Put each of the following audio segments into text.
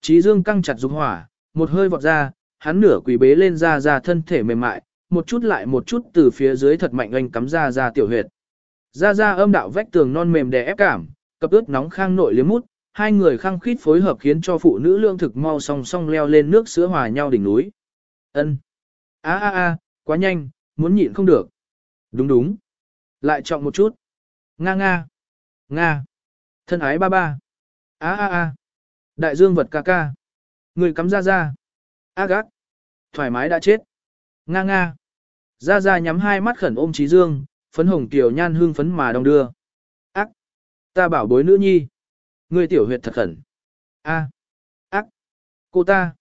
Trí Dương căng chặt dục hỏa, một hơi vọt ra, hắn nửa quỳ bế lên ra ra thân thể mềm mại, một chút lại một chút từ phía dưới thật mạnh anh cắm ra ra tiểu huyệt. Ra ra âm đạo vách tường non mềm đè ép cảm, cặp ướt nóng khang nội liếm mút, hai người khăng khít phối hợp khiến cho phụ nữ lương thực mau song song leo lên nước sữa hòa nhau đỉnh núi. Ân, a a a, quá nhanh, muốn nhịn không được. Đúng đúng. Lại chọn một chút. Nga nga. Nga. Thân ái ba ba. A a a. Đại dương vật ca ca. Người cắm ra ra. A gác. Thoải mái đã chết. Nga nga. Ra ra nhắm hai mắt khẩn ôm trí dương, phấn hồng tiểu nhan hương phấn mà đong đưa. Ác. Ta bảo bối nữ nhi. Người tiểu huyệt thật khẩn. A. Ác. Cô ta.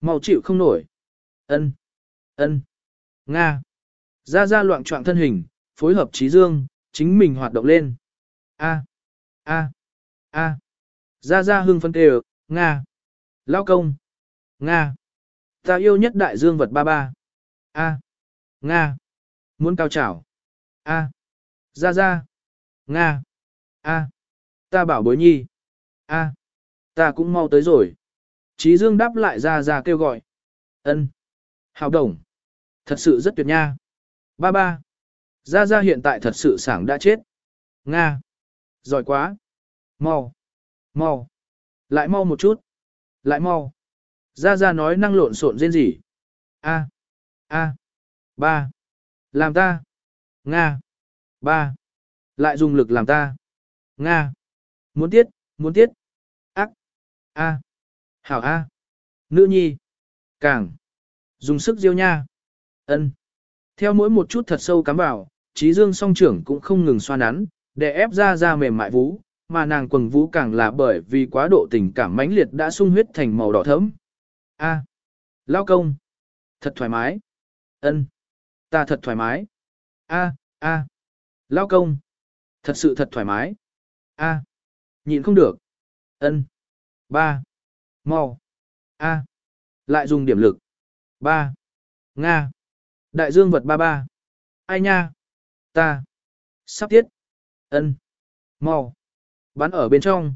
Màu chịu không nổi. Ân. Ân. Nga. Ra ra loạn trọng thân hình, phối hợp trí dương, chính mình hoạt động lên. A. A. A. Gia gia hưng phấn kêu, Nga. Lao công. Nga. Ta yêu nhất đại dương vật ba ba. A. Nga. Muốn cao trảo. A. gia gia, Nga. A. Ta bảo bối nhi. A. Ta cũng mau tới rồi. Trí dương đáp lại gia gia kêu gọi. ân Hào đồng. Thật sự rất tuyệt nha. Ba ba. gia gia hiện tại thật sự sảng đã chết. Nga. Giỏi quá. Mau. Mau. Lại mau một chút. Lại mau. Ra ra nói năng lộn xộn rên gì. A. A. Ba. Làm ta. Nga. Ba. Lại dùng lực làm ta. Nga. Muốn tiết, muốn tiết. Ác. A. Hảo A. Nữ nhi. Càng. Dùng sức diêu nha. ân Theo mỗi một chút thật sâu cắm vào, trí dương song trưởng cũng không ngừng xoa nắn, để ép ra ra mềm mại vú, mà nàng quần vũ càng là bởi vì quá độ tình cảm mãnh liệt đã sung huyết thành màu đỏ thẫm. A. Lao công. Thật thoải mái. ân Ta thật thoải mái. A, a. Lao công. Thật sự thật thoải mái. A. Nhịn không được. ân Ba. Mau. A. Lại dùng điểm lực. Ba. Nga. Đại dương vật ba ba. Ai nha. Ta. Sắp tiết. ân Mau. Bắn ở bên trong.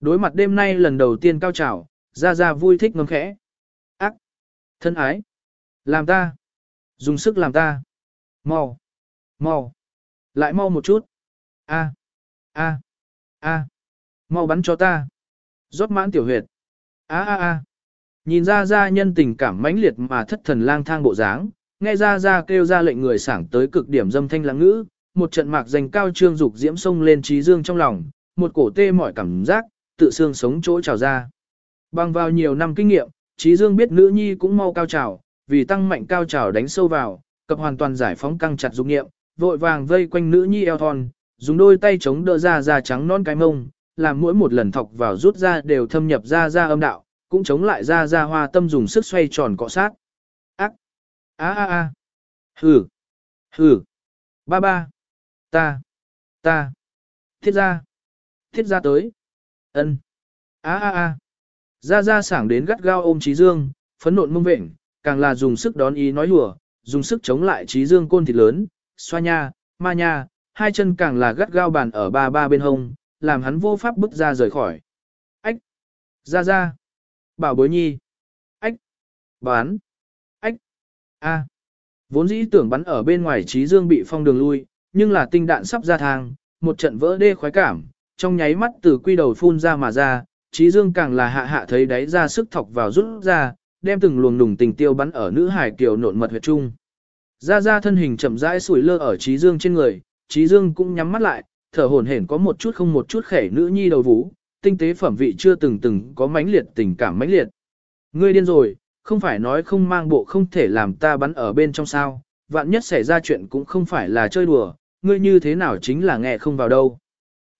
Đối mặt đêm nay lần đầu tiên cao trào, ra ra vui thích ngâm khẽ. Ác. Thân ái. Làm ta. Dùng sức làm ta. Mau. Mau. Lại mau một chút. A. A. A. Mau bắn cho ta. Rót mãn tiểu huyệt. A a a. Nhìn ra ra nhân tình cảm mãnh liệt mà thất thần lang thang bộ dáng, nghe ra ra kêu ra lệnh người sảng tới cực điểm dâm thanh lãng ngữ, một trận mạc dành cao trương dục diễm sông lên trí dương trong lòng, một cổ tê mọi cảm giác, tự xương sống chỗ trào ra. Bằng vào nhiều năm kinh nghiệm, trí dương biết nữ nhi cũng mau cao trào, vì tăng mạnh cao trào đánh sâu vào, cập hoàn toàn giải phóng căng chặt dục nghiệm, vội vàng vây quanh nữ nhi eo thon, dùng đôi tay chống đỡ ra da trắng non cái mông, làm mỗi một lần thọc vào rút ra đều thâm nhập ra ra âm đạo, cũng chống lại ra ra hoa tâm dùng sức xoay tròn cọ sát. Ác! Á á á! Hử! Hử! Ba ba! Ta! Ta! Thiết ra! Thiết ra tới! ân a a a Ra ra sảng đến gắt gao ôm trí dương, phấn nộn mông vệnh, càng là dùng sức đón ý nói hùa, dùng sức chống lại trí dương côn thịt lớn, xoa nha, ma nha, hai chân càng là gắt gao bàn ở ba ba bên hông, làm hắn vô pháp bước ra rời khỏi. Ách! Ra ra! Bảo bối nhi! Ách! Bán! Ách! A! Vốn dĩ tưởng bắn ở bên ngoài trí dương bị phong đường lui, nhưng là tinh đạn sắp ra thang, một trận vỡ đê khoái cảm, trong nháy mắt từ quy đầu phun ra mà ra, trí dương càng là hạ hạ thấy đáy ra sức thọc vào rút ra, đem từng luồng nùng tình tiêu bắn ở nữ hải kiều nộn mật huyệt trung. Ra ra thân hình chậm rãi sủi lơ ở trí dương trên người, trí dương cũng nhắm mắt lại, thở hổn hển có một chút không một chút khẻ nữ nhi đầu vũ, tinh tế phẩm vị chưa từng từng có mãnh liệt tình cảm mãnh liệt. Ngươi điên rồi, không phải nói không mang bộ không thể làm ta bắn ở bên trong sao, vạn nhất xảy ra chuyện cũng không phải là chơi đùa, ngươi như thế nào chính là nghe không vào đâu.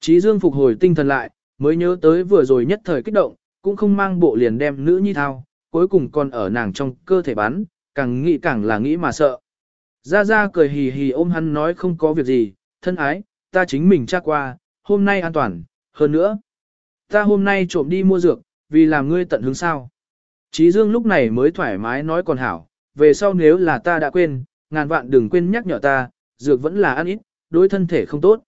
Trí dương phục hồi tinh thần lại, mới nhớ tới vừa rồi nhất thời kích động, cũng không mang bộ liền đem nữ nhi thao, cuối cùng còn ở nàng trong cơ thể bắn, càng nghĩ càng là nghĩ mà sợ. Ra Ra cười hì hì ôm hắn nói không có việc gì, thân ái, ta chính mình tra qua, hôm nay an toàn, hơn nữa. Ta hôm nay trộm đi mua dược, vì làm ngươi tận hứng sao. Trí Dương lúc này mới thoải mái nói còn hảo, về sau nếu là ta đã quên, ngàn vạn đừng quên nhắc nhở ta, dược vẫn là ăn ít, đối thân thể không tốt.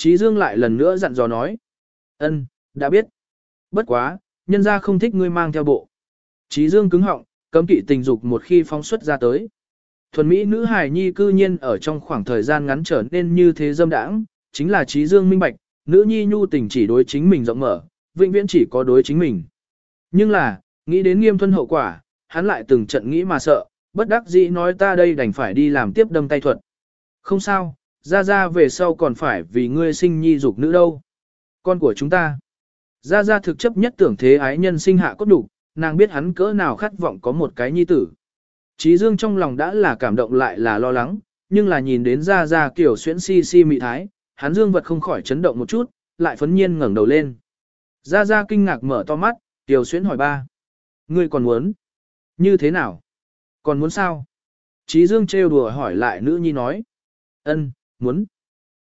Chí Dương lại lần nữa dặn dò nói. ân, đã biết. Bất quá, nhân ra không thích ngươi mang theo bộ. Trí dương cứng họng, cấm kỵ tình dục một khi phóng xuất ra tới. Thuần Mỹ nữ hài nhi cư nhiên ở trong khoảng thời gian ngắn trở nên như thế dâm đãng, chính là trí dương minh bạch, nữ nhi nhu tình chỉ đối chính mình rộng mở, vĩnh viễn chỉ có đối chính mình. Nhưng là, nghĩ đến nghiêm thuân hậu quả, hắn lại từng trận nghĩ mà sợ, bất đắc dĩ nói ta đây đành phải đi làm tiếp đâm tay thuật. Không sao, ra ra về sau còn phải vì ngươi sinh nhi dục nữ đâu. Con của chúng ta. Ra ra thực chấp nhất tưởng thế ái nhân sinh hạ cốt đủ, nàng biết hắn cỡ nào khát vọng có một cái nhi tử. Chí dương trong lòng đã là cảm động lại là lo lắng, nhưng là nhìn đến ra ra kiểu xuyễn si si mị thái, hắn dương vật không khỏi chấn động một chút, lại phấn nhiên ngẩng đầu lên. Ra ra kinh ngạc mở to mắt, tiểu xuyễn hỏi ba. Ngươi còn muốn? Như thế nào? Còn muốn sao? Chí dương trêu đùa hỏi lại nữ nhi nói. Ân, muốn.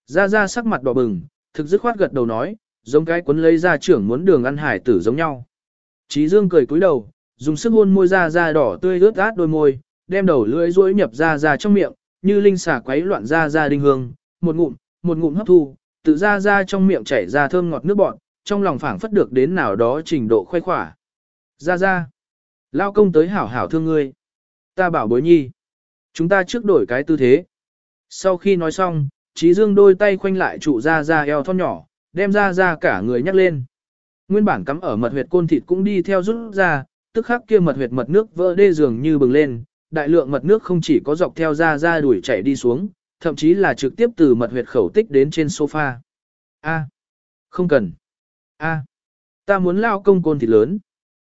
Ra ra sắc mặt đỏ bừng, thực dứt khoát gật đầu nói, giống cái cuốn lấy ra trưởng muốn đường ăn hải tử giống nhau. Chí dương cười cúi đầu, dùng sức hôn môi ra ra đỏ tươi ướt át đôi môi, đem đầu lưỡi rối nhập ra ra trong miệng, như linh xà quấy loạn ra ra đinh hương, một ngụm, một ngụm hấp thu, tự ra ra trong miệng chảy ra thơm ngọt nước bọt, trong lòng phảng phất được đến nào đó trình độ khoái khỏa. Ra ra, lao công tới hảo hảo thương ngươi. Ta bảo bối nhi. Chúng ta trước đổi cái tư thế. Sau khi nói xong, Trí Dương đôi tay khoanh lại trụ ra ra eo thon nhỏ, đem ra ra cả người nhắc lên. Nguyên bản cắm ở mật huyệt côn thịt cũng đi theo rút ra, tức khắc kia mật huyệt mật nước vỡ đê dường như bừng lên, đại lượng mật nước không chỉ có dọc theo ra ra đuổi chảy đi xuống, thậm chí là trực tiếp từ mật huyệt khẩu tích đến trên sofa. A, không cần. A, ta muốn lao công côn thịt lớn.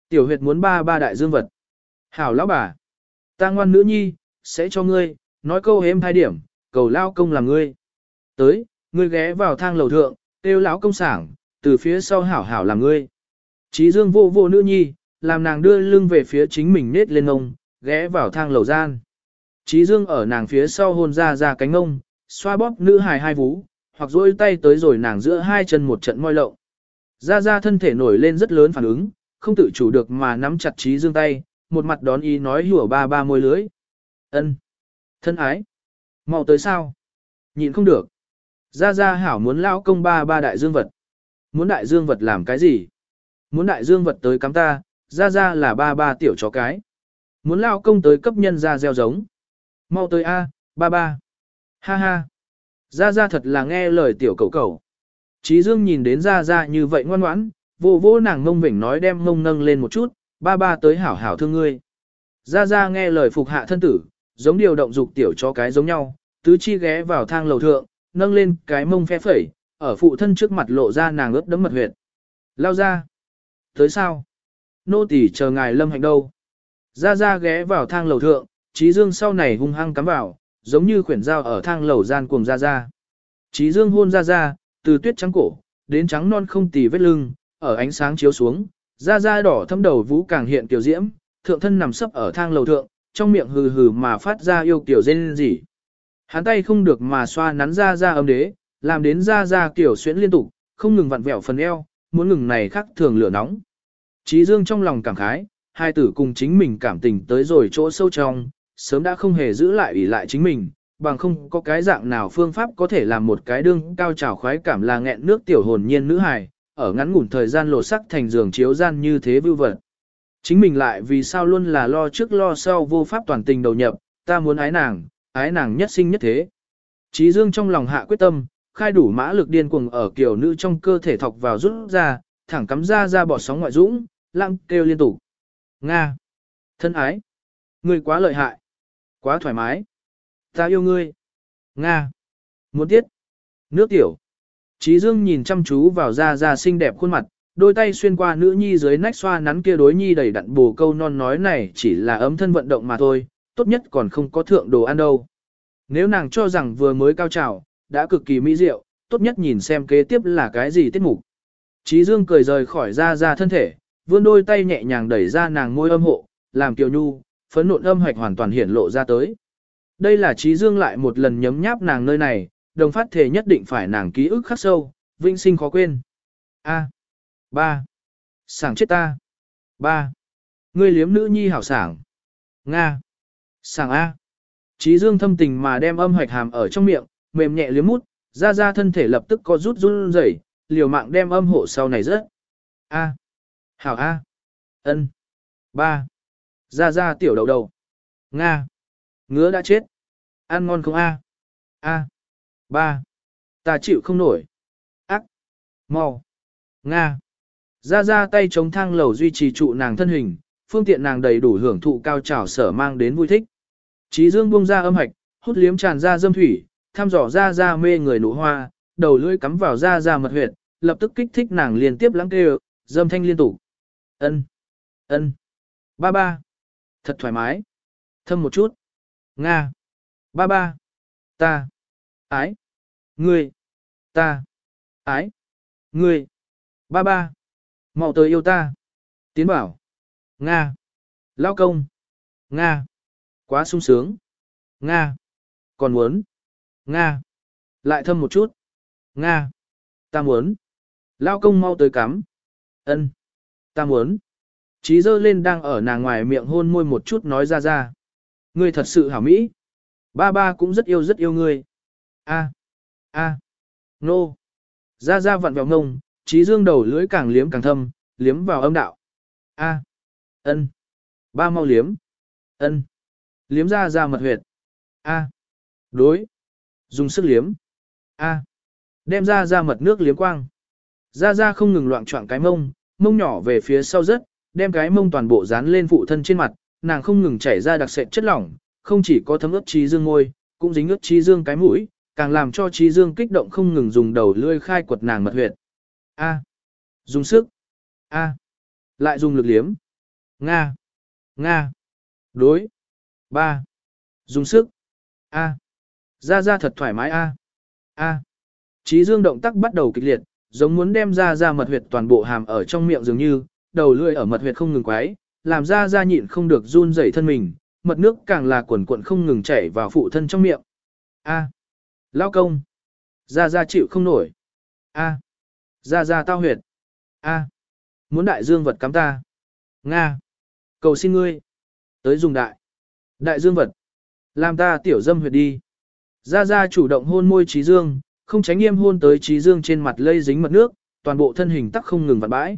Tiểu huyệt muốn ba ba đại dương vật. Hảo lão bà, ta ngoan nữ nhi, sẽ cho ngươi, nói câu hêm hai điểm, cầu lao công làm ngươi. Tới, ngươi ghé vào thang lầu thượng, kêu lão công sảng, từ phía sau hảo hảo làm ngươi. Chí dương vô vô nữ nhi, làm nàng đưa lưng về phía chính mình nết lên ông, ghé vào thang lầu gian. Chí dương ở nàng phía sau hôn ra ra cánh ông, xoa bóp nữ hài hai vú, hoặc dôi tay tới rồi nàng giữa hai chân một trận môi lộng. Ra ra thân thể nổi lên rất lớn phản ứng, không tự chủ được mà nắm chặt trí dương tay, một mặt đón ý nói hùa ba ba môi lưới. ân Thân ái mau tới sao? Nhịn không được. gia gia hảo muốn lao công ba ba đại dương vật. Muốn đại dương vật làm cái gì? Muốn đại dương vật tới cắm ta, gia gia là ba ba tiểu chó cái. Muốn lao công tới cấp nhân ra gieo giống. Mau tới A, ba ba. Ha ha. gia gia thật là nghe lời tiểu cầu cầu. Chí Dương nhìn đến gia gia như vậy ngoan ngoãn, vô vô nàng ngông vỉnh nói đem ngông nâng lên một chút, ba ba tới hảo hảo thương ngươi. gia gia nghe lời phục hạ thân tử, giống điều động dục tiểu cho cái giống nhau, tứ chi ghé vào thang lầu thượng, nâng lên cái mông phe phẩy, ở phụ thân trước mặt lộ ra nàng ướt đấm mật huyệt. Lao ra. Tới sao? Nô tỳ chờ ngài lâm hạnh đâu? Ra ra ghé vào thang lầu thượng, trí dương sau này hung hăng cắm vào, giống như khuyển dao ở thang lầu gian cuồng ra ra. Trí dương hôn ra ra, từ tuyết trắng cổ, đến trắng non không tì vết lưng, ở ánh sáng chiếu xuống, da da đỏ thâm đầu vũ càng hiện tiểu diễm, thượng thân nằm sấp ở thang lầu thượng, trong miệng hừ hừ mà phát ra yêu kiểu rên rỉ. Hắn tay không được mà xoa nắn ra ra âm đế, làm đến ra ra kiểu xuyễn liên tục, không ngừng vặn vẹo phần eo, muốn ngừng này khắc thường lửa nóng. Trí dương trong lòng cảm khái, hai tử cùng chính mình cảm tình tới rồi chỗ sâu trong, sớm đã không hề giữ lại ủy lại chính mình, bằng không có cái dạng nào phương pháp có thể làm một cái đương cao trào khoái cảm là nghẹn nước tiểu hồn nhiên nữ hài, ở ngắn ngủn thời gian lột sắc thành giường chiếu gian như thế vưu vật. Chính mình lại vì sao luôn là lo trước lo sau vô pháp toàn tình đầu nhập, ta muốn ái nàng, ái nàng nhất sinh nhất thế. Trí dương trong lòng hạ quyết tâm, khai đủ mã lực điên cuồng ở kiểu nữ trong cơ thể thọc vào rút ra, thẳng cắm ra ra bọt sóng ngoại dũng, lăng kêu liên tục. Nga! Thân ái! Ngươi quá lợi hại! Quá thoải mái! Ta yêu ngươi! Nga! Muốn tiết! Nước tiểu! Trí Dương nhìn chăm chú vào ra ra xinh đẹp khuôn mặt, đôi tay xuyên qua nữ nhi dưới nách xoa nắn kia đối nhi đầy đặn bù câu non nói này chỉ là ấm thân vận động mà thôi, tốt nhất còn không có thượng đồ ăn đâu. Nếu nàng cho rằng vừa mới cao trào, đã cực kỳ mỹ diệu, tốt nhất nhìn xem kế tiếp là cái gì tiết mục. Trí Dương cười rời khỏi ra ra thân thể, vươn đôi tay nhẹ nhàng đẩy ra nàng môi âm hộ, làm kiều nhu, phấn nộn âm hoạch hoàn toàn hiển lộ ra tới. Đây là Trí Dương lại một lần nhấm nháp nàng nơi này, đồng phát thể nhất định phải nàng ký ức khắc sâu, vinh sinh khó quên. A. Ba. Sảng chết ta. Ba. Ngươi liếm nữ nhi hảo sảng. Nga. Sàng A. Chí dương thâm tình mà đem âm hoạch hàm ở trong miệng, mềm nhẹ liếm mút, ra ra thân thể lập tức có rút run rẩy, liều mạng đem âm hộ sau này rớt. A. Hảo A. ân Ba. Ra ra tiểu đầu đầu. Nga. Ngứa đã chết. Ăn ngon không A. A. Ba. Ta chịu không nổi. Ác. Mau. Nga. Ra ra tay chống thang lầu duy trì trụ nàng thân hình, phương tiện nàng đầy đủ hưởng thụ cao trào sở mang đến vui thích. Trí dương buông ra âm hạch, hút liếm tràn ra dâm thủy, thăm dò ra ra mê người nụ hoa, đầu lưỡi cắm vào ra ra mật huyệt, lập tức kích thích nàng liên tiếp lắng kêu, dâm thanh liên tục. Ân, ân, ba ba, thật thoải mái, thâm một chút, nga, ba ba, ta, ái, ngươi, ta, ái, ngươi, ba ba, mau tới yêu ta, tiến bảo, nga, lao công, nga, quá sung sướng, nga, còn muốn, nga, lại thâm một chút, nga, ta muốn, lao công mau tới cắm, ân. Ta muốn. Chí dơ lên đang ở nàng ngoài miệng hôn môi một chút nói ra ra. Ngươi thật sự hảo mỹ. Ba ba cũng rất yêu rất yêu ngươi. A. A. Nô. Ra ra vặn vào ngông, trí dương đầu lưỡi càng liếm càng thâm, liếm vào âm đạo. A. Ân. Ba mau liếm. Ân. Liếm ra ra mật huyệt. A. Đối. Dùng sức liếm. A. Đem ra ra mật nước liếm quang. Ra ra không ngừng loạn trọng cái mông, mông nhỏ về phía sau rất, đem cái mông toàn bộ dán lên phụ thân trên mặt, nàng không ngừng chảy ra đặc sệt chất lỏng, không chỉ có thấm ướt trí dương môi, cũng dính ướt trí dương cái mũi, càng làm cho trí dương kích động không ngừng dùng đầu lươi khai quật nàng mật huyệt. A. Dùng sức. A. Lại dùng lực liếm. Nga. Nga. Đối. Ba. Dùng sức. A. Ra ra thật thoải mái A. A. Trí dương động tác bắt đầu kịch liệt, giống muốn đem ra ra mật huyệt toàn bộ hàm ở trong miệng dường như, đầu lưỡi ở mật huyệt không ngừng quái, làm ra ra nhịn không được run rẩy thân mình, mật nước càng là quần cuộn không ngừng chảy vào phụ thân trong miệng. A. Lao công. Ra ra chịu không nổi. A. Ra ra tao huyệt. A. Muốn đại dương vật cắm ta. Nga. Cầu xin ngươi. Tới dùng đại. Đại dương vật. Làm ta tiểu dâm huyệt đi. Gia Gia chủ động hôn môi trí dương, không tránh nghiêm hôn tới Trí Dương trên mặt lây dính mật nước, toàn bộ thân hình tắc không ngừng vặn bãi.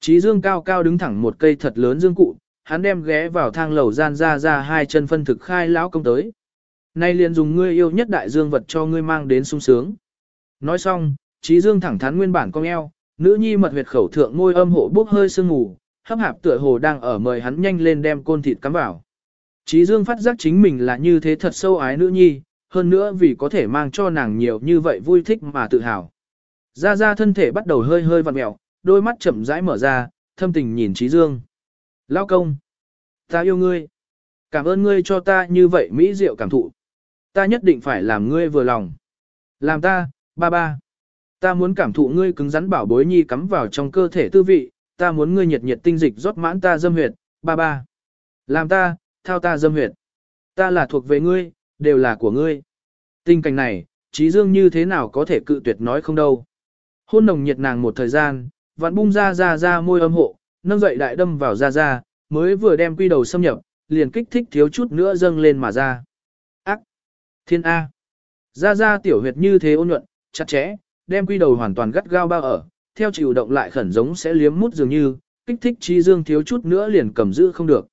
Trí Dương cao cao đứng thẳng một cây thật lớn dương cụ, hắn đem ghé vào thang lầu gian ra ra hai chân phân thực khai lão công tới. Nay liền dùng ngươi yêu nhất đại dương vật cho ngươi mang đến sung sướng. Nói xong, Trí Dương thẳng thắn nguyên bản cong eo, nữ nhi mật huyệt khẩu thượng môi âm hộ bốc hơi sương ngủ, hấp hạp tựa hồ đang ở mời hắn nhanh lên đem côn thịt cắm vào. Trí Dương phát giác chính mình là như thế thật sâu ái nữ nhi, hơn nữa vì có thể mang cho nàng nhiều như vậy vui thích mà tự hào. Ra ra thân thể bắt đầu hơi hơi vặn mẹo, đôi mắt chậm rãi mở ra, thâm tình nhìn Trí Dương. Lao công! Ta yêu ngươi! Cảm ơn ngươi cho ta như vậy mỹ diệu cảm thụ. Ta nhất định phải làm ngươi vừa lòng. Làm ta, ba ba. Ta muốn cảm thụ ngươi cứng rắn bảo bối nhi cắm vào trong cơ thể tư vị, ta muốn ngươi nhiệt nhiệt tinh dịch rót mãn ta dâm huyệt, ba ba. Làm ta, thao ta dâm huyệt. Ta là thuộc về ngươi, đều là của ngươi. Tình cảnh này, Trí Dương như thế nào có thể cự tuyệt nói không đâu. Hôn nồng nhiệt nàng một thời gian, vạn bung ra ra ra môi âm hộ, nâng dậy đại đâm vào ra ra, mới vừa đem quy đầu xâm nhập, liền kích thích thiếu chút nữa dâng lên mà ra. Ác! Thiên A! Ra ra tiểu huyệt như thế ôn nhuận, chặt chẽ, đem quy đầu hoàn toàn gắt gao bao ở, theo chịu động lại khẩn giống sẽ liếm mút dường như, kích thích trí dương thiếu chút nữa liền cầm giữ không được.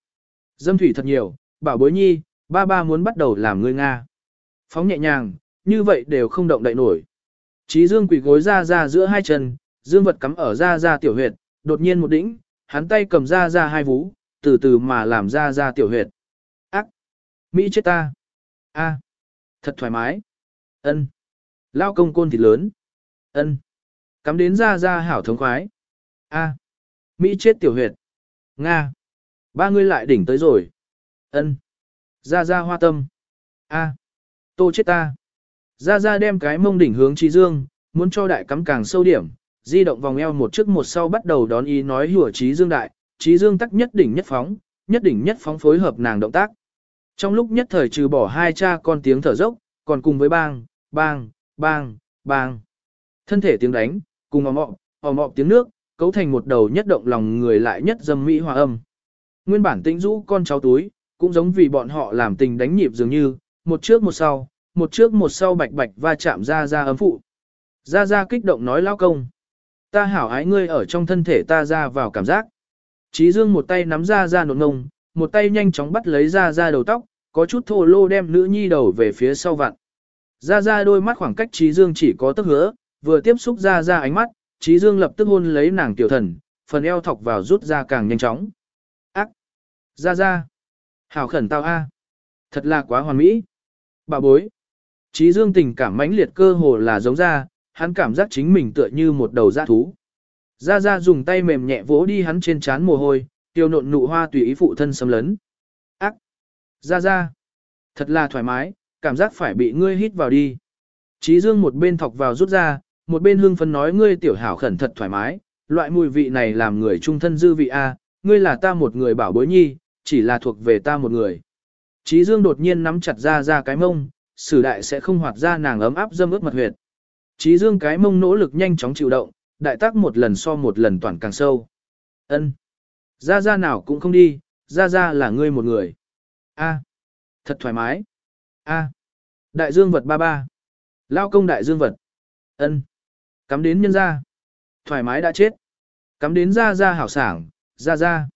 Dâm thủy thật nhiều, bảo bối nhi, ba ba muốn bắt đầu làm ngươi Nga. Phóng nhẹ nhàng, như vậy đều không động đậy nổi. Chí dương quỷ gối ra ra giữa hai chân, dương vật cắm ở ra ra tiểu huyệt, đột nhiên một đỉnh, hắn tay cầm ra ra hai vú, từ từ mà làm ra ra tiểu huyệt. Ác! Mỹ chết ta! A! Thật thoải mái! ân Lao công côn thịt lớn! ân Cắm đến ra ra hảo thống khoái! A! Mỹ chết tiểu huyệt! Nga! Ba ngươi lại đỉnh tới rồi! ân Ra ra hoa tâm! A! Tô chết ta. Ra ra đem cái mông đỉnh hướng Trí Dương, muốn cho đại cắm càng sâu điểm, di động vòng eo một trước một sau bắt đầu đón ý nói hùa Trí Dương đại, Trí Dương tắc nhất đỉnh nhất phóng, nhất đỉnh nhất phóng phối hợp nàng động tác. Trong lúc nhất thời trừ bỏ hai cha con tiếng thở dốc, còn cùng với bang, bang, bang, bang. Thân thể tiếng đánh, cùng ồm ọm, ồm ọm tiếng nước, cấu thành một đầu nhất động lòng người lại nhất dâm mỹ hòa âm. Nguyên bản tĩnh rũ con cháu túi, cũng giống vì bọn họ làm tình đánh nhịp dường như, một trước một sau, một trước một sau bạch bạch va chạm ra ra ấm phụ. Ra ra kích động nói lao công. Ta hảo ái ngươi ở trong thân thể ta ra vào cảm giác. Trí Dương một tay nắm ra ra nột ngông, một tay nhanh chóng bắt lấy ra ra đầu tóc, có chút thô lô đem nữ nhi đầu về phía sau vặn. Ra ra đôi mắt khoảng cách Trí Dương chỉ có tức hứa, vừa tiếp xúc ra ra ánh mắt, Trí Dương lập tức hôn lấy nàng tiểu thần, phần eo thọc vào rút ra càng nhanh chóng. Ra ra! Hảo khẩn tao a, Thật là quá hoàn mỹ! Bà bối! Trí Dương tình cảm mãnh liệt cơ hồ là giống ra, hắn cảm giác chính mình tựa như một đầu dã thú. Ra ra dùng tay mềm nhẹ vỗ đi hắn trên trán mồ hôi, tiêu nộn nụ hoa tùy ý phụ thân xâm lấn. Ác! Ra ra! Thật là thoải mái, cảm giác phải bị ngươi hít vào đi. Trí Dương một bên thọc vào rút ra, một bên hương phấn nói ngươi tiểu hảo khẩn thật thoải mái, loại mùi vị này làm người trung thân dư vị a, ngươi là ta một người bảo bối nhi, chỉ là thuộc về ta một người. Trí Dương đột nhiên nắm chặt ra ra cái mông, sử đại sẽ không hoạt ra nàng ấm áp dâm ướt mật huyệt. Trí Dương cái mông nỗ lực nhanh chóng chịu động, đại tác một lần so một lần toàn càng sâu. Ân, Ra ra nào cũng không đi, ra ra là ngươi một người. A. Thật thoải mái. A. Đại dương vật ba ba. Lao công đại dương vật. Ân. Cắm đến nhân ra. Thoải mái đã chết. Cắm đến ra ra hảo sảng, ra ra.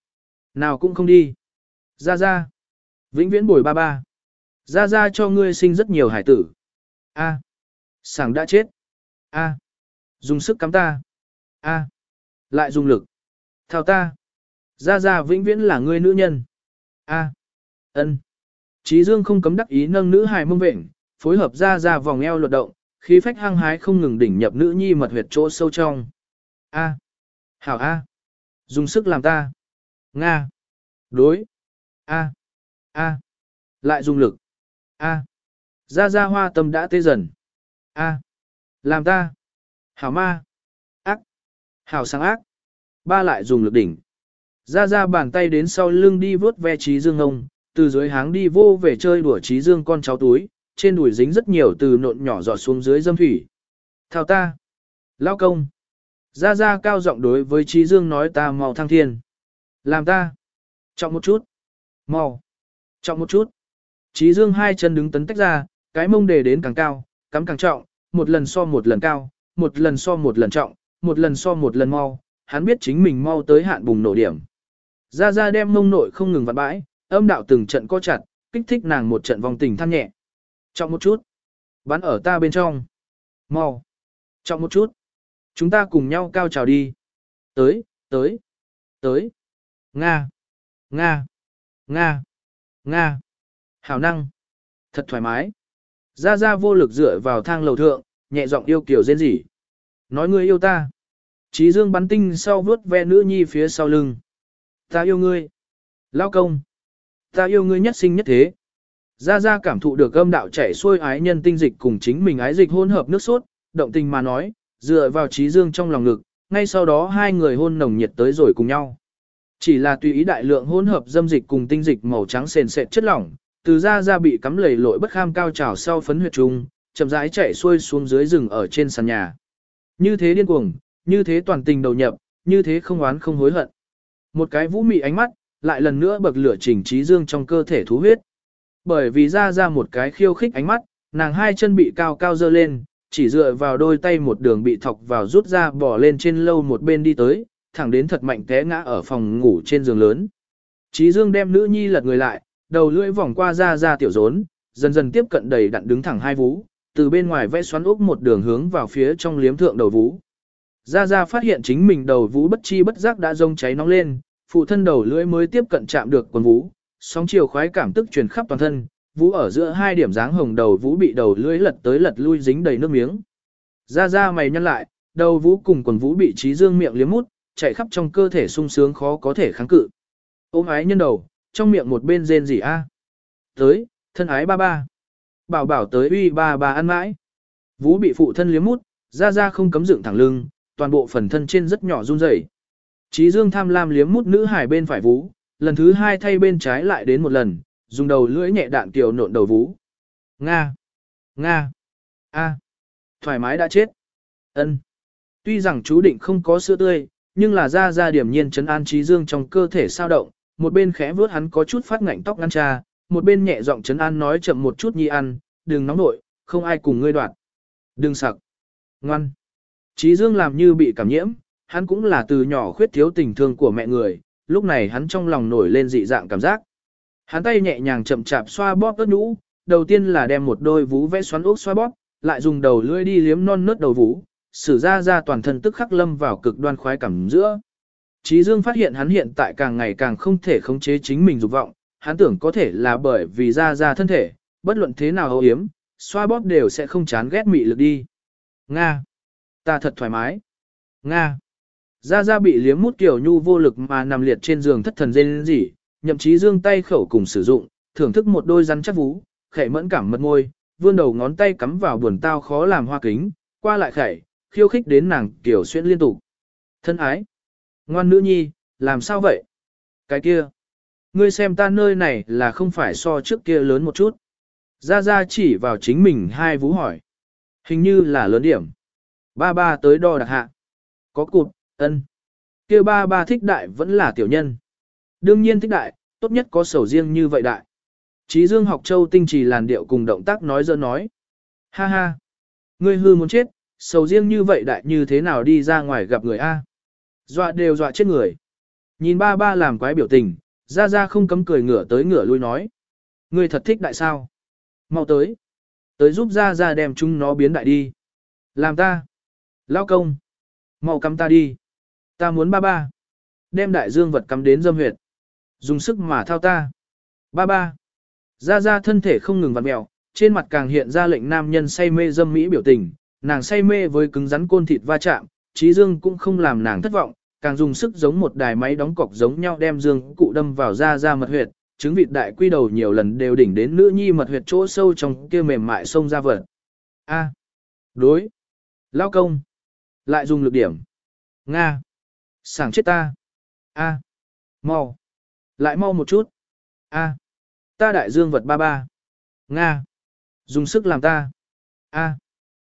Nào cũng không đi. Gia gia, Vĩnh viễn bồi ba ba. Gia gia cho ngươi sinh rất nhiều hải tử. A. Sảng đã chết. A. Dùng sức cắm ta. A. Lại dùng lực. Thao ta. Gia gia vĩnh viễn là ngươi nữ nhân. A. Ân. Chí Dương không cấm đắc ý nâng nữ hài mông vệnh, phối hợp Gia gia vòng eo luật động, khí phách hăng hái không ngừng đỉnh nhập nữ nhi mật huyệt chỗ sâu trong. A. Hảo A. Dùng sức làm ta. Nga. Đối. A. A. Lại dùng lực. A. Ra ra hoa tâm đã tê dần. A. Làm ta. Hảo ma. Ác. Hảo sáng ác. Ba lại dùng lực đỉnh. Ra ra bàn tay đến sau lưng đi vớt ve trí dương ông, từ dưới háng đi vô về chơi đùa trí dương con cháu túi, trên đùi dính rất nhiều từ nộn nhỏ giọt xuống dưới dâm thủy. Thao ta. Lao công. Ra ra cao giọng đối với trí dương nói ta mau thăng thiên. Làm ta. Trọng một chút. Mau. Trọng một chút. Trí dương hai chân đứng tấn tách ra, cái mông đề đến càng cao, cắm càng trọng, một lần so một lần cao, một lần so một lần trọng, một lần so một lần mau, hắn biết chính mình mau tới hạn bùng nổ điểm. Ra ra đem mông nội không ngừng vặn bãi, âm đạo từng trận co chặt, kích thích nàng một trận vòng tình than nhẹ. Trọng một chút. Bắn ở ta bên trong. Mau. Trọng một chút. Chúng ta cùng nhau cao trào đi. Tới, tới, tới. Nga. Nga. Nga. Nga. Hảo năng. Thật thoải mái. Ra ra vô lực dựa vào thang lầu thượng, nhẹ giọng yêu kiểu rên rỉ. Nói ngươi yêu ta. Chí dương bắn tinh sau vướt ve nữ nhi phía sau lưng. Ta yêu ngươi. Lao công. Ta yêu ngươi nhất sinh nhất thế. Gia Gia cảm thụ được âm đạo chảy xuôi ái nhân tinh dịch cùng chính mình ái dịch hôn hợp nước sốt, động tình mà nói, dựa vào Chí dương trong lòng ngực, ngay sau đó hai người hôn nồng nhiệt tới rồi cùng nhau. Chỉ là tùy ý đại lượng hỗn hợp dâm dịch cùng tinh dịch màu trắng sền sệt chất lỏng, từ da ra bị cắm lầy lội bất kham cao trào sau phấn huyệt trung, chậm rãi chạy xuôi xuống dưới rừng ở trên sàn nhà. Như thế điên cuồng, như thế toàn tình đầu nhập, như thế không oán không hối hận. Một cái vũ mị ánh mắt, lại lần nữa bậc lửa chỉnh trí dương trong cơ thể thú huyết. Bởi vì ra ra một cái khiêu khích ánh mắt, nàng hai chân bị cao cao dơ lên, chỉ dựa vào đôi tay một đường bị thọc vào rút ra bỏ lên trên lâu một bên đi tới, thẳng đến thật mạnh té ngã ở phòng ngủ trên giường lớn. Trí Dương đem nữ nhi lật người lại, đầu lưỡi vòng qua ra ra tiểu rốn, dần dần tiếp cận đầy đặn đứng thẳng hai vú, từ bên ngoài vẽ xoắn ốc một đường hướng vào phía trong liếm thượng đầu vú. Ra ra phát hiện chính mình đầu vú bất chi bất giác đã rông cháy nóng lên, phụ thân đầu lưỡi mới tiếp cận chạm được quần vú, sóng chiều khoái cảm tức truyền khắp toàn thân, vú ở giữa hai điểm dáng hồng đầu vú bị đầu lưỡi lật tới lật lui dính đầy nước miếng. Ra ra mày nhăn lại, đầu vú cùng quần vú bị trí dương miệng liếm mút, chạy khắp trong cơ thể sung sướng khó có thể kháng cự. Ôm ái nhân đầu, trong miệng một bên rên gì a? Tới, thân ái ba ba. Bảo bảo tới uy ba ba ăn mãi. Vũ bị phụ thân liếm mút, ra ra không cấm dựng thẳng lưng, toàn bộ phần thân trên rất nhỏ run rẩy. Trí dương tham lam liếm mút nữ hải bên phải vũ, lần thứ hai thay bên trái lại đến một lần, dùng đầu lưỡi nhẹ đạn tiểu nộn đầu vú. Nga! Nga! A! Thoải mái đã chết. ân Tuy rằng chú định không có sữa tươi, nhưng là ra ra điểm nhiên chấn an trí dương trong cơ thể sao động, một bên khẽ vướt hắn có chút phát ngạnh tóc ngăn cha, một bên nhẹ giọng chấn an nói chậm một chút nhi ăn, đừng nóng nội, không ai cùng ngươi đoạt. Đừng sặc. Ngoan. Trí dương làm như bị cảm nhiễm, hắn cũng là từ nhỏ khuyết thiếu tình thương của mẹ người, lúc này hắn trong lòng nổi lên dị dạng cảm giác. Hắn tay nhẹ nhàng chậm chạp xoa bóp ớt nhũ, đầu tiên là đem một đôi vú vẽ xoắn ốc xoa bóp, lại dùng đầu lưỡi đi liếm non nớt đầu vú, sử ra ra toàn thân tức khắc lâm vào cực đoan khoái cảm giữa. Chí Dương phát hiện hắn hiện tại càng ngày càng không thể khống chế chính mình dục vọng, hắn tưởng có thể là bởi vì ra ra thân thể, bất luận thế nào hấu hiếm, xoa bóp đều sẽ không chán ghét mị lực đi. Nga! Ta thật thoải mái. Nga! Ra ra bị liếm mút kiểu nhu vô lực mà nằm liệt trên giường thất thần dên gì, nhậm chí dương tay khẩu cùng sử dụng, thưởng thức một đôi rắn chắc vú, khẽ mẫn cảm mật môi, vươn đầu ngón tay cắm vào buồn tao khó làm hoa kính, qua lại khẩy, khiêu khích đến nàng kiểu xuyên liên tục. Thân ái! Ngoan nữ nhi, làm sao vậy? Cái kia! Ngươi xem ta nơi này là không phải so trước kia lớn một chút. Ra ra chỉ vào chính mình hai vú hỏi. Hình như là lớn điểm. Ba ba tới đo đặc hạ. Có cụt, ân. kia ba ba thích đại vẫn là tiểu nhân. Đương nhiên thích đại, tốt nhất có sầu riêng như vậy đại. Chí Dương học châu tinh trì làn điệu cùng động tác nói dơ nói. Ha ha. Ngươi hư muốn chết, sầu riêng như vậy đại như thế nào đi ra ngoài gặp người A. Dọa đều dọa chết người. Nhìn ba ba làm quái biểu tình, ra ra không cấm cười ngửa tới ngửa lui nói. Ngươi thật thích đại sao? Mau tới. Tới giúp ra ra đem chúng nó biến đại đi. Làm ta. Lao công. Mau cắm ta đi. Ta muốn ba ba. Đem đại dương vật cắm đến dâm huyệt. Dùng sức mà thao ta. Ba ba. Ra ra thân thể không ngừng vặn mẹo, trên mặt càng hiện ra lệnh nam nhân say mê dâm mỹ biểu tình, nàng say mê với cứng rắn côn thịt va chạm, trí dương cũng không làm nàng thất vọng, càng dùng sức giống một đài máy đóng cọc giống nhau đem dương cụ đâm vào da da mật huyệt, trứng vịt đại quy đầu nhiều lần đều đỉnh đến nữ nhi mật huyệt chỗ sâu trong kia mềm mại sông ra vật. A. Đối. Lao công. Lại dùng lực điểm. Nga. Sảng chết ta. A. Mau. Lại mau một chút. A. Ta đại dương vật ba ba. Nga. Dùng sức làm ta. A.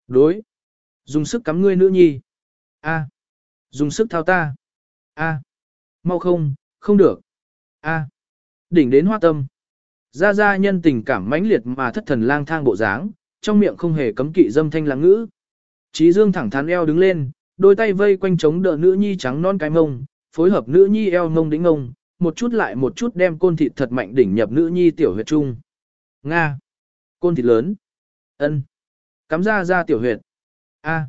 Đối. Dùng sức cắm ngươi nữ nhi. A. Dùng sức thao ta. A. Mau không, không được. A. Đỉnh đến hoa tâm. Ra ra nhân tình cảm mãnh liệt mà thất thần lang thang bộ dáng, trong miệng không hề cấm kỵ dâm thanh lãng ngữ. Chí Dương thẳng thắn eo đứng lên, đôi tay vây quanh chống đỡ nữ nhi trắng non cái mông, phối hợp nữ nhi eo mông đĩnh ngông, một chút lại một chút đem côn thịt thật mạnh đỉnh nhập nữ nhi tiểu huyệt trung. Nga. Côn thịt lớn. ân Cắm ra ra tiểu huyệt. A.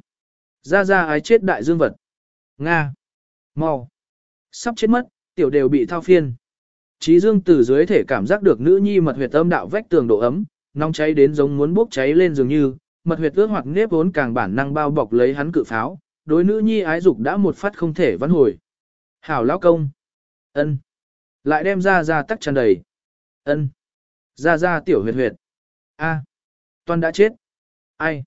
Ra ra ái chết đại dương vật. Nga. Mau. Sắp chết mất, tiểu đều bị thao phiên. trí Dương từ dưới thể cảm giác được nữ nhi mật huyệt âm đạo vách tường độ ấm, nóng cháy đến giống muốn bốc cháy lên dường như, mật huyệt ướt hoặc nếp vốn càng bản năng bao bọc lấy hắn cự pháo, đối nữ nhi ái dục đã một phát không thể vãn hồi. Hảo lão công. Ân. Lại đem ra ra tắc tràn đầy. Ân. Ra ra tiểu huyệt huyệt. A. Toàn đã chết. Ai.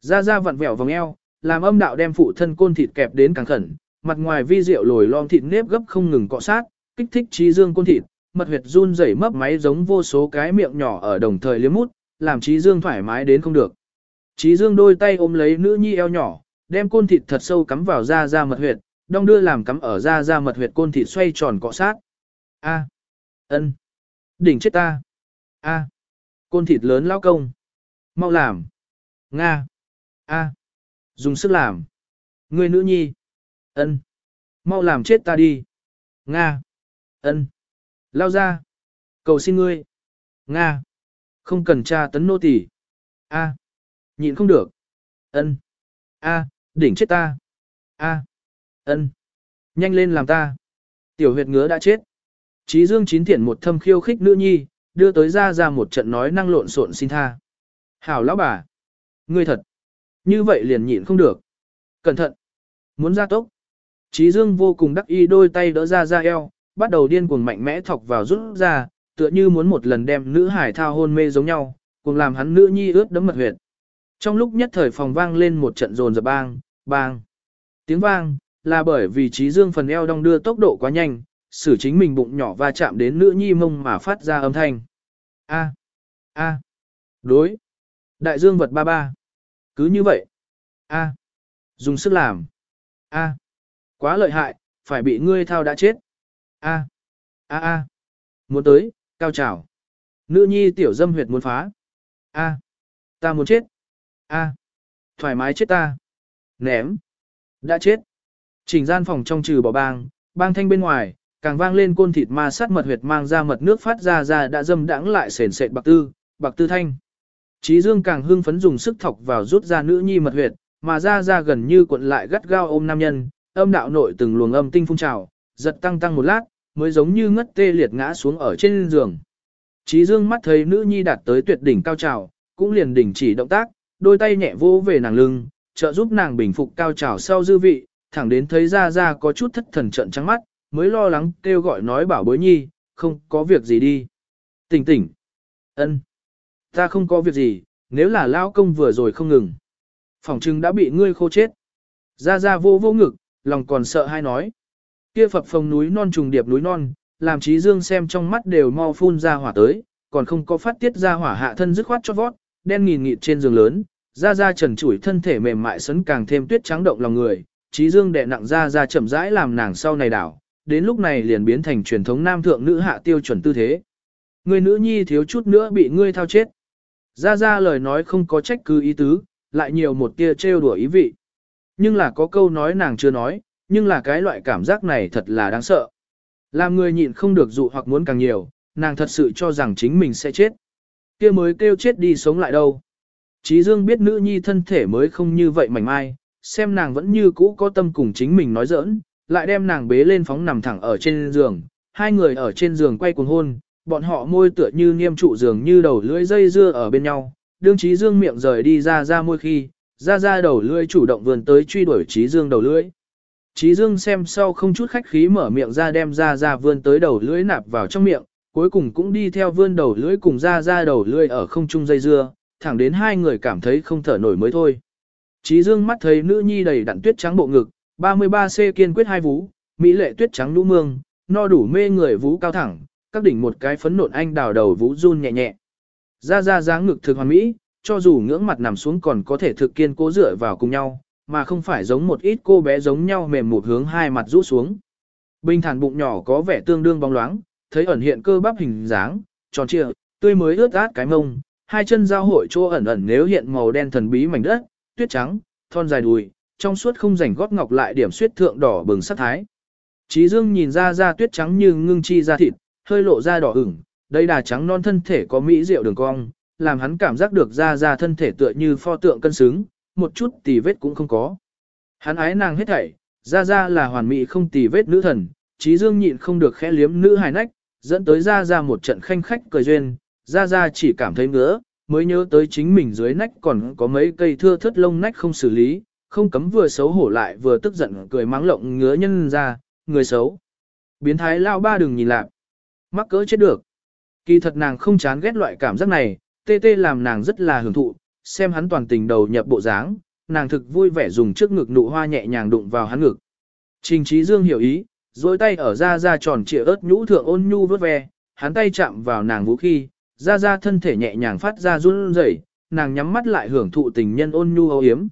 Ra ra vặn vẹo vòng eo, làm âm đạo đem phụ thân côn thịt kẹp đến càng khẩn, mặt ngoài vi rượu lồi lom thịt nếp gấp không ngừng cọ sát, kích thích trí dương côn thịt, mật huyệt run rẩy mấp máy giống vô số cái miệng nhỏ ở đồng thời liếm mút, làm trí dương thoải mái đến không được. Trí dương đôi tay ôm lấy nữ nhi eo nhỏ, đem côn thịt thật sâu cắm vào da da mật huyệt, đong đưa làm cắm ở da da mật huyệt côn thịt xoay tròn cọ sát. A. ân, Đỉnh chết ta. A. Côn thịt lớn lao công. Mau làm. Nga. A. Dùng sức làm. Người nữ nhi. ân, Mau làm chết ta đi. Nga. ân, Lao ra. Cầu xin ngươi. Nga. Không cần tra tấn nô tỳ. A. Nhịn không được. ân, A. Đỉnh chết ta. A. ân, Nhanh lên làm ta. Tiểu huyệt ngứa đã chết. Chí Dương chín thiện một thâm khiêu khích nữ nhi, đưa tới ra ra một trận nói năng lộn xộn xin tha. Hảo lão bà. Ngươi thật. Như vậy liền nhịn không được. Cẩn thận. Muốn ra tốc. Chí Dương vô cùng đắc ý đôi tay đỡ ra ra eo, bắt đầu điên cuồng mạnh mẽ thọc vào rút ra, tựa như muốn một lần đem nữ hải thao hôn mê giống nhau, cùng làm hắn nữ nhi ướt đấm mật huyệt. Trong lúc nhất thời phòng vang lên một trận rồn dập bang, bang. Tiếng vang, là bởi vì trí dương phần eo đong đưa tốc độ quá nhanh, xử chính mình bụng nhỏ va chạm đến nữ nhi mông mà phát ra âm thanh. A. A. Đối. Đại dương vật ba ba. Cứ như vậy. A. Dùng sức làm. A. Quá lợi hại, phải bị ngươi thao đã chết. A. A A. Muốn tới, cao trào. Nữ nhi tiểu dâm huyệt muốn phá. A. Ta muốn chết. A. Thoải mái chết ta. Ném. Đã chết. Trình gian phòng trong trừ bỏ bang, bang thanh bên ngoài, Càng vang lên côn thịt ma sát mật huyệt mang ra mật nước phát ra ra đã dâm đãng lại sền sệt bạc tư, bạc tư thanh. Trí Dương càng hưng phấn dùng sức thọc vào rút ra nữ nhi mật huyệt, mà ra ra gần như cuộn lại gắt gao ôm nam nhân, âm đạo nội từng luồng âm tinh phun trào, giật tăng tăng một lát, mới giống như ngất tê liệt ngã xuống ở trên giường. Trí Dương mắt thấy nữ nhi đạt tới tuyệt đỉnh cao trào, cũng liền đình chỉ động tác, đôi tay nhẹ vỗ về nàng lưng, trợ giúp nàng bình phục cao trào sau dư vị, thẳng đến thấy ra ra có chút thất thần trận trắng mắt, mới lo lắng kêu gọi nói bảo bối nhi, không có việc gì đi. Tỉnh tỉnh. ân, Ta không có việc gì, nếu là lao công vừa rồi không ngừng. Phòng trưng đã bị ngươi khô chết. Ra ra vô vô ngực, lòng còn sợ hay nói. Kia phập phồng núi non trùng điệp núi non, làm trí dương xem trong mắt đều mau phun ra hỏa tới, còn không có phát tiết ra hỏa hạ thân dứt khoát cho vót, đen nghìn nghịt trên giường lớn, ra ra trần chủi thân thể mềm mại sấn càng thêm tuyết trắng động lòng người, trí dương đè nặng ra ra chậm rãi làm nàng sau này đảo, đến lúc này liền biến thành truyền thống nam thượng nữ hạ tiêu chuẩn tư thế. Người nữ nhi thiếu chút nữa bị ngươi thao chết. Ra ra lời nói không có trách cứ ý tứ, lại nhiều một tia trêu đùa ý vị. Nhưng là có câu nói nàng chưa nói, nhưng là cái loại cảm giác này thật là đáng sợ. Làm người nhịn không được dụ hoặc muốn càng nhiều, nàng thật sự cho rằng chính mình sẽ chết. kia mới kêu chết đi sống lại đâu. Chí Dương biết nữ nhi thân thể mới không như vậy mảnh mai, xem nàng vẫn như cũ có tâm cùng chính mình nói giỡn, lại đem nàng bế lên phóng nằm thẳng ở trên giường, hai người ở trên giường quay cuồng hôn, bọn họ môi tựa như niêm trụ giường như đầu lưỡi dây dưa ở bên nhau, đương Chí Dương miệng rời đi ra ra môi khi, ra ra đầu lưỡi chủ động vươn tới truy đuổi Chí Dương đầu lưỡi. Chí Dương xem sau không chút khách khí mở miệng ra đem ra ra vươn tới đầu lưỡi nạp vào trong miệng, cuối cùng cũng đi theo vươn đầu lưỡi cùng ra ra đầu lưỡi ở không trung dây dưa, thẳng đến hai người cảm thấy không thở nổi mới thôi. Chí Dương mắt thấy nữ nhi đầy đặn tuyết trắng bộ ngực, 33C kiên quyết hai vú, mỹ lệ tuyết trắng lũ mương, no đủ mê người vú cao thẳng, các đỉnh một cái phấn nộn anh đào đầu vũ run nhẹ nhẹ. Ra ra dáng ngực thực hoàn mỹ, cho dù ngưỡng mặt nằm xuống còn có thể thực kiên cố dựa vào cùng nhau, mà không phải giống một ít cô bé giống nhau mềm một hướng hai mặt rũ xuống. Bình thản bụng nhỏ có vẻ tương đương bóng loáng, thấy ẩn hiện cơ bắp hình dáng, tròn trịa, tươi mới ướt át cái mông, hai chân giao hội chỗ ẩn ẩn nếu hiện màu đen thần bí mảnh đất, tuyết trắng, thon dài đùi, trong suốt không rảnh gót ngọc lại điểm suyết thượng đỏ bừng sắc thái. Chí Dương nhìn ra ra tuyết trắng như ngưng chi ra thịt, hơi lộ ra đỏ ửng, đây đà trắng non thân thể có mỹ diệu đường cong, làm hắn cảm giác được ra ra thân thể tựa như pho tượng cân xứng, một chút tì vết cũng không có. Hắn ái nàng hết thảy, ra ra là hoàn mỹ không tì vết nữ thần, trí Dương nhịn không được khẽ liếm nữ hài nách, dẫn tới ra ra một trận khanh khách cười duyên, ra ra chỉ cảm thấy ngứa, mới nhớ tới chính mình dưới nách còn có mấy cây thưa thớt lông nách không xử lý, không cấm vừa xấu hổ lại vừa tức giận cười mắng lộng ngứa nhân ra, người xấu. Biến thái lao ba đừng nhìn lạc. Mắc cỡ chết được. Kỳ thật nàng không chán ghét loại cảm giác này, tê tê làm nàng rất là hưởng thụ, xem hắn toàn tình đầu nhập bộ dáng, nàng thực vui vẻ dùng trước ngực nụ hoa nhẹ nhàng đụng vào hắn ngực. Trình trí dương hiểu ý, dối tay ở ra ra tròn trịa ớt nhũ thượng ôn nhu vớt ve, hắn tay chạm vào nàng vũ khí, ra ra thân thể nhẹ nhàng phát ra run rẩy, nàng nhắm mắt lại hưởng thụ tình nhân ôn nhu âu yếm.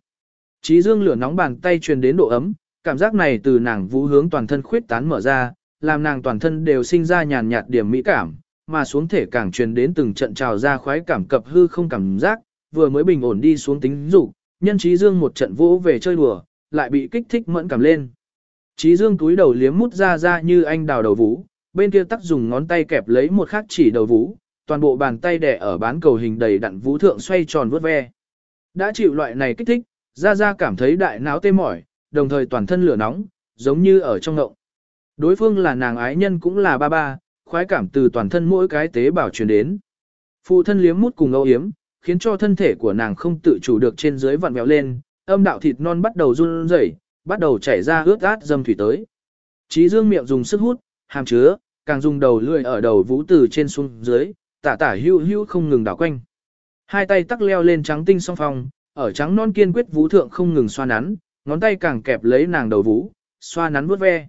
Trí dương lửa nóng bàn tay truyền đến độ ấm, cảm giác này từ nàng vũ hướng toàn thân khuyết tán mở ra, làm nàng toàn thân đều sinh ra nhàn nhạt điểm mỹ cảm, mà xuống thể càng truyền đến từng trận trào ra khoái cảm cập hư không cảm giác, vừa mới bình ổn đi xuống tính dục, nhân trí dương một trận vỗ về chơi đùa, lại bị kích thích mẫn cảm lên. Trí dương túi đầu liếm mút ra ra như anh đào đầu vũ, bên kia tắc dùng ngón tay kẹp lấy một khắc chỉ đầu vũ, toàn bộ bàn tay đẻ ở bán cầu hình đầy đặn vũ thượng xoay tròn vớt ve. Đã chịu loại này kích thích, ra ra cảm thấy đại não tê mỏi, đồng thời toàn thân lửa nóng, giống như ở trong ngộng. Đối phương là nàng ái nhân cũng là ba ba, khoái cảm từ toàn thân mỗi cái tế bào truyền đến. Phụ thân liếm mút cùng âu yếm, khiến cho thân thể của nàng không tự chủ được trên dưới vặn vẹo lên, âm đạo thịt non bắt đầu run rẩy, bắt đầu chảy ra ướt át dâm thủy tới. Chí dương miệng dùng sức hút, hàm chứa, càng dùng đầu lưỡi ở đầu vũ từ trên xuống dưới, tả tả hưu hưu không ngừng đảo quanh. Hai tay tắc leo lên trắng tinh song phong, ở trắng non kiên quyết vũ thượng không ngừng xoa nắn, ngón tay càng kẹp lấy nàng đầu vũ, xoa nắn vuốt ve.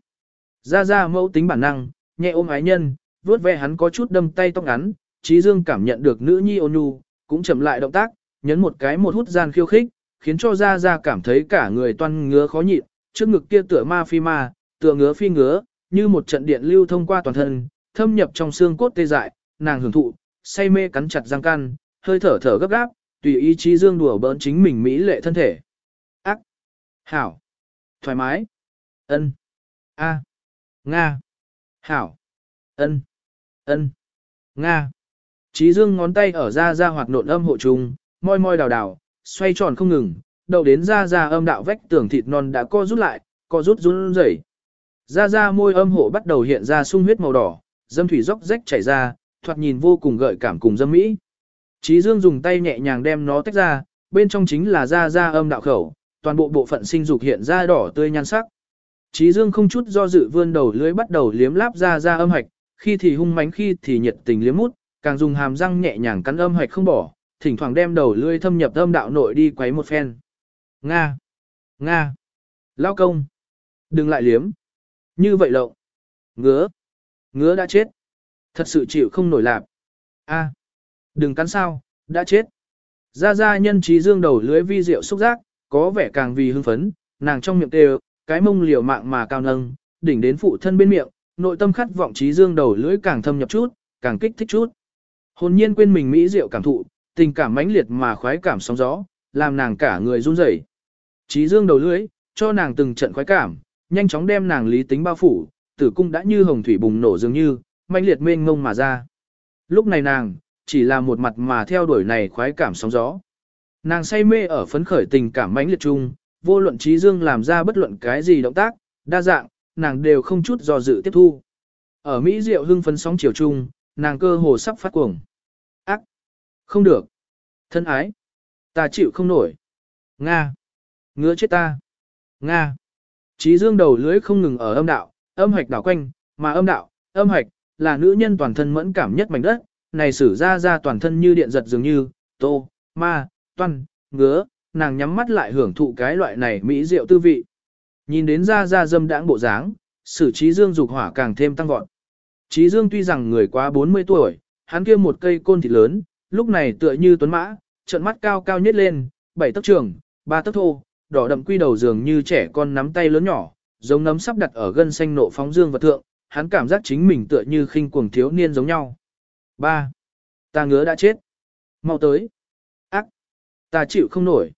Ra ra mẫu tính bản năng, nhẹ ôm ái nhân, vuốt ve hắn có chút đâm tay tóc ngắn, Trí Dương cảm nhận được nữ nhi ôn nhu, cũng chậm lại động tác, nhấn một cái một hút gian khiêu khích, khiến cho ra ra cảm thấy cả người toan ngứa khó nhịn, trước ngực kia tựa ma phi ma, tựa ngứa phi ngứa, như một trận điện lưu thông qua toàn thân, thâm nhập trong xương cốt tê dại, nàng hưởng thụ, say mê cắn chặt răng can, hơi thở thở gấp gáp, tùy ý chí dương đùa bỡn chính mình mỹ lệ thân thể. Ác, hảo, thoải mái, ân, a, nga. Hảo. ân, ân, Nga. Trí dương ngón tay ở ra ra hoạt nộn âm hộ trùng, môi môi đào đào, xoay tròn không ngừng, đầu đến ra ra âm đạo vách tường thịt non đã co rút lại, co rút run rẩy. Ra ra môi âm hộ bắt đầu hiện ra sung huyết màu đỏ, dâm thủy róc rách chảy ra, thoạt nhìn vô cùng gợi cảm cùng dâm mỹ. Trí Dương dùng tay nhẹ nhàng đem nó tách ra, bên trong chính là ra ra âm đạo khẩu, toàn bộ bộ phận sinh dục hiện ra đỏ tươi nhan sắc. Trí Dương không chút do dự vươn đầu lưới bắt đầu liếm láp ra ra âm hạch, khi thì hung mãnh khi thì nhiệt tình liếm mút, càng dùng hàm răng nhẹ nhàng cắn âm hạch không bỏ, thỉnh thoảng đem đầu lưỡi thâm nhập âm đạo nội đi quấy một phen. Nga! Nga! Lao công! Đừng lại liếm! Như vậy lộng! Ngứa! Ngứa đã chết! Thật sự chịu không nổi lạp! A! Đừng cắn sao, đã chết! Ra ra nhân trí dương đầu lưới vi rượu xúc giác, có vẻ càng vì hưng phấn, nàng trong miệng đều, cái mông liều mạng mà cao nâng, đỉnh đến phụ thân bên miệng, nội tâm khát vọng trí dương đầu lưỡi càng thâm nhập chút, càng kích thích chút. Hồn nhiên quên mình mỹ diệu cảm thụ, tình cảm mãnh liệt mà khoái cảm sóng gió, làm nàng cả người run rẩy. Trí dương đầu lưỡi, cho nàng từng trận khoái cảm, nhanh chóng đem nàng lý tính bao phủ, tử cung đã như hồng thủy bùng nổ dường như, mãnh liệt mênh ngông mà ra. Lúc này nàng, chỉ là một mặt mà theo đuổi này khoái cảm sóng gió. Nàng say mê ở phấn khởi tình cảm mãnh liệt chung, vô luận trí dương làm ra bất luận cái gì động tác, đa dạng, nàng đều không chút do dự tiếp thu. Ở Mỹ Diệu hưng phấn sóng chiều chung, nàng cơ hồ sắp phát cuồng. Ác! Không được! Thân ái! Ta chịu không nổi! Nga! Ngứa chết ta! Nga! Trí dương đầu lưới không ngừng ở âm đạo, âm hoạch đảo quanh, mà âm đạo, âm hoạch, là nữ nhân toàn thân mẫn cảm nhất mảnh đất, này sử ra ra toàn thân như điện giật dường như, tô, ma, toan, ngứa, nàng nhắm mắt lại hưởng thụ cái loại này mỹ rượu tư vị. Nhìn đến ra ra dâm đãng bộ dáng, sử trí dương dục hỏa càng thêm tăng vọt. Trí dương tuy rằng người quá 40 tuổi, hắn kia một cây côn thịt lớn, lúc này tựa như tuấn mã, trận mắt cao cao nhất lên, bảy tấc trường, ba tấc thô, đỏ đậm quy đầu dường như trẻ con nắm tay lớn nhỏ, giống nấm sắp đặt ở gân xanh nộ phóng dương vật thượng, hắn cảm giác chính mình tựa như khinh cuồng thiếu niên giống nhau. 3. Ta ngứa đã chết. Mau tới. Ác. Ta chịu không nổi.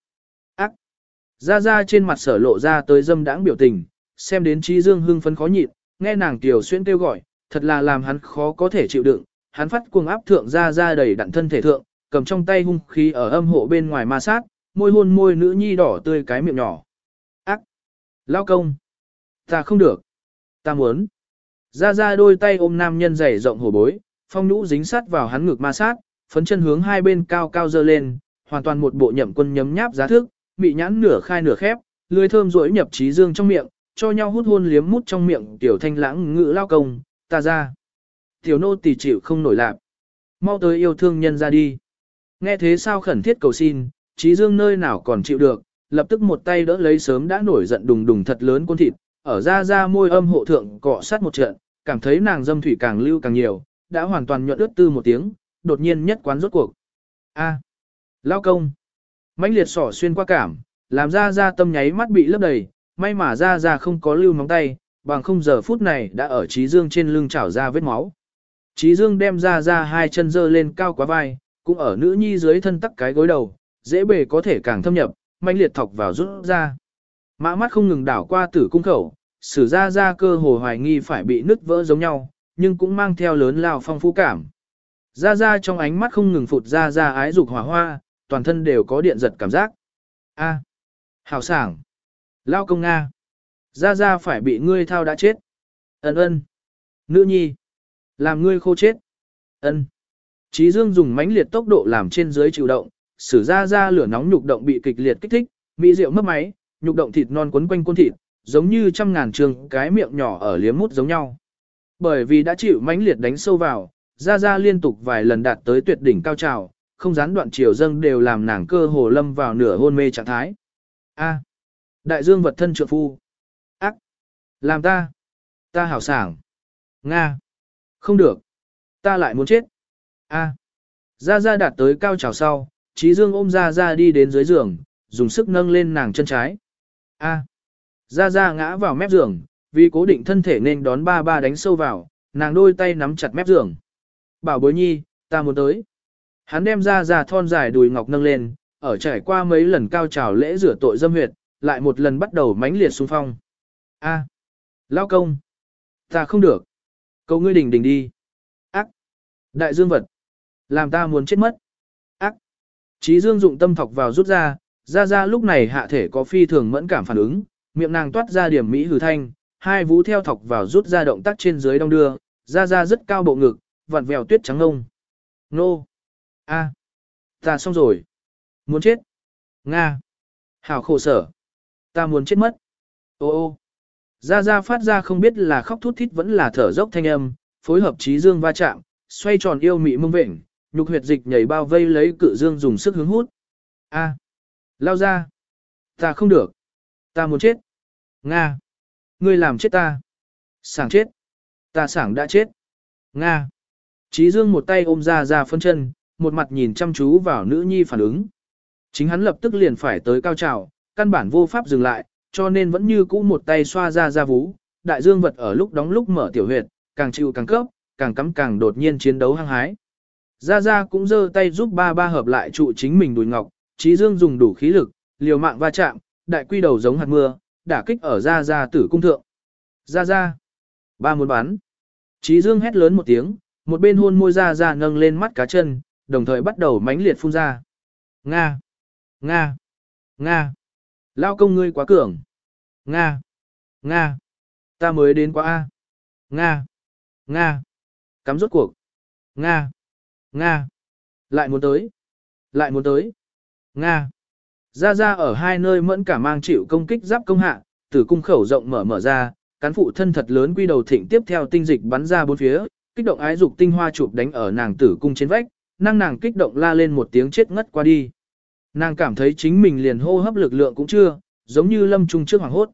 Ra ra trên mặt sở lộ ra tới dâm đãng biểu tình, xem đến trí dương hưng phấn khó nhịn, nghe nàng tiểu xuyên kêu gọi, thật là làm hắn khó có thể chịu đựng. Hắn phát cuồng áp thượng ra ra đầy đặn thân thể thượng, cầm trong tay hung khí ở âm hộ bên ngoài ma sát, môi hôn môi nữ nhi đỏ tươi cái miệng nhỏ. Ác. Lao công. Ta không được. Ta muốn. Ra ra đôi tay ôm nam nhân dày rộng hổ bối, phong nũ dính sát vào hắn ngực ma sát, phấn chân hướng hai bên cao cao dơ lên, hoàn toàn một bộ nhậm quân nhấm nháp giá thức, mị nhãn nửa khai nửa khép, lưỡi thơm rỗi nhập trí dương trong miệng, cho nhau hút hôn liếm mút trong miệng tiểu thanh lãng ngự lao công, ta ra. Tiểu nô tỳ chịu không nổi lạc. Mau tới yêu thương nhân ra đi. Nghe thế sao khẩn thiết cầu xin, trí dương nơi nào còn chịu được, lập tức một tay đỡ lấy sớm đã nổi giận đùng đùng thật lớn con thịt, ở ra ra môi âm hộ thượng cọ sát một trận, cảm thấy nàng dâm thủy càng lưu càng nhiều, đã hoàn toàn nhuận ướt tư một tiếng, đột nhiên nhất quán rốt cuộc. A, lao công, mãnh liệt sỏ xuyên qua cảm, làm ra ra tâm nháy mắt bị lấp đầy, may mà ra ra không có lưu móng tay, bằng không giờ phút này đã ở trí dương trên lưng chảo ra vết máu. Trí dương đem ra ra hai chân dơ lên cao quá vai, cũng ở nữ nhi dưới thân tắc cái gối đầu, dễ bề có thể càng thâm nhập, mãnh liệt thọc vào rút ra. Mã mắt không ngừng đảo qua tử cung khẩu, sử ra ra cơ hồ hoài nghi phải bị nứt vỡ giống nhau, nhưng cũng mang theo lớn lao phong phú cảm. Ra ra trong ánh mắt không ngừng phụt ra ra ái dục hỏa hoa, toàn thân đều có điện giật cảm giác. A, hào sảng, lao công Nga, ra ra phải bị ngươi thao đã chết. Ân ân, nữ nhi, làm ngươi khô chết. Ân. Chí Dương dùng mãnh liệt tốc độ làm trên dưới chịu động, sử ra ra lửa nóng nhục động bị kịch liệt kích thích, mỹ rượu mất máy, nhục động thịt non quấn quanh côn thịt, giống như trăm ngàn trường cái miệng nhỏ ở liếm mút giống nhau. Bởi vì đã chịu mãnh liệt đánh sâu vào, ra ra liên tục vài lần đạt tới tuyệt đỉnh cao trào, không gián đoạn chiều dâng đều làm nàng cơ hồ lâm vào nửa hôn mê trạng thái. A. đại dương vật thân trượng phu. Ác. Làm ta. Ta hảo sảng. Nga. Không được. Ta lại muốn chết. A. gia gia đạt tới cao trào sau, trí dương ôm gia gia đi đến dưới giường, dùng sức nâng lên nàng chân trái. A. gia gia ngã vào mép giường, vì cố định thân thể nên đón ba ba đánh sâu vào, nàng đôi tay nắm chặt mép giường. Bảo bối nhi, ta muốn tới. Hắn đem ra ra thon dài đùi ngọc nâng lên, ở trải qua mấy lần cao trào lễ rửa tội dâm huyệt, lại một lần bắt đầu mãnh liệt xung phong. A. Lao công. Ta không được. Cầu ngươi đỉnh đỉnh đi. Ác. Đại dương vật. Làm ta muốn chết mất. Ác. trí dương dụng tâm thọc vào rút ra, ra ra lúc này hạ thể có phi thường mẫn cảm phản ứng, miệng nàng toát ra điểm mỹ hử thanh, hai vú theo thọc vào rút ra động tác trên dưới đong đưa, ra ra rất cao bộ ngực, vặn vẹo tuyết trắng ngông. Nô. A. Ta xong rồi. Muốn chết. Nga. Hảo khổ sở. Ta muốn chết mất. Ô ô. Ra ra phát ra không biết là khóc thút thít vẫn là thở dốc thanh âm, phối hợp trí dương va chạm, xoay tròn yêu mị mông vệnh, nhục huyệt dịch nhảy bao vây lấy cự dương dùng sức hướng hút. A. Lao ra. Ta không được. Ta muốn chết. Nga. Ngươi làm chết ta. Sảng chết. Ta sảng đã chết. Nga. Trí dương một tay ôm ra ra phân chân, một mặt nhìn chăm chú vào nữ nhi phản ứng. Chính hắn lập tức liền phải tới cao trào, căn bản vô pháp dừng lại, cho nên vẫn như cũ một tay xoa ra ra vú. Đại dương vật ở lúc đóng lúc mở tiểu huyệt, càng chịu càng cấp, càng cắm càng đột nhiên chiến đấu hăng hái. Gia Gia cũng giơ tay giúp ba ba hợp lại trụ chính mình đùi ngọc, Trí Dương dùng đủ khí lực, liều mạng va chạm, đại quy đầu giống hạt mưa, đả kích ở Gia Gia tử cung thượng. Gia Gia, ba muốn bắn. Trí Dương hét lớn một tiếng, một bên hôn môi Gia Gia nâng lên mắt cá chân, đồng thời bắt đầu mãnh liệt phun ra. Nga, Nga, Nga, lao công ngươi quá cường. Nga, Nga, ta mới đến quá A. Nga, Nga, cắm rốt cuộc. Nga, Nga, lại muốn tới, lại muốn tới. Nga. Ra ra ở hai nơi mẫn cả mang chịu công kích giáp công hạ, tử cung khẩu rộng mở mở ra, cán phụ thân thật lớn quy đầu thịnh tiếp theo tinh dịch bắn ra bốn phía, kích động ái dục tinh hoa chụp đánh ở nàng tử cung trên vách, năng nàng kích động la lên một tiếng chết ngất qua đi. Nàng cảm thấy chính mình liền hô hấp lực lượng cũng chưa, giống như lâm trung trước hoàng hốt.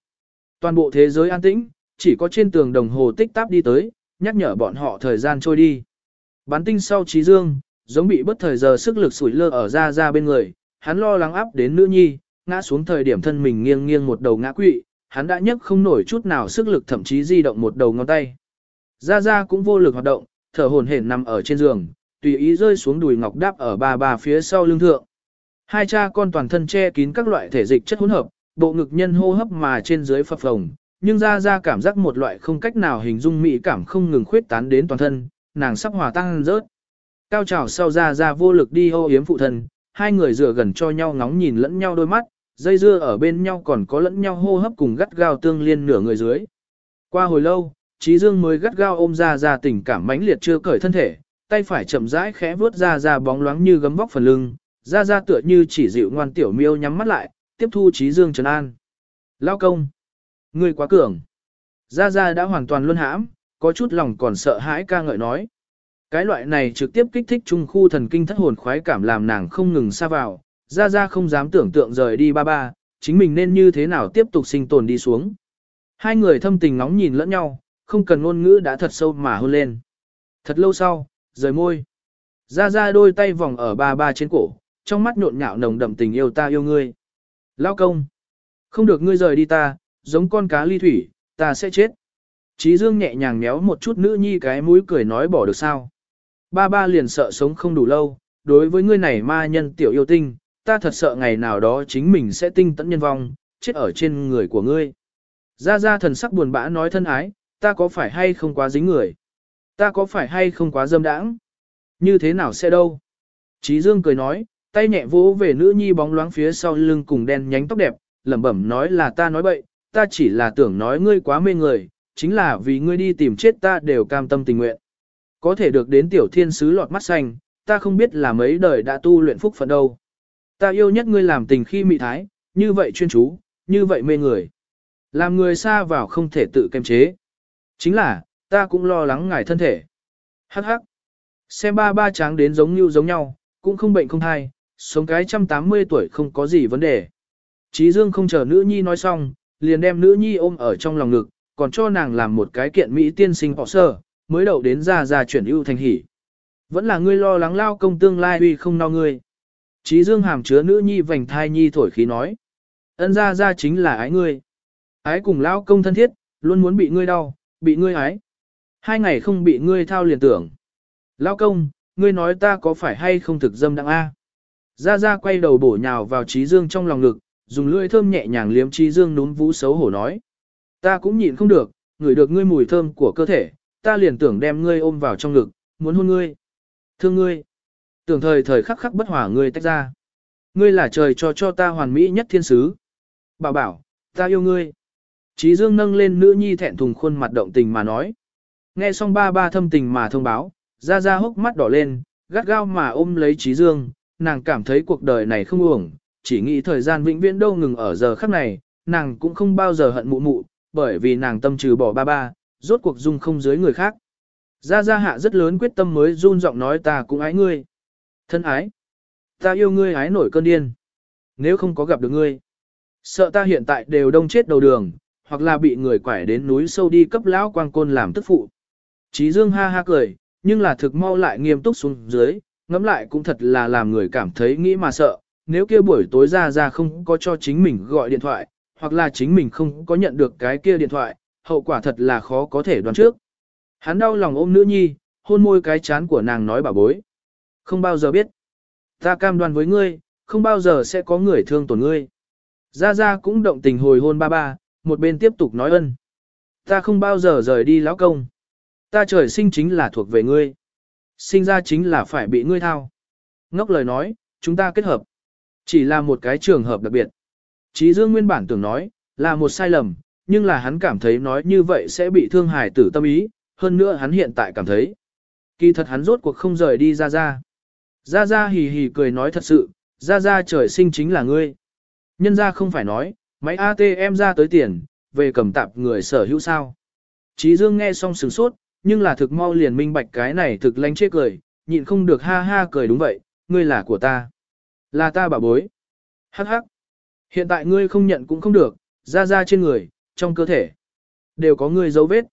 Toàn bộ thế giới an tĩnh, chỉ có trên tường đồng hồ tích táp đi tới, nhắc nhở bọn họ thời gian trôi đi. Bán tinh sau trí dương, giống bị bất thời giờ sức lực sủi lơ ở ra ra bên người, hắn lo lắng áp đến nữ nhi, ngã xuống thời điểm thân mình nghiêng nghiêng một đầu ngã quỵ, hắn đã nhấc không nổi chút nào sức lực thậm chí di động một đầu ngón tay. Ra Ra cũng vô lực hoạt động, thở hổn hển nằm ở trên giường, tùy ý rơi xuống đùi ngọc đáp ở ba bà phía sau lưng thượng. Hai cha con toàn thân che kín các loại thể dịch chất hỗn hợp, bộ ngực nhân hô hấp mà trên dưới phập phồng, nhưng Gia Gia cảm giác một loại không cách nào hình dung mỹ cảm không ngừng khuyết tán đến toàn thân, nàng sắp hòa tan rớt. Cao trào sau Gia Gia vô lực đi hô yếm phụ thân, hai người dựa gần cho nhau ngóng nhìn lẫn nhau đôi mắt, dây dưa ở bên nhau còn có lẫn nhau hô hấp cùng gắt gao tương liên nửa người dưới. Qua hồi lâu, Trí Dương mới gắt gao ôm ra ra tình cảm mãnh liệt chưa cởi thân thể, tay phải chậm rãi khẽ vuốt ra ra bóng loáng như gấm vóc phần lưng, ra ra tựa như chỉ dịu ngoan tiểu miêu nhắm mắt lại, tiếp thu Trí Dương trấn an. Lao công! Ngươi quá cường! Ra ra đã hoàn toàn luân hãm, có chút lòng còn sợ hãi ca ngợi nói. Cái loại này trực tiếp kích thích trung khu thần kinh thất hồn khoái cảm làm nàng không ngừng xa vào, ra ra không dám tưởng tượng rời đi ba ba, chính mình nên như thế nào tiếp tục sinh tồn đi xuống. Hai người thâm tình nóng nhìn lẫn nhau, không cần ngôn ngữ đã thật sâu mà hôn lên. Thật lâu sau, rời môi. Ra ra đôi tay vòng ở ba ba trên cổ, trong mắt nhộn nhạo nồng đậm tình yêu ta yêu ngươi. Lao công. Không được ngươi rời đi ta, giống con cá ly thủy, ta sẽ chết. Chí Dương nhẹ nhàng méo một chút nữ nhi cái mũi cười nói bỏ được sao ba ba liền sợ sống không đủ lâu, đối với ngươi này ma nhân tiểu yêu tinh, ta thật sợ ngày nào đó chính mình sẽ tinh tận nhân vong, chết ở trên người của ngươi. Ra ra thần sắc buồn bã nói thân ái, ta có phải hay không quá dính người? Ta có phải hay không quá dâm đãng? Như thế nào sẽ đâu? Chí Dương cười nói, tay nhẹ vỗ về nữ nhi bóng loáng phía sau lưng cùng đen nhánh tóc đẹp, lẩm bẩm nói là ta nói bậy, ta chỉ là tưởng nói ngươi quá mê người, chính là vì ngươi đi tìm chết ta đều cam tâm tình nguyện. Có thể được đến tiểu thiên sứ lọt mắt xanh, ta không biết là mấy đời đã tu luyện phúc phận đâu. Ta yêu nhất ngươi làm tình khi mị thái, như vậy chuyên chú, như vậy mê người. Làm người xa vào không thể tự kiềm chế. Chính là, ta cũng lo lắng ngài thân thể. Hắc hắc. Xem ba ba tráng đến giống như giống nhau, cũng không bệnh không thai, sống cái trăm tám mươi tuổi không có gì vấn đề. Chí Dương không chờ nữ nhi nói xong, liền đem nữ nhi ôm ở trong lòng ngực, còn cho nàng làm một cái kiện mỹ tiên sinh bỏ sơ, mới đậu đến ra ra chuyển ưu thành hỉ. Vẫn là ngươi lo lắng lao công tương lai uy không no ngươi. Chí dương hàm chứa nữ nhi vành thai nhi thổi khí nói. Ân ra ra chính là ái ngươi. Ái cùng lao công thân thiết, luôn muốn bị ngươi đau, bị ngươi ái. Hai ngày không bị ngươi thao liền tưởng. Lao công, ngươi nói ta có phải hay không thực dâm đặng A. Ra ra quay đầu bổ nhào vào trí dương trong lòng ngực, dùng lưỡi thơm nhẹ nhàng liếm trí dương núm vũ xấu hổ nói. Ta cũng nhịn không được, ngửi được ngươi mùi thơm của cơ thể, ta liền tưởng đem ngươi ôm vào trong ngực, muốn hôn ngươi. Thương ngươi. Tưởng thời thời khắc khắc bất hòa ngươi tách ra. Ngươi là trời cho cho ta hoàn mỹ nhất thiên sứ. Bảo bảo, ta yêu ngươi. Trí Dương nâng lên nữ nhi thẹn thùng khuôn mặt động tình mà nói. Nghe xong ba ba thâm tình mà thông báo, ra ra hốc mắt đỏ lên, gắt gao mà ôm lấy Trí Dương, nàng cảm thấy cuộc đời này không uổng, chỉ nghĩ thời gian vĩnh viễn đâu ngừng ở giờ khắc này, nàng cũng không bao giờ hận mụ mụ, bởi vì nàng tâm trừ bỏ ba ba, rốt cuộc dung không dưới người khác. Ra ra hạ rất lớn quyết tâm mới run giọng nói ta cũng ái ngươi. Thân ái. Ta yêu ngươi ái nổi cơn điên. Nếu không có gặp được ngươi. Sợ ta hiện tại đều đông chết đầu đường, hoặc là bị người quải đến núi sâu đi cấp lão quang côn làm tức phụ. Chí Dương ha ha cười, nhưng là thực mau lại nghiêm túc xuống dưới, ngẫm lại cũng thật là làm người cảm thấy nghĩ mà sợ, nếu kia buổi tối ra ra không có cho chính mình gọi điện thoại, hoặc là chính mình không có nhận được cái kia điện thoại, hậu quả thật là khó có thể đoán trước. Hắn đau lòng ôm nữ nhi, hôn môi cái chán của nàng nói bà bối. Không bao giờ biết. Ta cam đoan với ngươi, không bao giờ sẽ có người thương tổn ngươi. Gia Gia cũng động tình hồi hôn ba ba, một bên tiếp tục nói ân. Ta không bao giờ rời đi lão công. Ta trời sinh chính là thuộc về ngươi. Sinh ra chính là phải bị ngươi thao. Ngốc lời nói, chúng ta kết hợp. Chỉ là một cái trường hợp đặc biệt. Chí Dương nguyên bản tưởng nói, là một sai lầm, nhưng là hắn cảm thấy nói như vậy sẽ bị thương hài tử tâm ý, hơn nữa hắn hiện tại cảm thấy. Kỳ thật hắn rốt cuộc không rời đi ra ra. Ra ra hì hì cười nói thật sự, ra ra trời sinh chính là ngươi. Nhân ra không phải nói, máy ATM ra tới tiền, về cầm tạp người sở hữu sao. Chí Dương nghe xong sửng sốt, nhưng là thực mau liền minh bạch cái này thực lánh chết cười, nhịn không được ha ha cười đúng vậy, ngươi là của ta. Là ta bảo bối. Hắc hắc. Hiện tại ngươi không nhận cũng không được, ra ra trên người, trong cơ thể. Đều có ngươi dấu vết.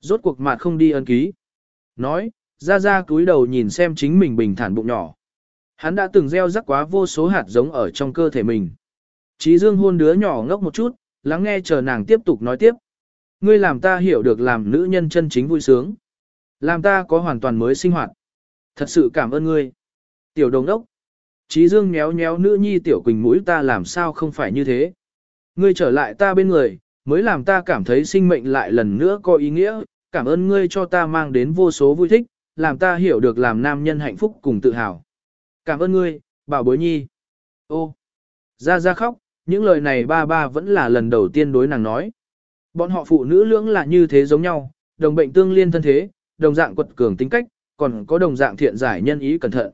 Rốt cuộc mặt không đi ân ký. Nói, ra ra cúi đầu nhìn xem chính mình bình thản bụng nhỏ. Hắn đã từng gieo rắc quá vô số hạt giống ở trong cơ thể mình. Chí dương hôn đứa nhỏ ngốc một chút, lắng nghe chờ nàng tiếp tục nói tiếp. Ngươi làm ta hiểu được làm nữ nhân chân chính vui sướng. Làm ta có hoàn toàn mới sinh hoạt. Thật sự cảm ơn ngươi. Tiểu đồng đốc. trí dương méo méo nữ nhi tiểu quỳnh mũi ta làm sao không phải như thế. Ngươi trở lại ta bên người, mới làm ta cảm thấy sinh mệnh lại lần nữa có ý nghĩa. Cảm ơn ngươi cho ta mang đến vô số vui thích, làm ta hiểu được làm nam nhân hạnh phúc cùng tự hào. Cảm ơn ngươi, bảo bối nhi. Ô, ra ra khóc, những lời này ba ba vẫn là lần đầu tiên đối nàng nói. Bọn họ phụ nữ lưỡng là như thế giống nhau, đồng bệnh tương liên thân thế, đồng dạng quật cường tính cách, còn có đồng dạng thiện giải nhân ý cẩn thận.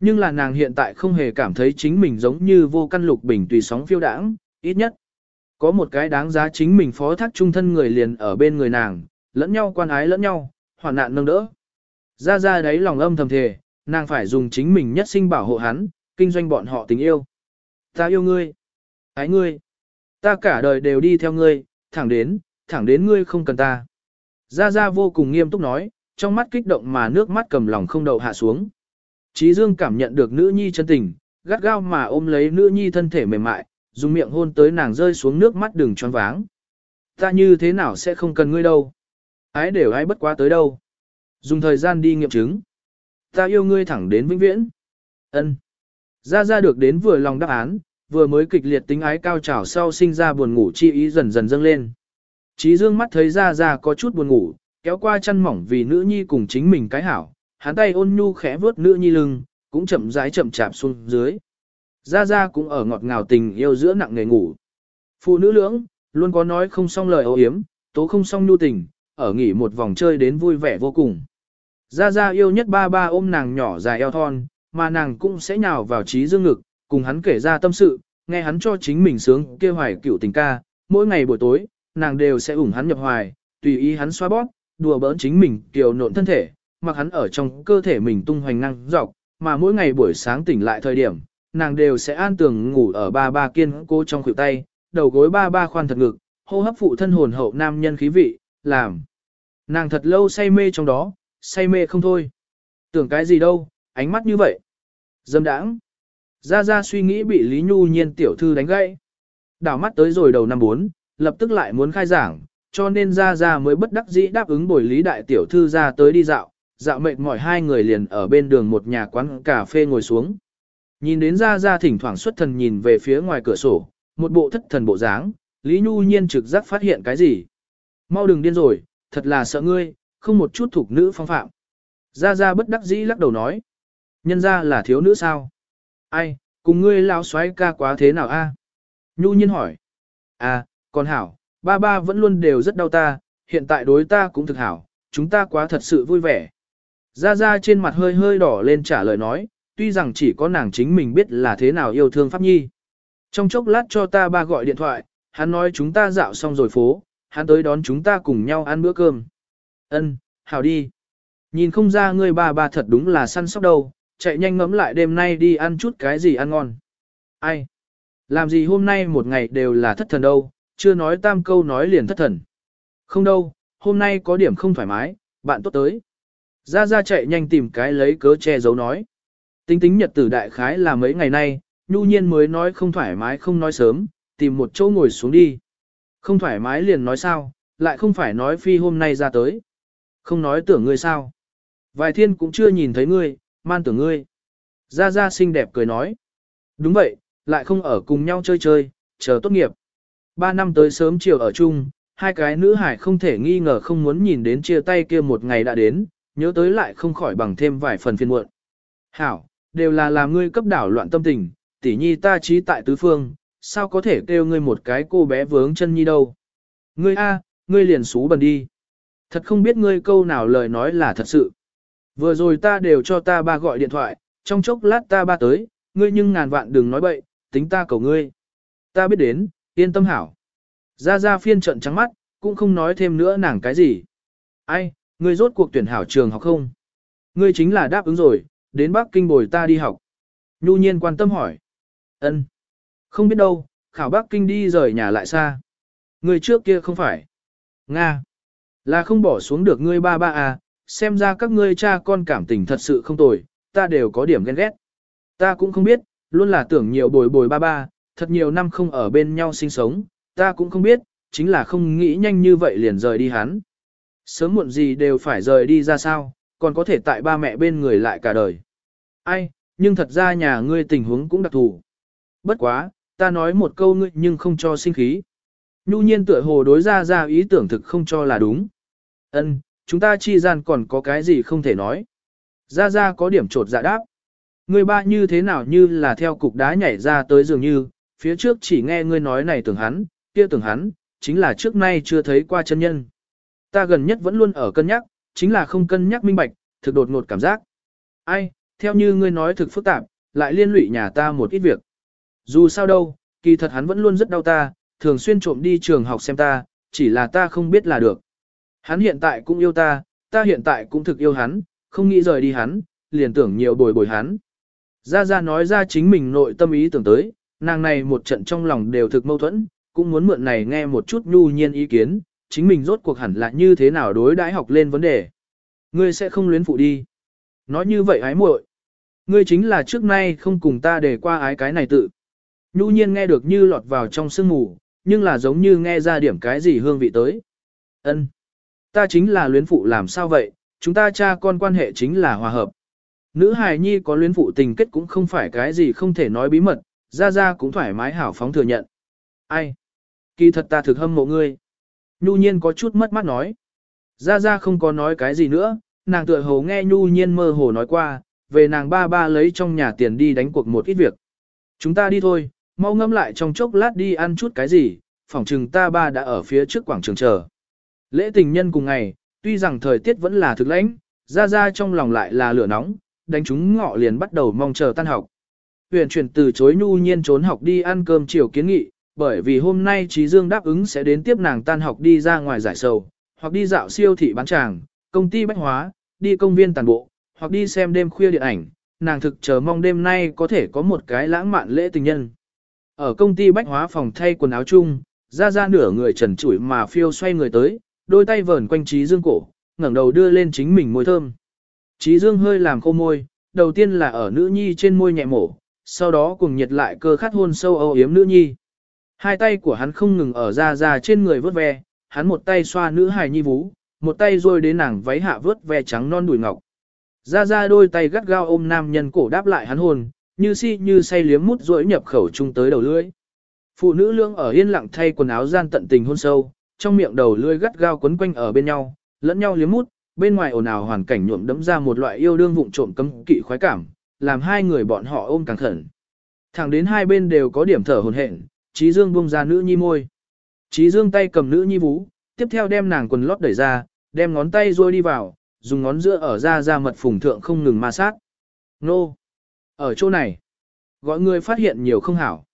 Nhưng là nàng hiện tại không hề cảm thấy chính mình giống như vô căn lục bình tùy sóng phiêu đãng, ít nhất. Có một cái đáng giá chính mình phó thác trung thân người liền ở bên người nàng, lẫn nhau quan ái lẫn nhau, hoàn nạn nâng đỡ. Ra ra đấy lòng âm thầm thề, nàng phải dùng chính mình nhất sinh bảo hộ hắn, kinh doanh bọn họ tình yêu. Ta yêu ngươi. Ái ngươi. Ta cả đời đều đi theo ngươi, thẳng đến, thẳng đến ngươi không cần ta. Gia Gia vô cùng nghiêm túc nói, trong mắt kích động mà nước mắt cầm lòng không đậu hạ xuống. Chí Dương cảm nhận được nữ nhi chân tình, gắt gao mà ôm lấy nữ nhi thân thể mềm mại, dùng miệng hôn tới nàng rơi xuống nước mắt đừng choáng váng. Ta như thế nào sẽ không cần ngươi đâu. Ái đều ai bất quá tới đâu. Dùng thời gian đi nghiệm chứng. Ta yêu ngươi thẳng đến vĩnh viễn. Ân. Gia Gia được đến vừa lòng đáp án, vừa mới kịch liệt tính ái cao trào sau sinh ra buồn ngủ chi ý dần dần dâng lên. Chí dương mắt thấy ra ra có chút buồn ngủ, kéo qua chăn mỏng vì nữ nhi cùng chính mình cái hảo, hắn tay ôn nhu khẽ vuốt nữ nhi lưng, cũng chậm rãi chậm chạp xuống dưới. Ra ra cũng ở ngọt ngào tình yêu giữa nặng nghề ngủ. Phụ nữ lưỡng, luôn có nói không xong lời ô hiếm, tố không xong nhu tình, ở nghỉ một vòng chơi đến vui vẻ vô cùng. Ra ra yêu nhất ba ba ôm nàng nhỏ dài eo thon, mà nàng cũng sẽ nhào vào trí dương ngực, cùng hắn kể ra tâm sự, nghe hắn cho chính mình sướng kêu hoài cựu tình ca, mỗi ngày buổi tối, nàng đều sẽ ủng hắn nhập hoài, tùy ý hắn xoa bóp, đùa bỡn chính mình kiều nộn thân thể, mặc hắn ở trong cơ thể mình tung hoành năng dọc, mà mỗi ngày buổi sáng tỉnh lại thời điểm, nàng đều sẽ an tường ngủ ở ba ba kiên cố trong khuỷu tay, đầu gối ba ba khoan thật ngực, hô hấp phụ thân hồn hậu nam nhân khí vị, làm. Nàng thật lâu say mê trong đó, say mê không thôi. Tưởng cái gì đâu, ánh mắt như vậy. Dâm đãng. Ra Ra suy nghĩ bị Lý Nhu Nhiên tiểu thư đánh gãy. Đảo mắt tới rồi đầu năm 4, lập tức lại muốn khai giảng, cho nên Ra Ra mới bất đắc dĩ đáp ứng bồi Lý Đại tiểu thư ra tới đi dạo, dạo mệt mỏi hai người liền ở bên đường một nhà quán cà phê ngồi xuống. Nhìn đến Ra Ra thỉnh thoảng xuất thần nhìn về phía ngoài cửa sổ, một bộ thất thần bộ dáng, Lý Nhu Nhiên trực giác phát hiện cái gì. Mau đừng điên rồi, thật là sợ ngươi, không một chút thuộc nữ phong phạm. Gia Gia bất đắc dĩ lắc đầu nói. Nhân ra là thiếu nữ sao? Ai, cùng ngươi lao xoáy ca quá thế nào a? Nhu nhiên hỏi. À, còn hảo, ba ba vẫn luôn đều rất đau ta, hiện tại đối ta cũng thực hảo, chúng ta quá thật sự vui vẻ. Gia Gia trên mặt hơi hơi đỏ lên trả lời nói, tuy rằng chỉ có nàng chính mình biết là thế nào yêu thương Pháp Nhi. Trong chốc lát cho ta ba gọi điện thoại, hắn nói chúng ta dạo xong rồi phố, hắn tới đón chúng ta cùng nhau ăn bữa cơm. Ân, hảo đi. Nhìn không ra ngươi ba ba thật đúng là săn sóc đâu, chạy nhanh ngẫm lại đêm nay đi ăn chút cái gì ăn ngon. Ai? Làm gì hôm nay một ngày đều là thất thần đâu, chưa nói tam câu nói liền thất thần. Không đâu, hôm nay có điểm không thoải mái, bạn tốt tới. Ra ra chạy nhanh tìm cái lấy cớ che giấu nói. Tính tính nhật tử đại khái là mấy ngày nay, nhu nhiên mới nói không thoải mái không nói sớm, tìm một chỗ ngồi xuống đi. Không thoải mái liền nói sao, lại không phải nói phi hôm nay ra tới. Không nói tưởng ngươi sao. Vài thiên cũng chưa nhìn thấy ngươi, man tưởng ngươi. Gia Gia xinh đẹp cười nói. Đúng vậy, lại không ở cùng nhau chơi chơi, chờ tốt nghiệp. Ba năm tới sớm chiều ở chung, hai cái nữ hải không thể nghi ngờ không muốn nhìn đến chia tay kia một ngày đã đến, nhớ tới lại không khỏi bằng thêm vài phần phiền muộn. Hảo, đều là làm ngươi cấp đảo loạn tâm tình, tỷ nhi ta trí tại tứ phương, sao có thể kêu ngươi một cái cô bé vướng chân nhi đâu. Ngươi a, ngươi liền xú bần đi. Thật không biết ngươi câu nào lời nói là thật sự. Vừa rồi ta đều cho ta ba gọi điện thoại, trong chốc lát ta ba tới, ngươi nhưng ngàn vạn đừng nói bậy, tính ta cầu ngươi. Ta biết đến, yên tâm hảo. Ra ra phiên trận trắng mắt, cũng không nói thêm nữa nàng cái gì. Ai, ngươi rốt cuộc tuyển hảo trường học không? Ngươi chính là đáp ứng rồi, đến Bắc Kinh bồi ta đi học. Nhu nhiên quan tâm hỏi. Ân, Không biết đâu, khảo Bắc Kinh đi rời nhà lại xa. Ngươi trước kia không phải. Nga. Là không bỏ xuống được ngươi ba ba à, xem ra các ngươi cha con cảm tình thật sự không tồi, ta đều có điểm ghen ghét. Ta cũng không biết, luôn là tưởng nhiều bồi bồi ba ba, thật nhiều năm không ở bên nhau sinh sống, ta cũng không biết, chính là không nghĩ nhanh như vậy liền rời đi hắn. Sớm muộn gì đều phải rời đi ra sao, còn có thể tại ba mẹ bên người lại cả đời. Ai, nhưng thật ra nhà ngươi tình huống cũng đặc thù. Bất quá, ta nói một câu ngươi nhưng không cho sinh khí. Nhu nhiên tựa hồ đối ra ra ý tưởng thực không cho là đúng. Ân, chúng ta chi gian còn có cái gì không thể nói. Ra ra có điểm trột dạ đáp. Ngươi ba như thế nào như là theo cục đá nhảy ra tới dường như, phía trước chỉ nghe ngươi nói này tưởng hắn, kia tưởng hắn, chính là trước nay chưa thấy qua chân nhân. Ta gần nhất vẫn luôn ở cân nhắc, chính là không cân nhắc minh bạch, thực đột ngột cảm giác. Ai, theo như ngươi nói thực phức tạp, lại liên lụy nhà ta một ít việc. Dù sao đâu, kỳ thật hắn vẫn luôn rất đau ta, thường xuyên trộm đi trường học xem ta, chỉ là ta không biết là được. Hắn hiện tại cũng yêu ta, ta hiện tại cũng thực yêu hắn, không nghĩ rời đi hắn, liền tưởng nhiều bồi bồi hắn. Gia Gia nói ra chính mình nội tâm ý tưởng tới, nàng này một trận trong lòng đều thực mâu thuẫn, cũng muốn mượn này nghe một chút nhu nhiên ý kiến, chính mình rốt cuộc hẳn là như thế nào đối đãi học lên vấn đề. Ngươi sẽ không luyến phụ đi. Nói như vậy ái muội. Ngươi chính là trước nay không cùng ta để qua ái cái này tự. Nhu nhiên nghe được như lọt vào trong sương mù, nhưng là giống như nghe ra điểm cái gì hương vị tới. Ân, Ta chính là luyến phụ làm sao vậy, chúng ta cha con quan hệ chính là hòa hợp. Nữ hài nhi có luyến phụ tình kết cũng không phải cái gì không thể nói bí mật, ra ra cũng thoải mái hảo phóng thừa nhận. Ai? Kỳ thật ta thực hâm mộ ngươi. Nhu nhiên có chút mất mắt nói. Ra ra không có nói cái gì nữa, nàng tựa hồ nghe Nhu nhiên mơ hồ nói qua, về nàng ba ba lấy trong nhà tiền đi đánh cuộc một ít việc. Chúng ta đi thôi, mau ngâm lại trong chốc lát đi ăn chút cái gì, phỏng chừng ta ba đã ở phía trước quảng trường chờ. Lễ tình nhân cùng ngày, tuy rằng thời tiết vẫn là thực lãnh, ra ra trong lòng lại là lửa nóng, đánh chúng ngọ liền bắt đầu mong chờ tan học. Huyền chuyển từ chối nhu nhiên trốn học đi ăn cơm chiều kiến nghị, bởi vì hôm nay Trí Dương đáp ứng sẽ đến tiếp nàng tan học đi ra ngoài giải sầu, hoặc đi dạo siêu thị bán tràng, công ty bách hóa, đi công viên tàn bộ, hoặc đi xem đêm khuya điện ảnh, nàng thực chờ mong đêm nay có thể có một cái lãng mạn lễ tình nhân. Ở công ty bách hóa phòng thay quần áo chung, ra ra nửa người trần trụi mà phiêu xoay người tới, đôi tay vờn quanh Trí Dương cổ, ngẩng đầu đưa lên chính mình môi thơm. Trí Dương hơi làm khô môi, đầu tiên là ở nữ nhi trên môi nhẹ mổ, sau đó cùng nhiệt lại cơ khát hôn sâu âu yếm nữ nhi. Hai tay của hắn không ngừng ở ra ra trên người vớt ve, hắn một tay xoa nữ hài nhi vú, một tay rôi đến nàng váy hạ vớt ve trắng non đùi ngọc. Ra ra đôi tay gắt gao ôm nam nhân cổ đáp lại hắn hôn, như si như say liếm mút rỗi nhập khẩu chung tới đầu lưỡi. Phụ nữ lương ở yên lặng thay quần áo gian tận tình hôn sâu, trong miệng đầu lưỡi gắt gao quấn quanh ở bên nhau, lẫn nhau liếm mút, bên ngoài ồn ào hoàn cảnh nhuộm đẫm ra một loại yêu đương vụng trộm cấm kỵ khoái cảm, làm hai người bọn họ ôm càng khẩn. Thẳng đến hai bên đều có điểm thở hồn hển, Trí Dương buông ra nữ nhi môi. Trí Dương tay cầm nữ nhi vú, tiếp theo đem nàng quần lót đẩy ra, đem ngón tay rôi đi vào, dùng ngón giữa ở ra ra mật phùng thượng không ngừng ma sát. Nô! Ở chỗ này, gọi người phát hiện nhiều không hảo.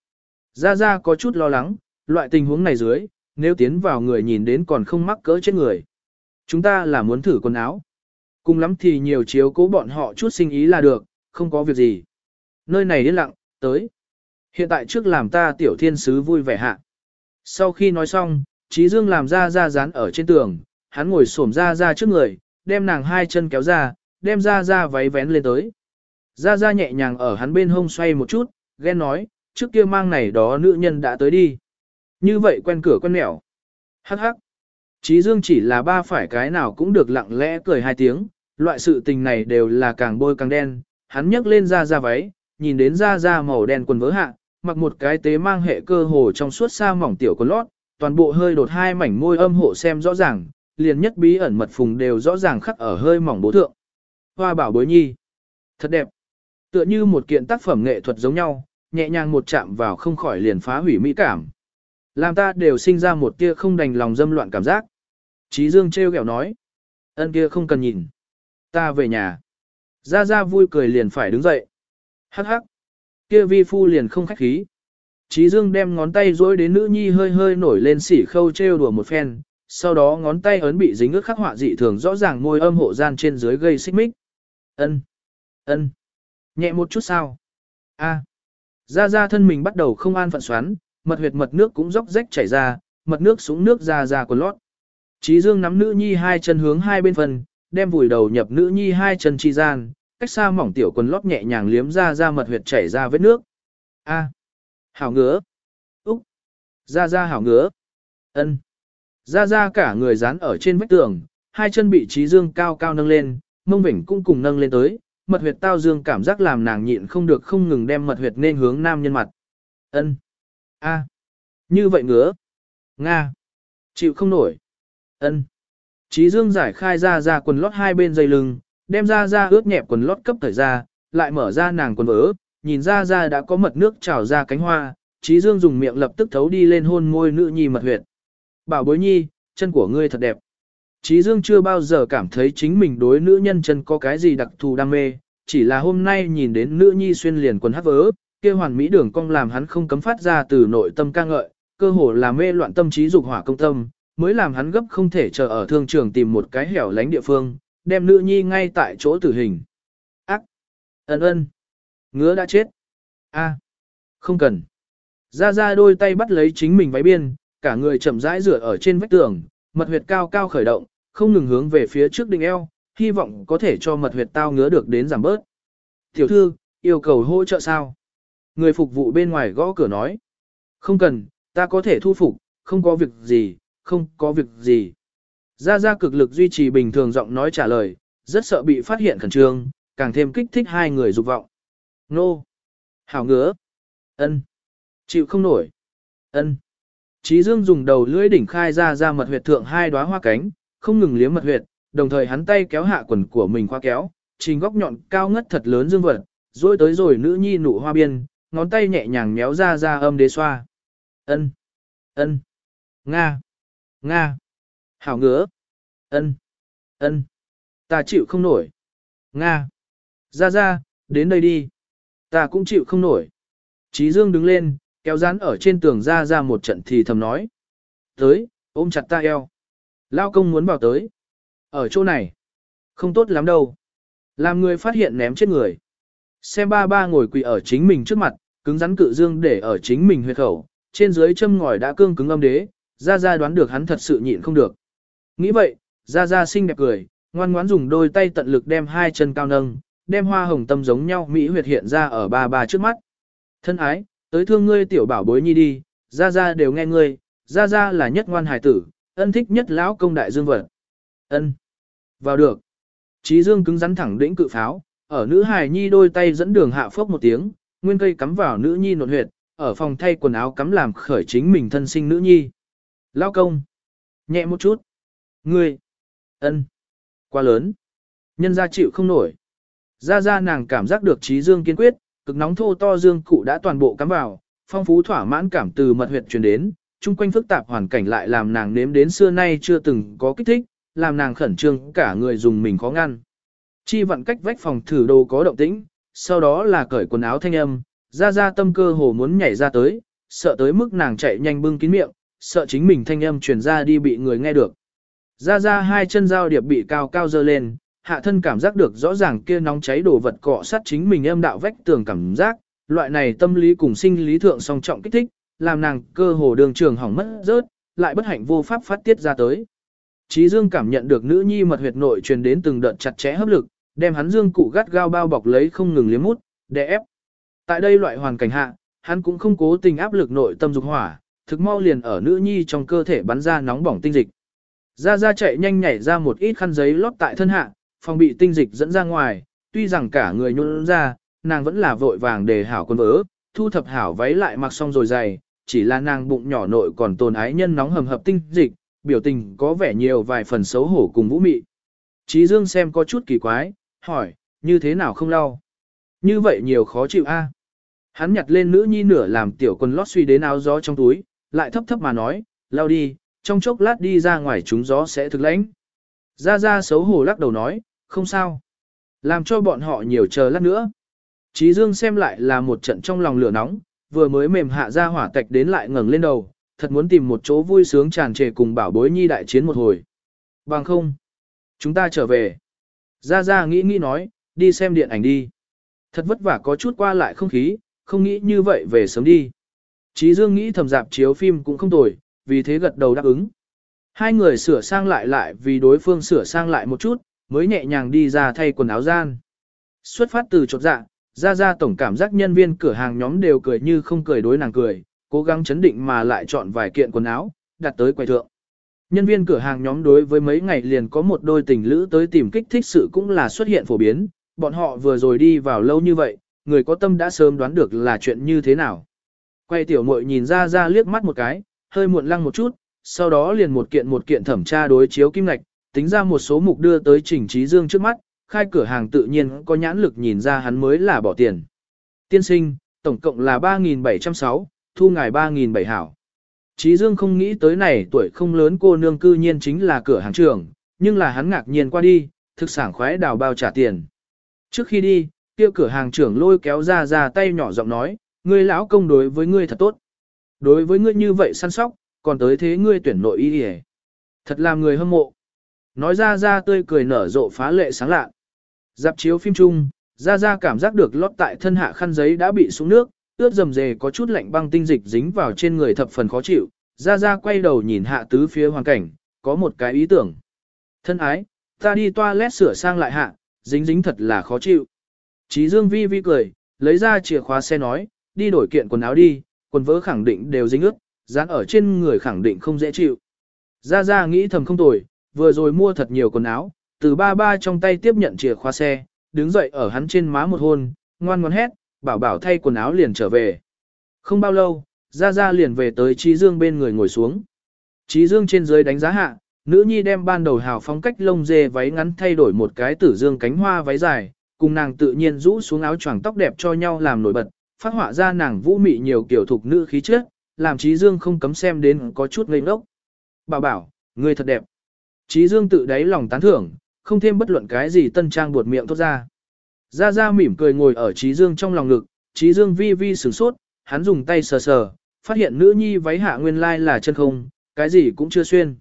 Ra ra có chút lo lắng, loại tình huống này dưới, nếu tiến vào người nhìn đến còn không mắc cỡ chết người. Chúng ta là muốn thử quần áo. Cùng lắm thì nhiều chiếu cố bọn họ chút sinh ý là được, không có việc gì. Nơi này yên lặng, tới. Hiện tại trước làm ta tiểu thiên sứ vui vẻ hạ. Sau khi nói xong, Trí Dương làm ra ra dán ở trên tường, hắn ngồi xổm ra ra trước người, đem nàng hai chân kéo ra, đem ra ra váy vén lên tới. Ra ra nhẹ nhàng ở hắn bên hông xoay một chút, ghen nói, trước kia mang này đó nữ nhân đã tới đi. Như vậy quen cửa quen nẻo. Hắc hắc. Trí Dương chỉ là ba phải cái nào cũng được lặng lẽ cười hai tiếng, loại sự tình này đều là càng bôi càng đen. Hắn nhấc lên ra ra váy, nhìn đến ra ra màu đen quần vớ hạ, mặc một cái tế mang hệ cơ hồ trong suốt xa mỏng tiểu quần lót, toàn bộ hơi đột hai mảnh môi âm hộ xem rõ ràng, liền nhất bí ẩn mật phùng đều rõ ràng khắc ở hơi mỏng bố thượng. Hoa bảo bối nhi. Thật đẹp. Tựa như một kiện tác phẩm nghệ thuật giống nhau, nhẹ nhàng một chạm vào không khỏi liền phá hủy mỹ cảm. Làm ta đều sinh ra một tia không đành lòng dâm loạn cảm giác. Chí Dương treo kẹo nói. Ân kia không cần nhìn. Ta về nhà. Ra Ra vui cười liền phải đứng dậy. Hắc hắc. Kia vi phu liền không khách khí. Chí Dương đem ngón tay duỗi đến nữ nhi hơi hơi nổi lên xỉ khâu trêu đùa một phen, sau đó ngón tay ấn bị dính ướt khắc họa dị thường rõ ràng môi âm hộ gian trên dưới gây xích mích. Ân, ân, nhẹ một chút sao? A. Ra ra thân mình bắt đầu không an phận xoắn, mật huyệt mật nước cũng róc rách chảy ra, mật nước súng nước ra ra của lót. Chí Dương nắm nữ nhi hai chân hướng hai bên phần, đem vùi đầu nhập nữ nhi hai chân chi gian, cách xa mỏng tiểu quần lót nhẹ nhàng liếm ra ra mật huyệt chảy ra vết nước. A. Hảo ngứa. Úc. Ra ra hảo ngứa. Ân. Ra ra cả người dán ở trên vách tường, hai chân bị trí dương cao cao nâng lên, mông vỉnh cũng cùng nâng lên tới, mật huyệt tao dương cảm giác làm nàng nhịn không được không ngừng đem mật huyệt nên hướng nam nhân mặt. Ân. A. Như vậy ngứa. Nga. Chịu không nổi. Ân. Trí dương giải khai ra ra quần lót hai bên dây lưng, đem ra ra ướt nhẹp quần lót cấp thời ra, lại mở ra nàng quần vỡ, nhìn ra ra đã có mật nước trào ra cánh hoa, trí dương dùng miệng lập tức thấu đi lên hôn môi nữ nhi mật huyệt. Bảo bối nhi, chân của ngươi thật đẹp. trí Dương chưa bao giờ cảm thấy chính mình đối nữ nhân chân có cái gì đặc thù đam mê, chỉ là hôm nay nhìn đến nữ nhi xuyên liền quần hát vớ, kia hoàn mỹ đường cong làm hắn không cấm phát ra từ nội tâm ca ngợi, cơ hồ là mê loạn tâm trí dục hỏa công tâm, mới làm hắn gấp không thể chờ ở thương trường tìm một cái hẻo lánh địa phương, đem nữ nhi ngay tại chỗ tử hình. Ác! Ấn ơn! Ngứa đã chết! A! Không cần! Ra ra đôi tay bắt lấy chính mình váy biên, cả người chậm rãi rửa ở trên vách tường, mật huyệt cao cao khởi động, không ngừng hướng về phía trước đỉnh eo, hy vọng có thể cho mật huyệt tao ngứa được đến giảm bớt. Tiểu thư, yêu cầu hỗ trợ sao? Người phục vụ bên ngoài gõ cửa nói. Không cần, ta có thể thu phục, không có việc gì, không có việc gì. Gia Gia cực lực duy trì bình thường giọng nói trả lời, rất sợ bị phát hiện khẩn trương, càng thêm kích thích hai người dục vọng. Nô! Hảo ngứa! ân, Chịu không nổi! ân. Chí Dương dùng đầu lưỡi đỉnh khai ra ra mật huyệt thượng hai đóa hoa cánh, không ngừng liếm mật huyệt, đồng thời hắn tay kéo hạ quần của mình khoa kéo, trình góc nhọn cao ngất thật lớn dương vật, rồi tới rồi nữ nhi nụ hoa biên, ngón tay nhẹ nhàng méo ra ra âm đế xoa. Ân, ân, nga, nga, hảo ngứa, ân, ân, ta chịu không nổi, nga, ra ra, đến đây đi, ta cũng chịu không nổi. Chí Dương đứng lên, kéo rán ở trên tường ra ra một trận thì thầm nói. Tới, ôm chặt ta eo. Lao công muốn vào tới. Ở chỗ này. Không tốt lắm đâu. Làm người phát hiện ném chết người. Xem ba ba ngồi quỳ ở chính mình trước mặt, cứng rắn cự dương để ở chính mình huyệt khẩu, trên dưới châm ngòi đã cương cứng âm đế, ra ra đoán được hắn thật sự nhịn không được. Nghĩ vậy, ra ra xinh đẹp cười, ngoan ngoãn dùng đôi tay tận lực đem hai chân cao nâng, đem hoa hồng tâm giống nhau Mỹ huyệt hiện ra ở ba ba trước mắt. Thân ái, Tới thương ngươi tiểu bảo bối nhi đi, ra ra đều nghe ngươi, ra ra là nhất ngoan hài tử, ân thích nhất lão công đại dương vật. Ân. Vào được. Chí dương cứng rắn thẳng đĩnh cự pháo, ở nữ hài nhi đôi tay dẫn đường hạ phốc một tiếng, nguyên cây cắm vào nữ nhi nột huyệt, ở phòng thay quần áo cắm làm khởi chính mình thân sinh nữ nhi. lao công. Nhẹ một chút. Ngươi. Ân. Quá lớn. Nhân gia chịu không nổi. Ra ra nàng cảm giác được trí dương kiên quyết, cực nóng thô to dương cụ đã toàn bộ cắm vào, phong phú thỏa mãn cảm từ mật huyệt truyền đến, chung quanh phức tạp hoàn cảnh lại làm nàng nếm đến xưa nay chưa từng có kích thích, làm nàng khẩn trương cả người dùng mình khó ngăn. Chi vận cách vách phòng thử đồ có động tĩnh, sau đó là cởi quần áo thanh âm, ra ra tâm cơ hồ muốn nhảy ra tới, sợ tới mức nàng chạy nhanh bưng kín miệng, sợ chính mình thanh âm truyền ra đi bị người nghe được. Ra ra hai chân dao điệp bị cao cao dơ lên, hạ thân cảm giác được rõ ràng kia nóng cháy đồ vật cọ sát chính mình âm đạo vách tường cảm giác, loại này tâm lý cùng sinh lý thượng song trọng kích thích, làm nàng cơ hồ đường trường hỏng mất rớt, lại bất hạnh vô pháp phát tiết ra tới. Chí Dương cảm nhận được nữ nhi mật huyệt nội truyền đến từng đợt chặt chẽ hấp lực, đem hắn dương cụ gắt gao bao bọc lấy không ngừng liếm mút, để ép. Tại đây loại hoàn cảnh hạ, hắn cũng không cố tình áp lực nội tâm dục hỏa, thực mau liền ở nữ nhi trong cơ thể bắn ra nóng bỏng tinh dịch. Ra ra chạy nhanh nhảy ra một ít khăn giấy lót tại thân hạ, phòng bị tinh dịch dẫn ra ngoài, tuy rằng cả người nhún ra, nàng vẫn là vội vàng để hảo quân vỡ, thu thập hảo váy lại mặc xong rồi dày, chỉ là nàng bụng nhỏ nội còn tồn ái nhân nóng hầm hập tinh dịch, biểu tình có vẻ nhiều vài phần xấu hổ cùng vũ mị. Chí Dương xem có chút kỳ quái, hỏi, như thế nào không lau? Như vậy nhiều khó chịu a. Hắn nhặt lên nữ nhi nửa làm tiểu quần lót suy đến áo gió trong túi, lại thấp thấp mà nói, lau đi, trong chốc lát đi ra ngoài chúng gió sẽ thực lãnh. Ra ra xấu hổ lắc đầu nói, không sao. Làm cho bọn họ nhiều chờ lát nữa. Chí Dương xem lại là một trận trong lòng lửa nóng, vừa mới mềm hạ ra hỏa tạch đến lại ngẩng lên đầu, thật muốn tìm một chỗ vui sướng tràn trề cùng bảo bối nhi đại chiến một hồi. Bằng không, chúng ta trở về. Ra ra nghĩ nghĩ nói, đi xem điện ảnh đi. Thật vất vả có chút qua lại không khí, không nghĩ như vậy về sớm đi. Chí Dương nghĩ thầm dạp chiếu phim cũng không tồi, vì thế gật đầu đáp ứng. Hai người sửa sang lại lại vì đối phương sửa sang lại một chút, mới nhẹ nhàng đi ra thay quần áo gian. Xuất phát từ chột dạ, ra ra tổng cảm giác nhân viên cửa hàng nhóm đều cười như không cười đối nàng cười, cố gắng chấn định mà lại chọn vài kiện quần áo, đặt tới quầy thượng. Nhân viên cửa hàng nhóm đối với mấy ngày liền có một đôi tình lữ tới tìm kích thích sự cũng là xuất hiện phổ biến, bọn họ vừa rồi đi vào lâu như vậy, người có tâm đã sớm đoán được là chuyện như thế nào. Quay tiểu muội nhìn ra ra liếc mắt một cái, hơi muộn lăng một chút, sau đó liền một kiện một kiện thẩm tra đối chiếu kim ngạch, tính ra một số mục đưa tới Trình Trí Dương trước mắt, khai cửa hàng tự nhiên có nhãn lực nhìn ra hắn mới là bỏ tiền. Tiên sinh, tổng cộng là 3.706, thu ngài 3.700 hảo. Chí Dương không nghĩ tới này tuổi không lớn cô nương cư nhiên chính là cửa hàng trưởng, nhưng là hắn ngạc nhiên qua đi, thực sản khoái đào bao trả tiền. Trước khi đi, kia cửa hàng trưởng lôi kéo ra ra tay nhỏ giọng nói, ngươi lão công đối với ngươi thật tốt. Đối với ngươi như vậy săn sóc, còn tới thế ngươi tuyển nội y hề. Thật làm người hâm mộ. Nói ra ra tươi cười nở rộ phá lệ sáng lạ. Dạp chiếu phim chung, ra ra cảm giác được lót tại thân hạ khăn giấy đã bị xuống nước, ướt dầm dề có chút lạnh băng tinh dịch dính vào trên người thập phần khó chịu. Ra ra quay đầu nhìn hạ tứ phía hoàn cảnh, có một cái ý tưởng. Thân ái, ta đi toilet sửa sang lại hạ, dính dính thật là khó chịu. Chí Dương vi vi cười, lấy ra chìa khóa xe nói, đi đổi kiện quần áo đi, quần vỡ khẳng định đều dính ướt, dán ở trên người khẳng định không dễ chịu. Ra ra nghĩ thầm không tồi, vừa rồi mua thật nhiều quần áo, từ ba ba trong tay tiếp nhận chìa khóa xe, đứng dậy ở hắn trên má một hôn, ngoan ngoãn hét, bảo bảo thay quần áo liền trở về. Không bao lâu, ra ra liền về tới Trí Dương bên người ngồi xuống. Trí Dương trên dưới đánh giá hạ, nữ nhi đem ban đầu hào phóng cách lông dê váy ngắn thay đổi một cái tử dương cánh hoa váy dài, cùng nàng tự nhiên rũ xuống áo choàng tóc đẹp cho nhau làm nổi bật, phát họa ra nàng vũ mị nhiều kiểu thuộc nữ khí chất, làm Trí Dương không cấm xem đến có chút ngây ngốc. Bảo bảo, người thật đẹp. Trí Dương tự đáy lòng tán thưởng, không thêm bất luận cái gì tân trang buột miệng thốt ra. Gia Gia mỉm cười ngồi ở Trí Dương trong lòng ngực, Trí Dương vi vi sửng sốt, hắn dùng tay sờ sờ, phát hiện nữ nhi váy hạ nguyên lai là chân không, cái gì cũng chưa xuyên.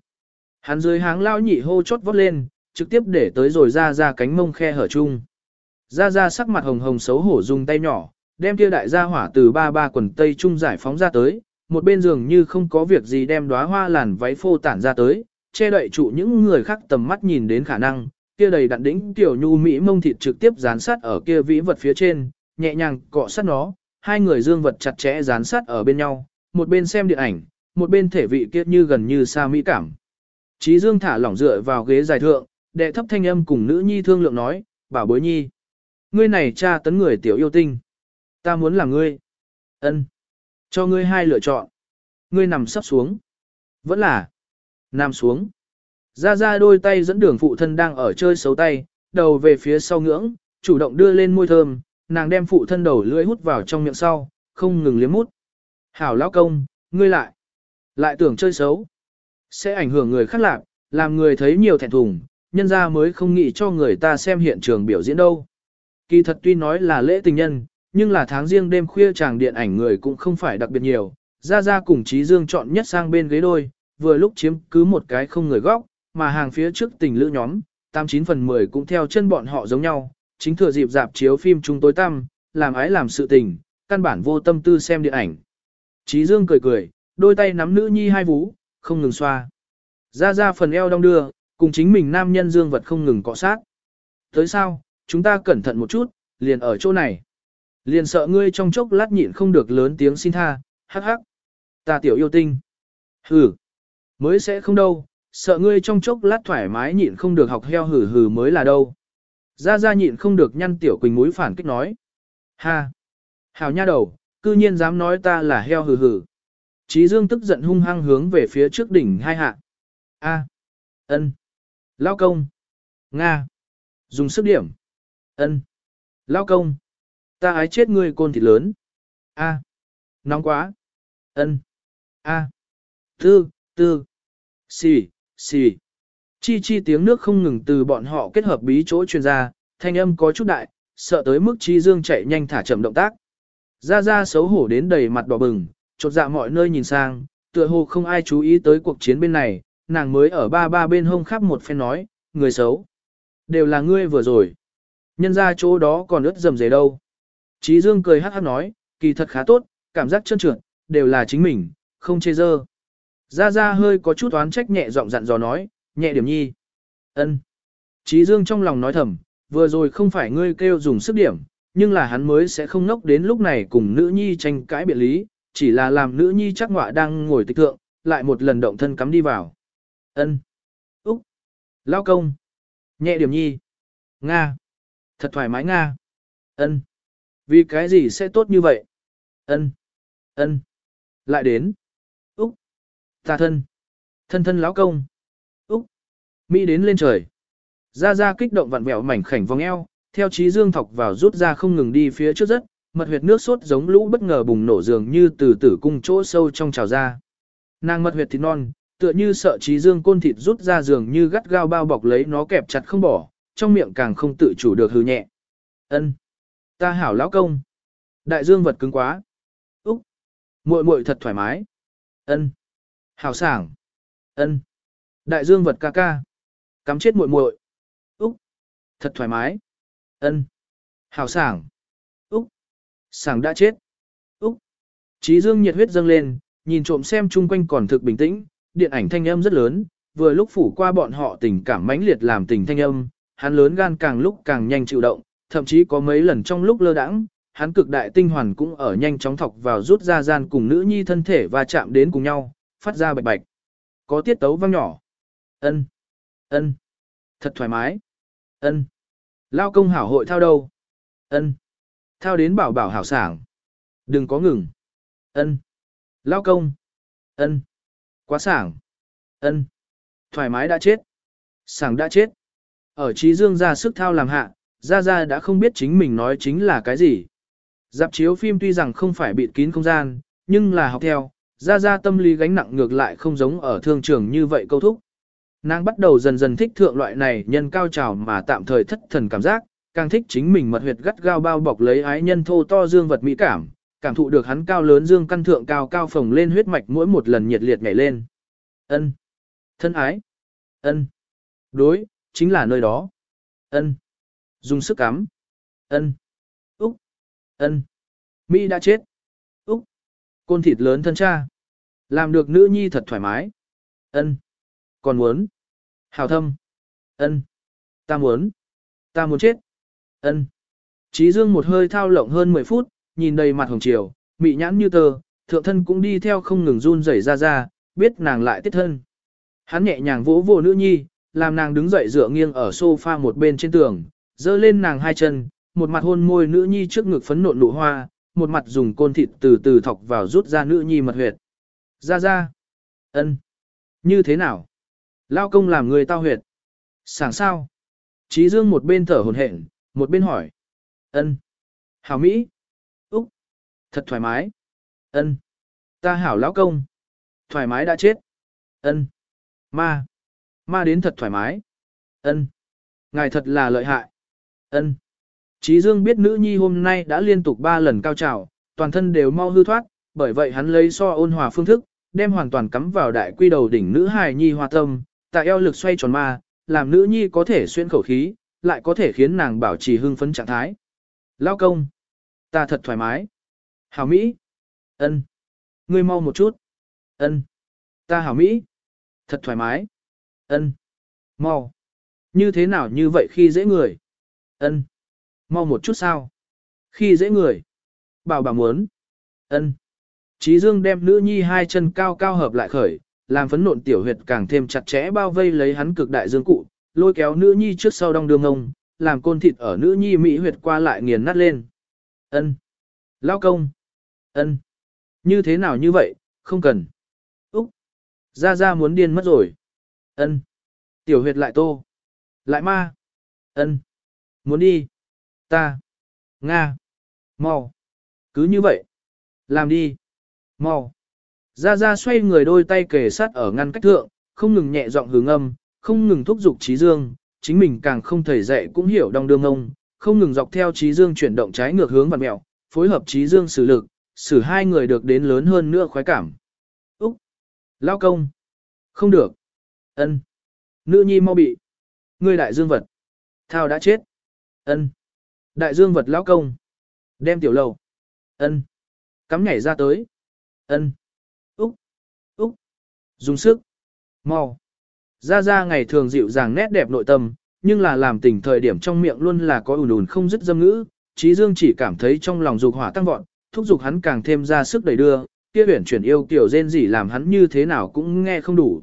Hắn dưới háng lao nhị hô chốt vót lên, trực tiếp để tới rồi Gia Gia cánh mông khe hở chung. Gia Gia sắc mặt hồng hồng xấu hổ dùng tay nhỏ, đem kia đại gia hỏa từ ba ba quần tây trung giải phóng ra tới, một bên giường như không có việc gì đem đóa hoa làn váy phô tản ra tới, che đậy trụ những người khác tầm mắt nhìn đến khả năng, kia đầy đặn đỉnh tiểu nhu mỹ mông thịt trực tiếp dán sát ở kia vĩ vật phía trên, nhẹ nhàng cọ sát nó, hai người dương vật chặt chẽ dán sát ở bên nhau, một bên xem điện ảnh, một bên thể vị kia như gần như xa mỹ cảm. Chí Dương thả lỏng dựa vào ghế dài thượng, đệ thấp thanh âm cùng nữ nhi thương lượng nói, bảo bối nhi. Ngươi này cha tấn người tiểu yêu tinh. Ta muốn là ngươi. ân, Cho ngươi hai lựa chọn. Ngươi nằm sắp xuống. Vẫn là. Nằm xuống. Ra ra đôi tay dẫn đường phụ thân đang ở chơi xấu tay, đầu về phía sau ngưỡng, chủ động đưa lên môi thơm, nàng đem phụ thân đầu lưỡi hút vào trong miệng sau, không ngừng liếm mút. Hảo lão công, ngươi lại, lại tưởng chơi xấu. Sẽ ảnh hưởng người khác lạc, làm người thấy nhiều thẹn thùng, nhân ra mới không nghĩ cho người ta xem hiện trường biểu diễn đâu. Kỳ thật tuy nói là lễ tình nhân, nhưng là tháng riêng đêm khuya chàng điện ảnh người cũng không phải đặc biệt nhiều. Ra ra cùng Trí Dương chọn nhất sang bên ghế đôi, vừa lúc chiếm cứ một cái không người góc, mà hàng phía trước tình lữ nhóm, 89 phần 10 cũng theo chân bọn họ giống nhau, chính thừa dịp dạp chiếu phim chúng tối tăm, làm ái làm sự tình, căn bản vô tâm tư xem điện ảnh. Trí Dương cười cười, đôi tay nắm nữ nhi hai vú, không ngừng xoa. Ra ra phần eo đong đưa, cùng chính mình nam nhân Dương vật không ngừng cọ sát. Tới sao, chúng ta cẩn thận một chút, liền ở chỗ này. Liền sợ ngươi trong chốc lát nhịn không được lớn tiếng xin tha, hắc hắc. Ta tiểu yêu tinh. Hừ. Mới sẽ không đâu, sợ ngươi trong chốc lát thoải mái nhịn không được học heo hừ hừ mới là đâu. Ra ra nhịn không được nhăn tiểu quỳnh mũi phản kích nói. Ha! Hào nha đầu, cư nhiên dám nói ta là heo hừ hừ. Chí Dương tức giận hung hăng hướng về phía trước đỉnh hai hạ. A. Ân. Lao công. Nga. Dùng sức điểm. Ân. Lao công. Ta ái chết ngươi côn thịt lớn. A. Nóng quá. Ân. A. Tư, tư. Xì, xì. Chi chi tiếng nước không ngừng từ bọn họ kết hợp bí chỗ truyền ra, thanh âm có chút đại, sợ tới mức chi dương chạy nhanh thả chậm động tác. Ra ra xấu hổ đến đầy mặt đỏ bừng, chột dạ mọi nơi nhìn sang, tựa hồ không ai chú ý tới cuộc chiến bên này, nàng mới ở ba ba bên hông khắp một phen nói, người xấu. Đều là ngươi vừa rồi. Nhân ra chỗ đó còn ướt dầm dề đâu. Chí Dương cười hát hát nói, kỳ thật khá tốt, cảm giác chân trượt, đều là chính mình, không chê dơ. Ra Ra hơi có chút oán trách nhẹ giọng dặn dò nói, nhẹ điểm nhi. ân. Chí Dương trong lòng nói thầm, vừa rồi không phải ngươi kêu dùng sức điểm, nhưng là hắn mới sẽ không nốc đến lúc này cùng nữ nhi tranh cãi biện lý, chỉ là làm nữ nhi chắc ngọa đang ngồi tịch thượng, lại một lần động thân cắm đi vào. ân. Úc. Lao công. Nhẹ điểm nhi. Nga. Thật thoải mái Nga. ân. Vì cái gì sẽ tốt như vậy? ân. ân. Lại đến. Ta thân. Thân thân lão công. Úc. Mỹ đến lên trời. Ra ra kích động vặn vẹo mảnh khảnh vòng eo, theo trí dương thọc vào rút ra không ngừng đi phía trước rất, mật huyệt nước sốt giống lũ bất ngờ bùng nổ dường như từ tử cung chỗ sâu trong trào ra. Nàng mật huyệt thịt non, tựa như sợ trí dương côn thịt rút ra dường như gắt gao bao bọc lấy nó kẹp chặt không bỏ, trong miệng càng không tự chủ được hừ nhẹ. Ân, ta hảo lão công. Đại dương vật cứng quá. Úc, muội muội thật thoải mái. Ân, hảo sảng. Ân, đại dương vật ca ca. Cắm chết muội muội. Úc, thật thoải mái. Ân, hảo sảng. Úc, sảng đã chết. Úc, trí dương nhiệt huyết dâng lên, nhìn trộm xem chung quanh còn thực bình tĩnh, điện ảnh thanh âm rất lớn, vừa lúc phủ qua bọn họ tình cảm mãnh liệt làm tình thanh âm, hắn lớn gan càng lúc càng nhanh chịu động, thậm chí có mấy lần trong lúc lơ đãng, hắn cực đại tinh hoàn cũng ở nhanh chóng thọc vào rút ra gian cùng nữ nhi thân thể và chạm đến cùng nhau, phát ra bạch bạch. Có tiết tấu vang nhỏ. Ân, ân, thật thoải mái. Ân, lao công hảo hội thao đâu. Ân, thao đến bảo bảo hảo sảng. Đừng có ngừng. Ân, lao công. Ân, quá sảng. Ân, thoải mái đã chết. Sảng đã chết. Ở trí dương ra sức thao làm hạ, ra ra đã không biết chính mình nói chính là cái gì. Dạp chiếu phim tuy rằng không phải bịt kín không gian, nhưng là học theo, ra ra tâm lý gánh nặng ngược lại không giống ở thương trường như vậy câu thúc. Nàng bắt đầu dần dần thích thượng loại này nhân cao trào mà tạm thời thất thần cảm giác, càng thích chính mình mật huyệt gắt gao bao bọc lấy ái nhân thô to dương vật mỹ cảm, cảm thụ được hắn cao lớn dương căn thượng cao cao phồng lên huyết mạch mỗi một lần nhiệt liệt nhảy lên. Ân, thân ái, ân, đối, chính là nơi đó. Ân, dùng sức cắm, ân, úc, ân, Mỹ đã chết, côn thịt lớn thân cha, làm được nữ nhi thật thoải mái. Ân, còn muốn, hào thâm, ân, ta muốn, ta muốn chết, ân. Chí Dương một hơi thao lộng hơn 10 phút, nhìn đầy mặt hồng chiều, mị nhãn như tờ, thượng thân cũng đi theo không ngừng run rẩy ra ra, biết nàng lại tiết thân. Hắn nhẹ nhàng vỗ vỗ nữ nhi, làm nàng đứng dậy dựa nghiêng ở sofa một bên trên tường, dơ lên nàng hai chân, một mặt hôn môi nữ nhi trước ngực phấn nộn nụ hoa, một mặt dùng côn thịt từ từ thọc vào rút ra nữ nhi mật huyệt. Ra ra. ân, Như thế nào? Lao công làm người tao huyệt. Sảng sao? Trí Dương một bên thở hồn hển, một bên hỏi. ân Hảo Mỹ. Úc. Thật thoải mái. ân Ta hảo lão công. Thoải mái đã chết. ân Ma. Ma đến thật thoải mái. ân Ngài thật là lợi hại. ân Chí Dương biết nữ nhi hôm nay đã liên tục 3 lần cao trào, toàn thân đều mau hư thoát, bởi vậy hắn lấy so ôn hòa phương thức, đem hoàn toàn cắm vào đại quy đầu đỉnh nữ hài nhi hòa tâm, tại eo lực xoay tròn ma, làm nữ nhi có thể xuyên khẩu khí, lại có thể khiến nàng bảo trì hưng phấn trạng thái. Lao công, ta thật thoải mái. Hảo Mỹ, ân, ngươi mau một chút, ân, ta hảo Mỹ, thật thoải mái, ân, mau, như thế nào như vậy khi dễ người, ân, mau một chút sao, khi dễ người, bảo bảo muốn, ân. Chí Dương đem nữ nhi hai chân cao cao hợp lại khởi, làm phấn nộn tiểu huyệt càng thêm chặt chẽ bao vây lấy hắn cực đại dương cụ, lôi kéo nữ nhi trước sau đong đường ngông, làm côn thịt ở nữ nhi mỹ huyệt qua lại nghiền nát lên. Ân, Lao công. Ân, Như thế nào như vậy, không cần. Úc. Ra ra muốn điên mất rồi. Ân, Tiểu huyệt lại tô. Lại ma. Ân, Muốn đi. Ta. Nga. Mau. Cứ như vậy. Làm đi. Mau. Ra ra xoay người đôi tay kề sát ở ngăn cách thượng, không ngừng nhẹ giọng hướng âm, không ngừng thúc giục trí dương, chính mình càng không thầy dạy cũng hiểu đong đương ông, không ngừng dọc theo trí dương chuyển động trái ngược hướng vặn mẹo, phối hợp trí dương xử lực, xử hai người được đến lớn hơn nữa khoái cảm. Úc! Lao công! Không được! ân Nữ nhi mau bị! Ngươi đại dương vật! Thao đã chết! ân Đại dương vật lão công! Đem tiểu lầu! ân Cắm nhảy ra tới! ân Úc! Úc! Dùng sức! Mau! Ra ra ngày thường dịu dàng nét đẹp nội tâm, nhưng là làm tình thời điểm trong miệng luôn là có ùn ùn không dứt dâm ngữ, Trí Dương chỉ cảm thấy trong lòng dục hỏa tăng vọt, thúc giục hắn càng thêm ra sức đẩy đưa, kia huyển chuyển yêu kiểu rên rỉ làm hắn như thế nào cũng nghe không đủ.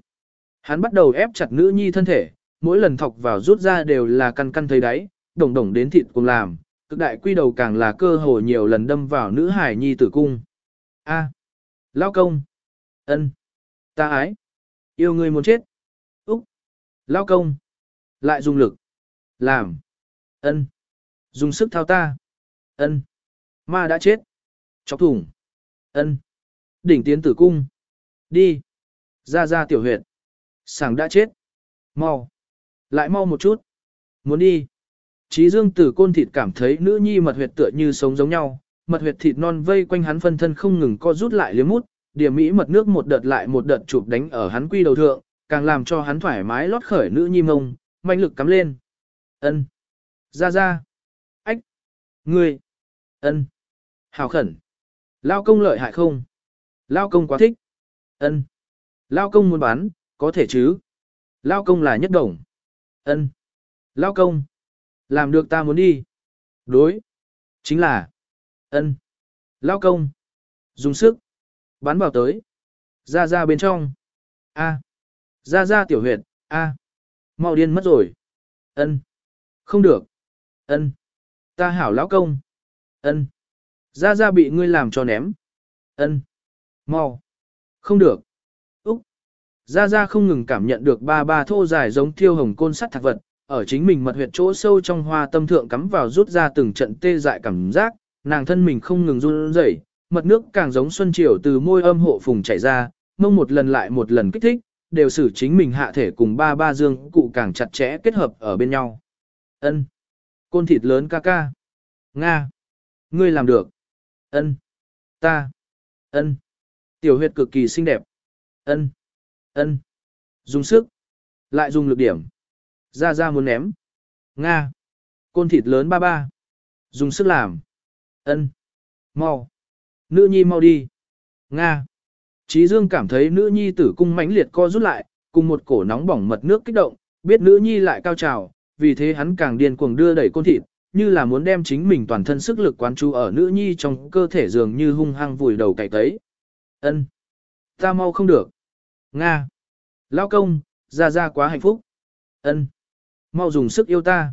Hắn bắt đầu ép chặt nữ nhi thân thể, mỗi lần thọc vào rút ra đều là căn căn thấy đáy, đồng đồng đến thịt cùng làm, cực đại quy đầu càng là cơ hồ nhiều lần đâm vào nữ hải nhi tử cung. A, à, lao công, ân, ta ái, yêu người muốn chết. Lao công. Lại dùng lực. Làm. ân, Dùng sức thao ta. ân, Ma đã chết. Chọc thủng. ân, Đỉnh tiến tử cung. Đi. Ra ra tiểu huyệt. Sảng đã chết. Mau. Lại mau một chút. Muốn đi. Chí dương tử côn thịt cảm thấy nữ nhi mật huyệt tựa như sống giống nhau. Mật huyệt thịt non vây quanh hắn phân thân không ngừng co rút lại liếm mút. Điểm mỹ mật nước một đợt lại một đợt chụp đánh ở hắn quy đầu thượng, càng làm cho hắn thoải mái lót khởi nữ nhi mông, mạnh lực cắm lên. Ân, Ra ra. Ách. Ngươi. Ân. Hào khẩn. Lao công lợi hại không? Lao công quá thích. Ân. Lao công muốn bán, có thể chứ? Lao công là nhất đồng. Ân. Lao công. Làm được ta muốn đi. Đối. Chính là. Ân. Lao công. Dùng sức. Bắn vào tới. Ra ra bên trong. A. Ra ra tiểu huyệt, a, mau điên mất rồi. Ân, không được. Ân, ta hảo lão công. Ân, ra ra bị ngươi làm cho ném. Ân, mau. Không được. Úc. Ra ra không ngừng cảm nhận được ba ba thô dài giống thiêu hồng côn sắt thạc vật, ở chính mình mật huyệt chỗ sâu trong hoa tâm thượng cắm vào rút ra từng trận tê dại cảm giác, nàng thân mình không ngừng run rẩy, mật nước càng giống xuân triều từ môi âm hộ phùng chảy ra, mông một lần lại một lần kích thích, đều xử chính mình hạ thể cùng ba ba dương cụ càng chặt chẽ kết hợp ở bên nhau. Ân, Côn thịt lớn ca ca. Nga. Ngươi làm được. Ân, Ta. Ân, Tiểu huyệt cực kỳ xinh đẹp. Ân, Ân, Dùng sức. Lại dùng lực điểm. Ra ra muốn ném. Nga. Côn thịt lớn ba ba. Dùng sức làm. Ân, Mau. Nữ nhi mau đi. Nga. Chí Dương cảm thấy nữ nhi tử cung mãnh liệt co rút lại, cùng một cổ nóng bỏng mật nước kích động, biết nữ nhi lại cao trào, vì thế hắn càng điên cuồng đưa đẩy côn thịt, như là muốn đem chính mình toàn thân sức lực quán chú ở nữ nhi trong cơ thể dường như hung hăng vùi đầu cày tấy. Ân, Ta mau không được. Nga. Lao công, ra ra quá hạnh phúc. Ân, Mau dùng sức yêu ta.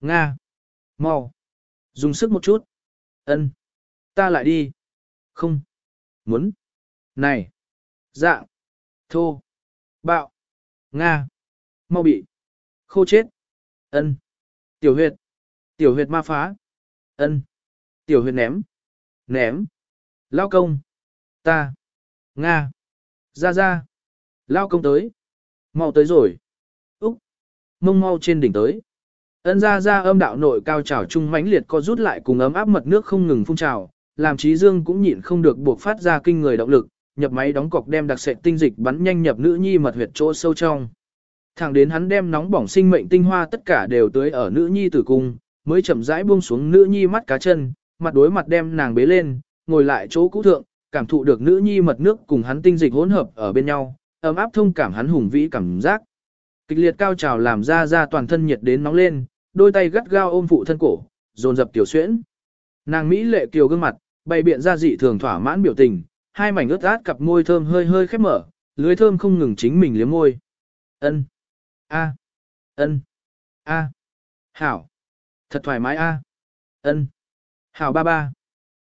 Nga. Mau. Dùng sức một chút. Ân, Ta lại đi. Không. Muốn. Này! Dạng! Thô! Bạo! Nga! mau bị. Khô chết. ân Tiểu huyệt. Tiểu huyệt ma phá. ân Tiểu huyệt ném. Ném. Lao công. Ta. Nga. Ra ra. Lao công tới. Mau tới rồi. Mông mau trên đỉnh tới. Ân ra ra âm đạo nội cao trào trung mãnh liệt co rút lại cùng ấm áp mật nước không ngừng phun trào, làm trí dương cũng nhịn không được buộc phát ra kinh người động lực, nhập máy đóng cọc đem đặc sệt tinh dịch bắn nhanh nhập nữ nhi mật huyệt chỗ sâu trong. Thẳng đến hắn đem nóng bỏng sinh mệnh tinh hoa tất cả đều tưới ở nữ nhi tử cung, mới chậm rãi buông xuống nữ nhi mắt cá chân, mặt đối mặt đem nàng bế lên, ngồi lại chỗ cũ thượng, cảm thụ được nữ nhi mật nước cùng hắn tinh dịch hỗn hợp ở bên nhau, ấm áp thông cảm hắn hùng vĩ cảm giác. Kịch liệt cao trào làm ra ra toàn thân nhiệt đến nóng lên, đôi tay gắt gao ôm phụ thân cổ, dồn dập tiểu xuyễn. Nàng mỹ lệ kiều gương mặt, bày biện ra dị thường thỏa mãn biểu tình, hai mảnh ướt át cặp môi thơm hơi hơi khép mở, lưới thơm không ngừng chính mình liếm môi. Ân, a, ân, a, hảo, thật thoải mái a, ân, hảo ba ba.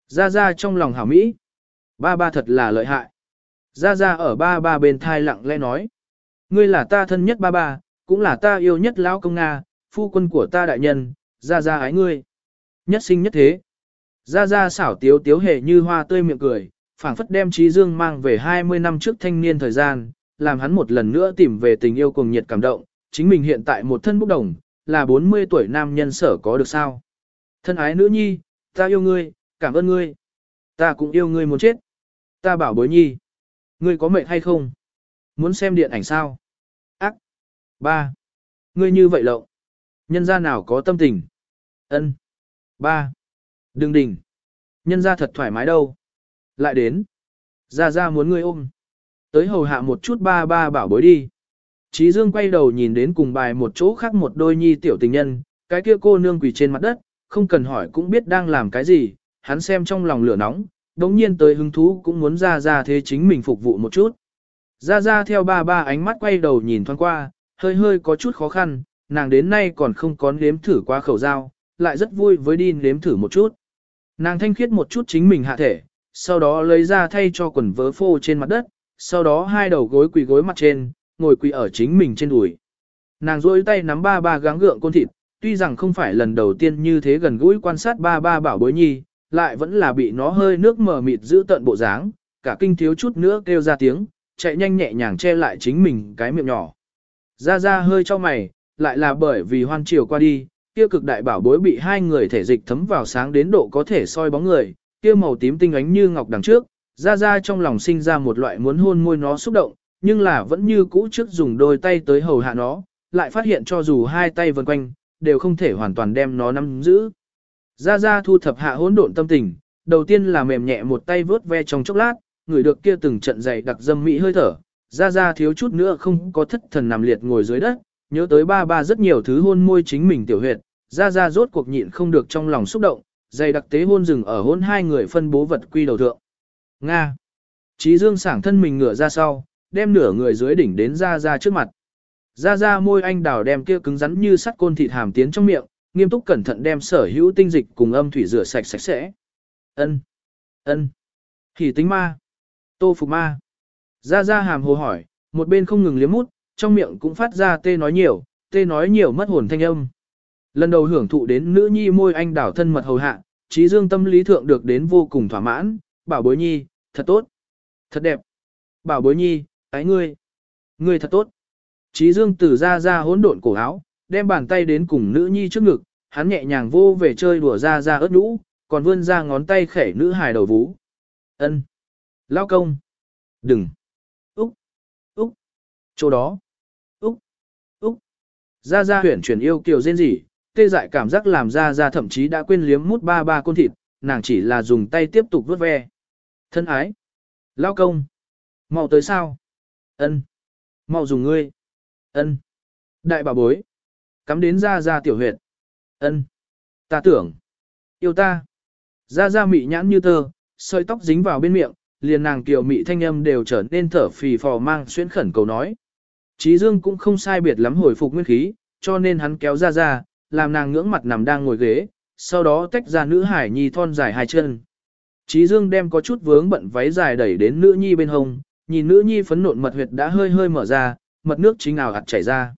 Ra ra trong lòng hảo mỹ, ba ba thật là lợi hại. Ra ra ở ba ba bên thai lặng lẽ nói, ngươi là ta thân nhất ba ba, cũng là ta yêu nhất lão công nga, phu quân của ta đại nhân, ra ra ái ngươi. Nhất sinh nhất thế. Ra ra xảo tiếu tiếu hề như hoa tươi miệng cười, phảng phất đem trí dương mang về 20 năm trước thanh niên thời gian, làm hắn một lần nữa tìm về tình yêu cùng nhiệt cảm động, chính mình hiện tại một thân bốc đồng, là 40 tuổi nam nhân sở có được sao. Thân ái nữ nhi, ta yêu ngươi, cảm ơn ngươi. Ta cũng yêu ngươi muốn chết. Ta bảo bối nhi. Ngươi có mệnh hay không? Muốn xem điện ảnh sao? Ác. Ba. Ngươi như vậy lộng. Nhân gia nào có tâm tình? Ân. Ba. Đừng đỉnh. Nhân gia thật thoải mái đâu. Lại đến. gia gia muốn ngươi ôm. Tới hầu hạ một chút ba ba bảo bối đi. Chí Dương quay đầu nhìn đến cùng bài một chỗ khác một đôi nhi tiểu tình nhân, cái kia cô nương quỳ trên mặt đất, không cần hỏi cũng biết đang làm cái gì, hắn xem trong lòng lửa nóng, đống nhiên tới hứng thú cũng muốn ra ra thế chính mình phục vụ một chút. Ra ra theo ba ba ánh mắt quay đầu nhìn thoáng qua, hơi hơi có chút khó khăn, nàng đến nay còn không có nếm thử qua khẩu dao, lại rất vui với đi nếm thử một chút. Nàng thanh khiết một chút chính mình hạ thể, sau đó lấy ra thay cho quần vớ phô trên mặt đất, sau đó hai đầu gối quỳ gối mặt trên, ngồi quỳ ở chính mình trên đùi. Nàng duỗi tay nắm ba ba gắng gượng côn thịt, tuy rằng không phải lần đầu tiên như thế gần gũi quan sát ba ba bảo bối nhi, lại vẫn là bị nó hơi nước mờ mịt giữ tận bộ dáng, cả kinh thiếu chút nữa kêu ra tiếng, chạy nhanh nhẹ nhàng che lại chính mình cái miệng nhỏ. Ra ra hơi cho mày, lại là bởi vì hoan chiều qua đi, kia cực đại bảo bối bị hai người thể dịch thấm vào sáng đến độ có thể soi bóng người, kia màu tím tinh ánh như ngọc đằng trước, ra ra trong lòng sinh ra một loại muốn hôn môi nó xúc động, nhưng là vẫn như cũ trước dùng đôi tay tới hầu hạ nó, lại phát hiện cho dù hai tay vần quanh, đều không thể hoàn toàn đem nó nắm giữ. Ra ra thu thập hạ hỗn độn tâm tình, đầu tiên là mềm nhẹ một tay vớt ve trong chốc lát, người được kia từng trận dày đặc dâm mỹ hơi thở, ra ra thiếu chút nữa không có thất thần nằm liệt ngồi dưới đất, nhớ tới ba ba rất nhiều thứ hôn môi chính mình tiểu huyệt, ra ra rốt cuộc nhịn không được trong lòng xúc động, dày đặc tế hôn rừng ở hôn hai người phân bố vật quy đầu thượng. Nga. Chí dương sảng thân mình ngửa ra sau, đem nửa người dưới đỉnh đến ra ra trước mặt. Ra ra môi anh đào đem kia cứng rắn như sắt côn thịt hàm tiến trong miệng, nghiêm túc cẩn thận đem sở hữu tinh dịch cùng âm thủy rửa sạch sạch sẽ. Ân, ân, hỉ tính ma, tô phục ma. Ra ra hàm hồ hỏi, một bên không ngừng liếm mút, trong miệng cũng phát ra tê nói nhiều, tê nói nhiều mất hồn thanh âm. Lần đầu hưởng thụ đến nữ nhi môi anh đảo thân mật hầu hạ, trí dương tâm lý thượng được đến vô cùng thỏa mãn, bảo bối nhi, thật tốt, thật đẹp. Bảo bối nhi, ái ngươi, ngươi thật tốt. Trí dương từ ra ra hỗn độn cổ áo, đem bàn tay đến cùng nữ nhi trước ngực, hắn nhẹ nhàng vô về chơi đùa ra ra ớt nhũ, còn vươn ra ngón tay khẻ nữ hài đầu vú. Ân, Lao công. Đừng. Úc. Úc. Chỗ đó. Úc. Úc. Ra ra huyển chuyển yêu kiều rên rỉ, tê dại cảm giác làm ra ra thậm chí đã quên liếm mút ba ba con thịt, nàng chỉ là dùng tay tiếp tục vớt ve. Thân ái. Lao công. mau tới sao? Ân. mau dùng ngươi. Ân. Đại bà bối. Cắm đến ra ra tiểu huyệt. Ân. Ta tưởng. Yêu ta. Ra ra mị nhãn như tơ, sợi tóc dính vào bên miệng, liền nàng kiều mị thanh âm đều trở nên thở phì phò mang xuyên khẩn cầu nói. Chí Dương cũng không sai biệt lắm hồi phục nguyên khí, cho nên hắn kéo ra ra, làm nàng ngưỡng mặt nằm đang ngồi ghế, sau đó tách ra nữ hải nhi thon dài hai chân. Chí Dương đem có chút vướng bận váy dài đẩy đến nữ nhi bên hông, nhìn nữ nhi phấn nộn mật huyệt đã hơi hơi mở ra, mật nước chính ảo ạt chảy ra.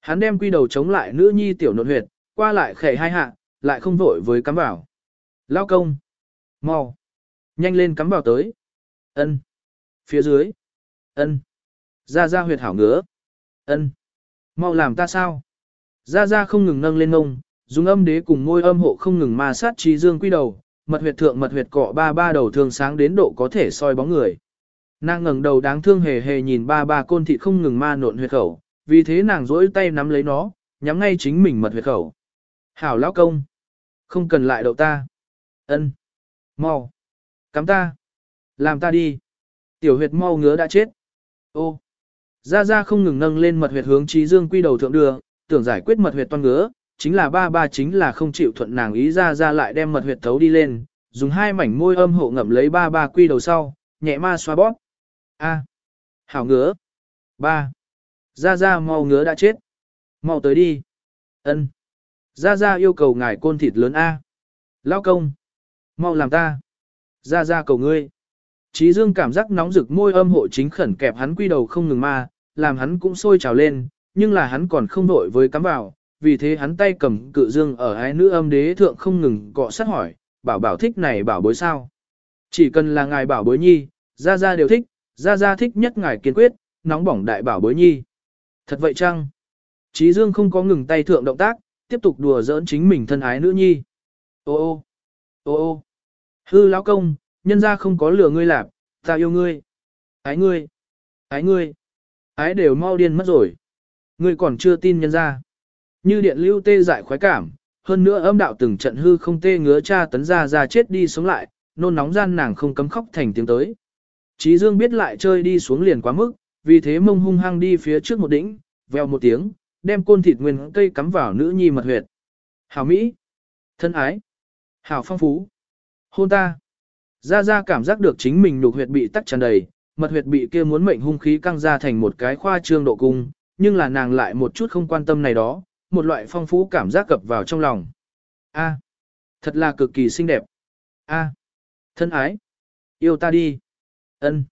Hắn đem quy đầu chống lại nữ nhi tiểu nộn huyệt, qua lại khẻ hai hạ, lại không vội với cắm vào. Lao công. mau, Nhanh lên cắm vào tới ân, Phía dưới. ân, Ra ra huyệt hảo ngứa. ân, Mau làm ta sao? Ra ra không ngừng nâng lên ngông, dùng âm đế cùng môi âm hộ không ngừng ma sát trí dương quy đầu, mật huyệt thượng mật huyệt cọ ba ba đầu thường sáng đến độ có thể soi bóng người. Nàng ngẩng đầu đáng thương hề hề nhìn ba ba côn thịt không ngừng ma nộn huyệt khẩu, vì thế nàng rỗi tay nắm lấy nó, nhắm ngay chính mình mật huyệt khẩu. Hảo lão công. Không cần lại đậu ta. ân, Mau. Cắm ta. Làm ta đi. Tiểu huyệt mau ngứa đã chết. Ô. Ra ra không ngừng nâng lên mật huyệt hướng trí dương quy đầu thượng đưa, tưởng giải quyết mật huyệt toan ngứa, chính là ba ba chính là không chịu thuận nàng ý ra ra lại đem mật huyệt thấu đi lên, dùng hai mảnh môi âm hộ ngậm lấy ba ba quy đầu sau, nhẹ ma xoa bóp. A. Hảo ngứa. Ba. Ra ra mau ngứa đã chết. Mau tới đi. Ân. gia gia yêu cầu ngài côn thịt lớn A. Lao công. Mau làm ta. gia gia cầu ngươi. Chí dương cảm giác nóng rực môi âm hộ chính khẩn kẹp hắn quy đầu không ngừng ma, làm hắn cũng sôi trào lên, nhưng là hắn còn không đội với cắm vào, vì thế hắn tay cầm cự dương ở ái nữ âm đế thượng không ngừng cọ sát hỏi, bảo bảo thích này bảo bối sao. Chỉ cần là ngài bảo bối nhi, ra ra đều thích, ra ra thích nhất ngài kiên quyết, nóng bỏng đại bảo bối nhi. Thật vậy chăng? Chí dương không có ngừng tay thượng động tác, tiếp tục đùa giỡn chính mình thân ái nữ nhi. Ô ô, ô ô, hư lão công, nhân ra không có lừa ngươi lạp, ta yêu ngươi, ái ngươi, ái ngươi, ái đều mau điên mất rồi. Ngươi còn chưa tin nhân ra. Như điện lưu tê dại khoái cảm, hơn nữa âm đạo từng trận hư không tê ngứa cha tấn ra ra chết đi sống lại, nôn nóng gian nàng không cấm khóc thành tiếng tới. Chí Dương biết lại chơi đi xuống liền quá mức, vì thế mông hung hăng đi phía trước một đỉnh, veo một tiếng, đem côn thịt nguyên cây cắm vào nữ nhi mật huyệt. Hảo Mỹ, thân ái, hảo phong phú, hôn ta. Ra ra cảm giác được chính mình nhục huyệt bị tắc tràn đầy, mật huyệt bị kia muốn mệnh hung khí căng ra thành một cái khoa trương độ cung, nhưng là nàng lại một chút không quan tâm này đó, một loại phong phú cảm giác cập vào trong lòng. A, thật là cực kỳ xinh đẹp. A, thân ái, yêu ta đi. Ân,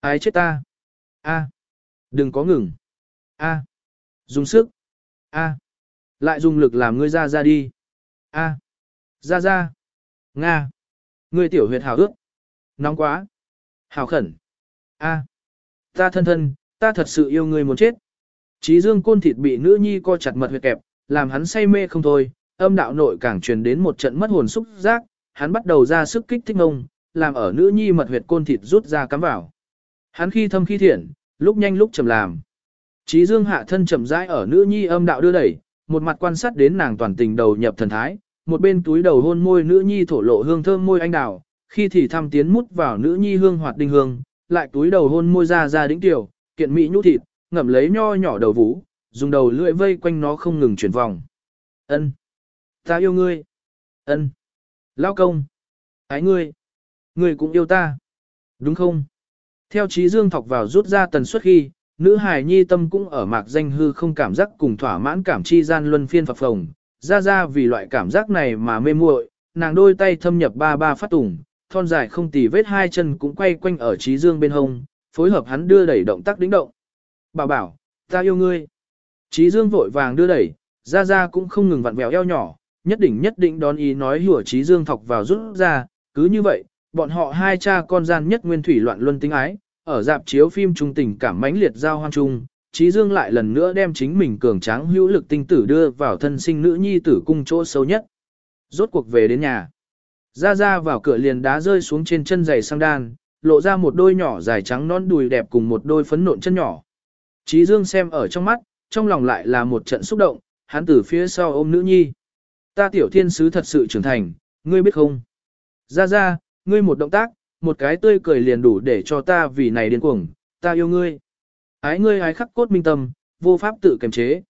ái chết ta. A, đừng có ngừng. A, dùng sức. A, lại dùng lực làm ngươi ra ra đi. A, ra ra. Nga, ngươi tiểu huyệt hào ước. Nóng quá. Hào khẩn. A, ta thân thân, ta thật sự yêu ngươi muốn chết. Chí dương côn thịt bị nữ nhi co chặt mật huyệt kẹp, làm hắn say mê không thôi, âm đạo nội càng truyền đến một trận mất hồn xúc giác, hắn bắt đầu ra sức kích thích ngông, làm ở nữ nhi mật huyệt côn thịt rút ra cắm vào. Hắn khi thâm khi thiện, lúc nhanh lúc chậm làm. Chí dương hạ thân chậm rãi ở nữ nhi âm đạo đưa đẩy, một mặt quan sát đến nàng toàn tình đầu nhập thần thái, một bên túi đầu hôn môi nữ nhi thổ lộ hương thơm môi anh đào, khi thì thăm tiến mút vào nữ nhi hương hoạt đinh hương, lại túi đầu hôn môi ra ra đĩnh tiểu, kiện mỹ nhũ thịt, ngậm lấy nho nhỏ đầu vũ, dùng đầu lưỡi vây quanh nó không ngừng chuyển vòng. Ân, ta yêu ngươi. Ân, lao công, ái ngươi, ngươi cũng yêu ta, đúng không? Theo trí dương thọc vào rút ra tần suất khi, nữ hài nhi tâm cũng ở mạc danh hư không cảm giác cùng thỏa mãn cảm chi gian luân phiên phập phồng, ra ra vì loại cảm giác này mà mê muội, nàng đôi tay thâm nhập ba ba phát tùng, thon dài không tì vết hai chân cũng quay quanh ở trí dương bên hông, phối hợp hắn đưa đẩy động tác đĩnh động. Bảo bảo, ta yêu ngươi. Trí dương vội vàng đưa đẩy, ra ra cũng không ngừng vặn vẹo eo nhỏ, nhất định nhất định đón ý nói hùa trí dương thọc vào rút ra, cứ như vậy, bọn họ hai cha con gian nhất nguyên thủy loạn luân tính ái, ở dạp chiếu phim trung tình cảm mãnh liệt giao hoang trung, trí dương lại lần nữa đem chính mình cường tráng hữu lực tinh tử đưa vào thân sinh nữ nhi tử cung chỗ sâu nhất. Rốt cuộc về đến nhà. Ra ra vào cửa liền đá rơi xuống trên chân giày sang đan, lộ ra một đôi nhỏ dài trắng non đùi đẹp cùng một đôi phấn nộn chân nhỏ. Trí Dương xem ở trong mắt, trong lòng lại là một trận xúc động, hắn từ phía sau ôm nữ nhi. Ta tiểu thiên sứ thật sự trưởng thành, ngươi biết không? Ra ra, ngươi một động tác, một cái tươi cười liền đủ để cho ta vì này điên cuồng, ta yêu ngươi. Ái ngươi ái khắc cốt minh tâm, vô pháp tự kiềm chế.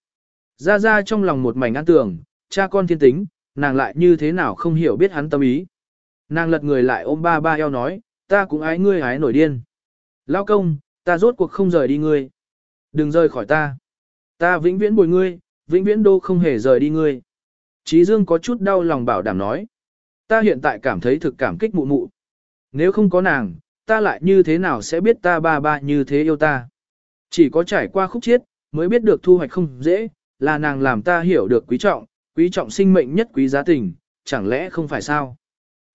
Ra ra trong lòng một mảnh an tưởng, cha con thiên tính, nàng lại như thế nào không hiểu biết hắn tâm ý. Nàng lật người lại ôm ba ba eo nói, ta cũng ái ngươi ái nổi điên. Lao công, ta rốt cuộc không rời đi ngươi. Đừng rời khỏi ta. Ta vĩnh viễn bồi ngươi, vĩnh viễn đô không hề rời đi ngươi. Chí Dương có chút đau lòng bảo đảm nói. Ta hiện tại cảm thấy thực cảm kích mụ mụ. Nếu không có nàng, ta lại như thế nào sẽ biết ta ba ba như thế yêu ta. Chỉ có trải qua khúc chiết, mới biết được thu hoạch không dễ, là nàng làm ta hiểu được quý trọng, quý trọng sinh mệnh nhất quý giá tình, chẳng lẽ không phải sao?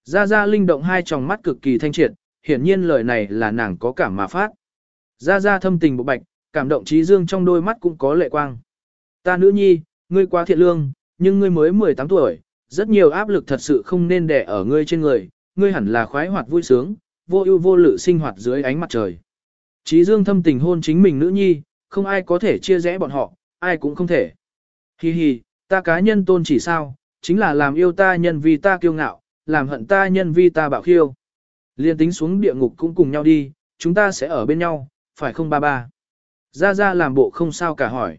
Gia Gia linh động hai tròng mắt cực kỳ thanh triệt, hiển nhiên lời này là nàng có cảm mà phát. Gia Gia thâm tình bộ bạch, cảm động trí dương trong đôi mắt cũng có lệ quang. Ta nữ nhi, ngươi quá thiện lương, nhưng ngươi mới 18 tuổi, rất nhiều áp lực thật sự không nên đè ở ngươi trên người, ngươi hẳn là khoái hoạt vui sướng, vô ưu vô lự sinh hoạt dưới ánh mặt trời. Trí dương thâm tình hôn chính mình nữ nhi, không ai có thể chia rẽ bọn họ, ai cũng không thể. Hi hi, ta cá nhân tôn chỉ sao, chính là làm yêu ta nhân vì ta kiêu ngạo, làm hận ta nhân vi ta bạo khiêu. Liên tính xuống địa ngục cũng cùng nhau đi, chúng ta sẽ ở bên nhau, phải không ba ba? Ra ra làm bộ không sao cả hỏi.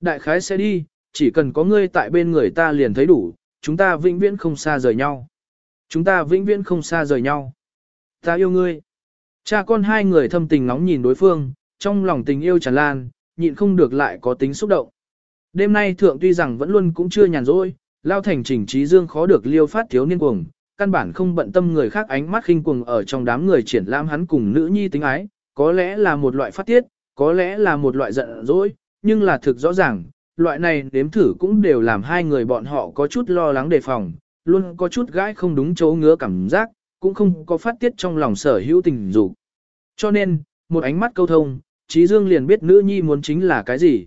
Đại khái sẽ đi, chỉ cần có ngươi tại bên người ta liền thấy đủ, chúng ta vĩnh viễn không xa rời nhau. Chúng ta vĩnh viễn không xa rời nhau. Ta yêu ngươi. Cha con hai người thâm tình ngóng nhìn đối phương, trong lòng tình yêu tràn lan, nhịn không được lại có tính xúc động. Đêm nay thượng tuy rằng vẫn luôn cũng chưa nhàn rỗi, lao thành trình trí dương khó được liêu phát thiếu niên cuồng, căn bản không bận tâm người khác ánh mắt khinh cuồng ở trong đám người triển lãm hắn cùng nữ nhi tính ái, có lẽ là một loại phát tiết, có lẽ là một loại giận dỗi, nhưng là thực rõ ràng, loại này đếm thử cũng đều làm hai người bọn họ có chút lo lắng đề phòng, luôn có chút gãi không đúng chỗ ngứa cảm giác, cũng không có phát tiết trong lòng sở hữu tình dục. Cho nên, một ánh mắt câu thông, Trí Dương liền biết nữ nhi muốn chính là cái gì.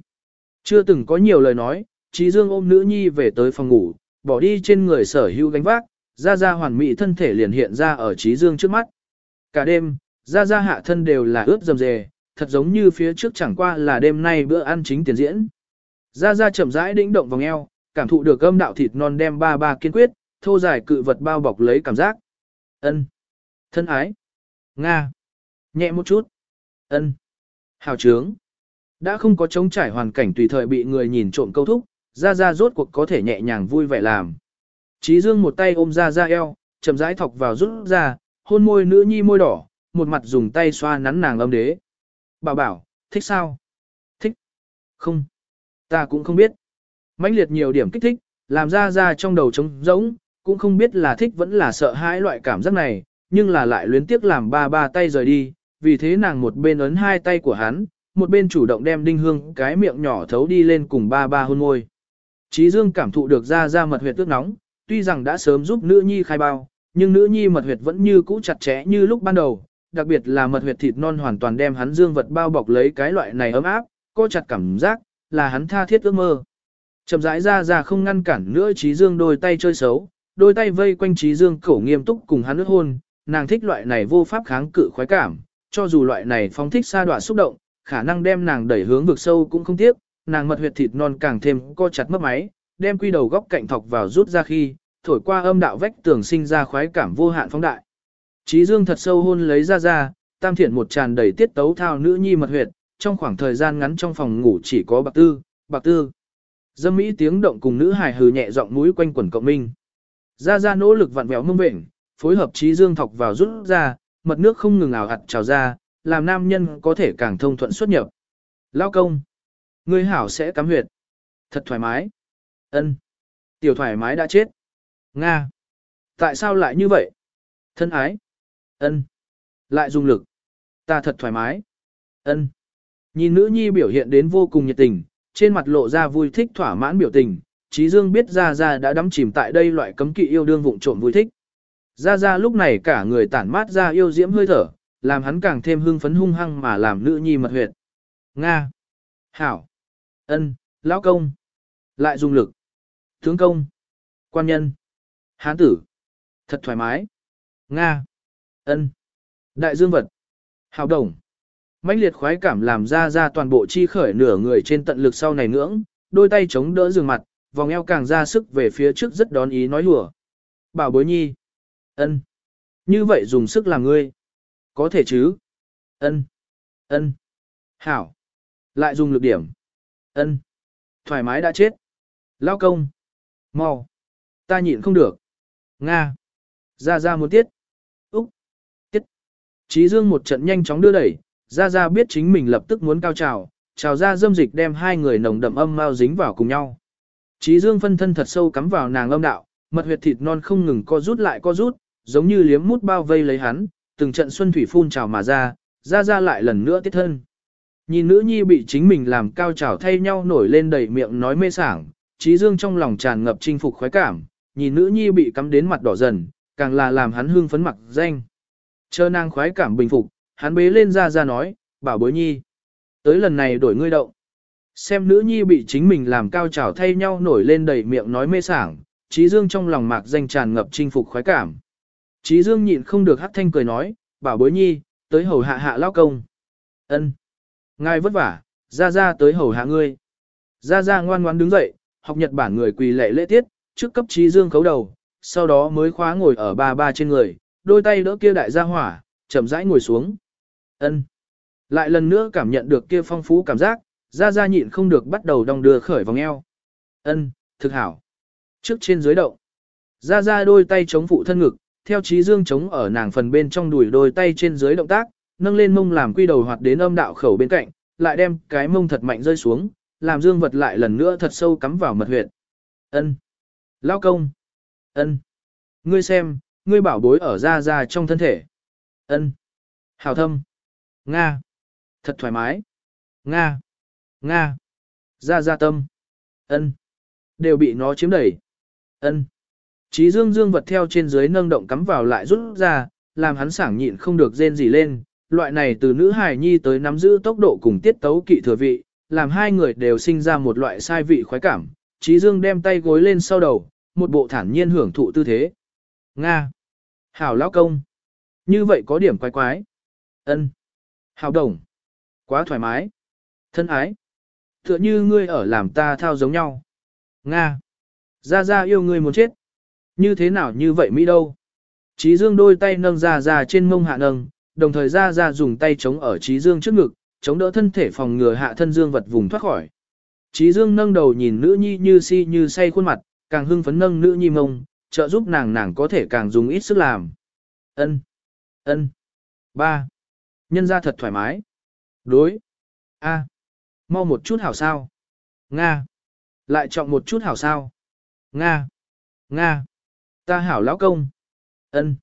Chưa từng có nhiều lời nói, Trí Dương ôm nữ nhi về tới phòng ngủ, bỏ đi trên người sở hữu gánh vác, Gia Gia hoàn mỹ thân thể liền hiện ra ở Trí Dương trước mắt. Cả đêm, Gia Gia hạ thân đều là ướt dầm dề, thật giống như phía trước chẳng qua là đêm nay bữa ăn chính tiền diễn. Gia Gia chậm rãi đĩnh động vòng eo, cảm thụ được âm đạo thịt non đem ba ba kiên quyết, thô dài cự vật bao bọc lấy cảm giác. Ân, thân ái, nga, nhẹ một chút, ân, hào trướng. Đã không có chống trải hoàn cảnh tùy thời bị người nhìn trộm câu thúc, Gia Gia rốt cuộc có thể nhẹ nhàng vui vẻ làm. Chí Dương một tay ôm ra ra eo, chậm rãi thọc vào rút ra, hôn môi nữ nhi môi đỏ, một mặt dùng tay xoa nắn nàng âm đế. Bảo bảo, thích sao? Thích. Không. Ta cũng không biết. mãnh liệt nhiều điểm kích thích, làm ra ra trong đầu trống rỗng, cũng không biết là thích vẫn là sợ hãi loại cảm giác này, nhưng là lại luyến tiếc làm ba ba tay rời đi, vì thế nàng một bên ấn hai tay của hắn, một bên chủ động đem đinh hương cái miệng nhỏ thấu đi lên cùng ba ba hôn môi. Chí Dương cảm thụ được ra ra mật huyệt tước nóng, tuy rằng đã sớm giúp nữ nhi khai bao, nhưng nữ nhi mật huyệt vẫn như cũ chặt chẽ như lúc ban đầu, đặc biệt là mật huyệt thịt non hoàn toàn đem hắn dương vật bao bọc lấy cái loại này ấm áp, co chặt cảm giác, là hắn tha thiết ước mơ. Chậm rãi ra ra không ngăn cản nữa trí dương đôi tay chơi xấu, đôi tay vây quanh trí dương cổ nghiêm túc cùng hắn ước hôn, nàng thích loại này vô pháp kháng cự khoái cảm, cho dù loại này phóng thích xa đoạn xúc động, khả năng đem nàng đẩy hướng vực sâu cũng không tiếc, nàng mật huyệt thịt non càng thêm co chặt mất máy, đem quy đầu góc cạnh thọc vào rút ra khi, thổi qua âm đạo vách tường sinh ra khoái cảm vô hạn phóng đại. Trí Dương thật sâu hôn lấy ra ra, tam thiện một tràn đầy tiết tấu thao nữ nhi mật huyệt, trong khoảng thời gian ngắn trong phòng ngủ chỉ có bạc tư, bạc tư. Dâm mỹ tiếng động cùng nữ hài hừ nhẹ giọng mũi quanh quần cộng minh. Ra ra nỗ lực vặn vẹo mông bệnh, phối hợp trí dương thọc vào rút ra, mật nước không ngừng ảo hạt trào ra, làm nam nhân có thể càng thông thuận xuất nhập. Lao công. Người hảo sẽ cắm huyệt. Thật thoải mái. ân Tiểu thoải mái đã chết. Nga. Tại sao lại như vậy? Thân ái. ân Lại dùng lực. Ta thật thoải mái. ân Nhìn nữ nhi biểu hiện đến vô cùng nhiệt tình, trên mặt lộ ra vui thích thỏa mãn biểu tình, Trí Dương biết Gia Gia đã đắm chìm tại đây loại cấm kỵ yêu đương vụng trộm vui thích. Gia Gia lúc này cả người tản mát ra yêu diễm hơi thở, làm hắn càng thêm hưng phấn hung hăng mà làm nữ nhi mật huyệt. Nga. Hảo. ân Lão công. Lại dùng lực. Tướng công. Quan nhân. Hán tử. Thật thoải mái. Nga. ân Đại dương vật. Hào đồng. mãnh liệt khoái cảm làm ra ra toàn bộ chi khởi nửa người trên tận lực sau này ngưỡng, đôi tay chống đỡ giường mặt, vòng eo càng ra sức về phía trước rất đón ý nói lùa. Bảo bối nhi. ân Như vậy dùng sức làm ngươi. Có thể chứ. ân ân Hảo. Lại dùng lực điểm. ân Thoải mái đã chết. Lao công. mau Ta nhịn không được. Nga. Ra ra muốn tiết. Úc. Tiết. Chí Dương một trận nhanh chóng đưa đẩy, ra ra biết chính mình lập tức muốn cao trào, trào ra dâm dịch đem hai người nồng đậm âm mau dính vào cùng nhau. Chí Dương phân thân thật sâu cắm vào nàng âm đạo, mật huyệt thịt non không ngừng co rút lại co rút, giống như liếm mút bao vây lấy hắn, từng trận xuân thủy phun trào mà ra, ra ra lại lần nữa tiết thân. Nhìn nữ nhi bị chính mình làm cao trào thay nhau nổi lên đầy miệng nói mê sảng, trí dương trong lòng tràn ngập chinh phục khoái cảm, nhìn nữ nhi bị cắm đến mặt đỏ dần, càng là làm hắn hương phấn mặc danh. Chờ nàng khoái cảm bình phục, hắn bế lên ra ra nói, bảo bối nhi. Tới lần này đổi ngươi động. Xem nữ nhi bị chính mình làm cao trào thay nhau nổi lên đầy miệng nói mê sảng, trí dương trong lòng mạc danh tràn ngập chinh phục khoái cảm. Trí dương nhịn không được hát thanh cười nói, bảo bối nhi, tới hầu hạ hạ lao công. ân Ngài vất vả, ra ra tới hầu hạ ngươi. Ra ra ngoan ngoan đứng dậy, học Nhật Bản người quỳ lệ lễ tiết, trước cấp trí dương khấu đầu, sau đó mới khóa ngồi ở ba ba trên người, đôi tay đỡ kia đại gia hỏa, chậm rãi ngồi xuống. ân Lại lần nữa cảm nhận được kia phong phú cảm giác, ra ra nhịn không được bắt đầu đong đưa khởi vòng eo. ân thực hảo. Trước trên dưới động. Ra ra đôi tay chống phụ thân ngực, theo trí dương chống ở nàng phần bên trong đùi đôi tay trên dưới động tác, nâng lên mông làm quy đầu hoạt đến âm đạo khẩu bên cạnh, lại đem cái mông thật mạnh rơi xuống, làm dương vật lại lần nữa thật sâu cắm vào mật huyệt. Ân, Lao công. Ân, Ngươi xem, ngươi bảo bối ở ra ra trong thân thể. Ân, Hào thâm. Nga. Thật thoải mái. Nga. Nga. gia gia tâm. Ân, Đều bị nó chiếm đẩy. Ân. Chí dương dương vật theo trên dưới nâng động cắm vào lại rút ra, làm hắn sảng nhịn không được rên gì lên. Loại này từ nữ hài nhi tới nắm giữ tốc độ cùng tiết tấu kỵ thừa vị, làm hai người đều sinh ra một loại sai vị khoái cảm. Chí dương đem tay gối lên sau đầu, một bộ thản nhiên hưởng thụ tư thế. Nga. Hảo lão công. Như vậy có điểm quái quái. ân Hảo đồng. Quá thoải mái. Thân ái. Tựa như ngươi ở làm ta thao giống nhau. Nga. Ra ra yêu ngươi muốn chết. Như thế nào như vậy Mỹ đâu? Trí Dương đôi tay nâng ra ra trên mông hạ nâng, đồng thời ra ra dùng tay chống ở Trí Dương trước ngực, chống đỡ thân thể phòng ngừa hạ thân Dương vật vùng thoát khỏi. Trí Dương nâng đầu nhìn nữ nhi như si như say khuôn mặt, càng hưng phấn nâng nữ nhi mông, trợ giúp nàng nàng có thể càng dùng ít sức làm. Ân, ân, ba, nhân ra thật thoải mái. Đối, a, mau một chút hảo sao. Nga, lại chọn một chút hảo sao. Nga, Nga. Ta hảo lão công. ân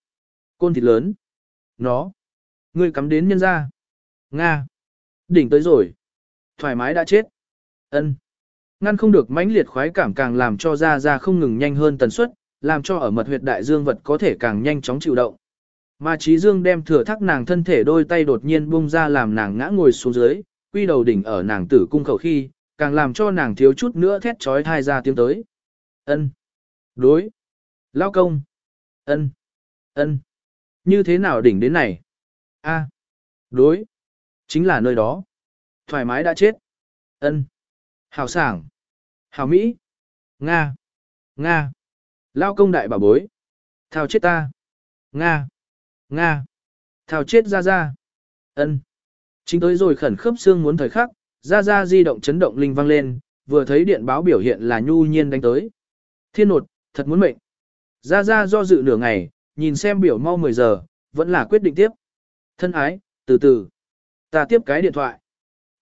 Côn thịt lớn. Nó. Ngươi cắm đến nhân ra. Nga. Đỉnh tới rồi. Thoải mái đã chết. ân Ngăn không được mãnh liệt khoái cảm càng làm cho da da không ngừng nhanh hơn tần suất, làm cho ở mật huyệt đại dương vật có thể càng nhanh chóng chịu động. Mà trí dương đem thừa thắc nàng thân thể đôi tay đột nhiên bung ra làm nàng ngã ngồi xuống dưới, quy đầu đỉnh ở nàng tử cung khẩu khi, càng làm cho nàng thiếu chút nữa thét trói thai ra tiếng tới. ân Đối. Lao công. ân ân Như thế nào đỉnh đến này? a Đối. Chính là nơi đó. Thoải mái đã chết. ân Hào sảng. Hào Mỹ. Nga. Nga. Lao công đại bảo bối. Thao chết ta. Nga. Nga. Thao chết ra ra. ân Chính tới rồi khẩn khớp xương muốn thời khắc, ra ra di động chấn động linh vang lên, vừa thấy điện báo biểu hiện là nhu nhiên đánh tới. Thiên nột, thật muốn mệnh. Ra Ra do dự nửa ngày, nhìn xem biểu mau 10 giờ, vẫn là quyết định tiếp. Thân ái, từ từ. Ta tiếp cái điện thoại.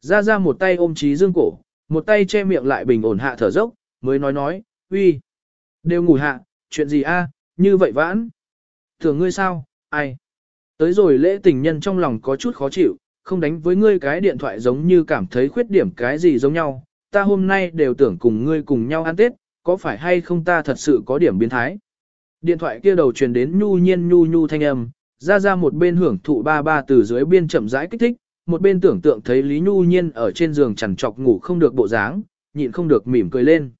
Ra Ra một tay ôm trí dương cổ, một tay che miệng lại bình ổn hạ thở dốc, mới nói nói, uy, đều ngủ hạ, chuyện gì a, như vậy vãn. Thường ngươi sao, ai? Tới rồi lễ tình nhân trong lòng có chút khó chịu, không đánh với ngươi cái điện thoại giống như cảm thấy khuyết điểm cái gì giống nhau. Ta hôm nay đều tưởng cùng ngươi cùng nhau ăn Tết, có phải hay không ta thật sự có điểm biến thái? Điện thoại kia đầu truyền đến nhu nhiên nhu nhu thanh âm, ra ra một bên hưởng thụ ba ba từ dưới biên chậm rãi kích thích, một bên tưởng tượng thấy Lý Nhu Nhiên ở trên giường chằn trọc ngủ không được bộ dáng, nhịn không được mỉm cười lên.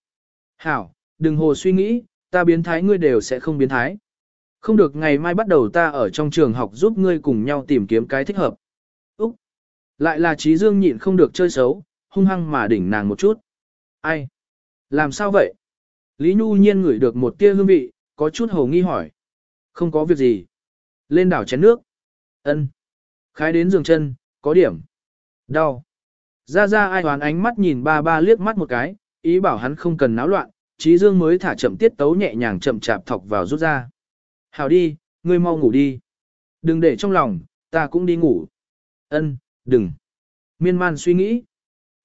Hảo, đừng hồ suy nghĩ, ta biến thái ngươi đều sẽ không biến thái. Không được ngày mai bắt đầu ta ở trong trường học giúp ngươi cùng nhau tìm kiếm cái thích hợp. Lại là trí dương nhịn không được chơi xấu, hung hăng mà đỉnh nàng một chút. Ai? Làm sao vậy? Lý Nhu Nhiên ngửi được một tia hương vị, có chút hồ nghi hỏi. Không có việc gì. Lên đảo chén nước. ân Khái đến giường chân, có điểm. Đau. Ra ra ai hoàn ánh mắt nhìn ba ba liếc mắt một cái, ý bảo hắn không cần náo loạn, trí dương mới thả chậm tiết tấu nhẹ nhàng chậm chạp thọc vào rút ra. Hảo đi, ngươi mau ngủ đi. Đừng để trong lòng, ta cũng đi ngủ. Ân, đừng. Miên man suy nghĩ.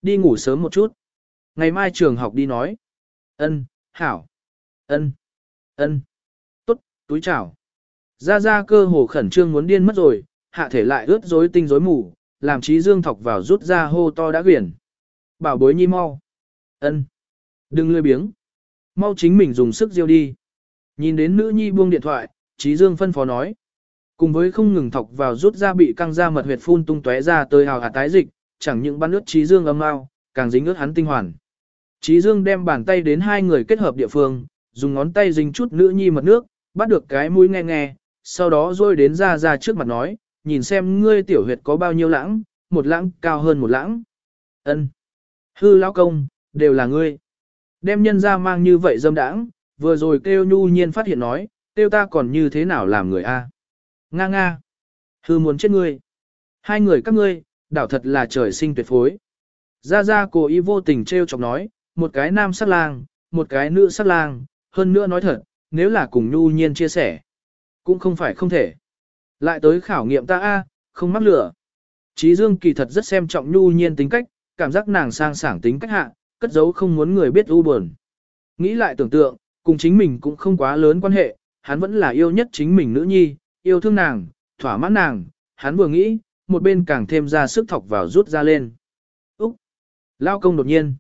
Đi ngủ sớm một chút. Ngày mai trường học đi nói. Ân, hảo. Ân. Ân. Tốt, túi chào. Ra ra cơ hồ khẩn trương muốn điên mất rồi, hạ thể lại ướt rối tinh rối mù, làm trí dương thọc vào rút ra hô to đã quyển. Bảo bối nhi mau. ân Đừng lười biếng. Mau chính mình dùng sức diêu đi. Nhìn đến nữ nhi buông điện thoại, trí dương phân phó nói. Cùng với không ngừng thọc vào rút ra bị căng ra mật huyệt phun tung tóe ra tới hào hạt tái dịch, chẳng những bắn ướt trí dương âm ao, càng dính ướt hắn tinh hoàn. Trí dương đem bàn tay đến hai người kết hợp địa phương, dùng ngón tay dính chút nữ nhi mật nước, bắt được cái mũi nghe nghe, sau đó rôi đến ra ra trước mặt nói, nhìn xem ngươi tiểu huyệt có bao nhiêu lãng, một lãng cao hơn một lãng. ân Hư lão công, đều là ngươi. Đem nhân ra mang như vậy dâm đãng, vừa rồi kêu nhu nhiên phát hiện nói, kêu ta còn như thế nào làm người a? Nga nga. Hư muốn chết ngươi. Hai người các ngươi, đảo thật là trời sinh tuyệt phối. Gia Gia cố ý vô tình treo chọc nói, một cái nam sắc lang, một cái nữ sắc lang, hơn nữa nói thật, nếu là cùng nhu nhiên chia sẻ, cũng không phải không thể. Lại tới khảo nghiệm ta a, không mắc lửa. Chí Dương kỳ thật rất xem trọng nhu nhiên tính cách, cảm giác nàng sang sảng tính cách hạ, cất giấu không muốn người biết u buồn. Nghĩ lại tưởng tượng, cùng chính mình cũng không quá lớn quan hệ, hắn vẫn là yêu nhất chính mình nữ nhi, yêu thương nàng, thỏa mãn nàng, hắn vừa nghĩ, một bên càng thêm ra sức thọc vào rút ra lên. Úc! Lao công đột nhiên.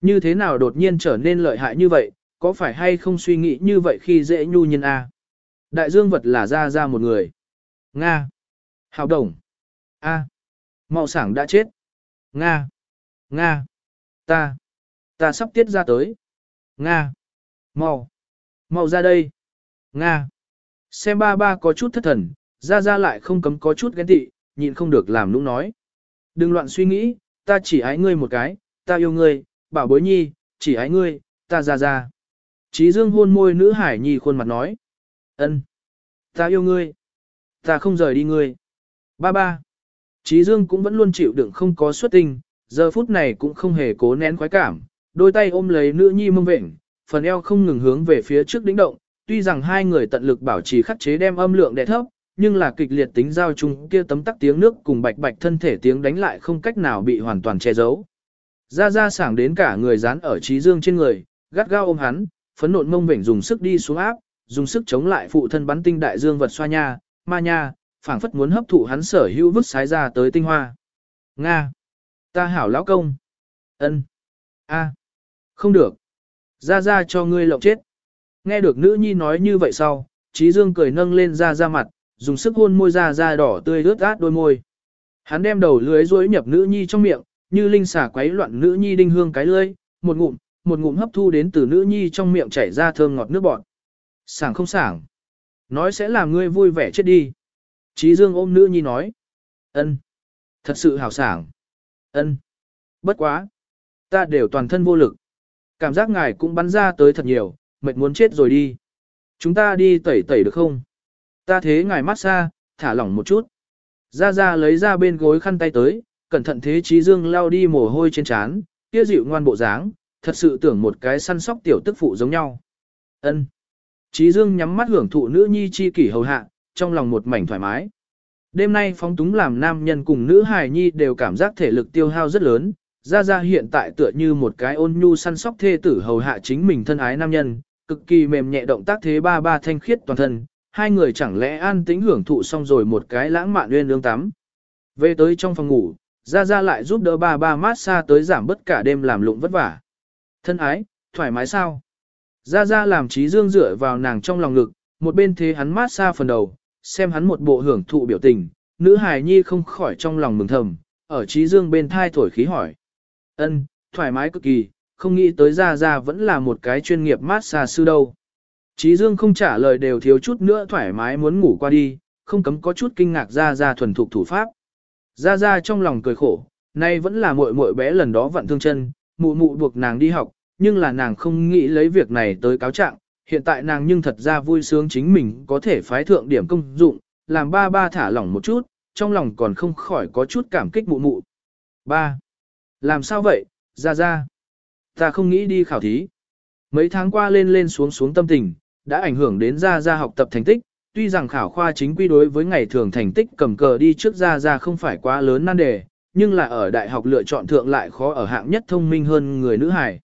Như thế nào đột nhiên trở nên lợi hại như vậy, có phải hay không suy nghĩ như vậy khi dễ nhu nhân A? Đại dương vật là ra ra một người. Nga. Hào đồng. A. Mạo sảng đã chết. Nga. Nga. Ta. Ta sắp tiết ra tới. Nga. Mau. Mau ra đây. Nga. Xem ba ba có chút thất thần, ra ra lại không cấm có chút ghen tị, nhịn không được làm nũng nói. Đừng loạn suy nghĩ, ta chỉ ái ngươi một cái, ta yêu ngươi, bảo bối nhi, chỉ ái ngươi, ta ra ra. Chí dương hôn môi nữ hải nhi khuôn mặt nói. ân, Ta yêu ngươi. Ta không rời đi ngươi. Ba ba. Chí dương cũng vẫn luôn chịu đựng không có xuất tình, giờ phút này cũng không hề cố nén khoái cảm, đôi tay ôm lấy nữ nhi mông vệnh, phần eo không ngừng hướng về phía trước đỉnh động, tuy rằng hai người tận lực bảo trì khắc chế đem âm lượng đè thấp, nhưng là kịch liệt tính giao chung kia tấm tắc tiếng nước cùng bạch bạch thân thể tiếng đánh lại không cách nào bị hoàn toàn che giấu. Ra ra sảng đến cả người dán ở trí dương trên người, gắt gao ôm hắn, phấn nộn mông vểnh dùng sức đi xuống áp, dùng sức chống lại phụ thân bắn tinh đại dương vật xoa nha, ma nha, phảng phất muốn hấp thụ hắn sở hữu vứt sái ra tới tinh hoa. Nga. Ta hảo lão công. ân a Không được. Ra ra cho ngươi lộng chết. Nghe được nữ nhi nói như vậy sau, Trí Dương cười nâng lên ra ra mặt, dùng sức hôn môi ra ra đỏ tươi rớt át đôi môi. Hắn đem đầu lưới rối nhập nữ nhi trong miệng, như linh xả quấy loạn nữ nhi đinh hương cái lưỡi, một ngụm, một ngụm hấp thu đến từ nữ nhi trong miệng chảy ra thơm ngọt nước bọt. Sảng không sảng. Nói sẽ làm ngươi vui vẻ chết đi. Trí Dương ôm nữ nhi nói. ân, Thật sự hào sảng. ân, Bất quá. Ta đều toàn thân vô lực. Cảm giác ngài cũng bắn ra tới thật nhiều, mệt muốn chết rồi đi. Chúng ta đi tẩy tẩy được không? Ta thế ngài mát xa, thả lỏng một chút. Ra ra lấy ra bên gối khăn tay tới, cẩn thận thế trí dương lao đi mồ hôi trên trán, kia dịu ngoan bộ dáng, thật sự tưởng một cái săn sóc tiểu tức phụ giống nhau. Ân. Trí dương nhắm mắt hưởng thụ nữ nhi chi kỷ hầu hạ, trong lòng một mảnh thoải mái. Đêm nay phóng túng làm nam nhân cùng nữ hài nhi đều cảm giác thể lực tiêu hao rất lớn, ra ra hiện tại tựa như một cái ôn nhu săn sóc thê tử hầu hạ chính mình thân ái nam nhân, cực kỳ mềm nhẹ động tác thế ba ba thanh khiết toàn thân, hai người chẳng lẽ an tĩnh hưởng thụ xong rồi một cái lãng mạn uyên ương tắm. Về tới trong phòng ngủ, ra ra lại giúp đỡ ba ba mát xa tới giảm bất cả đêm làm lụng vất vả. Thân ái, thoải mái sao? Ra ra làm trí dương dựa vào nàng trong lòng ngực, một bên thế hắn mát xa phần đầu, xem hắn một bộ hưởng thụ biểu tình, nữ hài nhi không khỏi trong lòng mừng thầm, ở trí dương bên thai thổi khí hỏi. ân thoải mái cực kỳ, không nghĩ tới ra ra vẫn là một cái chuyên nghiệp massage sư đâu. Trí Dương không trả lời đều thiếu chút nữa thoải mái muốn ngủ qua đi, không cấm có chút kinh ngạc ra ra thuần thục thủ pháp. Ra ra trong lòng cười khổ, nay vẫn là muội muội bé lần đó vặn thương chân, mụ mụ buộc nàng đi học, nhưng là nàng không nghĩ lấy việc này tới cáo trạng, hiện tại nàng nhưng thật ra vui sướng chính mình có thể phái thượng điểm công dụng, làm ba ba thả lỏng một chút, trong lòng còn không khỏi có chút cảm kích mụ mụ. Ba. Làm sao vậy, ra ra? Ta không nghĩ đi khảo thí. Mấy tháng qua lên lên xuống xuống tâm tình, đã ảnh hưởng đến Gia Gia học tập thành tích, tuy rằng khảo khoa chính quy đối với ngày thường thành tích cầm cờ đi trước Gia Gia không phải quá lớn nan đề, nhưng là ở đại học lựa chọn thượng lại khó ở hạng nhất thông minh hơn người nữ hải.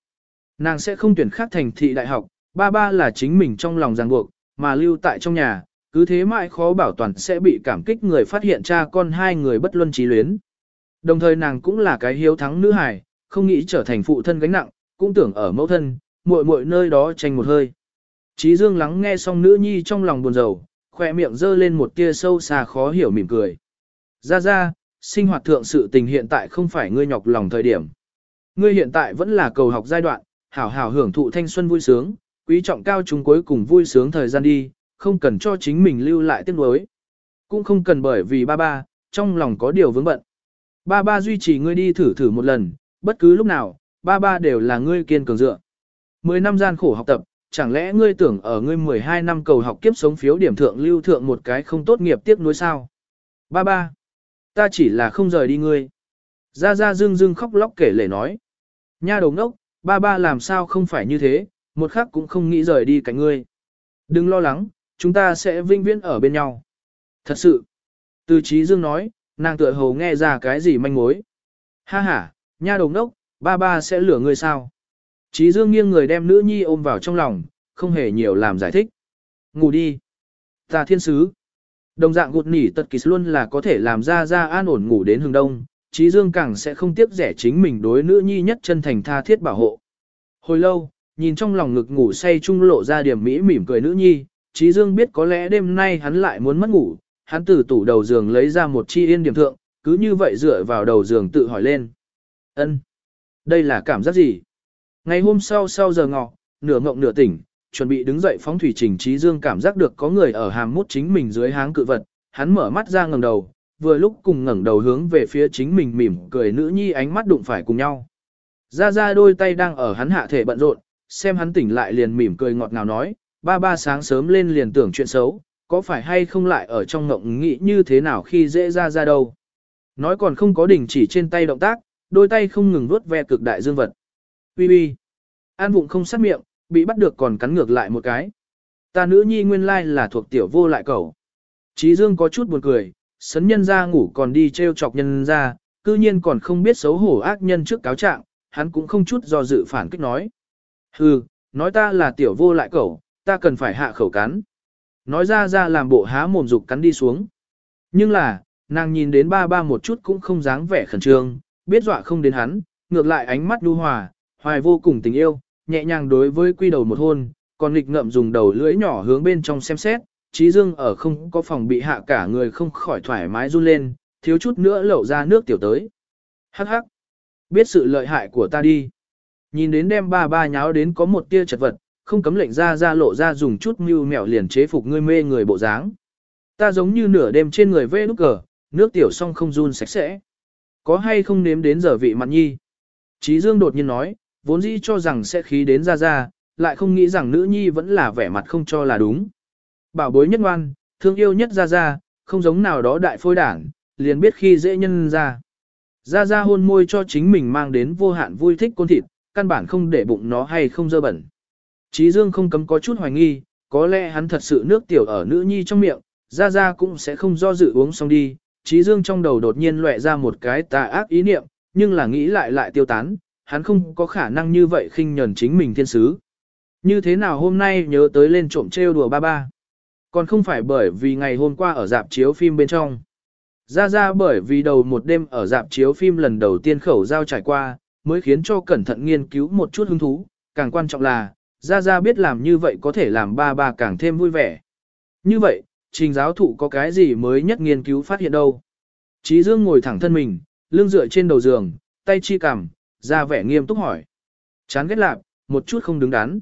Nàng sẽ không tuyển khác thành thị đại học, ba ba là chính mình trong lòng ràng buộc, mà lưu tại trong nhà, cứ thế mãi khó bảo toàn sẽ bị cảm kích người phát hiện cha con hai người bất luân trí luyến. Đồng thời nàng cũng là cái hiếu thắng nữ hài, không nghĩ trở thành phụ thân gánh nặng, cũng tưởng ở mẫu thân, muội muội nơi đó tranh một hơi. Trí Dương lắng nghe xong nữ nhi trong lòng buồn rầu, khỏe miệng dơ lên một tia sâu xa khó hiểu mỉm cười. Ra ra, sinh hoạt thượng sự tình hiện tại không phải ngươi nhọc lòng thời điểm. Ngươi hiện tại vẫn là cầu học giai đoạn, hảo hảo hưởng thụ thanh xuân vui sướng, quý trọng cao chúng cuối cùng vui sướng thời gian đi, không cần cho chính mình lưu lại tiếc nuối. Cũng không cần bởi vì ba ba, trong lòng có điều vướng bận. Ba ba duy trì ngươi đi thử thử một lần, bất cứ lúc nào, ba ba đều là ngươi kiên cường dựa. Mười năm gian khổ học tập, chẳng lẽ ngươi tưởng ở ngươi 12 năm cầu học kiếp sống phiếu điểm thượng lưu thượng một cái không tốt nghiệp tiếc nuối sao? Ba ba, ta chỉ là không rời đi ngươi. Gia Gia dưng dưng khóc lóc kể lể nói. Nha đồng đốc, ba ba làm sao không phải như thế, một khắc cũng không nghĩ rời đi cạnh ngươi. Đừng lo lắng, chúng ta sẽ vinh viễn ở bên nhau. Thật sự, từ trí dương nói, nàng tựa hồ nghe ra cái gì manh mối. Ha ha, nha đồng đốc, ba ba sẽ lửa ngươi sao? Trí dương nghiêng người đem nữ nhi ôm vào trong lòng, không hề nhiều làm giải thích. Ngủ đi. Ta thiên sứ. Đồng dạng gụt nỉ tật kỳ luôn là có thể làm ra ra an ổn ngủ đến hừng đông, Trí Dương càng sẽ không tiếc rẻ chính mình đối nữ nhi nhất chân thành tha thiết bảo hộ. Hồi lâu, nhìn trong lòng ngực ngủ say trung lộ ra điểm mỹ mỉm cười nữ nhi, Trí Dương biết có lẽ đêm nay hắn lại muốn mất ngủ, hắn từ tủ đầu giường lấy ra một chi yên điểm thượng, cứ như vậy dựa vào đầu giường tự hỏi lên. ân đây là cảm giác gì? Ngày hôm sau sau giờ ngọ, nửa ngộng nửa tỉnh, chuẩn bị đứng dậy phóng thủy trình trí dương cảm giác được có người ở hàm mút chính mình dưới háng cự vật, hắn mở mắt ra ngẩng đầu, vừa lúc cùng ngẩng đầu hướng về phía chính mình mỉm cười nữ nhi ánh mắt đụng phải cùng nhau. Ra ra đôi tay đang ở hắn hạ thể bận rộn, xem hắn tỉnh lại liền mỉm cười ngọt ngào nói, ba ba sáng sớm lên liền tưởng chuyện xấu, có phải hay không lại ở trong ngộng nghĩ như thế nào khi dễ ra ra đâu. Nói còn không có đình chỉ trên tay động tác, đôi tay không ngừng vuốt ve cực đại dương vật. Bi bi. An vụng không sát miệng, bị bắt được còn cắn ngược lại một cái. Ta nữ nhi nguyên lai là thuộc tiểu vô lại cầu. Chí dương có chút buồn cười, sấn nhân ra ngủ còn đi treo chọc nhân ra, cư nhiên còn không biết xấu hổ ác nhân trước cáo trạng, hắn cũng không chút do dự phản kích nói. Hừ, nói ta là tiểu vô lại cẩu, ta cần phải hạ khẩu cắn. Nói ra ra làm bộ há mồm dục cắn đi xuống. Nhưng là, nàng nhìn đến ba ba một chút cũng không dáng vẻ khẩn trương, biết dọa không đến hắn, ngược lại ánh mắt nhu hòa, hoài vô cùng tình yêu, nhẹ nhàng đối với quy đầu một hôn, còn nghịch ngậm dùng đầu lưỡi nhỏ hướng bên trong xem xét, Trí Dương ở không có phòng bị hạ cả người không khỏi thoải mái run lên, thiếu chút nữa lẩu ra nước tiểu tới. Hắc hắc, biết sự lợi hại của ta đi. Nhìn đến đem ba ba nháo đến có một tia chật vật, không cấm lệnh ra ra lộ ra dùng chút mưu mẹo liền chế phục ngươi mê người bộ dáng. Ta giống như nửa đêm trên người vê nút cờ, nước tiểu xong không run sạch sẽ. Có hay không nếm đến giờ vị mặt nhi? Trí Dương đột nhiên nói, vốn dĩ cho rằng sẽ khí đến ra ra, lại không nghĩ rằng nữ nhi vẫn là vẻ mặt không cho là đúng. Bảo bối nhất ngoan, thương yêu nhất ra ra, không giống nào đó đại phôi đảng, liền biết khi dễ nhân ra. Ra ra hôn môi cho chính mình mang đến vô hạn vui thích con thịt, căn bản không để bụng nó hay không dơ bẩn. Chí Dương không cấm có chút hoài nghi, có lẽ hắn thật sự nước tiểu ở nữ nhi trong miệng, ra ra cũng sẽ không do dự uống xong đi. Chí Dương trong đầu đột nhiên lóe ra một cái tà ác ý niệm, nhưng là nghĩ lại lại tiêu tán, hắn không có khả năng như vậy khinh nhẫn chính mình thiên sứ. Như thế nào hôm nay nhớ tới lên trộm trêu đùa ba ba. Còn không phải bởi vì ngày hôm qua ở dạp chiếu phim bên trong. Ra ra bởi vì đầu một đêm ở dạp chiếu phim lần đầu tiên khẩu giao trải qua, mới khiến cho cẩn thận nghiên cứu một chút hứng thú, càng quan trọng là, ra ra biết làm như vậy có thể làm ba ba càng thêm vui vẻ. Như vậy, trình giáo thụ có cái gì mới nhất nghiên cứu phát hiện đâu. Chí Dương ngồi thẳng thân mình, lưng dựa trên đầu giường, tay chi cằm, ra vẻ nghiêm túc hỏi. Chán ghét lạc, một chút không đứng đắn.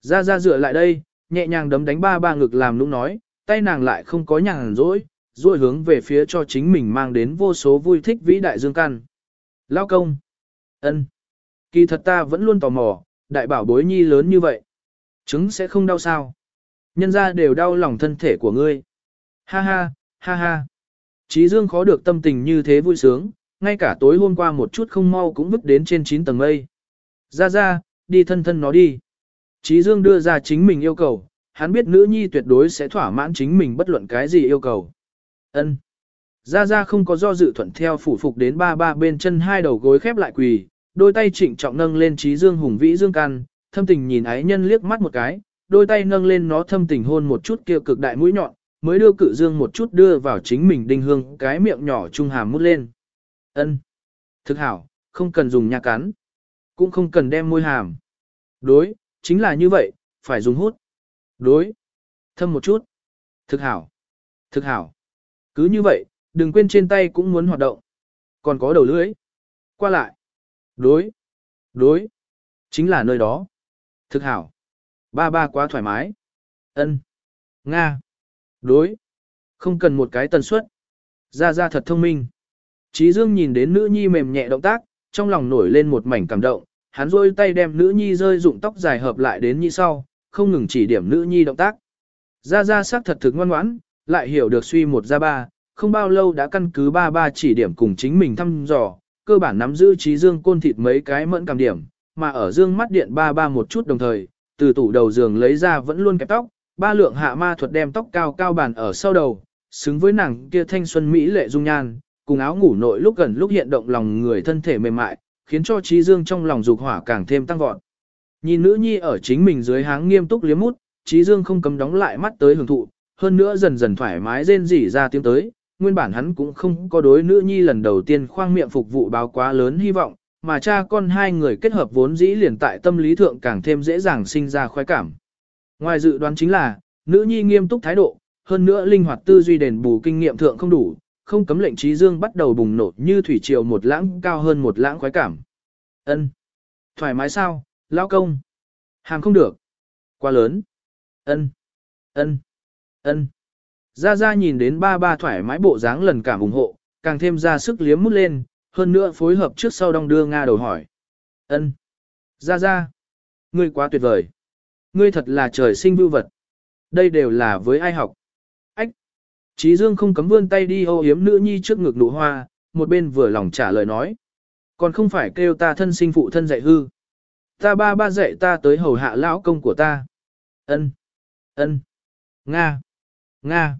Ra ra dựa lại đây, nhẹ nhàng đấm đánh ba ba ngực làm lúc nói, tay nàng lại không có nhàn rỗi, rồi hướng về phía cho chính mình mang đến vô số vui thích vĩ đại dương căn. Lao công. ân, Kỳ thật ta vẫn luôn tò mò, đại bảo bối nhi lớn như vậy. Trứng sẽ không đau sao. Nhân ra đều đau lòng thân thể của ngươi. Ha ha, ha ha. Chí dương khó được tâm tình như thế vui sướng, ngay cả tối hôm qua một chút không mau cũng vứt đến trên 9 tầng mây. Ra ra, đi thân thân nó đi. Chí Dương đưa ra chính mình yêu cầu, hắn biết nữ nhi tuyệt đối sẽ thỏa mãn chính mình bất luận cái gì yêu cầu. Ân. Ra ra không có do dự thuận theo phủ phục đến ba ba bên chân hai đầu gối khép lại quỳ, đôi tay trịnh trọng nâng lên Chí Dương hùng vĩ dương can, thâm tình nhìn ái nhân liếc mắt một cái, đôi tay nâng lên nó thâm tình hôn một chút kia cực đại mũi nhọn, mới đưa cự dương một chút đưa vào chính mình đinh hương cái miệng nhỏ trung hàm mút lên. Ân. Thực hảo, không cần dùng nha cắn. Cũng không cần đem môi hàm. Đối, chính là như vậy, phải dùng hút. Đối. Thâm một chút. Thực hảo. Thực hảo. Cứ như vậy, đừng quên trên tay cũng muốn hoạt động. Còn có đầu lưỡi. Qua lại. Đối. Đối. Chính là nơi đó. Thực hảo. Ba ba quá thoải mái. ân Nga. Đối. Không cần một cái tần suất. Ra ra thật thông minh. Trí Dương nhìn đến nữ nhi mềm nhẹ động tác, trong lòng nổi lên một mảnh cảm động, hắn rôi tay đem nữ nhi rơi dụng tóc dài hợp lại đến như sau, không ngừng chỉ điểm nữ nhi động tác. Ra ra sắc thật thực ngoan ngoãn, lại hiểu được suy một ra ba, không bao lâu đã căn cứ ba ba chỉ điểm cùng chính mình thăm dò, cơ bản nắm giữ trí dương côn thịt mấy cái mẫn cảm điểm, mà ở dương mắt điện ba ba một chút đồng thời, từ tủ đầu giường lấy ra vẫn luôn kẹp tóc, ba lượng hạ ma thuật đem tóc cao cao bàn ở sau đầu, xứng với nàng kia thanh xuân mỹ lệ dung nhan, cùng áo ngủ nội lúc gần lúc hiện động lòng người thân thể mềm mại, khiến cho trí dương trong lòng dục hỏa càng thêm tăng vọt. Nhìn nữ nhi ở chính mình dưới háng nghiêm túc liếm mút, trí dương không cấm đóng lại mắt tới hưởng thụ, hơn nữa dần dần thoải mái rên rỉ ra tiếng tới, nguyên bản hắn cũng không có đối nữ nhi lần đầu tiên khoang miệng phục vụ báo quá lớn hy vọng, mà cha con hai người kết hợp vốn dĩ liền tại tâm lý thượng càng thêm dễ dàng sinh ra khoái cảm. Ngoài dự đoán chính là, nữ nhi nghiêm túc thái độ, hơn nữa linh hoạt tư duy đền bù kinh nghiệm thượng không đủ, không cấm lệnh trí dương bắt đầu bùng nổ như thủy triều một lãng cao hơn một lãng khoái cảm. Ân, Thoải mái sao, lao công? Hàng không được. Quá lớn. Ân, Ân, Ân. Ra Ra nhìn đến ba ba thoải mái bộ dáng lần cảm ủng hộ, càng thêm ra sức liếm mút lên, hơn nữa phối hợp trước sau đong đưa Nga đầu hỏi. Ân, Ra Ra. Ngươi quá tuyệt vời. Ngươi thật là trời sinh vưu vật. Đây đều là với ai học. Ách. Chí Dương không cấm vươn tay đi ô yếm nữ nhi trước ngực nụ hoa, một bên vừa lòng trả lời nói. Còn không phải kêu ta thân sinh phụ thân dạy hư. Ta ba ba dạy ta tới hầu hạ lão công của ta. Ân, ân, Nga, Nga,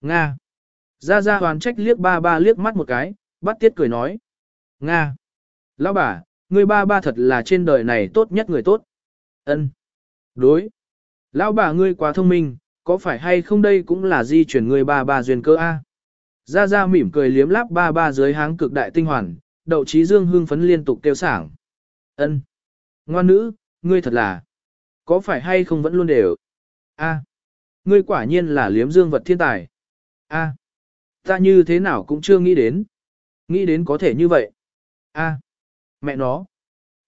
Nga. Ra ra hoàn trách liếc ba ba liếc mắt một cái, Bát tiết cười nói. Nga. Lão bà, ngươi ba ba thật là trên đời này tốt nhất người tốt. Ân. Đối. Lão bà ngươi quá thông minh, có phải hay không đây cũng là di chuyển ngươi ba ba duyên cơ a? Gia Gia mỉm cười liếm láp ba ba dưới háng cực đại tinh hoàn, đậu trí dương hương phấn liên tục kêu sảng. Ân. Ngoan nữ, ngươi thật là. Có phải hay không vẫn luôn đều? A. Ngươi quả nhiên là liếm dương vật thiên tài. A. Ta như thế nào cũng chưa nghĩ đến. Nghĩ đến có thể như vậy. A. Mẹ nó.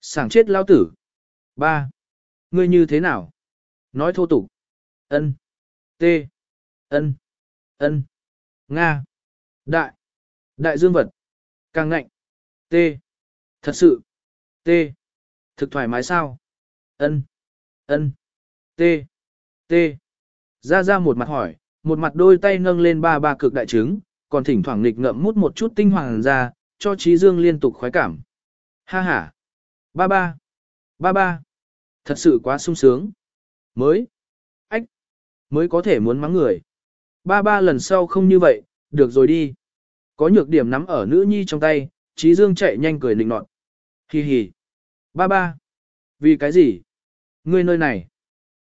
Sảng chết lao tử. Ba. Ngươi như thế nào? Nói thô tục. Ân. T. Ân. Ân. Nga. Đại. Đại dương vật. Càng ngạnh. T. Thật sự. T. Thực thoải mái sao? Ân. Ân. T. T. Ra ra một mặt hỏi, một mặt đôi tay nâng lên ba ba cực đại trứng, còn thỉnh thoảng nghịch ngậm mút một chút tinh hoàng ra, cho trí dương liên tục khoái cảm. Ha ha. Ba ba. Ba ba. Thật sự quá sung sướng. Mới. Ách. Mới có thể muốn mắng người. Ba ba lần sau không như vậy, được rồi đi. Có nhược điểm nắm ở nữ nhi trong tay, trí dương chạy nhanh cười nịnh nọt. Hi hi. Ba ba. Vì cái gì? Ngươi nơi này.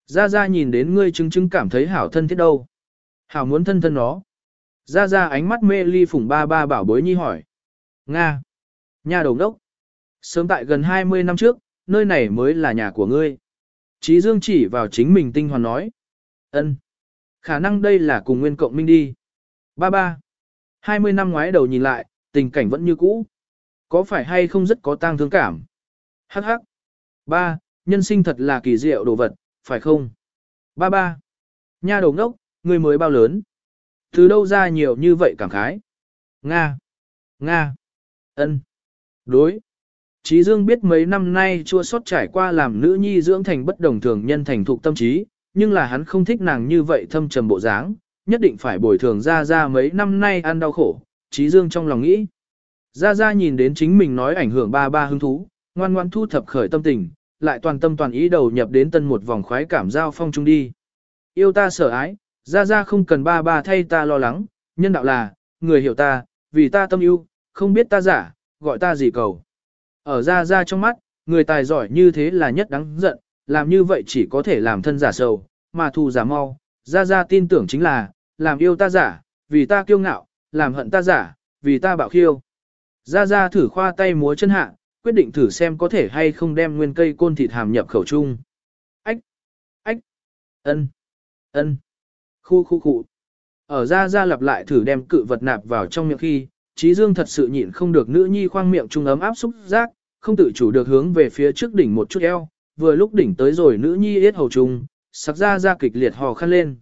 Ra Ra nhìn đến ngươi chứng chứng cảm thấy hảo thân thiết đâu. Hảo muốn thân thân nó. Ra Ra ánh mắt mê ly phủng ba ba bảo bối nhi hỏi. Nga. Nhà đồng đốc. Sớm tại gần 20 năm trước, nơi này mới là nhà của ngươi. Chí Dương chỉ vào chính mình tinh hoàn nói. ân, Khả năng đây là cùng nguyên cộng minh đi. Ba ba. 20 năm ngoái đầu nhìn lại, tình cảnh vẫn như cũ. Có phải hay không rất có tang thương cảm? Hắc hắc. Ba, nhân sinh thật là kỳ diệu đồ vật, phải không? Ba ba. Nha đầu ngốc, người mới bao lớn? Từ đâu ra nhiều như vậy cảm khái? Nga. Nga. ân, Đối. Chí Dương biết mấy năm nay chua sót trải qua làm nữ nhi dưỡng thành bất đồng thường nhân thành thục tâm trí, nhưng là hắn không thích nàng như vậy thâm trầm bộ dáng, nhất định phải bồi thường ra ra mấy năm nay ăn đau khổ, Chí Dương trong lòng nghĩ. Ra ra nhìn đến chính mình nói ảnh hưởng ba ba hứng thú, ngoan ngoan thu thập khởi tâm tình, lại toàn tâm toàn ý đầu nhập đến tân một vòng khoái cảm giao phong trung đi. Yêu ta sợ ái, ra ra không cần ba ba thay ta lo lắng, nhân đạo là, người hiểu ta, vì ta tâm yêu, không biết ta giả, gọi ta gì cầu. Ở ra ra trong mắt, người tài giỏi như thế là nhất đáng giận, làm như vậy chỉ có thể làm thân giả sầu, mà thù giả mau. Ra ra tin tưởng chính là, làm yêu ta giả, vì ta kiêu ngạo, làm hận ta giả, vì ta bạo khiêu. Ra ra thử khoa tay múa chân hạ, quyết định thử xem có thể hay không đem nguyên cây côn thịt hàm nhập khẩu chung. Ách! Ách! ân, ân, Khu khu khu. Ở ra ra lặp lại thử đem cự vật nạp vào trong miệng khi, Trí Dương thật sự nhịn không được nữ nhi khoang miệng trung ấm áp xúc giác, không tự chủ được hướng về phía trước đỉnh một chút eo, vừa lúc đỉnh tới rồi nữ nhi yết hầu trung, sặc ra ra kịch liệt hò khăn lên.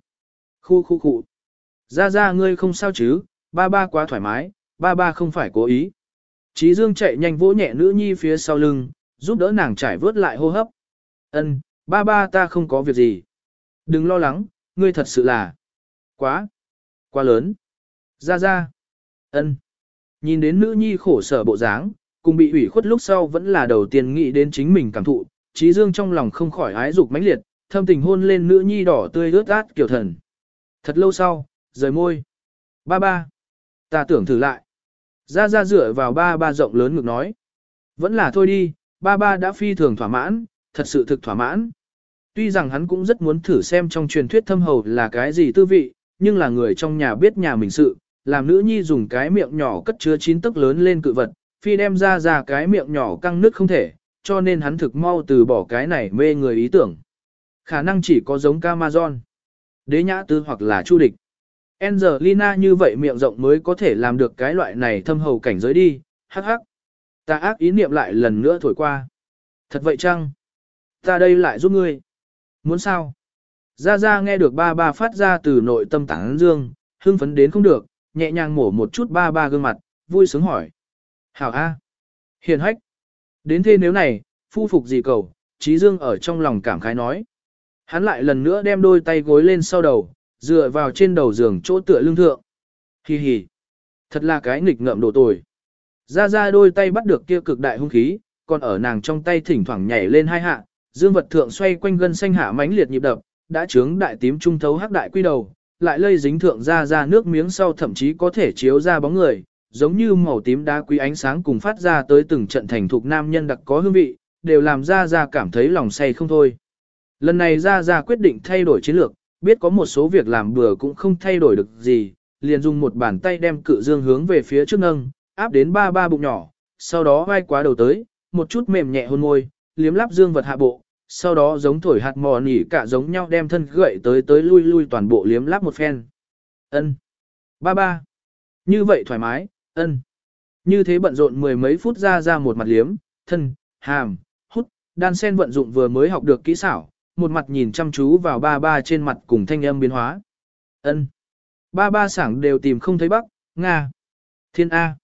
Khu khu khu. Ra ra ngươi không sao chứ, ba ba quá thoải mái, ba ba không phải cố ý. Trí Dương chạy nhanh vỗ nhẹ nữ nhi phía sau lưng, giúp đỡ nàng trải vớt lại hô hấp. Ân, ba ba ta không có việc gì. Đừng lo lắng, ngươi thật sự là quá, quá lớn. Ra ra. Ân. Nhìn đến nữ nhi khổ sở bộ dáng, cùng bị ủy khuất lúc sau vẫn là đầu tiên nghĩ đến chính mình cảm thụ, trí dương trong lòng không khỏi ái dục mãnh liệt, thâm tình hôn lên nữ nhi đỏ tươi ướt át kiểu thần. Thật lâu sau, rời môi. Ba ba. Ta tưởng thử lại. Ra ra dựa vào ba ba rộng lớn ngực nói. Vẫn là thôi đi, ba ba đã phi thường thỏa mãn, thật sự thực thỏa mãn. Tuy rằng hắn cũng rất muốn thử xem trong truyền thuyết thâm hầu là cái gì tư vị, nhưng là người trong nhà biết nhà mình sự, làm nữ nhi dùng cái miệng nhỏ cất chứa chín tấc lớn lên cự vật, phi đem ra ra cái miệng nhỏ căng nước không thể, cho nên hắn thực mau từ bỏ cái này mê người ý tưởng. Khả năng chỉ có giống Camazon, đế nhã tư hoặc là chu địch. Angelina như vậy miệng rộng mới có thể làm được cái loại này thâm hầu cảnh giới đi, hắc hắc. Ta ác ý niệm lại lần nữa thổi qua. Thật vậy chăng? Ta đây lại giúp ngươi. Muốn sao? Gia Gia nghe được ba ba phát ra từ nội tâm tảng dương, hưng phấn đến không được, nhẹ nhàng mổ một chút ba ba gương mặt, vui sướng hỏi. Hảo A. Hiền hách. Đến thế nếu này, phu phục gì cầu, Trí Dương ở trong lòng cảm khái nói. Hắn lại lần nữa đem đôi tay gối lên sau đầu, dựa vào trên đầu giường chỗ tựa lưng thượng. Hi hi. Thật là cái nghịch ngợm đồ tồi. Ra ra đôi tay bắt được kia cực đại hung khí, còn ở nàng trong tay thỉnh thoảng nhảy lên hai hạ, dương vật thượng xoay quanh gân xanh hạ mãnh liệt nhịp đập, đã trướng đại tím trung thấu hắc đại quy đầu, lại lây dính thượng ra ra nước miếng sau thậm chí có thể chiếu ra bóng người, giống như màu tím đá quý ánh sáng cùng phát ra tới từng trận thành thuộc nam nhân đặc có hương vị, đều làm ra ra cảm thấy lòng say không thôi. Lần này ra ra quyết định thay đổi chiến lược, biết có một số việc làm bừa cũng không thay đổi được gì, liền dùng một bàn tay đem cự dương hướng về phía trước nâng, áp đến ba ba bụng nhỏ, sau đó vai quá đầu tới, một chút mềm nhẹ hôn môi, liếm láp dương vật hạ bộ, sau đó giống thổi hạt mò nỉ cả giống nhau đem thân gậy tới tới lui lui toàn bộ liếm láp một phen. Ân, Ba ba. Như vậy thoải mái, ân. Như thế bận rộn mười mấy phút ra ra một mặt liếm, thân, hàm, hút, đan sen vận dụng vừa mới học được kỹ xảo, một mặt nhìn chăm chú vào ba ba trên mặt cùng thanh âm biến hóa. Ân. Ba ba sảng đều tìm không thấy bắc, Nga. Thiên A.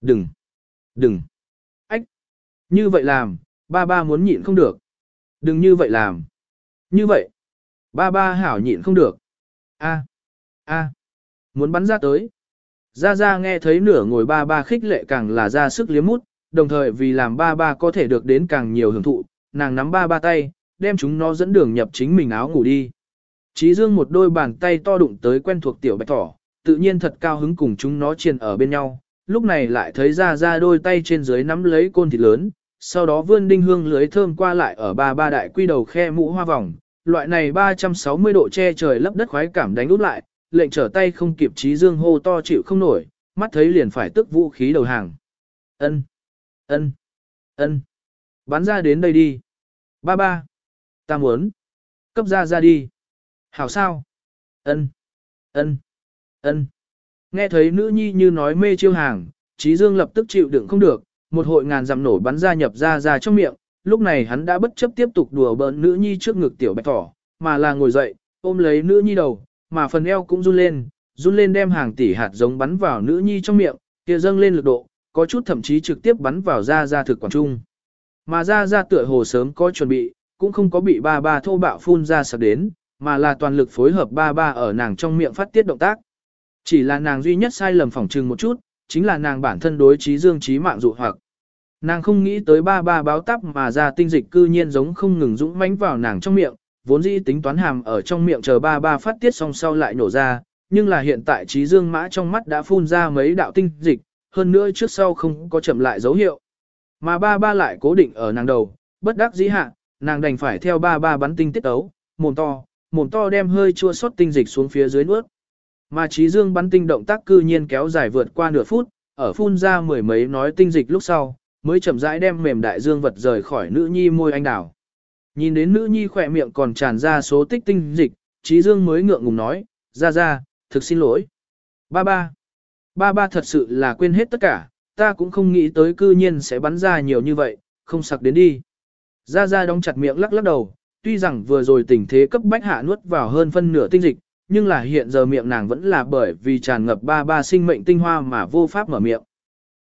Đừng. Đừng. Ách. Như vậy làm, ba ba muốn nhịn không được. Đừng như vậy làm. Như vậy. Ba ba hảo nhịn không được. A. A. Muốn bắn ra tới. Ra ra nghe thấy nửa ngồi ba ba khích lệ càng là ra sức liếm mút, đồng thời vì làm ba ba có thể được đến càng nhiều hưởng thụ, nàng nắm ba ba tay, đem chúng nó dẫn đường nhập chính mình áo ngủ đi. Chí dương một đôi bàn tay to đụng tới quen thuộc tiểu bạch thỏ, tự nhiên thật cao hứng cùng chúng nó chiền ở bên nhau, lúc này lại thấy ra ra đôi tay trên dưới nắm lấy côn thịt lớn, sau đó vươn đinh hương lưới thơm qua lại ở ba ba đại quy đầu khe mũ hoa vòng, loại này 360 độ che trời lấp đất khoái cảm đánh út lại, lệnh trở tay không kịp trí dương hô to chịu không nổi, mắt thấy liền phải tức vũ khí đầu hàng. Ân, ân, ân, bắn ra đến đây đi. Ba ba, ta muốn, cấp ra ra đi. Hảo sao? Ân, ân, ân. Nghe thấy nữ nhi như nói mê chiêu hàng, trí dương lập tức chịu đựng không được, một hội ngàn dặm nổ bắn ra nhập ra ra trong miệng, lúc này hắn đã bất chấp tiếp tục đùa bỡn nữ nhi trước ngực tiểu bạch thỏ, mà là ngồi dậy, ôm lấy nữ nhi đầu, mà phần eo cũng run lên, run lên đem hàng tỷ hạt giống bắn vào nữ nhi trong miệng, kia dâng lên lực độ, có chút thậm chí trực tiếp bắn vào ra ra thực quản trung. Mà ra ra tựa hồ sớm có chuẩn bị, cũng không có bị ba ba thô bạo phun ra sạc đến, mà là toàn lực phối hợp ba ba ở nàng trong miệng phát tiết động tác. Chỉ là nàng duy nhất sai lầm phỏng trừng một chút, chính là nàng bản thân đối trí dương trí mạng dụ hoặc. Nàng không nghĩ tới ba ba báo tắp mà ra tinh dịch cư nhiên giống không ngừng dũng mãnh vào nàng trong miệng, vốn dĩ tính toán hàm ở trong miệng chờ ba ba phát tiết xong sau lại nổ ra, nhưng là hiện tại trí dương mã trong mắt đã phun ra mấy đạo tinh dịch, hơn nữa trước sau không có chậm lại dấu hiệu. Mà ba ba lại cố định ở nàng đầu, bất đắc dĩ hạ, nàng đành phải theo ba ba bắn tinh tiết ấu, mồm to, mồm to đem hơi chua sót tinh dịch xuống phía dưới nuốt. Mà trí dương bắn tinh động tác cư nhiên kéo dài vượt qua nửa phút, ở phun ra mười mấy nói tinh dịch lúc sau, mới chậm rãi đem mềm đại dương vật rời khỏi nữ nhi môi anh đào. Nhìn đến nữ nhi khỏe miệng còn tràn ra số tích tinh dịch, trí dương mới ngượng ngùng nói, ra ra, thực xin lỗi. Ba ba. Ba ba thật sự là quên hết tất cả, ta cũng không nghĩ tới cư nhiên sẽ bắn ra nhiều như vậy, không sặc đến đi. Ra ra đóng chặt miệng lắc lắc đầu, tuy rằng vừa rồi tình thế cấp bách hạ nuốt vào hơn phân nửa tinh dịch, nhưng là hiện giờ miệng nàng vẫn là bởi vì tràn ngập ba ba sinh mệnh tinh hoa mà vô pháp mở miệng.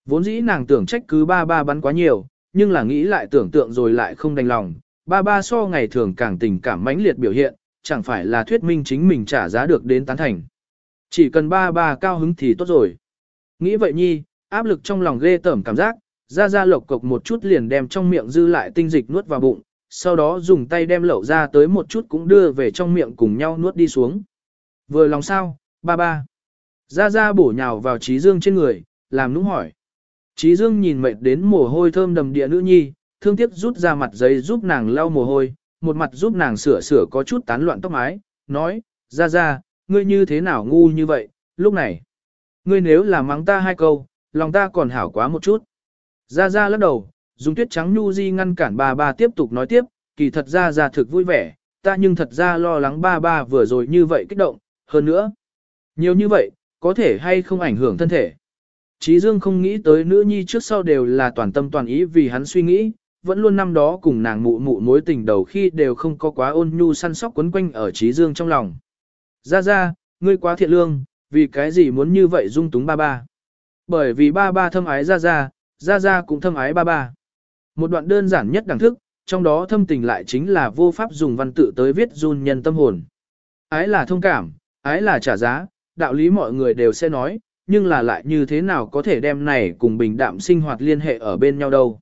Vốn dĩ nàng tưởng trách cứ ba ba bắn quá nhiều, nhưng là nghĩ lại tưởng tượng rồi lại không đành lòng, ba ba so ngày thường càng tình cảm mãnh liệt biểu hiện, chẳng phải là thuyết minh chính mình trả giá được đến tán thành. Chỉ cần ba ba cao hứng thì tốt rồi. Nghĩ vậy nhi, áp lực trong lòng ghê tởm cảm giác, ra ra lộc cộc một chút liền đem trong miệng dư lại tinh dịch nuốt vào bụng, sau đó dùng tay đem lẩu ra tới một chút cũng đưa về trong miệng cùng nhau nuốt đi xuống. Vừa lòng sao, ba ba. Ra ra bổ nhào vào trí dương trên người, làm nũng hỏi. Trí dương nhìn mệt đến mồ hôi thơm đầm địa nữ nhi, thương tiếc rút ra mặt giấy giúp nàng lau mồ hôi, một mặt giúp nàng sửa sửa có chút tán loạn tóc mái, nói, ra ra, ngươi như thế nào ngu như vậy, lúc này. Ngươi nếu là mắng ta hai câu, lòng ta còn hảo quá một chút. Ra ra lắc đầu, dùng tuyết trắng nhu di ngăn cản ba ba tiếp tục nói tiếp, kỳ thật ra ra thực vui vẻ, ta nhưng thật ra lo lắng ba ba vừa rồi như vậy kích động, hơn nữa. Nhiều như vậy, có thể hay không ảnh hưởng thân thể. Chí Dương không nghĩ tới nữ nhi trước sau đều là toàn tâm toàn ý vì hắn suy nghĩ, vẫn luôn năm đó cùng nàng mụ mụ mối tình đầu khi đều không có quá ôn nhu săn sóc quấn quanh ở Chí Dương trong lòng. Ra ra, ngươi quá thiện lương, vì cái gì muốn như vậy dung túng ba ba. Bởi vì ba ba thâm ái ra ra, ra ra cũng thâm ái ba ba. Một đoạn đơn giản nhất đẳng thức, trong đó thâm tình lại chính là vô pháp dùng văn tự tới viết run nhân tâm hồn. Ái là thông cảm, ái là trả giá, đạo lý mọi người đều sẽ nói, nhưng là lại như thế nào có thể đem này cùng bình đạm sinh hoạt liên hệ ở bên nhau đâu.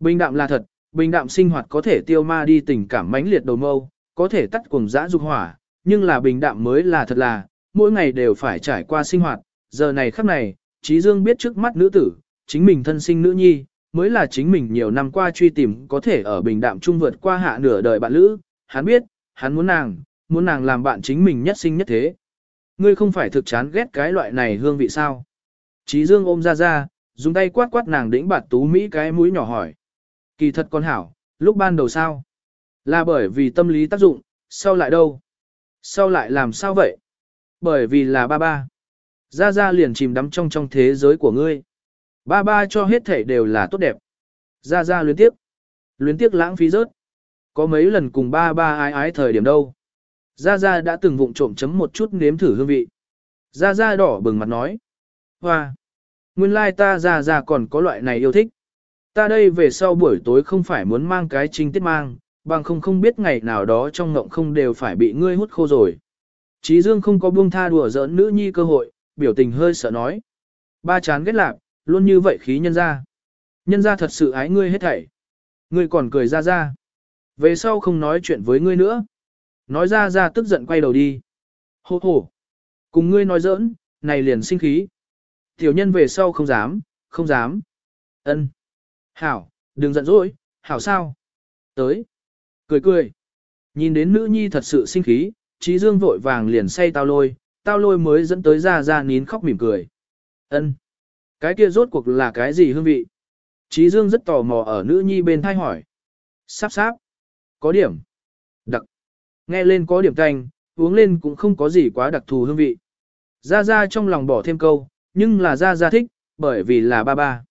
Bình đạm là thật, bình đạm sinh hoạt có thể tiêu ma đi tình cảm mãnh liệt đầu mâu, có thể tắt cùng dã dục hỏa, nhưng là bình đạm mới là thật là, mỗi ngày đều phải trải qua sinh hoạt, giờ này khắc này, Trí Dương biết trước mắt nữ tử, chính mình thân sinh nữ nhi, mới là chính mình nhiều năm qua truy tìm có thể ở bình đạm trung vượt qua hạ nửa đời bạn lữ, hắn biết, hắn muốn nàng, muốn nàng làm bạn chính mình nhất sinh nhất thế. Ngươi không phải thực chán ghét cái loại này hương vị sao? Chí Dương ôm ra ra, dùng tay quát quát nàng đĩnh bạt tú Mỹ cái mũi nhỏ hỏi. Kỳ thật con hảo, lúc ban đầu sao? Là bởi vì tâm lý tác dụng, sau lại đâu? Sau lại làm sao vậy? Bởi vì là ba ba. Ra ra liền chìm đắm trong trong thế giới của ngươi. Ba ba cho hết thể đều là tốt đẹp. Ra ra luyến tiếc, Luyến tiếc lãng phí rớt. Có mấy lần cùng ba ba ái ái thời điểm đâu. Ra ra đã từng vụng trộm chấm một chút nếm thử hương vị. Ra ra đỏ bừng mặt nói. Hoa. Nguyên lai ta ra ra còn có loại này yêu thích. Ta đây về sau buổi tối không phải muốn mang cái trinh tiết mang, bằng không không biết ngày nào đó trong ngộng không đều phải bị ngươi hút khô rồi. Chí Dương không có buông tha đùa giỡn nữ nhi cơ hội, biểu tình hơi sợ nói. Ba chán ghét lạc, luôn như vậy khí nhân ra. Nhân ra thật sự ái ngươi hết thảy. Ngươi còn cười ra ra. Về sau không nói chuyện với ngươi nữa. Nói ra ra tức giận quay đầu đi. Hô hô. Cùng ngươi nói giỡn, này liền sinh khí. Tiểu nhân về sau không dám, không dám. Ân. Hảo, đừng giận dỗi, hảo sao? Tới. Cười cười. Nhìn đến nữ nhi thật sự sinh khí, trí dương vội vàng liền say tao lôi, tao lôi mới dẫn tới ra ra nín khóc mỉm cười. Ân. Cái kia rốt cuộc là cái gì hương vị? Trí dương rất tò mò ở nữ nhi bên thai hỏi. Sắp sáp. Có điểm. Nghe lên có điểm canh, uống lên cũng không có gì quá đặc thù hương vị. Ra ra trong lòng bỏ thêm câu, nhưng là ra ra thích, bởi vì là ba ba.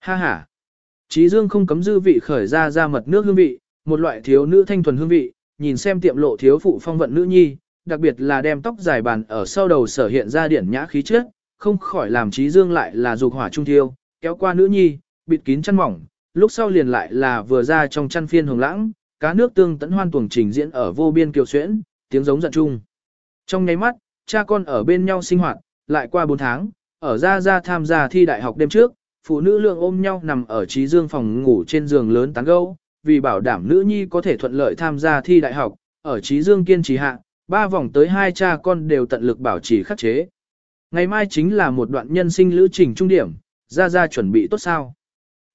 Ha ha. Trí dương không cấm dư vị khởi ra ra mật nước hương vị, một loại thiếu nữ thanh thuần hương vị, nhìn xem tiệm lộ thiếu phụ phong vận nữ nhi, đặc biệt là đem tóc dài bàn ở sau đầu sở hiện ra điển nhã khí chất, không khỏi làm trí dương lại là dục hỏa trung thiêu, kéo qua nữ nhi, bịt kín chăn mỏng, lúc sau liền lại là vừa ra trong chăn phiên hồng lãng, cá nước tương tấn hoan tuồng trình diễn ở vô biên kiều xuyễn, tiếng giống giận chung. Trong nháy mắt, cha con ở bên nhau sinh hoạt, lại qua 4 tháng, ở ra ra tham gia thi đại học đêm trước, phụ nữ lượng ôm nhau nằm ở trí dương phòng ngủ trên giường lớn tán gẫu, vì bảo đảm nữ nhi có thể thuận lợi tham gia thi đại học, ở trí dương kiên trì hạ, ba vòng tới hai cha con đều tận lực bảo trì khắc chế. Ngày mai chính là một đoạn nhân sinh lữ trình trung điểm, ra ra chuẩn bị tốt sao.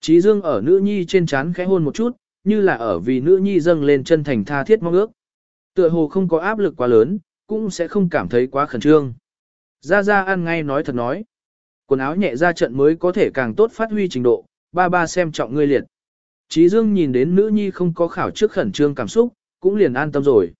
Trí dương ở nữ nhi trên chán khẽ hôn một chút, như là ở vì nữ nhi dâng lên chân thành tha thiết mong ước. Tựa hồ không có áp lực quá lớn, cũng sẽ không cảm thấy quá khẩn trương. Ra ra ăn ngay nói thật nói. Quần áo nhẹ ra trận mới có thể càng tốt phát huy trình độ, ba ba xem trọng ngươi liệt. Chí Dương nhìn đến nữ nhi không có khảo trước khẩn trương cảm xúc, cũng liền an tâm rồi.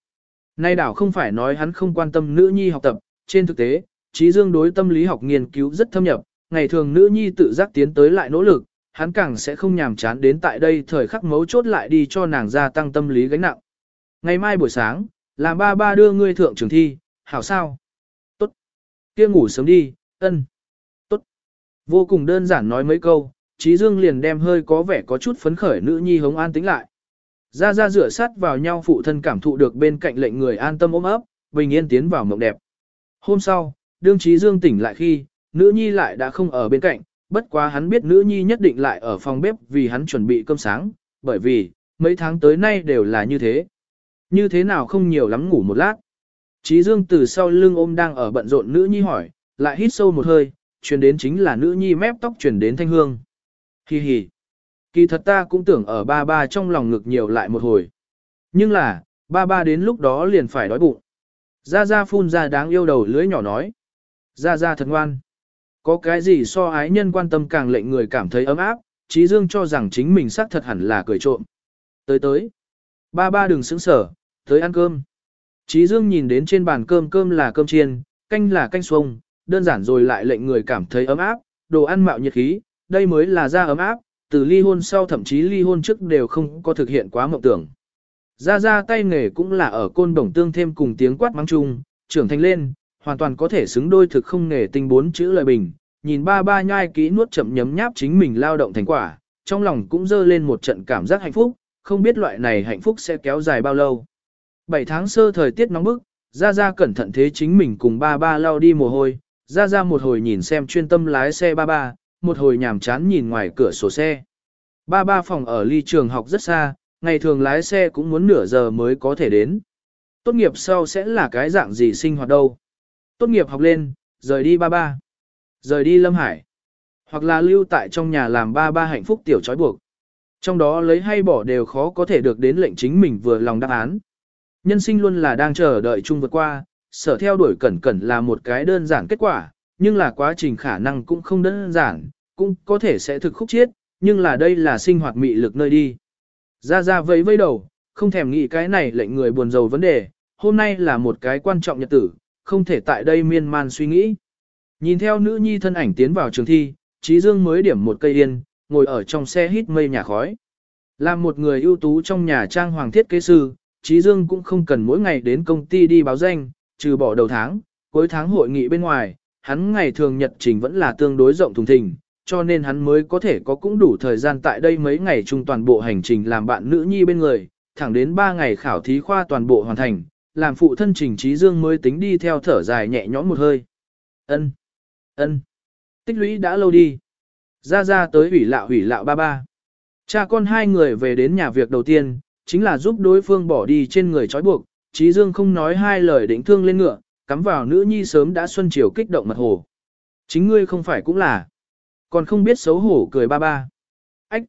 Nay đảo không phải nói hắn không quan tâm nữ nhi học tập, trên thực tế, Chí Dương đối tâm lý học nghiên cứu rất thâm nhập, ngày thường nữ nhi tự giác tiến tới lại nỗ lực, hắn càng sẽ không nhàm chán đến tại đây thời khắc mấu chốt lại đi cho nàng gia tăng tâm lý gánh nặng. Ngày mai buổi sáng, làm ba ba đưa ngươi thượng trường thi, hảo sao? Tốt. kia ngủ sớm đi, ân. Tốt. Vô cùng đơn giản nói mấy câu, Trí Dương liền đem hơi có vẻ có chút phấn khởi nữ nhi hống an tính lại. Ra ra rửa sát vào nhau phụ thân cảm thụ được bên cạnh lệnh người an tâm ôm ấp, bình yên tiến vào mộng đẹp. Hôm sau, đương Trí Dương tỉnh lại khi, nữ nhi lại đã không ở bên cạnh, bất quá hắn biết nữ nhi nhất định lại ở phòng bếp vì hắn chuẩn bị cơm sáng, bởi vì, mấy tháng tới nay đều là như thế. Như thế nào không nhiều lắm ngủ một lát. Trí Dương từ sau lưng ôm đang ở bận rộn nữ nhi hỏi, lại hít sâu một hơi, truyền đến chính là nữ nhi mép tóc truyền đến thanh hương. Hi hi. Kỳ thật ta cũng tưởng ở ba ba trong lòng ngực nhiều lại một hồi. Nhưng là, ba ba đến lúc đó liền phải đói bụng. Gia Gia phun ra đáng yêu đầu lưới nhỏ nói. Gia Gia thật ngoan. Có cái gì so ái nhân quan tâm càng lệnh người cảm thấy ấm áp, Trí Dương cho rằng chính mình xác thật hẳn là cười trộm. Tới tới. Ba ba đừng sững sở, tới ăn cơm. Trí Dương nhìn đến trên bàn cơm cơm là cơm chiên, canh là canh xuông, đơn giản rồi lại lệnh người cảm thấy ấm áp, đồ ăn mạo nhiệt khí, đây mới là ra ấm áp, từ ly hôn sau thậm chí ly hôn trước đều không có thực hiện quá mộng tưởng. Ra ra tay nghề cũng là ở côn đồng tương thêm cùng tiếng quát mắng chung, trưởng thành lên, hoàn toàn có thể xứng đôi thực không nghề tinh bốn chữ lời bình, nhìn ba ba nhai kỹ nuốt chậm nhấm nháp chính mình lao động thành quả, trong lòng cũng dơ lên một trận cảm giác hạnh phúc, không biết loại này hạnh phúc sẽ kéo dài bao lâu. 7 tháng sơ thời tiết nóng bức, ra ra cẩn thận thế chính mình cùng ba ba lao đi mồ hôi, ra ra một hồi nhìn xem chuyên tâm lái xe ba ba, một hồi nhàm chán nhìn ngoài cửa sổ xe. Ba ba phòng ở ly trường học rất xa, ngày thường lái xe cũng muốn nửa giờ mới có thể đến. Tốt nghiệp sau sẽ là cái dạng gì sinh hoạt đâu. Tốt nghiệp học lên, rời đi ba ba. Rời đi Lâm Hải. Hoặc là lưu tại trong nhà làm ba ba hạnh phúc tiểu trói buộc. Trong đó lấy hay bỏ đều khó có thể được đến lệnh chính mình vừa lòng đáp án. Nhân sinh luôn là đang chờ đợi chung vượt qua, sở theo đuổi cẩn cẩn là một cái đơn giản kết quả, nhưng là quá trình khả năng cũng không đơn giản, cũng có thể sẽ thực khúc chiết, nhưng là đây là sinh hoạt mị lực nơi đi. Ra ra vẫy vẫy đầu, không thèm nghĩ cái này lệnh người buồn rầu vấn đề, hôm nay là một cái quan trọng nhật tử, không thể tại đây miên man suy nghĩ. Nhìn theo nữ nhi thân ảnh tiến vào trường thi, Trí Dương mới điểm một cây yên, ngồi ở trong xe hít mây nhà khói. Làm một người ưu tú trong nhà trang hoàng thiết kế sư, Trí Dương cũng không cần mỗi ngày đến công ty đi báo danh, trừ bỏ đầu tháng, cuối tháng hội nghị bên ngoài, hắn ngày thường nhật trình vẫn là tương đối rộng thùng thình, cho nên hắn mới có thể có cũng đủ thời gian tại đây mấy ngày chung toàn bộ hành trình làm bạn nữ nhi bên người, thẳng đến 3 ngày khảo thí khoa toàn bộ hoàn thành, làm phụ thân trình trí dương mới tính đi theo thở dài nhẹ nhõm một hơi. Ân, ân, tích lũy đã lâu đi. Ra ra tới hủy lạo hủy lạo ba ba. Cha con hai người về đến nhà việc đầu tiên, chính là giúp đối phương bỏ đi trên người trói buộc, trí dương không nói hai lời định thương lên ngựa, cắm vào nữ nhi sớm đã xuân chiều kích động mật hồ. Chính ngươi không phải cũng là. Còn không biết xấu hổ cười ba ba. Ách!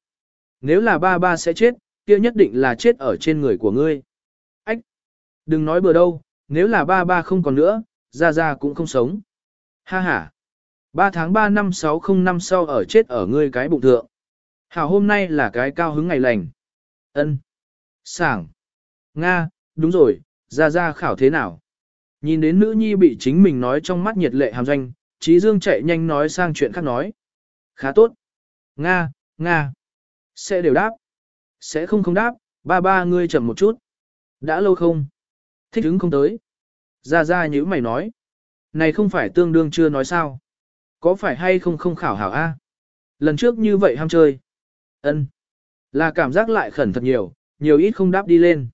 Nếu là ba ba sẽ chết, kia nhất định là chết ở trên người của ngươi. Đừng nói bừa đâu, nếu là ba ba không còn nữa, ra ra cũng không sống. Ha ha! Ba tháng ba năm sáu không năm sau ở chết ở ngươi cái bụng thượng. Hảo hôm nay là cái cao hứng ngày lành. Ân, Sảng! Nga, đúng rồi, ra ra khảo thế nào? Nhìn đến nữ nhi bị chính mình nói trong mắt nhiệt lệ hàm doanh, Trí Dương chạy nhanh nói sang chuyện khác nói. Khá tốt. Nga, Nga. Sẽ đều đáp. Sẽ không không đáp, ba ba ngươi chậm một chút. Đã lâu không? Thích hứng không tới. Ra ra như mày nói. Này không phải tương đương chưa nói sao. Có phải hay không không khảo hảo a? Lần trước như vậy ham chơi. ân Là cảm giác lại khẩn thật nhiều, nhiều ít không đáp đi lên.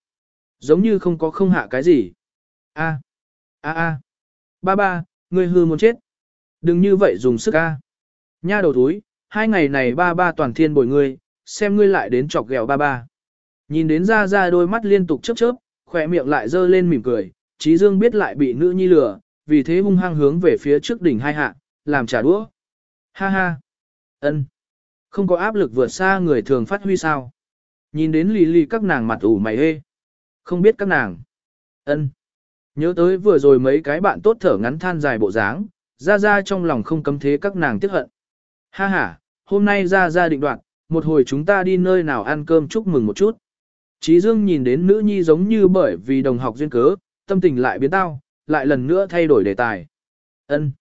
Giống như không có không hạ cái gì. A. A a. Ba ba, ngươi hư muốn chết. Đừng như vậy dùng sức a. Nha đầu túi, hai ngày này ba ba toàn thiên bồi ngươi, xem ngươi lại đến chọc ghẹo ba ba. Nhìn đến ra ra đôi mắt liên tục chớp chớp, khỏe miệng lại dơ lên mỉm cười, Trí Dương biết lại bị nữ nhi lừa, vì thế hung hăng hướng về phía trước đỉnh hai hạ, làm trả đũa. Ha ha. ân, Không có áp lực vượt xa người thường phát huy sao. Nhìn đến lì lì các nàng mặt ủ mày hê. Không biết các nàng. ân, Nhớ tới vừa rồi mấy cái bạn tốt thở ngắn than dài bộ dáng, ra ra trong lòng không cấm thế các nàng tiếc hận. Ha ha, hôm nay ra ra định đoạn, một hồi chúng ta đi nơi nào ăn cơm chúc mừng một chút. Trí Dương nhìn đến nữ nhi giống như bởi vì đồng học duyên cớ, tâm tình lại biến tao, lại lần nữa thay đổi đề tài. Ân,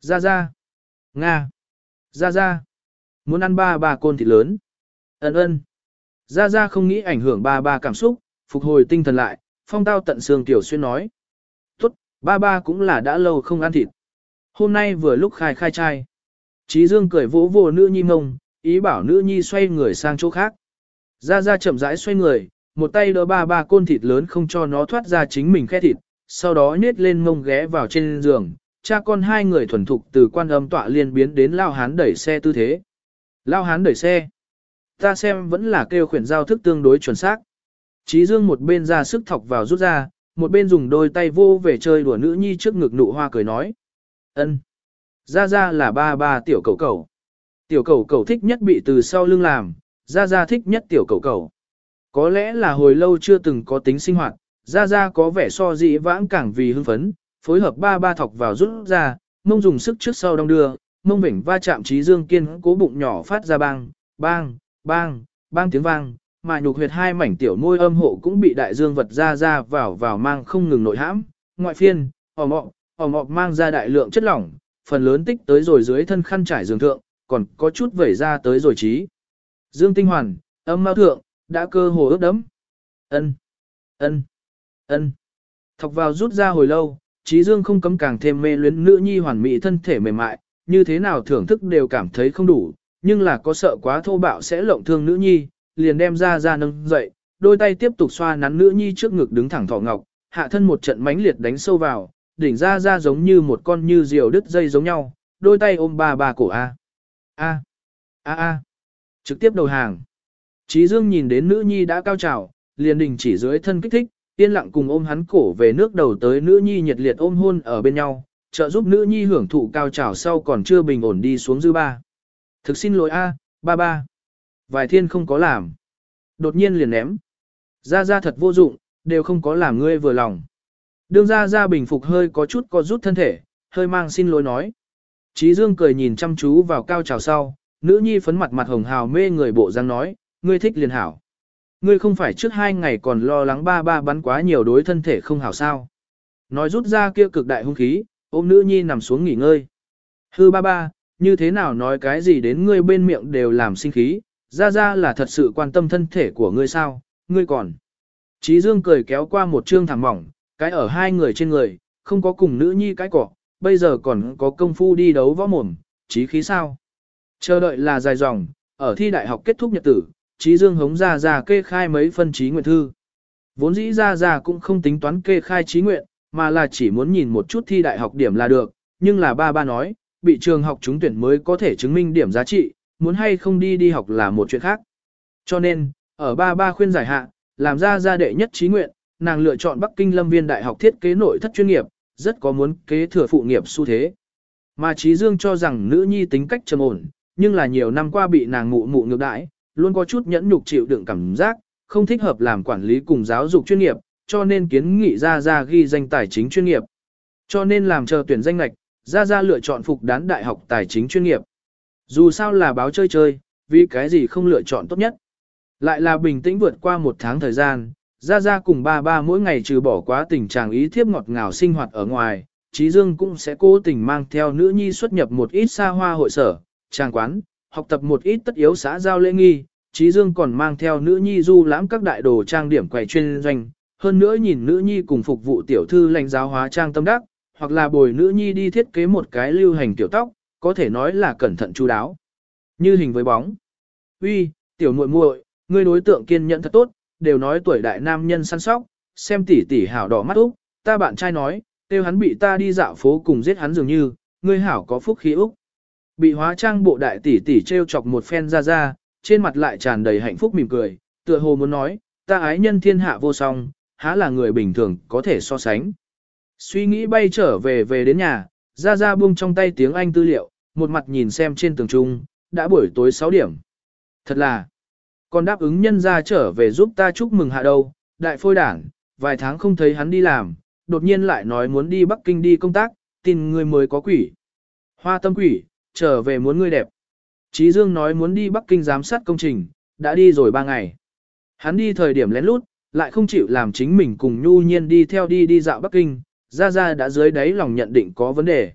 Ra ra. Nga. Ra ra. Muốn ăn ba ba côn thịt lớn. Ân ân. Ra ra không nghĩ ảnh hưởng ba ba cảm xúc, phục hồi tinh thần lại, phong tao tận xương tiểu xuyên nói. Tốt, ba ba cũng là đã lâu không ăn thịt. Hôm nay vừa lúc khai khai trai. Trí Dương cười vỗ vỗ nữ nhi mông, ý bảo nữ nhi xoay người sang chỗ khác. Ra ra chậm rãi xoay người, một tay đỡ ba ba côn thịt lớn không cho nó thoát ra chính mình khe thịt, sau đó nhét lên mông ghé vào trên giường, cha con hai người thuần thục từ quan âm tọa liên biến đến lao hán đẩy xe tư thế. Lao hán đẩy xe. Ta xem vẫn là kêu khuyển giao thức tương đối chuẩn xác. Chí dương một bên ra sức thọc vào rút ra, một bên dùng đôi tay vô về chơi đùa nữ nhi trước ngực nụ hoa cười nói. ân, Ra ra là ba ba tiểu cầu cầu. Tiểu cầu cầu thích nhất bị từ sau lưng làm, ra ra thích nhất tiểu cầu cầu. Có lẽ là hồi lâu chưa từng có tính sinh hoạt, ra ra có vẻ so dị vãng càng vì hưng phấn, phối hợp ba ba thọc vào rút ra, mông dùng sức trước sau đong đưa, mông vỉnh va chạm trí dương kiên cố bụng nhỏ phát ra bang, bang, bang, bang tiếng vang, mà nhục huyệt hai mảnh tiểu môi âm hộ cũng bị đại dương vật ra ra vào vào mang không ngừng nội hãm, ngoại phiên, ỏ mọ, ỏ mọ mang ra đại lượng chất lỏng, phần lớn tích tới rồi dưới thân khăn trải giường thượng, còn có chút vẩy ra tới rồi trí. Dương tinh hoàn, âm mao thượng, đã cơ hồ ướt đẫm, Ân, ân, ân. Thọc vào rút ra hồi lâu, Trí Dương không cấm càng thêm mê luyến nữ nhi hoàn mỹ thân thể mềm mại, như thế nào thưởng thức đều cảm thấy không đủ, nhưng là có sợ quá thô bạo sẽ lộng thương nữ nhi, liền đem ra ra nâng dậy, đôi tay tiếp tục xoa nắn nữ nhi trước ngực đứng thẳng thỏ ngọc, hạ thân một trận mãnh liệt đánh sâu vào, đỉnh ra ra giống như một con như diều đứt dây giống nhau, đôi tay ôm ba ba cổ A. A. A A. Trực tiếp đầu hàng. Chí Dương nhìn đến nữ nhi đã cao trào, liền đình chỉ dưới thân kích thích, yên lặng cùng ôm hắn cổ về nước đầu tới nữ nhi nhiệt liệt ôm hôn ở bên nhau, trợ giúp nữ nhi hưởng thụ cao trào sau còn chưa bình ổn đi xuống dư ba. Thực xin lỗi a, ba ba. Vài thiên không có làm. Đột nhiên liền ném. Ra ra thật vô dụng, đều không có làm ngươi vừa lòng. Đương ra ra bình phục hơi có chút có rút thân thể, hơi mang xin lỗi nói. Chí Dương cười nhìn chăm chú vào cao trào sau, nữ nhi phấn mặt mặt hồng hào mê người bộ răng nói, ngươi thích liền hảo. Ngươi không phải trước hai ngày còn lo lắng ba ba bắn quá nhiều đối thân thể không hảo sao. Nói rút ra kia cực đại hung khí, ôm nữ nhi nằm xuống nghỉ ngơi. Hư ba ba, như thế nào nói cái gì đến ngươi bên miệng đều làm sinh khí, ra ra là thật sự quan tâm thân thể của ngươi sao, ngươi còn. Chí Dương cười kéo qua một trương thẳng mỏng, cái ở hai người trên người, không có cùng nữ nhi cái cỏ, bây giờ còn có công phu đi đấu võ mồm, chí khí sao. Chờ đợi là dài dòng, ở thi đại học kết thúc nhật tử, Chí Dương hống ra ra kê khai mấy phân trí nguyện thư. Vốn dĩ ra ra cũng không tính toán kê khai trí nguyện, mà là chỉ muốn nhìn một chút thi đại học điểm là được, nhưng là ba ba nói, bị trường học trúng tuyển mới có thể chứng minh điểm giá trị, muốn hay không đi đi học là một chuyện khác. Cho nên, ở ba ba khuyên giải hạ, làm ra Ra đệ nhất trí nguyện, nàng lựa chọn Bắc Kinh Lâm Viên Đại học thiết kế nội thất chuyên nghiệp, rất có muốn kế thừa phụ nghiệp xu thế. Mà Trí Dương cho rằng nữ nhi tính cách trầm ổn, nhưng là nhiều năm qua bị nàng mụ mụ ngược đãi, luôn có chút nhẫn nhục chịu đựng cảm giác, không thích hợp làm quản lý cùng giáo dục chuyên nghiệp, cho nên kiến nghị ra ra ghi danh tài chính chuyên nghiệp. Cho nên làm chờ tuyển danh lạch, ra ra lựa chọn phục đán đại học tài chính chuyên nghiệp. Dù sao là báo chơi chơi, vì cái gì không lựa chọn tốt nhất. Lại là bình tĩnh vượt qua một tháng thời gian, ra ra cùng ba ba mỗi ngày trừ bỏ quá tình trạng ý thiếp ngọt ngào sinh hoạt ở ngoài, Trí Dương cũng sẽ cố tình mang theo nữ nhi xuất nhập một ít xa hoa hội sở, trang quán, học tập một ít tất yếu xã giao lễ nghi, Trí Dương còn mang theo nữ nhi du lãm các đại đồ trang điểm quầy chuyên doanh, hơn nữa nhìn nữ nhi cùng phục vụ tiểu thư lãnh giáo hóa trang tâm đắc, hoặc là bồi nữ nhi đi thiết kế một cái lưu hành tiểu tóc, có thể nói là cẩn thận chu đáo. Như hình với bóng. Uy, tiểu muội muội, ngươi đối tượng kiên nhẫn thật tốt, đều nói tuổi đại nam nhân săn sóc, xem tỷ tỷ hảo đỏ mắt úc, ta bạn trai nói, tiêu hắn bị ta đi dạo phố cùng giết hắn dường như, ngươi hảo có phúc khí úc. Bị hóa trang bộ đại tỷ tỷ treo chọc một phen ra ra, trên mặt lại tràn đầy hạnh phúc mỉm cười, tựa hồ muốn nói, ta ái nhân thiên hạ vô song, há là người bình thường có thể so sánh. Suy nghĩ bay trở về về đến nhà, ra ra buông trong tay tiếng Anh tư liệu, một mặt nhìn xem trên tường trung, đã buổi tối 6 điểm. Thật là, còn đáp ứng nhân ra trở về giúp ta chúc mừng hạ đâu, đại phôi đảng, vài tháng không thấy hắn đi làm, đột nhiên lại nói muốn đi Bắc Kinh đi công tác, tin người mới có quỷ. Hoa tâm quỷ, trở về muốn ngươi đẹp. Chí Dương nói muốn đi Bắc Kinh giám sát công trình, đã đi rồi ba ngày. Hắn đi thời điểm lén lút, lại không chịu làm chính mình cùng nhu nhiên đi theo đi đi dạo Bắc Kinh, ra ra đã dưới đáy lòng nhận định có vấn đề.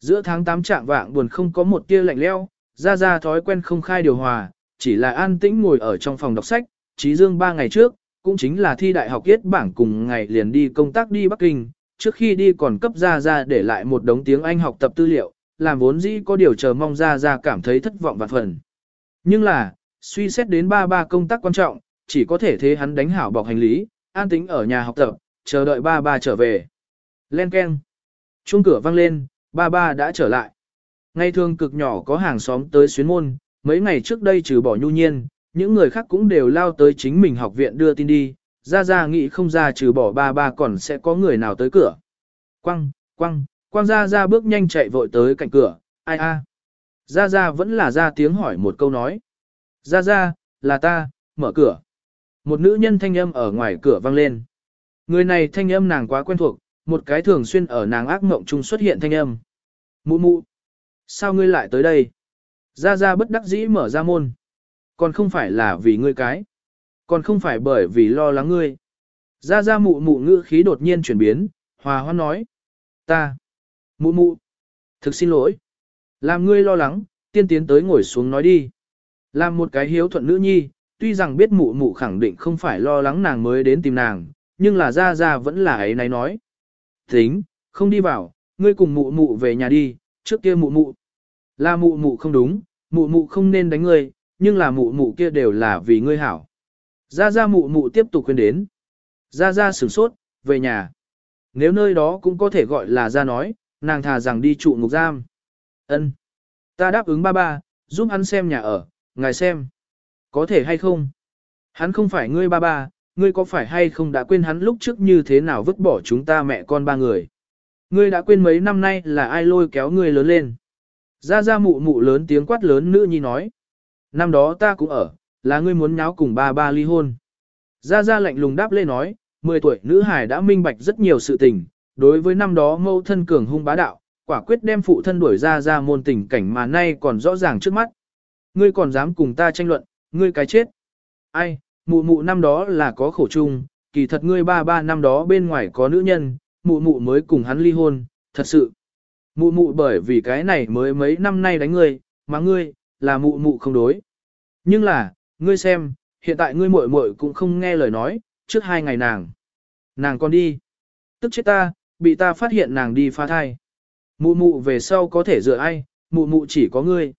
Giữa tháng 8 trạng vạng buồn không có một tia lạnh leo, ra ra thói quen không khai điều hòa, chỉ là an tĩnh ngồi ở trong phòng đọc sách, Chí Dương ba ngày trước, cũng chính là thi đại học kết bảng cùng ngày liền đi công tác đi Bắc Kinh, trước khi đi còn cấp ra ra để lại một đống tiếng Anh học tập tư liệu, làm vốn dĩ có điều chờ mong ra ra cảm thấy thất vọng và phần. Nhưng là, suy xét đến ba ba công tác quan trọng, chỉ có thể thế hắn đánh hảo bọc hành lý, an tĩnh ở nhà học tập, chờ đợi ba ba trở về. Len keng. Chuông cửa vang lên, ba ba đã trở lại. Ngày thường cực nhỏ có hàng xóm tới xuyến môn, mấy ngày trước đây trừ bỏ nhu nhiên, những người khác cũng đều lao tới chính mình học viện đưa tin đi, ra ra nghĩ không ra trừ bỏ ba ba còn sẽ có người nào tới cửa. Quăng, quăng, Quang ra ra bước nhanh chạy vội tới cạnh cửa, ai a? Ra ra vẫn là ra tiếng hỏi một câu nói. Ra ra, là ta, mở cửa. Một nữ nhân thanh âm ở ngoài cửa vang lên. Người này thanh âm nàng quá quen thuộc, một cái thường xuyên ở nàng ác mộng chung xuất hiện thanh âm. Mụ mụ, sao ngươi lại tới đây? Ra ra bất đắc dĩ mở ra môn. Còn không phải là vì ngươi cái. Còn không phải bởi vì lo lắng ngươi. Ra ra mụ mụ ngữ khí đột nhiên chuyển biến, hòa hoan nói. Ta. Mụ mụ. Thực xin lỗi. Làm ngươi lo lắng, tiên tiến tới ngồi xuống nói đi. Làm một cái hiếu thuận nữ nhi, tuy rằng biết mụ mụ khẳng định không phải lo lắng nàng mới đến tìm nàng, nhưng là ra ra vẫn là ấy này nói. Tính, không đi vào, ngươi cùng mụ mụ về nhà đi, trước kia mụ mụ. Là mụ mụ không đúng, mụ mụ không nên đánh ngươi, nhưng là mụ mụ kia đều là vì ngươi hảo. Ra ra mụ mụ tiếp tục khuyên đến. Ra ra sửng sốt, về nhà. Nếu nơi đó cũng có thể gọi là ra nói, nàng thà rằng đi trụ ngục giam. Ân, Ta đáp ứng ba ba, giúp hắn xem nhà ở, ngài xem. Có thể hay không? Hắn không phải ngươi ba ba, ngươi có phải hay không đã quên hắn lúc trước như thế nào vứt bỏ chúng ta mẹ con ba người. Ngươi đã quên mấy năm nay là ai lôi kéo ngươi lớn lên. Ra ra mụ mụ lớn tiếng quát lớn nữ nhi nói. Năm đó ta cũng ở, là ngươi muốn nháo cùng ba ba ly hôn. Ra ra lạnh lùng đáp lê nói, 10 tuổi nữ hải đã minh bạch rất nhiều sự tình, đối với năm đó mâu thân cường hung bá đạo, quả quyết đem phụ thân đuổi ra ra môn tình cảnh mà nay còn rõ ràng trước mắt. Ngươi còn dám cùng ta tranh luận, ngươi cái chết. Ai, mụ mụ năm đó là có khổ chung, kỳ thật ngươi ba ba năm đó bên ngoài có nữ nhân, mụ mụ mới cùng hắn ly hôn, thật sự. Mụ mụ bởi vì cái này mới mấy năm nay đánh ngươi, mà ngươi, là mụ mụ không đối. Nhưng là, ngươi xem, hiện tại ngươi muội muội cũng không nghe lời nói, trước hai ngày nàng. Nàng còn đi. Tức chết ta, bị ta phát hiện nàng đi phá thai. Mụ mụ về sau có thể dựa ai, mụ mụ chỉ có ngươi.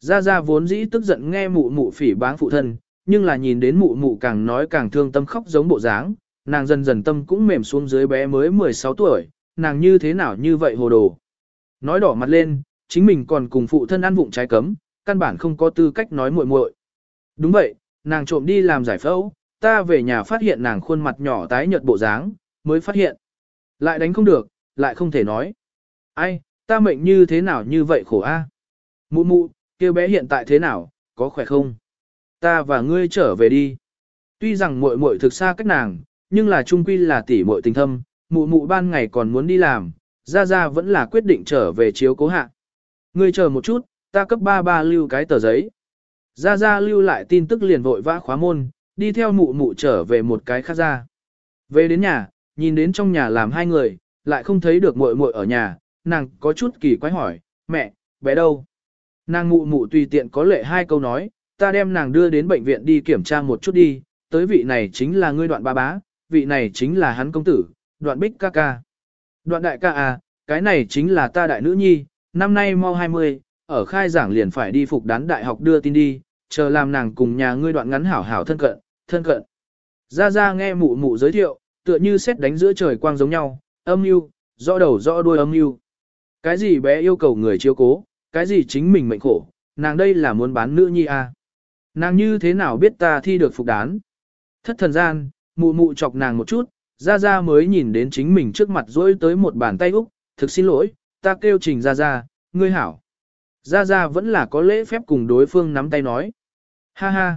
Gia Gia vốn dĩ tức giận nghe mụ mụ phỉ báng phụ thân, nhưng là nhìn đến mụ mụ càng nói càng thương tâm khóc giống bộ dáng, nàng dần dần tâm cũng mềm xuống dưới bé mới 16 tuổi, nàng như thế nào như vậy hồ đồ. Nói đỏ mặt lên, chính mình còn cùng phụ thân ăn vụng trái cấm, căn bản không có tư cách nói muội muội. Đúng vậy, nàng trộm đi làm giải phẫu, ta về nhà phát hiện nàng khuôn mặt nhỏ tái nhợt bộ dáng, mới phát hiện. Lại đánh không được, lại không thể nói. Ai, ta mệnh như thế nào như vậy khổ a? Mụ mụ, kêu bé hiện tại thế nào, có khỏe không? Ta và ngươi trở về đi. Tuy rằng muội muội thực xa cách nàng, nhưng là trung quy là tỷ muội tình thâm, mụ mụ ban ngày còn muốn đi làm, ra ra vẫn là quyết định trở về chiếu cố hạ. Ngươi chờ một chút, ta cấp ba ba lưu cái tờ giấy. Ra ra lưu lại tin tức liền vội vã khóa môn, đi theo mụ mụ trở về một cái khác ra. Về đến nhà, nhìn đến trong nhà làm hai người, lại không thấy được muội muội ở nhà, nàng có chút kỳ quái hỏi, mẹ, bé đâu? Nàng mụ mụ tùy tiện có lệ hai câu nói, ta đem nàng đưa đến bệnh viện đi kiểm tra một chút đi, tới vị này chính là ngươi đoạn ba bá, vị này chính là hắn công tử, đoạn bích ca ca. Đoạn đại ca à, cái này chính là ta đại nữ nhi, năm nay mau 20, ở khai giảng liền phải đi phục đán đại học đưa tin đi, chờ làm nàng cùng nhà ngươi đoạn ngắn hảo hảo thân cận, thân cận. Ra ra nghe mụ mụ giới thiệu, tựa như xét đánh giữa trời quang giống nhau, âm mưu, rõ đầu rõ đuôi âm mưu. Cái gì bé yêu cầu người chiếu cố, cái gì chính mình mệnh khổ, nàng đây là muốn bán nữ nhi à. Nàng như thế nào biết ta thi được phục đán. Thất thần gian, mụ mụ chọc nàng một chút, ra ra mới nhìn đến chính mình trước mặt dỗi tới một bàn tay úc, thực xin lỗi, ta kêu trình ra ra, ngươi hảo. Ra ra vẫn là có lễ phép cùng đối phương nắm tay nói. Ha ha.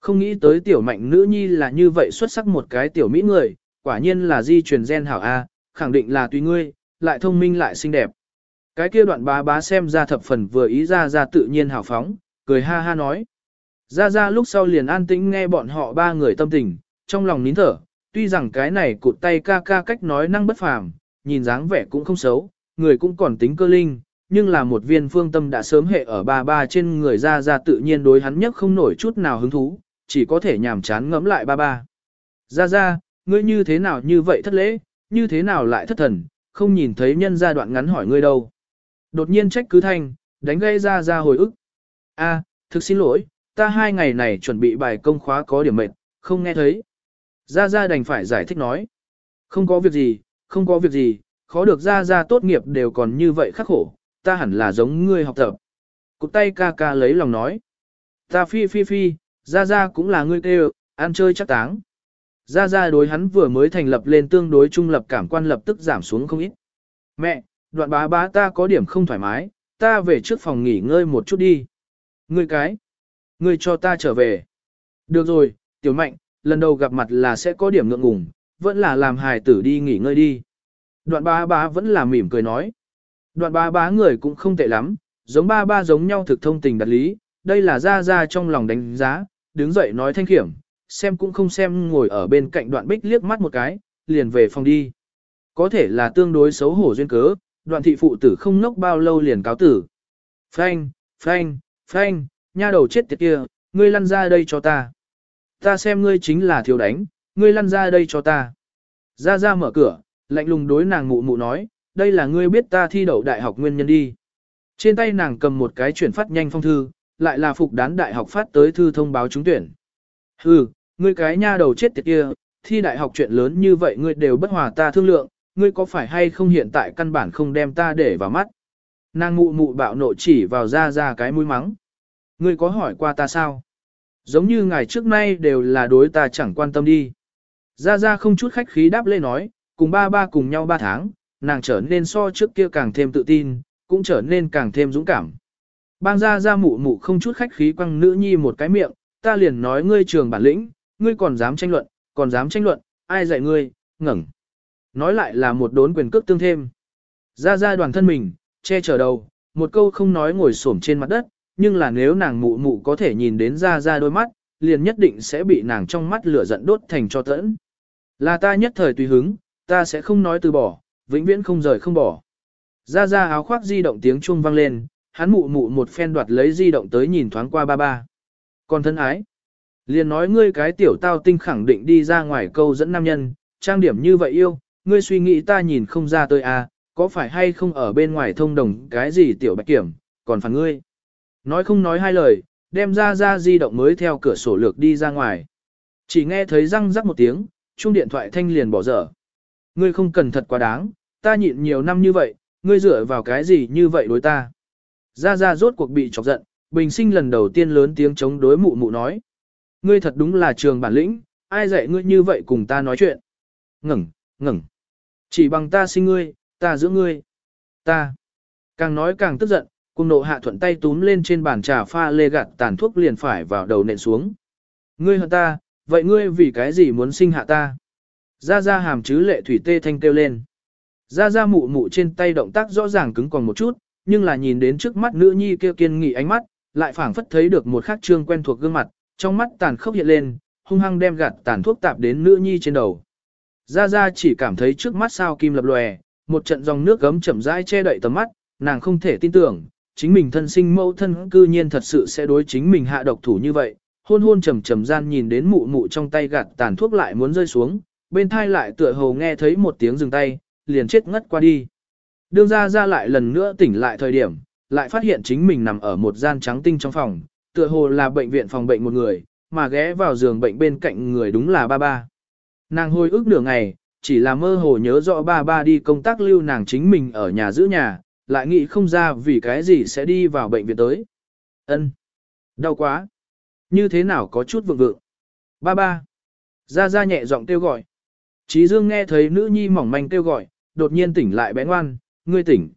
Không nghĩ tới tiểu mạnh nữ nhi là như vậy xuất sắc một cái tiểu mỹ người, quả nhiên là di truyền gen hảo A, khẳng định là tùy ngươi, lại thông minh lại xinh đẹp. Cái kia đoạn bá bá xem ra thập phần vừa ý ra ra tự nhiên hào phóng, cười ha ha nói. Ra ra lúc sau liền an tĩnh nghe bọn họ ba người tâm tình, trong lòng nín thở, tuy rằng cái này cụt tay ca ca cách nói năng bất phàm, nhìn dáng vẻ cũng không xấu, người cũng còn tính cơ linh, nhưng là một viên phương tâm đã sớm hệ ở ba ba trên người ra ra tự nhiên đối hắn nhất không nổi chút nào hứng thú, chỉ có thể nhàm chán ngẫm lại ba ba. Ra ra, ngươi như thế nào như vậy thất lễ, như thế nào lại thất thần, không nhìn thấy nhân gia đoạn ngắn hỏi ngươi đâu. Đột nhiên trách cứ thanh, đánh gây ra ra hồi ức. A, thực xin lỗi, ta hai ngày này chuẩn bị bài công khóa có điểm mệt, không nghe thấy. Ra ra đành phải giải thích nói. Không có việc gì, không có việc gì, khó được ra ra tốt nghiệp đều còn như vậy khắc khổ, ta hẳn là giống ngươi học tập. Cụt tay ca ca lấy lòng nói. Ta phi phi phi, ra ra cũng là ngươi kêu, ăn chơi chắc táng. Gia gia đối hắn vừa mới thành lập lên tương đối trung lập cảm quan lập tức giảm xuống không ít. Mẹ, đoạn bá bá ta có điểm không thoải mái, ta về trước phòng nghỉ ngơi một chút đi. Ngươi cái, ngươi cho ta trở về. Được rồi, tiểu mạnh, lần đầu gặp mặt là sẽ có điểm ngượng ngùng, vẫn là làm hài tử đi nghỉ ngơi đi. Đoạn bá bá vẫn là mỉm cười nói. Đoạn bá bá người cũng không tệ lắm, giống ba ba giống nhau thực thông tình đặt lý, đây là gia gia trong lòng đánh giá, đứng dậy nói thanh khiểm, xem cũng không xem ngồi ở bên cạnh đoạn bích liếc mắt một cái, liền về phòng đi. Có thể là tương đối xấu hổ duyên cớ, đoạn thị phụ tử không nốc bao lâu liền cáo tử. Phanh, phanh, phanh, nha đầu chết tiệt kia, ngươi lăn ra đây cho ta. Ta xem ngươi chính là thiếu đánh, ngươi lăn ra đây cho ta. Ra ra mở cửa, lạnh lùng đối nàng mụ mụ nói, đây là ngươi biết ta thi đậu đại học nguyên nhân đi. Trên tay nàng cầm một cái chuyển phát nhanh phong thư, lại là phục đán đại học phát tới thư thông báo trúng tuyển. Hừ, ngươi cái nha đầu chết tiệt kia, thi đại học chuyện lớn như vậy ngươi đều bất hòa ta thương lượng, ngươi có phải hay không hiện tại căn bản không đem ta để vào mắt. Nàng mụ mụ bạo nộ chỉ vào ra ra cái mũi mắng. Ngươi có hỏi qua ta sao? Giống như ngày trước nay đều là đối ta chẳng quan tâm đi. Ra ra không chút khách khí đáp lê nói, cùng ba ba cùng nhau ba tháng, nàng trở nên so trước kia càng thêm tự tin, cũng trở nên càng thêm dũng cảm. Bang ra ra mụ mụ không chút khách khí quăng nữ nhi một cái miệng, ta liền nói ngươi trường bản lĩnh, ngươi còn dám tranh luận, còn dám tranh luận, ai dạy ngươi, ngẩng. Nói lại là một đốn quyền cước tương thêm. Ra ra đoàn thân mình, che chở đầu, một câu không nói ngồi xổm trên mặt đất, nhưng là nếu nàng mụ mụ có thể nhìn đến ra ra đôi mắt, liền nhất định sẽ bị nàng trong mắt lửa giận đốt thành cho tẫn. Là ta nhất thời tùy hứng, ta sẽ không nói từ bỏ, vĩnh viễn không rời không bỏ. Ra ra áo khoác di động tiếng chuông vang lên, hắn mụ mụ một phen đoạt lấy di động tới nhìn thoáng qua ba ba. Còn thân ái, liền nói ngươi cái tiểu tao tinh khẳng định đi ra ngoài câu dẫn nam nhân, trang điểm như vậy yêu, ngươi suy nghĩ ta nhìn không ra tôi à, có phải hay không ở bên ngoài thông đồng cái gì tiểu bạch kiểm, còn phản ngươi. Nói không nói hai lời, đem ra ra di động mới theo cửa sổ lược đi ra ngoài. Chỉ nghe thấy răng rắc một tiếng, chuông điện thoại thanh liền bỏ dở. Ngươi không cần thật quá đáng, ta nhịn nhiều năm như vậy, ngươi dựa vào cái gì như vậy đối ta. Ra ra rốt cuộc bị chọc giận, bình sinh lần đầu tiên lớn tiếng chống đối mụ mụ nói. Ngươi thật đúng là trường bản lĩnh, ai dạy ngươi như vậy cùng ta nói chuyện. Ngừng, ngừng. Chỉ bằng ta sinh ngươi, ta giữ ngươi. Ta. Càng nói càng tức giận, cùng nộ hạ thuận tay túm lên trên bàn trà pha lê gạt tàn thuốc liền phải vào đầu nện xuống. Ngươi hận ta, vậy ngươi vì cái gì muốn sinh hạ ta? Ra ra hàm chứ lệ thủy tê thanh kêu lên. Ra ra mụ mụ trên tay động tác rõ ràng cứng còn một chút, nhưng là nhìn đến trước mắt nữ nhi kêu kiên nghị ánh mắt, lại phảng phất thấy được một khắc trương quen thuộc gương mặt, trong mắt tàn khốc hiện lên, hung hăng đem gạt tàn thuốc tạp đến nữ nhi trên đầu. Ra ra chỉ cảm thấy trước mắt sao kim lập lòe, một trận dòng nước gấm chậm rãi che đậy tầm mắt, nàng không thể tin tưởng, chính mình thân sinh mẫu thân cư nhiên thật sự sẽ đối chính mình hạ độc thủ như vậy. Hôn hôn trầm trầm gian nhìn đến mụ mụ trong tay gạt tàn thuốc lại muốn rơi xuống, bên thai lại tựa hồ nghe thấy một tiếng dừng tay, liền chết ngất qua đi. Đương ra ra lại lần nữa tỉnh lại thời điểm, lại phát hiện chính mình nằm ở một gian trắng tinh trong phòng, tựa hồ là bệnh viện phòng bệnh một người, mà ghé vào giường bệnh bên cạnh người đúng là ba ba. Nàng hồi ức nửa ngày, chỉ là mơ hồ nhớ rõ ba ba đi công tác lưu nàng chính mình ở nhà giữ nhà, lại nghĩ không ra vì cái gì sẽ đi vào bệnh viện tới. Ân, Đau quá! Như thế nào có chút vượng vượng? Ba ba! Ra ra nhẹ giọng kêu gọi. Chí Dương nghe thấy nữ nhi mỏng manh kêu gọi, đột nhiên tỉnh lại bé ngoan, ngươi tỉnh.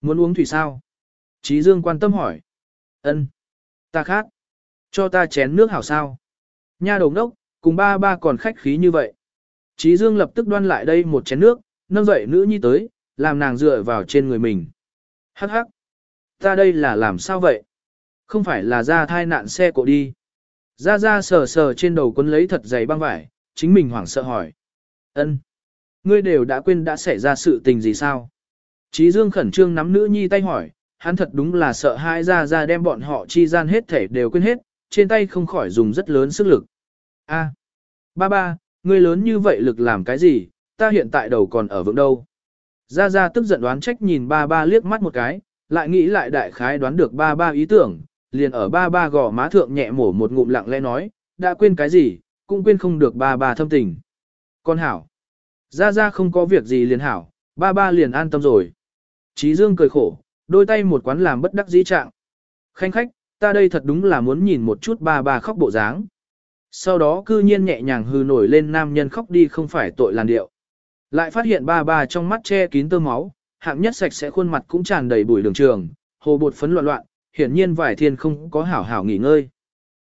Muốn uống thủy sao? Chí Dương quan tâm hỏi. Ân, Ta khát. Cho ta chén nước hảo sao? Nha đồng đốc, cùng ba ba còn khách khí như vậy. Chí Dương lập tức đoan lại đây một chén nước, nâng dậy nữ nhi tới, làm nàng dựa vào trên người mình. Hắc hắc. Ta đây là làm sao vậy? Không phải là ra thai nạn xe cộ đi. Ra ra sờ sờ trên đầu quân lấy thật dày băng vải, chính mình hoảng sợ hỏi. ân Ngươi đều đã quên đã xảy ra sự tình gì sao? Chí Dương khẩn trương nắm nữ nhi tay hỏi, hắn thật đúng là sợ hai ra ra đem bọn họ chi gian hết thể đều quên hết, trên tay không khỏi dùng rất lớn sức lực. A, ba ba, ngươi lớn như vậy lực làm cái gì, ta hiện tại đầu còn ở vững đâu. Ra ra tức giận đoán trách nhìn ba ba liếc mắt một cái, lại nghĩ lại đại khái đoán được ba ba ý tưởng, liền ở ba ba gò má thượng nhẹ mổ một ngụm lặng lẽ nói, đã quên cái gì, cũng quên không được ba ba thâm tình. Con hảo, ra ra không có việc gì liền hảo, ba ba liền an tâm rồi. Chí Dương cười khổ, đôi tay một quán làm bất đắc dĩ trạng. Khanh khách, ta đây thật đúng là muốn nhìn một chút ba ba khóc bộ dáng. Sau đó cư nhiên nhẹ nhàng hư nổi lên nam nhân khóc đi không phải tội làn điệu. Lại phát hiện ba ba trong mắt che kín tơ máu, hạng nhất sạch sẽ khuôn mặt cũng tràn đầy bụi đường trường, hồ bột phấn loạn loạn, hiển nhiên vải thiên không có hảo hảo nghỉ ngơi.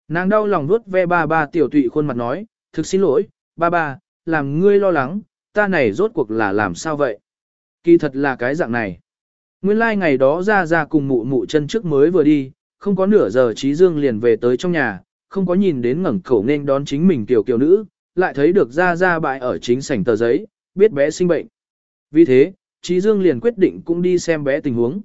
Nàng đau lòng nuốt ve ba ba tiểu tụy khuôn mặt nói, thực xin lỗi, ba ba, làm ngươi lo lắng, ta này rốt cuộc là làm sao vậy? Kỳ thật là cái dạng này. Nguyên lai like ngày đó ra ra cùng mụ mụ chân trước mới vừa đi, không có nửa giờ trí dương liền về tới trong nhà, không có nhìn đến ngẩng khẩu nên đón chính mình tiểu kiều nữ, lại thấy được ra ra bại ở chính sảnh tờ giấy, biết bé sinh bệnh. Vì thế, Trí Dương liền quyết định cũng đi xem bé tình huống.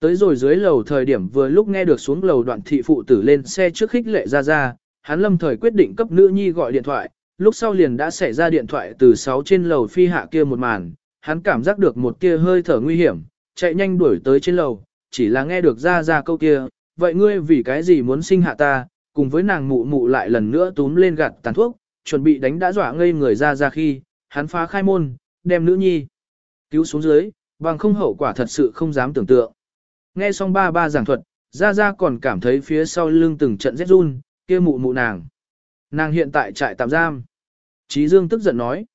Tới rồi dưới lầu thời điểm vừa lúc nghe được xuống lầu đoạn thị phụ tử lên xe trước khích lệ ra ra, hắn lâm thời quyết định cấp nữ nhi gọi điện thoại, lúc sau liền đã xảy ra điện thoại từ 6 trên lầu phi hạ kia một màn, hắn cảm giác được một kia hơi thở nguy hiểm, chạy nhanh đuổi tới trên lầu, chỉ là nghe được ra ra câu kia, vậy ngươi vì cái gì muốn sinh hạ ta, cùng với nàng mụ mụ lại lần nữa túm lên gạt tàn thuốc, chuẩn bị đánh đã dọa ngây người ra ra khi, hắn phá khai môn, đem nữ nhi cứu xuống dưới, bằng không hậu quả thật sự không dám tưởng tượng. Nghe xong ba ba giảng thuật, ra ra còn cảm thấy phía sau lưng từng trận rét run, kia mụ mụ nàng. Nàng hiện tại trại tạm giam. Trí Dương tức giận nói,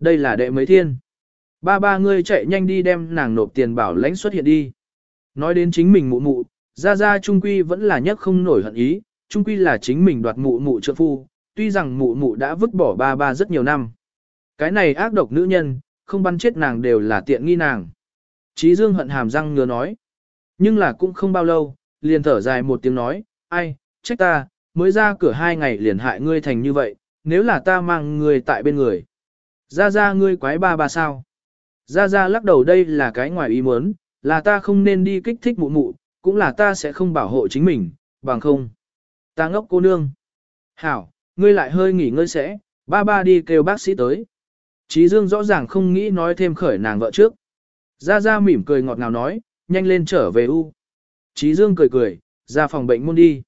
đây là đệ mấy thiên. Ba ba ngươi chạy nhanh đi đem nàng nộp tiền bảo lãnh xuất hiện đi. Nói đến chính mình mụ mụ, ra ra trung quy vẫn là nhất không nổi hận ý, trung quy là chính mình đoạt mụ mụ trợ phu, tuy rằng mụ mụ đã vứt bỏ ba ba rất nhiều năm. Cái này ác độc nữ nhân, không bắn chết nàng đều là tiện nghi nàng. Chí Dương hận hàm răng ngừa nói. Nhưng là cũng không bao lâu, liền thở dài một tiếng nói, ai, trách ta, mới ra cửa hai ngày liền hại ngươi thành như vậy, nếu là ta mang ngươi tại bên người. Ra ra ngươi quái ba ba sao. Ra ra lắc đầu đây là cái ngoài ý muốn, là ta không nên đi kích thích mụ mụ, cũng là ta sẽ không bảo hộ chính mình, bằng không. Ta ngốc cô nương. Hảo, ngươi lại hơi nghỉ ngơi sẽ, ba ba đi kêu bác sĩ tới. Chí Dương rõ ràng không nghĩ nói thêm khởi nàng vợ trước. Gia Gia mỉm cười ngọt ngào nói, nhanh lên trở về u. Chí Dương cười cười, ra phòng bệnh môn đi.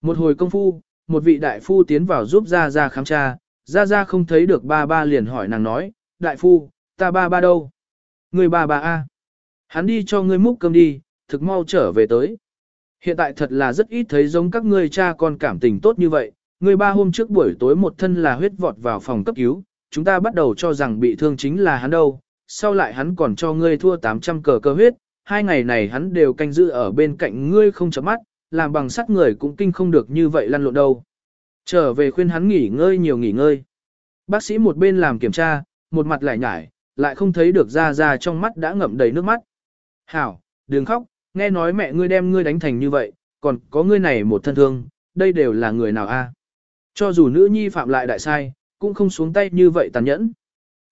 Một hồi công phu, một vị đại phu tiến vào giúp Gia Gia khám tra, Gia Gia không thấy được ba ba liền hỏi nàng nói, đại phu, ta ba ba đâu? Người ba ba a, Hắn đi cho ngươi múc cơm đi, thực mau trở về tới. Hiện tại thật là rất ít thấy giống các ngươi cha con cảm tình tốt như vậy, người ba hôm trước buổi tối một thân là huyết vọt vào phòng cấp cứu, chúng ta bắt đầu cho rằng bị thương chính là hắn đâu, sau lại hắn còn cho ngươi thua 800 cờ cơ huyết, hai ngày này hắn đều canh giữ ở bên cạnh ngươi không chấm mắt, làm bằng sắt người cũng kinh không được như vậy lăn lộn đâu. Trở về khuyên hắn nghỉ ngơi nhiều nghỉ ngơi. Bác sĩ một bên làm kiểm tra, một mặt lại nhải, lại không thấy được ra ra trong mắt đã ngậm đầy nước mắt. Hảo, đừng khóc, nghe nói mẹ ngươi đem ngươi đánh thành như vậy, còn có ngươi này một thân thương, đây đều là người nào a? À? Cho dù nữ nhi phạm lại đại sai, cũng không xuống tay như vậy tàn nhẫn.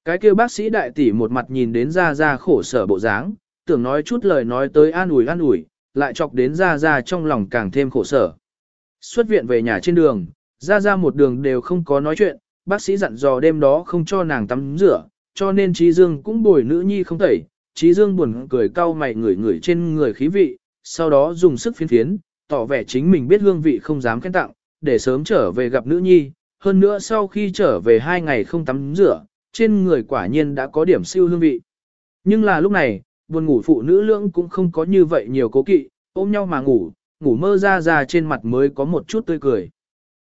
Cái kia bác sĩ đại tỷ một mặt nhìn đến ra ra khổ sở bộ dáng, tưởng nói chút lời nói tới an ủi an ủi, lại chọc đến ra ra trong lòng càng thêm khổ sở. Xuất viện về nhà trên đường, ra ra một đường đều không có nói chuyện, bác sĩ dặn dò đêm đó không cho nàng tắm rửa, cho nên Trí Dương cũng bồi nữ nhi không tẩy. Trí Dương buồn cười cau mày ngửi ngửi trên người khí vị, sau đó dùng sức phiến phiến, tỏ vẻ chính mình biết hương vị không dám khen tặng, để sớm trở về gặp nữ nhi, hơn nữa sau khi trở về hai ngày không tắm rửa, trên người quả nhiên đã có điểm siêu hương vị. Nhưng là lúc này, buồn ngủ phụ nữ lưỡng cũng không có như vậy nhiều cố kỵ, ôm nhau mà ngủ, ngủ mơ ra ra trên mặt mới có một chút tươi cười.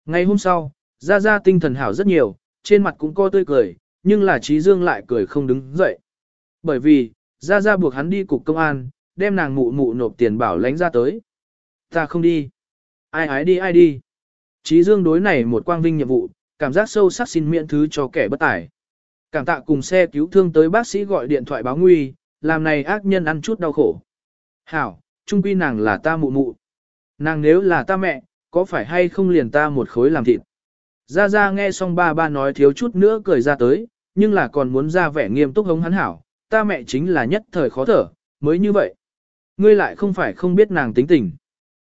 Ngày hôm sau, ra ra tinh thần hảo rất nhiều, trên mặt cũng có tươi cười, nhưng là trí dương lại cười không đứng dậy. Bởi vì, ra ra buộc hắn đi cục công an, đem nàng mụ mụ nộp tiền bảo lãnh ra tới. Ta không đi. Ai ái đi ai đi. trí Dương đối này một quang vinh nhiệm vụ, cảm giác sâu sắc xin miễn thứ cho kẻ bất tài. Cảm tạ cùng xe cứu thương tới bác sĩ gọi điện thoại báo nguy, làm này ác nhân ăn chút đau khổ. Hảo, trung quy nàng là ta mụ mụ. Nàng nếu là ta mẹ, có phải hay không liền ta một khối làm thịt. Ra Ra nghe xong ba ba nói thiếu chút nữa cười ra tới, nhưng là còn muốn ra vẻ nghiêm túc hống hắn hảo, ta mẹ chính là nhất thời khó thở, mới như vậy. Ngươi lại không phải không biết nàng tính tình.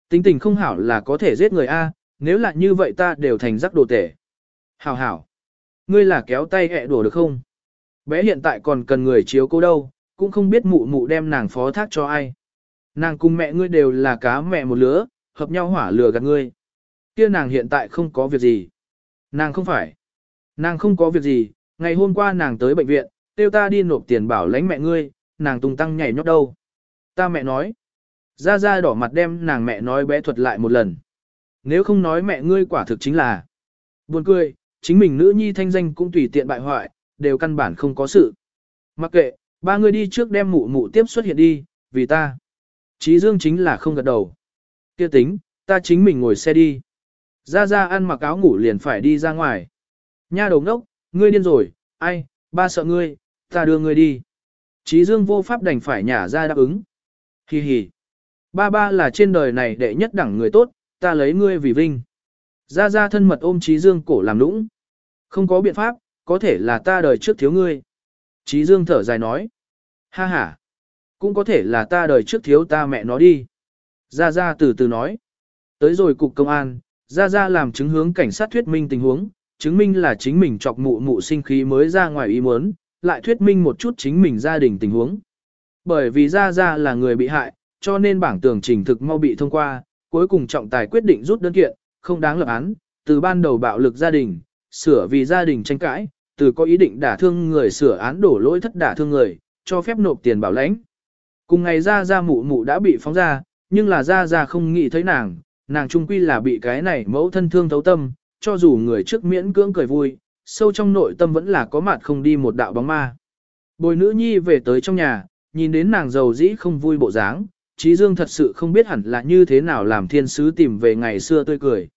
Tính tình không hảo là có thể giết người A, nếu là như vậy ta đều thành rắc đồ tể. Hảo hảo. Ngươi là kéo tay hẹ đùa được không? Bé hiện tại còn cần người chiếu cô đâu, cũng không biết mụ mụ đem nàng phó thác cho ai. Nàng cùng mẹ ngươi đều là cá mẹ một lứa, hợp nhau hỏa lửa gạt ngươi. Kia nàng hiện tại không có việc gì. Nàng không phải. Nàng không có việc gì, ngày hôm qua nàng tới bệnh viện, tiêu ta đi nộp tiền bảo lãnh mẹ ngươi, nàng tung tăng nhảy nhót đâu. Ta mẹ nói. Ra ra đỏ mặt đem nàng mẹ nói bé thuật lại một lần. Nếu không nói mẹ ngươi quả thực chính là. Buồn cười, chính mình nữ nhi thanh danh cũng tùy tiện bại hoại, đều căn bản không có sự. Mặc kệ, ba người đi trước đem mụ mụ tiếp xuất hiện đi, vì ta. Chí Dương chính là không gật đầu. Kia tính, ta chính mình ngồi xe đi. Ra ra ăn mặc áo ngủ liền phải đi ra ngoài. Nha đồng đốc, ngươi điên rồi, ai, ba sợ ngươi, ta đưa ngươi đi. Chí Dương vô pháp đành phải nhả ra đáp ứng. Hi hi. Ba ba là trên đời này đệ nhất đẳng người tốt, ta lấy ngươi vì vinh. Ra ra thân mật ôm Chí Dương cổ làm lũng. Không có biện pháp, có thể là ta đời trước thiếu ngươi. Chí Dương thở dài nói. Ha ha. Cũng có thể là ta đời trước thiếu ta mẹ nó đi. Ra ra từ từ nói. Tới rồi cục công an, ra ra làm chứng hướng cảnh sát thuyết minh tình huống, chứng minh là chính mình chọc mụ mụ sinh khí mới ra ngoài ý muốn, lại thuyết minh một chút chính mình gia đình tình huống. Bởi vì ra ra là người bị hại, cho nên bảng tường trình thực mau bị thông qua, cuối cùng trọng tài quyết định rút đơn kiện, không đáng lập án, từ ban đầu bạo lực gia đình, sửa vì gia đình tranh cãi, từ có ý định đả thương người sửa án đổ lỗi thất đả thương người, cho phép nộp tiền bảo lãnh. Cùng ngày ra ra mụ mụ đã bị phóng ra, nhưng là ra ra không nghĩ thấy nàng, nàng trung quy là bị cái này mẫu thân thương thấu tâm, cho dù người trước miễn cưỡng cười vui, sâu trong nội tâm vẫn là có mặt không đi một đạo bóng ma. Bồi nữ nhi về tới trong nhà, nhìn đến nàng giàu dĩ không vui bộ dáng, Trí Dương thật sự không biết hẳn là như thế nào làm thiên sứ tìm về ngày xưa tươi cười.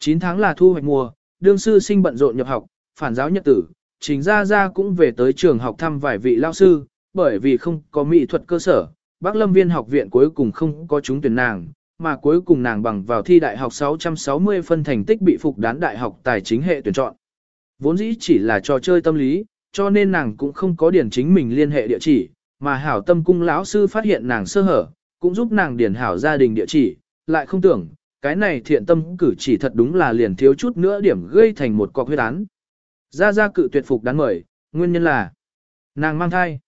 9 tháng là thu hoạch mùa, đương sư sinh bận rộn nhập học, phản giáo nhật tử, chính ra ra cũng về tới trường học thăm vài vị lao sư, bởi vì không có mỹ thuật cơ sở, Bắc Lâm Viên học viện cuối cùng không có chúng tuyển nàng, mà cuối cùng nàng bằng vào thi đại học 660 phân thành tích bị phục đán đại học tài chính hệ tuyển chọn. Vốn dĩ chỉ là trò chơi tâm lý, cho nên nàng cũng không có điển chính mình liên hệ địa chỉ, mà hảo tâm cung lão sư phát hiện nàng sơ hở, cũng giúp nàng điển hảo gia đình địa chỉ, lại không tưởng, cái này thiện tâm cử chỉ thật đúng là liền thiếu chút nữa điểm gây thành một cọc huyết án. Ra ra cự tuyệt phục đáng mời, nguyên nhân là nàng mang thai.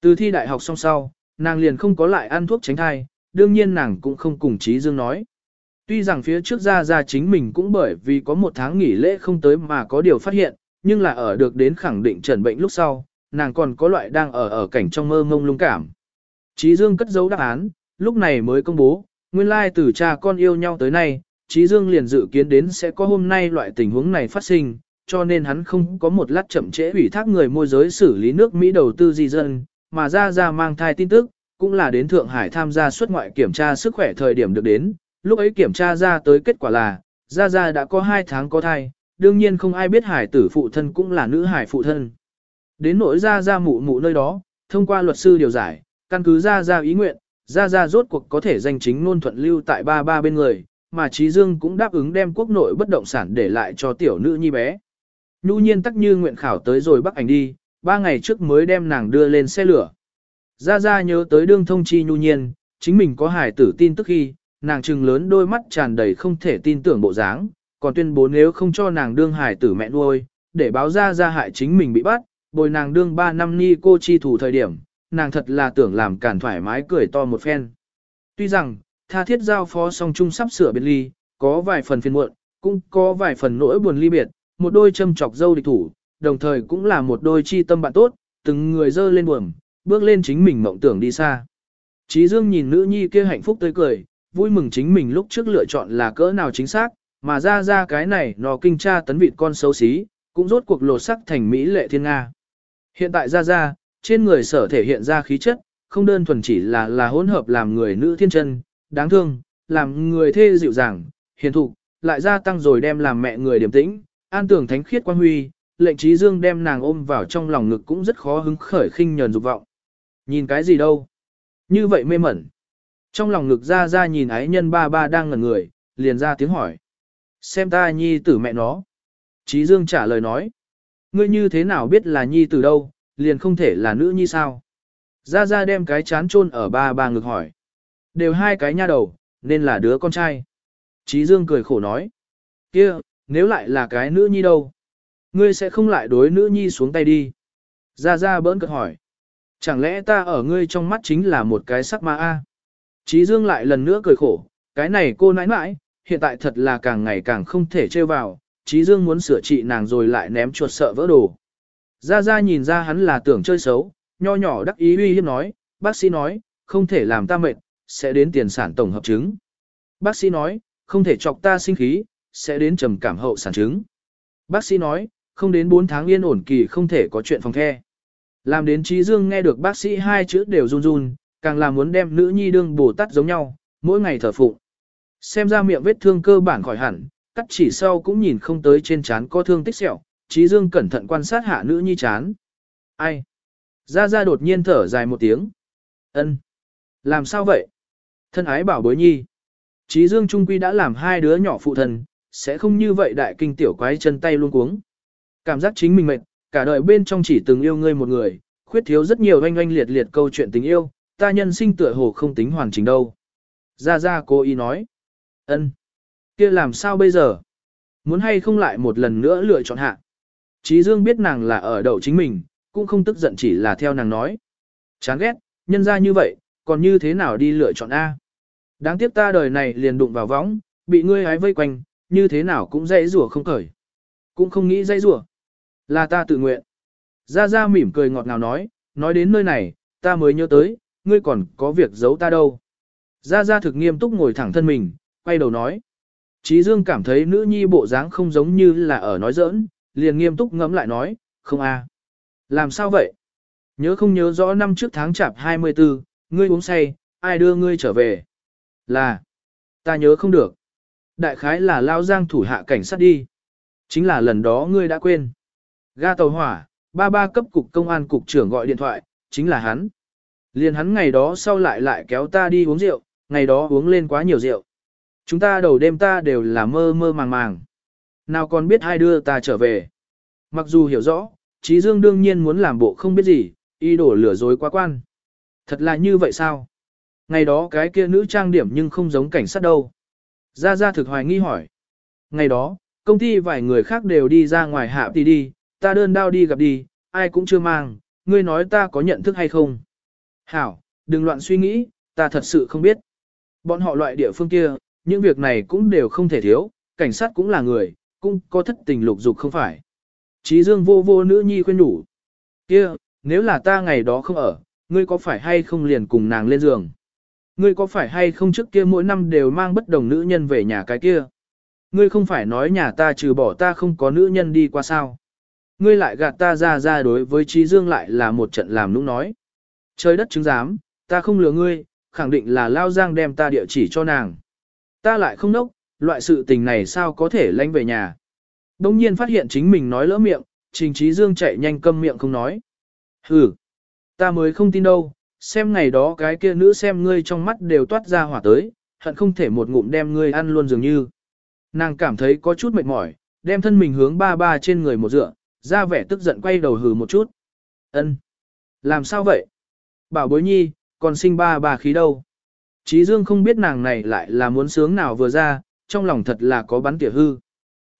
Từ thi đại học xong sau, nàng liền không có lại ăn thuốc tránh thai, đương nhiên nàng cũng không cùng Trí Dương nói. Tuy rằng phía trước ra ra chính mình cũng bởi vì có một tháng nghỉ lễ không tới mà có điều phát hiện, nhưng là ở được đến khẳng định trần bệnh lúc sau, nàng còn có loại đang ở ở cảnh trong mơ ngông lung cảm. Trí Dương cất giấu đáp án, lúc này mới công bố, nguyên lai từ cha con yêu nhau tới nay, Trí Dương liền dự kiến đến sẽ có hôm nay loại tình huống này phát sinh, cho nên hắn không có một lát chậm trễ ủy thác người môi giới xử lý nước Mỹ đầu tư di dân, mà ra ra mang thai tin tức, cũng là đến Thượng Hải tham gia xuất ngoại kiểm tra sức khỏe thời điểm được đến, lúc ấy kiểm tra ra tới kết quả là, gia gia đã có 2 tháng có thai, đương nhiên không ai biết hải tử phụ thân cũng là nữ hải phụ thân. Đến nỗi gia gia mụ mụ nơi đó, thông qua luật sư điều giải, căn cứ gia gia ý nguyện, gia gia rốt cuộc có thể danh chính ngôn thuận lưu tại ba ba bên người, mà Trí Dương cũng đáp ứng đem quốc nội bất động sản để lại cho tiểu nữ nhi bé. Nhu nhiên tắc như nguyện khảo tới rồi Bắc Ảnh đi, ba ngày trước mới đem nàng đưa lên xe lửa. Gia Gia nhớ tới đương thông chi nhu nhiên, chính mình có hải tử tin tức khi, nàng trừng lớn đôi mắt tràn đầy không thể tin tưởng bộ dáng, còn tuyên bố nếu không cho nàng đương hải tử mẹ nuôi, để báo Gia Gia hại chính mình bị bắt, bồi nàng đương 3 năm ni cô chi thủ thời điểm, nàng thật là tưởng làm cản thoải mái cười to một phen. Tuy rằng, tha thiết giao phó song chung sắp sửa biệt ly, có vài phần phiền muộn, cũng có vài phần nỗi buồn ly biệt, một đôi châm chọc dâu địch thủ, đồng thời cũng là một đôi chi tâm bạn tốt, từng người dơ lên buồm, bước lên chính mình mộng tưởng đi xa. Chí Dương nhìn nữ nhi kia hạnh phúc tươi cười, vui mừng chính mình lúc trước lựa chọn là cỡ nào chính xác, mà ra ra cái này nó kinh tra tấn vịt con xấu xí, cũng rốt cuộc lột sắc thành Mỹ lệ thiên Nga. Hiện tại ra ra, trên người sở thể hiện ra khí chất, không đơn thuần chỉ là là hỗn hợp làm người nữ thiên chân, đáng thương, làm người thê dịu dàng, hiền thục, lại gia tăng rồi đem làm mẹ người điềm tĩnh, an tưởng thánh khiết quan huy, lệnh trí dương đem nàng ôm vào trong lòng ngực cũng rất khó hứng khởi khinh nhờn dục vọng. Nhìn cái gì đâu? Như vậy mê mẩn. Trong lòng ngực ra ra nhìn ái nhân ba ba đang ngẩn người, liền ra tiếng hỏi. Xem ta nhi tử mẹ nó. Trí Dương trả lời nói. Ngươi như thế nào biết là nhi tử đâu, liền không thể là nữ nhi sao? Ra ra đem cái chán chôn ở ba ba ngực hỏi. Đều hai cái nha đầu, nên là đứa con trai. Trí Dương cười khổ nói. kia, nếu lại là cái nữ nhi đâu? Ngươi sẽ không lại đối nữ nhi xuống tay đi. Ra ra bỡn cực hỏi. Chẳng lẽ ta ở ngươi trong mắt chính là một cái sắc ma a? Chí Dương lại lần nữa cười khổ, cái này cô nãi nãi, hiện tại thật là càng ngày càng không thể trêu vào, Chí Dương muốn sửa trị nàng rồi lại ném chuột sợ vỡ đồ. Ra ra nhìn ra hắn là tưởng chơi xấu, nho nhỏ đắc ý uy hiếp nói, bác sĩ nói, không thể làm ta mệt, sẽ đến tiền sản tổng hợp chứng. Bác sĩ nói, không thể chọc ta sinh khí, sẽ đến trầm cảm hậu sản chứng. Bác sĩ nói, không đến 4 tháng yên ổn kỳ không thể có chuyện phòng the. Làm đến Trí Dương nghe được bác sĩ hai chữ đều run run, càng là muốn đem nữ nhi đương bồ tát giống nhau, mỗi ngày thở phụng. Xem ra miệng vết thương cơ bản khỏi hẳn, cắt chỉ sau cũng nhìn không tới trên trán có thương tích sẹo, Trí Dương cẩn thận quan sát hạ nữ nhi chán. Ai? Ra ra đột nhiên thở dài một tiếng. Ân, Làm sao vậy? Thân ái bảo bối nhi. Trí Dương Trung Quy đã làm hai đứa nhỏ phụ thần, sẽ không như vậy đại kinh tiểu quái chân tay luôn cuống. Cảm giác chính mình mệt, cả đời bên trong chỉ từng yêu ngươi một người, khuyết thiếu rất nhiều oanh oanh liệt liệt câu chuyện tình yêu, ta nhân sinh tựa hồ không tính hoàn chỉnh đâu. Ra ra cô ý nói. ân, kia làm sao bây giờ? Muốn hay không lại một lần nữa lựa chọn hạ. Chí Dương biết nàng là ở đậu chính mình, cũng không tức giận chỉ là theo nàng nói. Chán ghét, nhân ra như vậy, còn như thế nào đi lựa chọn A? Đáng tiếc ta đời này liền đụng vào võng, bị ngươi hái vây quanh, như thế nào cũng dãy rủa không cởi. Cũng không nghĩ dãy rủa, là ta tự nguyện. Gia Gia mỉm cười ngọt ngào nói, nói đến nơi này, ta mới nhớ tới, ngươi còn có việc giấu ta đâu. Gia Gia thực nghiêm túc ngồi thẳng thân mình, quay đầu nói. Chí Dương cảm thấy nữ nhi bộ dáng không giống như là ở nói giỡn, liền nghiêm túc ngẫm lại nói, không a, Làm sao vậy? Nhớ không nhớ rõ năm trước tháng chạp 24, ngươi uống say, ai đưa ngươi trở về? Là, ta nhớ không được. Đại khái là lao giang thủ hạ cảnh sát đi. Chính là lần đó ngươi đã quên. Ga tàu hỏa, ba ba cấp cục công an cục trưởng gọi điện thoại, chính là hắn. Liền hắn ngày đó sau lại lại kéo ta đi uống rượu, ngày đó uống lên quá nhiều rượu. Chúng ta đầu đêm ta đều là mơ mơ màng màng. Nào còn biết hai đưa ta trở về. Mặc dù hiểu rõ, Trí Dương đương nhiên muốn làm bộ không biết gì, y đổ lửa dối quá quan. Thật là như vậy sao? Ngày đó cái kia nữ trang điểm nhưng không giống cảnh sát đâu. Gia Gia thực hoài nghi hỏi. Ngày đó, công ty vài người khác đều đi ra ngoài hạ thì đi, ta đơn đao đi gặp đi, ai cũng chưa mang, ngươi nói ta có nhận thức hay không. Hảo, đừng loạn suy nghĩ, ta thật sự không biết. Bọn họ loại địa phương kia, những việc này cũng đều không thể thiếu, cảnh sát cũng là người, cũng có thất tình lục dục không phải. Chí dương vô vô nữ nhi khuyên đủ. kia nếu là ta ngày đó không ở, ngươi có phải hay không liền cùng nàng lên giường? Ngươi có phải hay không trước kia mỗi năm đều mang bất đồng nữ nhân về nhà cái kia? Ngươi không phải nói nhà ta trừ bỏ ta không có nữ nhân đi qua sao? Ngươi lại gạt ta ra ra đối với Trí Dương lại là một trận làm nũng nói. Trời đất chứng giám, ta không lừa ngươi, khẳng định là Lao Giang đem ta địa chỉ cho nàng. Ta lại không nốc, loại sự tình này sao có thể lanh về nhà. Đông nhiên phát hiện chính mình nói lỡ miệng, Trình Trí Dương chạy nhanh câm miệng không nói. Hừ, ta mới không tin đâu, xem ngày đó cái kia nữ xem ngươi trong mắt đều toát ra hỏa tới, hận không thể một ngụm đem ngươi ăn luôn dường như. Nàng cảm thấy có chút mệt mỏi, đem thân mình hướng ba ba trên người một dựa, ra vẻ tức giận quay đầu hừ một chút. Ân, Làm sao vậy? Bảo bối nhi, còn sinh ba bà khí đâu? Chí Dương không biết nàng này lại là muốn sướng nào vừa ra, trong lòng thật là có bắn tỉa hư.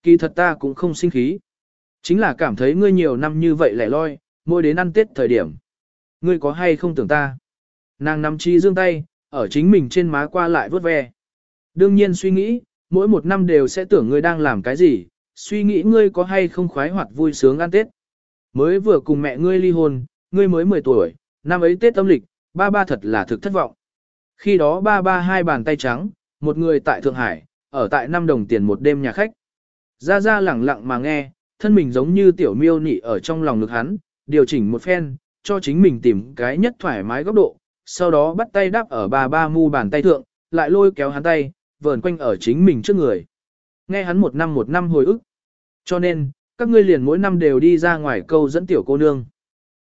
Kỳ thật ta cũng không sinh khí. Chính là cảm thấy ngươi nhiều năm như vậy lẻ loi, mỗi đến ăn tết thời điểm. Ngươi có hay không tưởng ta? Nàng nắm Chí Dương tay, ở chính mình trên má qua lại vớt ve. Đương nhiên suy nghĩ, mỗi một năm đều sẽ tưởng ngươi đang làm cái gì, suy nghĩ ngươi có hay không khoái hoạt vui sướng ăn Tết. Mới vừa cùng mẹ ngươi ly hôn, ngươi mới 10 tuổi, năm ấy Tết âm lịch, ba ba thật là thực thất vọng. Khi đó ba ba hai bàn tay trắng, một người tại Thượng Hải, ở tại năm đồng tiền một đêm nhà khách. Ra ra lẳng lặng mà nghe, thân mình giống như tiểu miêu nị ở trong lòng ngực hắn, điều chỉnh một phen, cho chính mình tìm cái nhất thoải mái góc độ, sau đó bắt tay đáp ở ba ba mu bàn tay thượng, lại lôi kéo hắn tay, vờn quanh ở chính mình trước người. Nghe hắn một năm một năm hồi ức. Cho nên, các ngươi liền mỗi năm đều đi ra ngoài câu dẫn tiểu cô nương.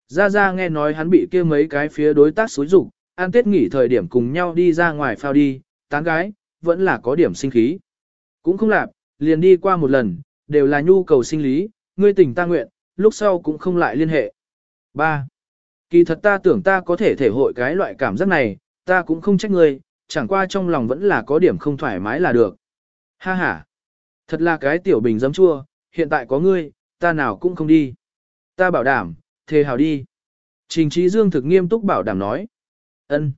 Ra ra nghe nói hắn bị kia mấy cái phía đối tác xúi dục, ăn tết nghỉ thời điểm cùng nhau đi ra ngoài phao đi, tán gái, vẫn là có điểm sinh khí. Cũng không lạp, liền đi qua một lần, đều là nhu cầu sinh lý, ngươi tỉnh ta nguyện, lúc sau cũng không lại liên hệ. 3. Kỳ thật ta tưởng ta có thể thể hội cái loại cảm giác này, ta cũng không trách ngươi, chẳng qua trong lòng vẫn là có điểm không thoải mái là được. Ha ha. Thật là cái tiểu bình giấm chua, hiện tại có ngươi, ta nào cũng không đi. Ta bảo đảm, thề hào đi. Trình trí dương thực nghiêm túc bảo đảm nói. ân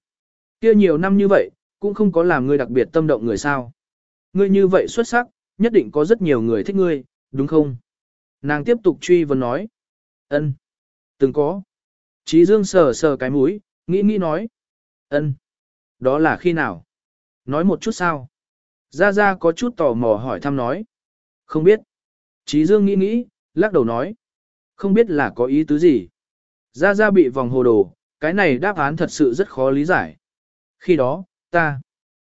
kia nhiều năm như vậy, cũng không có làm ngươi đặc biệt tâm động người sao. Ngươi như vậy xuất sắc, nhất định có rất nhiều người thích ngươi, đúng không? Nàng tiếp tục truy vấn nói. ân Từng có. Trí dương sờ sờ cái mũi, nghĩ nghĩ nói. ân Đó là khi nào? Nói một chút sao? Gia Gia có chút tò mò hỏi thăm nói. Không biết. Trí dương nghĩ nghĩ, lắc đầu nói. Không biết là có ý tứ gì. Gia Gia bị vòng hồ đồ, cái này đáp án thật sự rất khó lý giải. Khi đó, ta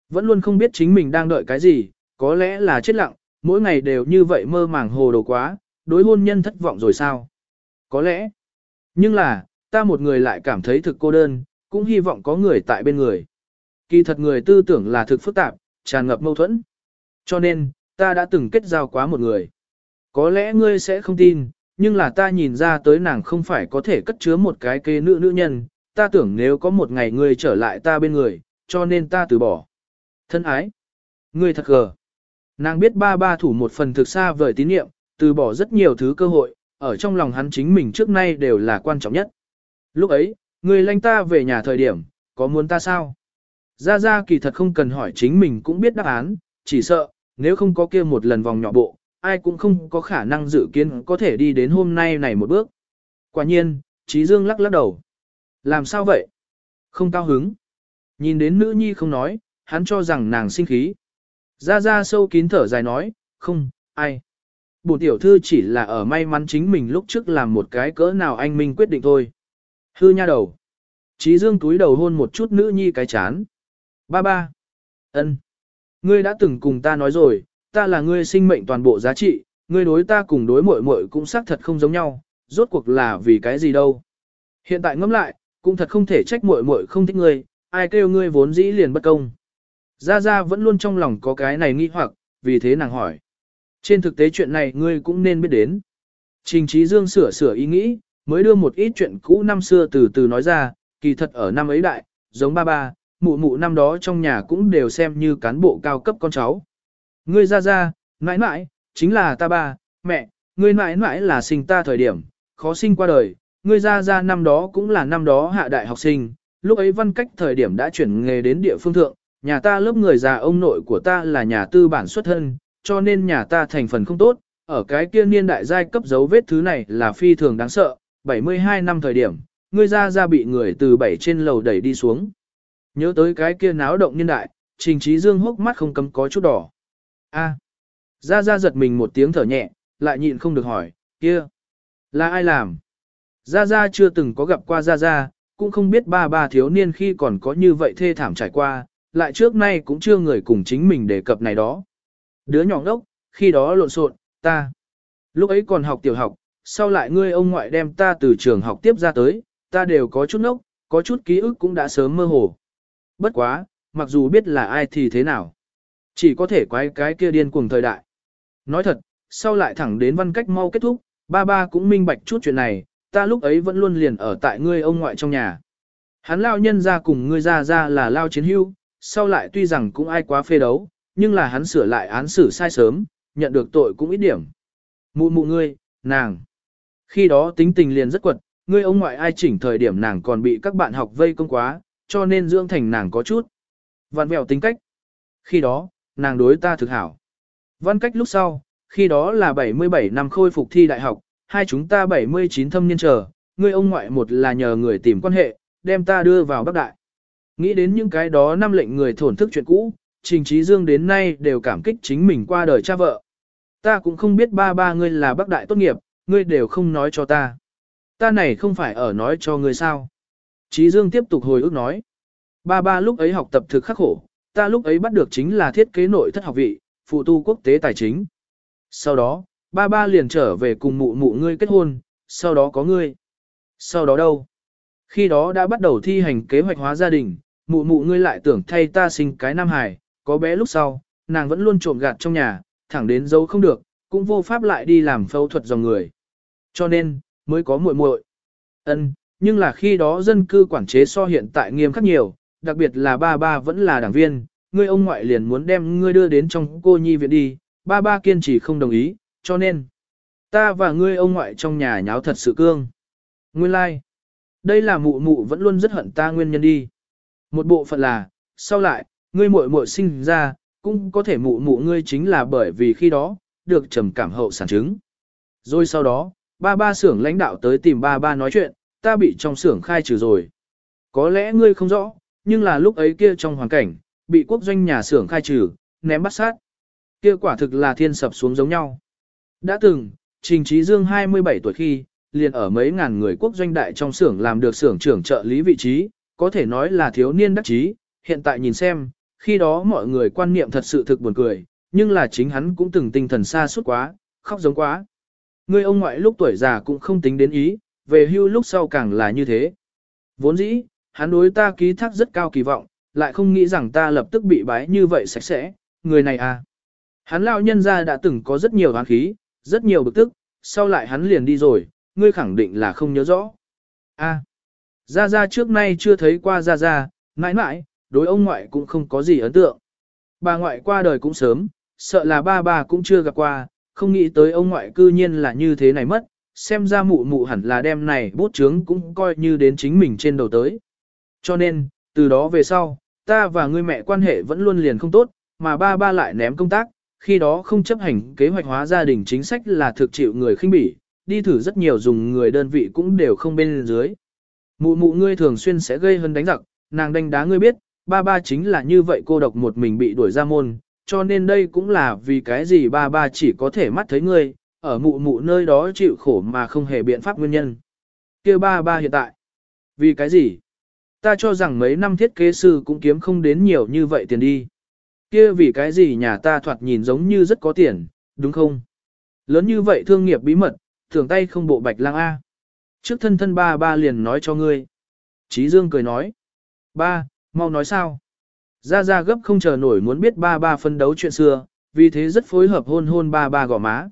vẫn luôn không biết chính mình đang đợi cái gì, có lẽ là chết lặng, mỗi ngày đều như vậy mơ màng hồ đồ quá, đối hôn nhân thất vọng rồi sao? Có lẽ. Nhưng là, ta một người lại cảm thấy thực cô đơn, cũng hy vọng có người tại bên người. Kỳ thật người tư tưởng là thực phức tạp, tràn ngập mâu thuẫn. Cho nên, ta đã từng kết giao quá một người. Có lẽ ngươi sẽ không tin, nhưng là ta nhìn ra tới nàng không phải có thể cất chứa một cái kế nữ nữ nhân, ta tưởng nếu có một ngày ngươi trở lại ta bên người, cho nên ta từ bỏ. Thân ái, ngươi thật gờ. Nàng biết ba ba thủ một phần thực xa vời tín nhiệm, từ bỏ rất nhiều thứ cơ hội, ở trong lòng hắn chính mình trước nay đều là quan trọng nhất. Lúc ấy, ngươi lanh ta về nhà thời điểm, có muốn ta sao? Gia Gia kỳ thật không cần hỏi chính mình cũng biết đáp án, chỉ sợ, nếu không có kia một lần vòng nhỏ bộ, ai cũng không có khả năng dự kiến có thể đi đến hôm nay này một bước. Quả nhiên, Trí Dương lắc lắc đầu. Làm sao vậy? Không cao hứng. Nhìn đến nữ nhi không nói, hắn cho rằng nàng sinh khí. Ra ra sâu kín thở dài nói, không, ai. Bổn tiểu thư chỉ là ở may mắn chính mình lúc trước làm một cái cỡ nào anh minh quyết định thôi. Hư nha đầu. Trí Dương túi đầu hôn một chút nữ nhi cái chán. Ba ba. ân, Ngươi đã từng cùng ta nói rồi, ta là ngươi sinh mệnh toàn bộ giá trị, ngươi đối ta cùng đối muội muội cũng xác thật không giống nhau, rốt cuộc là vì cái gì đâu. Hiện tại ngẫm lại, cũng thật không thể trách muội muội không thích ngươi, ai kêu ngươi vốn dĩ liền bất công. Gia Gia vẫn luôn trong lòng có cái này nghi hoặc, vì thế nàng hỏi. Trên thực tế chuyện này ngươi cũng nên biết đến. Trình Trí Dương sửa sửa ý nghĩ, mới đưa một ít chuyện cũ năm xưa từ từ nói ra, kỳ thật ở năm ấy đại, giống ba ba, mụ mụ năm đó trong nhà cũng đều xem như cán bộ cao cấp con cháu. Ngươi ra ra, mãi mãi, chính là ta ba, mẹ, ngươi mãi mãi là sinh ta thời điểm, khó sinh qua đời, ngươi ra ra năm đó cũng là năm đó hạ đại học sinh, lúc ấy văn cách thời điểm đã chuyển nghề đến địa phương thượng, nhà ta lớp người già ông nội của ta là nhà tư bản xuất thân, cho nên nhà ta thành phần không tốt, ở cái kia niên đại giai cấp dấu vết thứ này là phi thường đáng sợ, 72 năm thời điểm, ngươi ra ra bị người từ bảy trên lầu đẩy đi xuống. Nhớ tới cái kia náo động niên đại, trình trí dương hốc mắt không cấm có chút đỏ. A. Ra ra giật mình một tiếng thở nhẹ, lại nhịn không được hỏi, kia. Là ai làm? Ra ra chưa từng có gặp qua ra ra, cũng không biết ba ba thiếu niên khi còn có như vậy thê thảm trải qua, lại trước nay cũng chưa người cùng chính mình đề cập này đó. Đứa nhỏ ngốc, khi đó lộn xộn, ta. Lúc ấy còn học tiểu học, sau lại ngươi ông ngoại đem ta từ trường học tiếp ra tới, ta đều có chút nốc, có chút ký ức cũng đã sớm mơ hồ. Bất quá, mặc dù biết là ai thì thế nào. Chỉ có thể quái cái kia điên cuồng thời đại. Nói thật, sau lại thẳng đến văn cách mau kết thúc, ba ba cũng minh bạch chút chuyện này, ta lúc ấy vẫn luôn liền ở tại ngươi ông ngoại trong nhà. Hắn lao nhân ra cùng ngươi ra ra là lao chiến hưu, sau lại tuy rằng cũng ai quá phê đấu, nhưng là hắn sửa lại án xử sai sớm, nhận được tội cũng ít điểm. Mụ mụ ngươi, nàng. Khi đó tính tình liền rất quật, ngươi ông ngoại ai chỉnh thời điểm nàng còn bị các bạn học vây công quá, cho nên dưỡng thành nàng có chút. Vạn vẹo tính cách. Khi đó, nàng đối ta thực hảo. Văn cách lúc sau, khi đó là 77 năm khôi phục thi đại học, hai chúng ta 79 thâm niên chờ, ngươi ông ngoại một là nhờ người tìm quan hệ, đem ta đưa vào Bắc Đại. Nghĩ đến những cái đó năm lệnh người thổn thức chuyện cũ, Trình Trí Dương đến nay đều cảm kích chính mình qua đời cha vợ. Ta cũng không biết ba ba ngươi là Bắc Đại tốt nghiệp, ngươi đều không nói cho ta. Ta này không phải ở nói cho ngươi sao. Trí Dương tiếp tục hồi ức nói. Ba ba lúc ấy học tập thực khắc khổ, ta lúc ấy bắt được chính là thiết kế nội thất học vị, phụ tu quốc tế tài chính. Sau đó, ba ba liền trở về cùng mụ mụ ngươi kết hôn, sau đó có ngươi. Sau đó đâu? Khi đó đã bắt đầu thi hành kế hoạch hóa gia đình, mụ mụ ngươi lại tưởng thay ta sinh cái nam hài, có bé lúc sau, nàng vẫn luôn trộm gạt trong nhà, thẳng đến dấu không được, cũng vô pháp lại đi làm phẫu thuật dòng người. Cho nên, mới có muội muội. Ân, nhưng là khi đó dân cư quản chế so hiện tại nghiêm khắc nhiều, đặc biệt là ba ba vẫn là đảng viên, ngươi ông ngoại liền muốn đem ngươi đưa đến trong cô nhi viện đi, ba ba kiên trì không đồng ý, cho nên, ta và ngươi ông ngoại trong nhà nháo thật sự cương. Nguyên lai, like. đây là mụ mụ vẫn luôn rất hận ta nguyên nhân đi. Một bộ phận là, sau lại, ngươi muội muội sinh ra, cũng có thể mụ mụ ngươi chính là bởi vì khi đó, được trầm cảm hậu sản chứng. Rồi sau đó, ba ba xưởng lãnh đạo tới tìm ba ba nói chuyện, ta bị trong xưởng khai trừ rồi. Có lẽ ngươi không rõ, nhưng là lúc ấy kia trong hoàn cảnh, bị quốc doanh nhà xưởng khai trừ, ném bắt sát. Kia quả thực là thiên sập xuống giống nhau. Đã từng, Trình Trí Dương 27 tuổi khi, liền ở mấy ngàn người quốc doanh đại trong xưởng làm được xưởng trưởng trợ lý vị trí, có thể nói là thiếu niên đắc chí, hiện tại nhìn xem, khi đó mọi người quan niệm thật sự thực buồn cười, nhưng là chính hắn cũng từng tinh thần xa suốt quá, khóc giống quá. Người ông ngoại lúc tuổi già cũng không tính đến ý, về hưu lúc sau càng là như thế. Vốn dĩ, hắn đối ta ký thác rất cao kỳ vọng, lại không nghĩ rằng ta lập tức bị bái như vậy sạch sẽ, người này à. Hắn lão nhân ra đã từng có rất nhiều hoán khí, rất nhiều bực tức, sau lại hắn liền đi rồi, ngươi khẳng định là không nhớ rõ. A, Gia Gia trước nay chưa thấy qua Gia Gia, mãi mãi, đối ông ngoại cũng không có gì ấn tượng. Bà ngoại qua đời cũng sớm, sợ là ba bà cũng chưa gặp qua, không nghĩ tới ông ngoại cư nhiên là như thế này mất, xem ra mụ mụ hẳn là đem này bút chướng cũng coi như đến chính mình trên đầu tới. Cho nên, từ đó về sau, ta và ngươi mẹ quan hệ vẫn luôn liền không tốt, mà ba ba lại ném công tác, khi đó không chấp hành kế hoạch hóa gia đình chính sách là thực chịu người khinh bỉ, đi thử rất nhiều dùng người đơn vị cũng đều không bên dưới. Mụ mụ ngươi thường xuyên sẽ gây hấn đánh giặc, nàng đánh đá ngươi biết, ba ba chính là như vậy cô độc một mình bị đuổi ra môn, cho nên đây cũng là vì cái gì ba ba chỉ có thể mắt thấy ngươi, ở mụ mụ nơi đó chịu khổ mà không hề biện pháp nguyên nhân. kia ba ba hiện tại, vì cái gì? Ta cho rằng mấy năm thiết kế sư cũng kiếm không đến nhiều như vậy tiền đi. kia vì cái gì nhà ta thoạt nhìn giống như rất có tiền, đúng không? Lớn như vậy thương nghiệp bí mật, thường tay không bộ bạch lang A. Trước thân thân ba ba liền nói cho ngươi. Chí Dương cười nói. Ba, mau nói sao? Ra ra gấp không chờ nổi muốn biết ba ba phân đấu chuyện xưa, vì thế rất phối hợp hôn hôn ba ba gò má.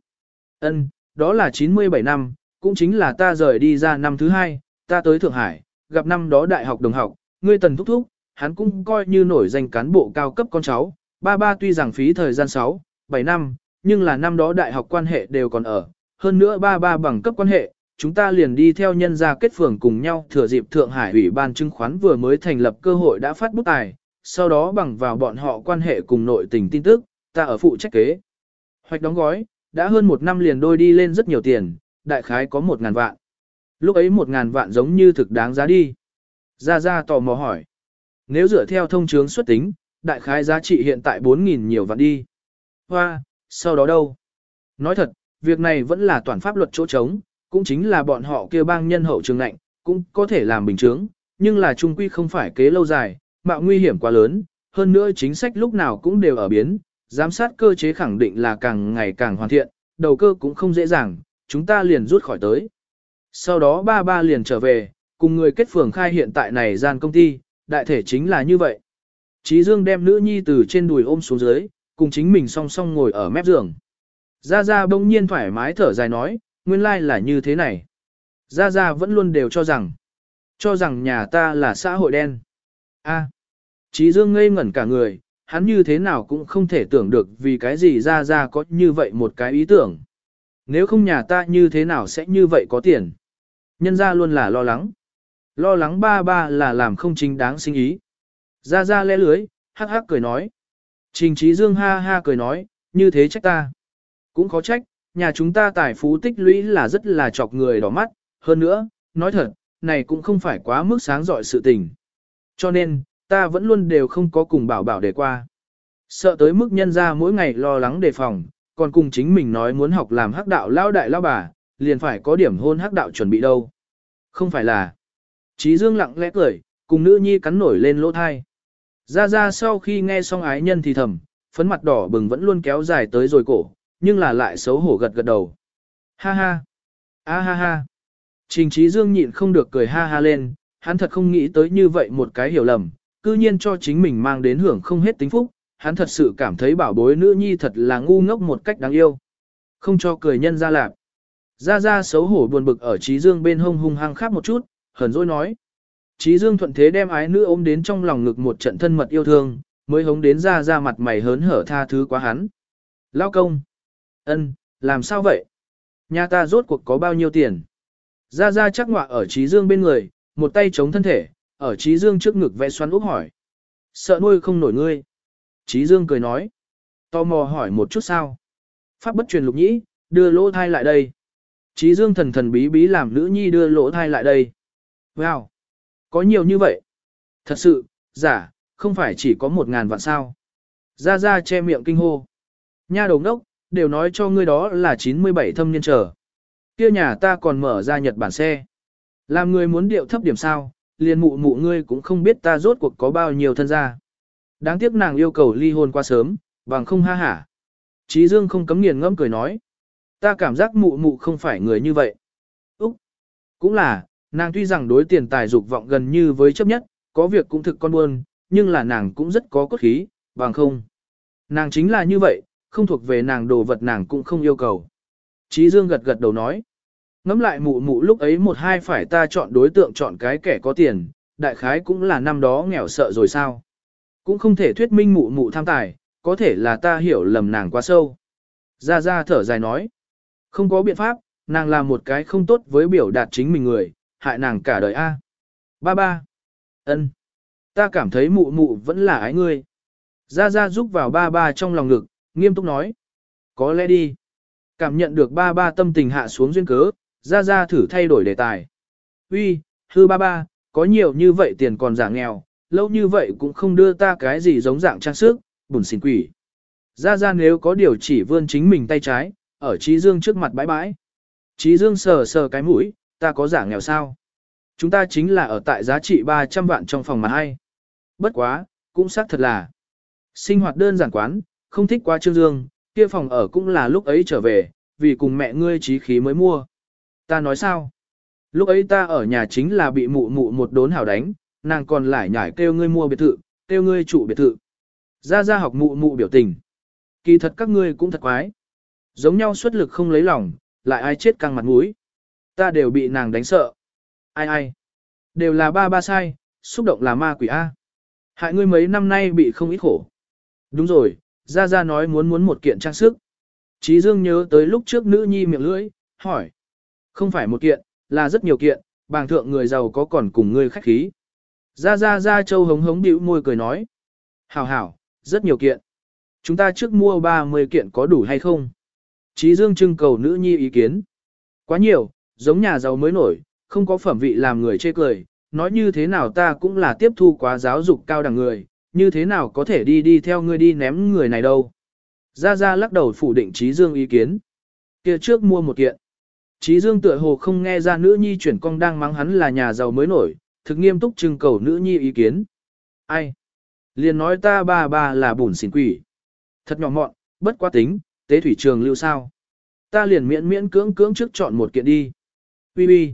Ân, đó là 97 năm, cũng chính là ta rời đi ra năm thứ hai, ta tới Thượng Hải, gặp năm đó đại học đồng học, ngươi tần thúc thúc, hắn cũng coi như nổi danh cán bộ cao cấp con cháu, ba ba tuy rằng phí thời gian 6, 7 năm, nhưng là năm đó đại học quan hệ đều còn ở, hơn nữa ba ba bằng cấp quan hệ, chúng ta liền đi theo nhân gia kết phường cùng nhau thừa dịp Thượng Hải Ủy ban chứng khoán vừa mới thành lập cơ hội đã phát bút tài, sau đó bằng vào bọn họ quan hệ cùng nội tình tin tức, ta ở phụ trách kế. Hoạch đóng gói, đã hơn một năm liền đôi đi lên rất nhiều tiền, đại khái có một ngàn vạn. Lúc ấy một ngàn vạn giống như thực đáng giá đi. Gia Gia tò mò hỏi. Nếu dựa theo thông chướng xuất tính, đại khái giá trị hiện tại 4.000 nhiều vạn đi. Hoa, sau đó đâu? Nói thật, việc này vẫn là toàn pháp luật chỗ trống, cũng chính là bọn họ kêu bang nhân hậu trường nạnh, cũng có thể làm bình chứng, nhưng là trung quy không phải kế lâu dài, mạo nguy hiểm quá lớn, hơn nữa chính sách lúc nào cũng đều ở biến, giám sát cơ chế khẳng định là càng ngày càng hoàn thiện, đầu cơ cũng không dễ dàng, chúng ta liền rút khỏi tới. Sau đó ba ba liền trở về, cùng người kết phường khai hiện tại này gian công ty, đại thể chính là như vậy. Chí Dương đem nữ nhi từ trên đùi ôm xuống dưới, cùng chính mình song song ngồi ở mép giường. Gia Gia bỗng nhiên thoải mái thở dài nói, nguyên lai là như thế này. Gia Gia vẫn luôn đều cho rằng, cho rằng nhà ta là xã hội đen. A. Chí Dương ngây ngẩn cả người, hắn như thế nào cũng không thể tưởng được vì cái gì Gia Gia có như vậy một cái ý tưởng. Nếu không nhà ta như thế nào sẽ như vậy có tiền. Nhân gia luôn là lo lắng. Lo lắng ba ba là làm không chính đáng sinh ý. Gia Gia lẽ lưới, hắc hắc cười nói. Trình trí Dương ha ha cười nói, như thế trách ta. Cũng khó trách, nhà chúng ta tài phú tích lũy là rất là chọc người đỏ mắt, hơn nữa, nói thật, này cũng không phải quá mức sáng dọi sự tình. Cho nên, ta vẫn luôn đều không có cùng bảo bảo để qua. Sợ tới mức nhân ra mỗi ngày lo lắng đề phòng, còn cùng chính mình nói muốn học làm hắc đạo lao đại lao bà, liền phải có điểm hôn hắc đạo chuẩn bị đâu. Không phải là. Chí Dương lặng lẽ cười, cùng nữ nhi cắn nổi lên lỗ thai. Ra ra sau khi nghe xong ái nhân thì thầm, phấn mặt đỏ bừng vẫn luôn kéo dài tới rồi cổ, nhưng là lại xấu hổ gật gật đầu. Ha ha. A ha ha. Trình Chí Dương nhịn không được cười ha ha lên, hắn thật không nghĩ tới như vậy một cái hiểu lầm, cư nhiên cho chính mình mang đến hưởng không hết tính phúc, hắn thật sự cảm thấy bảo bối nữ nhi thật là ngu ngốc một cách đáng yêu. Không cho cười nhân ra lạc. Gia Gia xấu hổ buồn bực ở trí dương bên hông hung hăng khắp một chút, hờn dỗi nói. Trí dương thuận thế đem ái nữ ôm đến trong lòng ngực một trận thân mật yêu thương, mới hống đến Gia Gia mặt mày hớn hở tha thứ quá hắn. Lao công. ân, làm sao vậy? Nhà ta rốt cuộc có bao nhiêu tiền? Gia Gia chắc ngọa ở trí dương bên người, một tay chống thân thể, ở trí dương trước ngực vẽ xoắn úp hỏi. Sợ nuôi không nổi ngươi. Trí dương cười nói. Tò mò hỏi một chút sao? Pháp bất truyền lục nhĩ, đưa lỗ thai lại đây. Trí dương thần thần bí bí làm nữ nhi đưa lỗ thai lại đây. Wow! Có nhiều như vậy. Thật sự, giả, không phải chỉ có một ngàn vạn sao. Ra ra che miệng kinh hô. Nha đồng đốc, đều nói cho ngươi đó là 97 thâm niên trở. Kia nhà ta còn mở ra Nhật Bản xe. Làm người muốn điệu thấp điểm sao, liền mụ mụ ngươi cũng không biết ta rốt cuộc có bao nhiêu thân gia. Đáng tiếc nàng yêu cầu ly hôn quá sớm, bằng không ha hả. Chí Dương không cấm nghiền ngẫm cười nói. Ta cảm giác mụ mụ không phải người như vậy. Úc! Cũng là, nàng tuy rằng đối tiền tài dục vọng gần như với chấp nhất, có việc cũng thực con buôn, nhưng là nàng cũng rất có cốt khí, bằng không. Nàng chính là như vậy, không thuộc về nàng đồ vật nàng cũng không yêu cầu. Chí Dương gật gật đầu nói. Ngắm lại mụ mụ lúc ấy một hai phải ta chọn đối tượng chọn cái kẻ có tiền, đại khái cũng là năm đó nghèo sợ rồi sao. Cũng không thể thuyết minh mụ mụ tham tài, có thể là ta hiểu lầm nàng quá sâu. Ra ra thở dài nói. Không có biện pháp, nàng là một cái không tốt với biểu đạt chính mình người, hại nàng cả đời A. Ba ba. ân, Ta cảm thấy mụ mụ vẫn là ái ngươi. Ra ra giúp vào ba ba trong lòng ngực, nghiêm túc nói. Có lẽ đi. Cảm nhận được ba ba tâm tình hạ xuống duyên cớ, ra ra thử thay đổi đề tài. Uy, hư ba ba, có nhiều như vậy tiền còn giả nghèo, lâu như vậy cũng không đưa ta cái gì giống dạng trang sức, bùn xỉn quỷ. Ra ra nếu có điều chỉ vươn chính mình tay trái, ở Trí Dương trước mặt bãi bãi. Trí Dương sờ sờ cái mũi, ta có giả nghèo sao? Chúng ta chính là ở tại giá trị 300 vạn trong phòng mà hay. Bất quá, cũng xác thật là. Sinh hoạt đơn giản quán, không thích quá Trương Dương, kia phòng ở cũng là lúc ấy trở về, vì cùng mẹ ngươi trí khí mới mua. Ta nói sao? Lúc ấy ta ở nhà chính là bị mụ mụ một đốn hảo đánh, nàng còn lại nhảy kêu ngươi mua biệt thự, kêu ngươi chủ biệt thự. Ra ra học mụ mụ biểu tình. Kỳ thật các ngươi cũng thật quái. Giống nhau xuất lực không lấy lòng, lại ai chết căng mặt mũi. Ta đều bị nàng đánh sợ. Ai ai? Đều là ba ba sai, xúc động là ma quỷ A. Hại ngươi mấy năm nay bị không ít khổ. Đúng rồi, Gia Gia nói muốn muốn một kiện trang sức. Chí Dương nhớ tới lúc trước nữ nhi miệng lưỡi, hỏi. Không phải một kiện, là rất nhiều kiện, bàng thượng người giàu có còn cùng ngươi khách khí. Gia Gia Gia Châu hống hống bĩu môi cười nói. Hảo hảo, rất nhiều kiện. Chúng ta trước mua 30 kiện có đủ hay không? Chí Dương trưng cầu nữ nhi ý kiến. Quá nhiều, giống nhà giàu mới nổi, không có phẩm vị làm người chê cười, nói như thế nào ta cũng là tiếp thu quá giáo dục cao đẳng người, như thế nào có thể đi đi theo ngươi đi ném người này đâu. Gia Gia lắc đầu phủ định Trí Dương ý kiến. kia trước mua một kiện. Trí Dương tựa hồ không nghe ra nữ nhi chuyển công đang mắng hắn là nhà giàu mới nổi, thực nghiêm túc trưng cầu nữ nhi ý kiến. Ai? Liền nói ta ba ba là bùn xỉn quỷ. Thật nhỏ mọn, bất quá tính, tế thủy trường lưu sao. Ta liền miễn miễn cưỡng cưỡng trước chọn một kiện đi. Ui ui,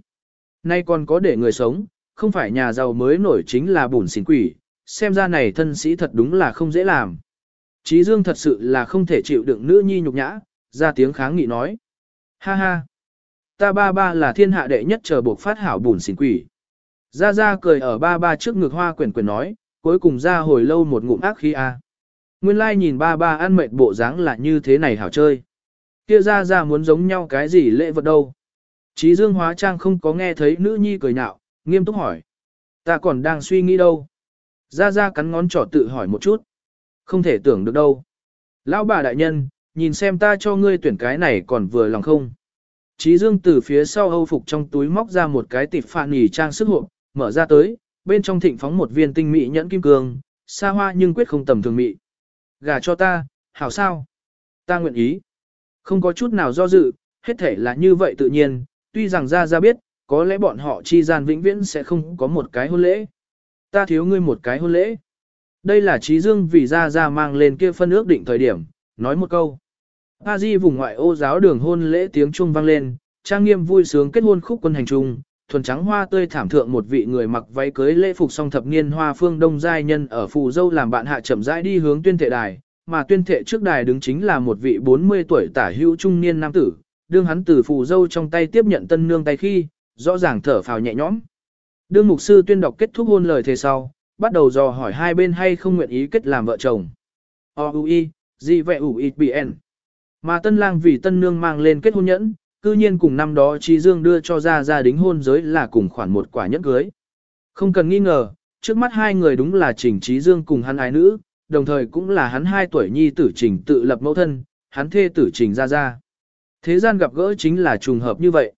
Nay còn có để người sống, không phải nhà giàu mới nổi chính là bùn xỉn quỷ, xem ra này thân sĩ thật đúng là không dễ làm. Trí Dương thật sự là không thể chịu đựng nữ nhi nhục nhã, ra tiếng kháng nghị nói. Ha ha. Ta ba ba là thiên hạ đệ nhất chờ buộc phát hảo bùn xỉn quỷ. Ra ra cười ở ba ba trước ngực hoa quyển quyển nói, cuối cùng ra hồi lâu một ngụm ác khí a. Nguyên lai like nhìn ba ba ăn mệt bộ dáng là như thế này hảo chơi. Kia ra ra muốn giống nhau cái gì lễ vật đâu. Chí dương hóa trang không có nghe thấy nữ nhi cười nhạo, nghiêm túc hỏi. Ta còn đang suy nghĩ đâu. Ra ra cắn ngón trỏ tự hỏi một chút. Không thể tưởng được đâu. Lão bà đại nhân, nhìn xem ta cho ngươi tuyển cái này còn vừa lòng không. Chí dương từ phía sau hâu phục trong túi móc ra một cái tịp phạn nhì trang sức hộp, mở ra tới, bên trong thịnh phóng một viên tinh mỹ nhẫn kim cương, xa hoa nhưng quyết không tầm thường mỹ. Gà cho ta, hảo sao? Ta nguyện ý. Không có chút nào do dự, hết thể là như vậy tự nhiên, tuy rằng ra ra biết, có lẽ bọn họ chi gian vĩnh viễn sẽ không có một cái hôn lễ. Ta thiếu ngươi một cái hôn lễ. Đây là trí dương vì ra ra mang lên kia phân ước định thời điểm, nói một câu. A Di vùng ngoại ô giáo đường hôn lễ tiếng trung vang lên, trang nghiêm vui sướng kết hôn khúc quân hành trung, thuần trắng hoa tươi thảm thượng một vị người mặc váy cưới lễ phục song thập niên hoa phương đông giai nhân ở phù dâu làm bạn hạ chậm rãi đi hướng tuyên thệ đài, mà tuyên thệ trước đài đứng chính là một vị 40 tuổi tả hữu trung niên nam tử, đương hắn từ phù dâu trong tay tiếp nhận tân nương tay khi, rõ ràng thở phào nhẹ nhõm. Đương mục sư tuyên đọc kết thúc hôn lời thế sau, bắt đầu dò hỏi hai bên hay không nguyện ý kết làm vợ chồng. O.U.I. Gì vậy U.I.P.N. Mà tân lang vì tân nương mang lên kết hôn nhẫn, cư nhiên cùng năm đó Trí Dương đưa cho ra gia đính hôn giới là cùng khoản một quả nhẫn cưới. Không cần nghi ngờ, trước mắt hai người đúng là Trình Trí Dương cùng hắn ái nữ, đồng thời cũng là hắn hai tuổi nhi tử Trình tự lập mẫu thân, hắn thê tử Trình Ra Ra. Thế gian gặp gỡ chính là trùng hợp như vậy.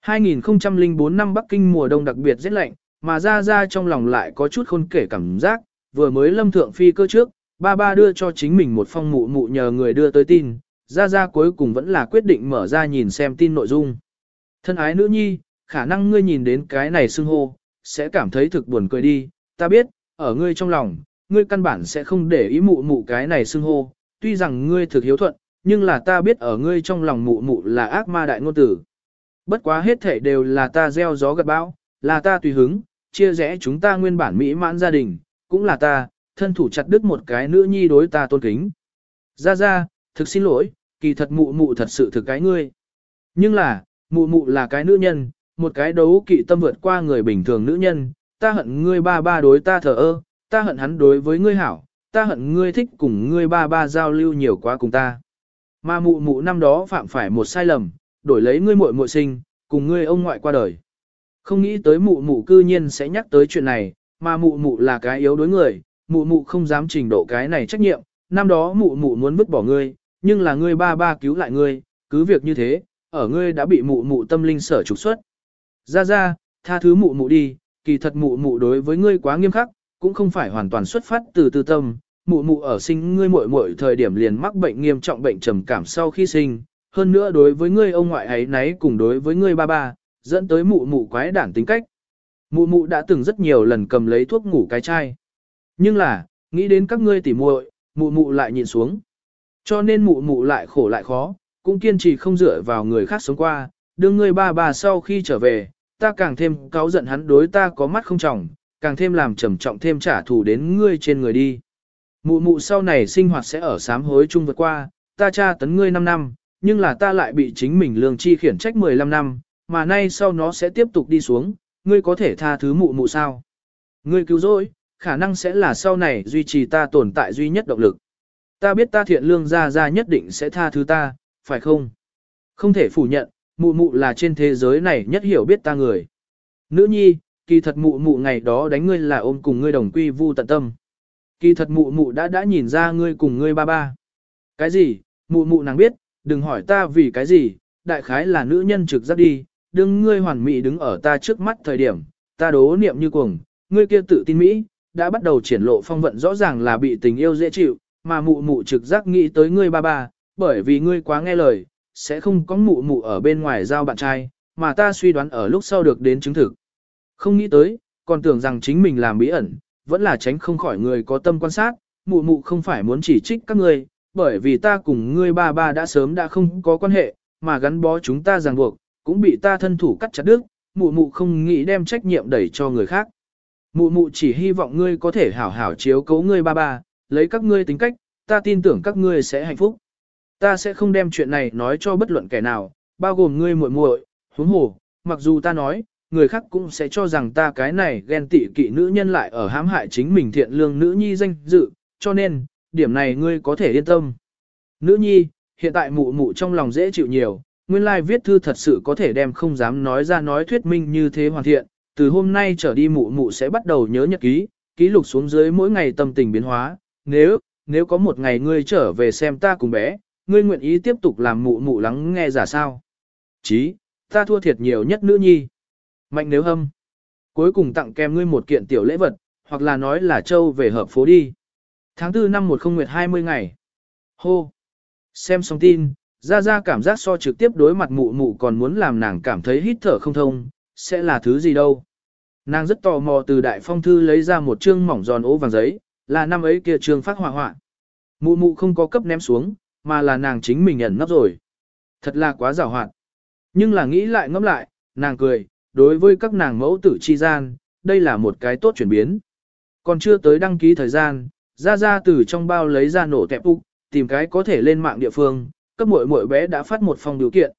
2004 năm Bắc Kinh mùa đông đặc biệt rất lạnh, mà Ra Ra trong lòng lại có chút khôn kể cảm giác, vừa mới lâm thượng phi cơ trước, ba ba đưa cho chính mình một phong mụ mụ nhờ người đưa tới tin, Gia Gia cuối cùng vẫn là quyết định mở ra nhìn xem tin nội dung. Thân ái nữ nhi, khả năng ngươi nhìn đến cái này xưng hô, sẽ cảm thấy thực buồn cười đi, ta biết, ở ngươi trong lòng, ngươi căn bản sẽ không để ý mụ mụ cái này xưng hô, tuy rằng ngươi thực hiếu thuận, nhưng là ta biết ở ngươi trong lòng mụ mụ là ác ma đại ngôn tử. Bất quá hết thể đều là ta gieo gió gặt bão, là ta tùy hứng, chia rẽ chúng ta nguyên bản mỹ mãn gia đình, cũng là ta, thân thủ chặt đứt một cái nữ nhi đối ta tôn kính. Ra ra, thực xin lỗi, kỳ thật mụ mụ thật sự thực cái ngươi. Nhưng là, mụ mụ là cái nữ nhân, một cái đấu kỵ tâm vượt qua người bình thường nữ nhân, ta hận ngươi ba ba đối ta thờ ơ, ta hận hắn đối với ngươi hảo, ta hận ngươi thích cùng ngươi ba ba giao lưu nhiều quá cùng ta. Mà mụ mụ năm đó phạm phải một sai lầm, đổi lấy ngươi muội muội sinh, cùng ngươi ông ngoại qua đời. Không nghĩ tới mụ mụ cư nhiên sẽ nhắc tới chuyện này, mà mụ mụ là cái yếu đối người, mụ mụ không dám trình độ cái này trách nhiệm, năm đó mụ mụ muốn vứt bỏ ngươi, nhưng là ngươi ba ba cứu lại ngươi, cứ việc như thế, ở ngươi đã bị mụ mụ tâm linh sở trục xuất. Ra ra, tha thứ mụ mụ đi, kỳ thật mụ mụ đối với ngươi quá nghiêm khắc, cũng không phải hoàn toàn xuất phát từ tư tâm, mụ mụ ở sinh ngươi muội muội thời điểm liền mắc bệnh nghiêm trọng bệnh trầm cảm sau khi sinh, hơn nữa đối với ngươi ông ngoại ấy nấy cùng đối với ngươi ba ba, dẫn tới mụ mụ quái đản tính cách. Mụ mụ đã từng rất nhiều lần cầm lấy thuốc ngủ cái chai. Nhưng là, nghĩ đến các ngươi tỉ muội, mụ mụ lại nhìn xuống. Cho nên mụ mụ lại khổ lại khó, cũng kiên trì không dựa vào người khác sống qua, đương ngươi ba bà sau khi trở về, ta càng thêm cáu giận hắn đối ta có mắt không trọng, càng thêm làm trầm trọng thêm trả thù đến ngươi trên người đi. Mụ mụ sau này sinh hoạt sẽ ở sám hối chung vượt qua, ta tra tấn ngươi 5 năm, nhưng là ta lại bị chính mình lương chi khiển trách 15 năm, mà nay sau nó sẽ tiếp tục đi xuống, ngươi có thể tha thứ mụ mụ sao? Ngươi cứu rỗi, khả năng sẽ là sau này duy trì ta tồn tại duy nhất động lực. Ta biết ta thiện lương ra ra nhất định sẽ tha thứ ta, phải không? Không thể phủ nhận, mụ mụ là trên thế giới này nhất hiểu biết ta người. Nữ nhi, kỳ thật mụ mụ ngày đó đánh ngươi là ôm cùng ngươi đồng quy vu tận tâm. Kỳ thật mụ mụ đã đã nhìn ra ngươi cùng ngươi ba ba. Cái gì, mụ mụ nàng biết, đừng hỏi ta vì cái gì, đại khái là nữ nhân trực giác đi, đừng ngươi hoàn mỹ đứng ở ta trước mắt thời điểm, ta đố niệm như cuồng, ngươi kia tự tin Mỹ, đã bắt đầu triển lộ phong vận rõ ràng là bị tình yêu dễ chịu, mà mụ mụ trực giác nghĩ tới ngươi ba ba, bởi vì ngươi quá nghe lời, sẽ không có mụ mụ ở bên ngoài giao bạn trai, mà ta suy đoán ở lúc sau được đến chứng thực. Không nghĩ tới, còn tưởng rằng chính mình làm bí ẩn, vẫn là tránh không khỏi người có tâm quan sát, mụ mụ không phải muốn chỉ trích các ngươi, bởi vì ta cùng ngươi ba ba đã sớm đã không có quan hệ, mà gắn bó chúng ta ràng buộc, cũng bị ta thân thủ cắt chặt đứt, mụ mụ không nghĩ đem trách nhiệm đẩy cho người khác. Mụ mụ chỉ hy vọng ngươi có thể hảo hảo chiếu cố ngươi ba ba, lấy các ngươi tính cách, ta tin tưởng các ngươi sẽ hạnh phúc. Ta sẽ không đem chuyện này nói cho bất luận kẻ nào, bao gồm ngươi muội muội, huống hồ, mặc dù ta nói, người khác cũng sẽ cho rằng ta cái này ghen tị kỵ nữ nhân lại ở hãm hại chính mình thiện lương nữ nhi danh dự, cho nên, điểm này ngươi có thể yên tâm. Nữ nhi, hiện tại mụ mụ trong lòng dễ chịu nhiều, nguyên lai like viết thư thật sự có thể đem không dám nói ra nói thuyết minh như thế hoàn thiện, từ hôm nay trở đi mụ mụ sẽ bắt đầu nhớ nhật ký, ký lục xuống dưới mỗi ngày tâm tình biến hóa, nếu, nếu có một ngày ngươi trở về xem ta cùng bé, ngươi nguyện ý tiếp tục làm mụ mụ lắng nghe giả sao. Chí, ta thua thiệt nhiều nhất nữ nhi. Mạnh nếu hâm. Cuối cùng tặng kèm ngươi một kiện tiểu lễ vật, hoặc là nói là châu về hợp phố đi. Tháng 4 năm 10 nguyệt 20 ngày. Hô. Xem xong tin, ra ra cảm giác so trực tiếp đối mặt mụ mụ còn muốn làm nàng cảm thấy hít thở không thông, sẽ là thứ gì đâu. Nàng rất tò mò từ đại phong thư lấy ra một chương mỏng giòn ố vàng giấy, là năm ấy kia trường phát hỏa hoạn, Mụ mụ không có cấp ném xuống, mà là nàng chính mình ẩn nấp rồi. Thật là quá giàu hoạt. Nhưng là nghĩ lại ngẫm lại, nàng cười, đối với các nàng mẫu tử chi gian, đây là một cái tốt chuyển biến. Còn chưa tới đăng ký thời gian, ra ra từ trong bao lấy ra nổ tẹp úc, tìm cái có thể lên mạng địa phương, cấp muội muội bé đã phát một phòng điều kiện.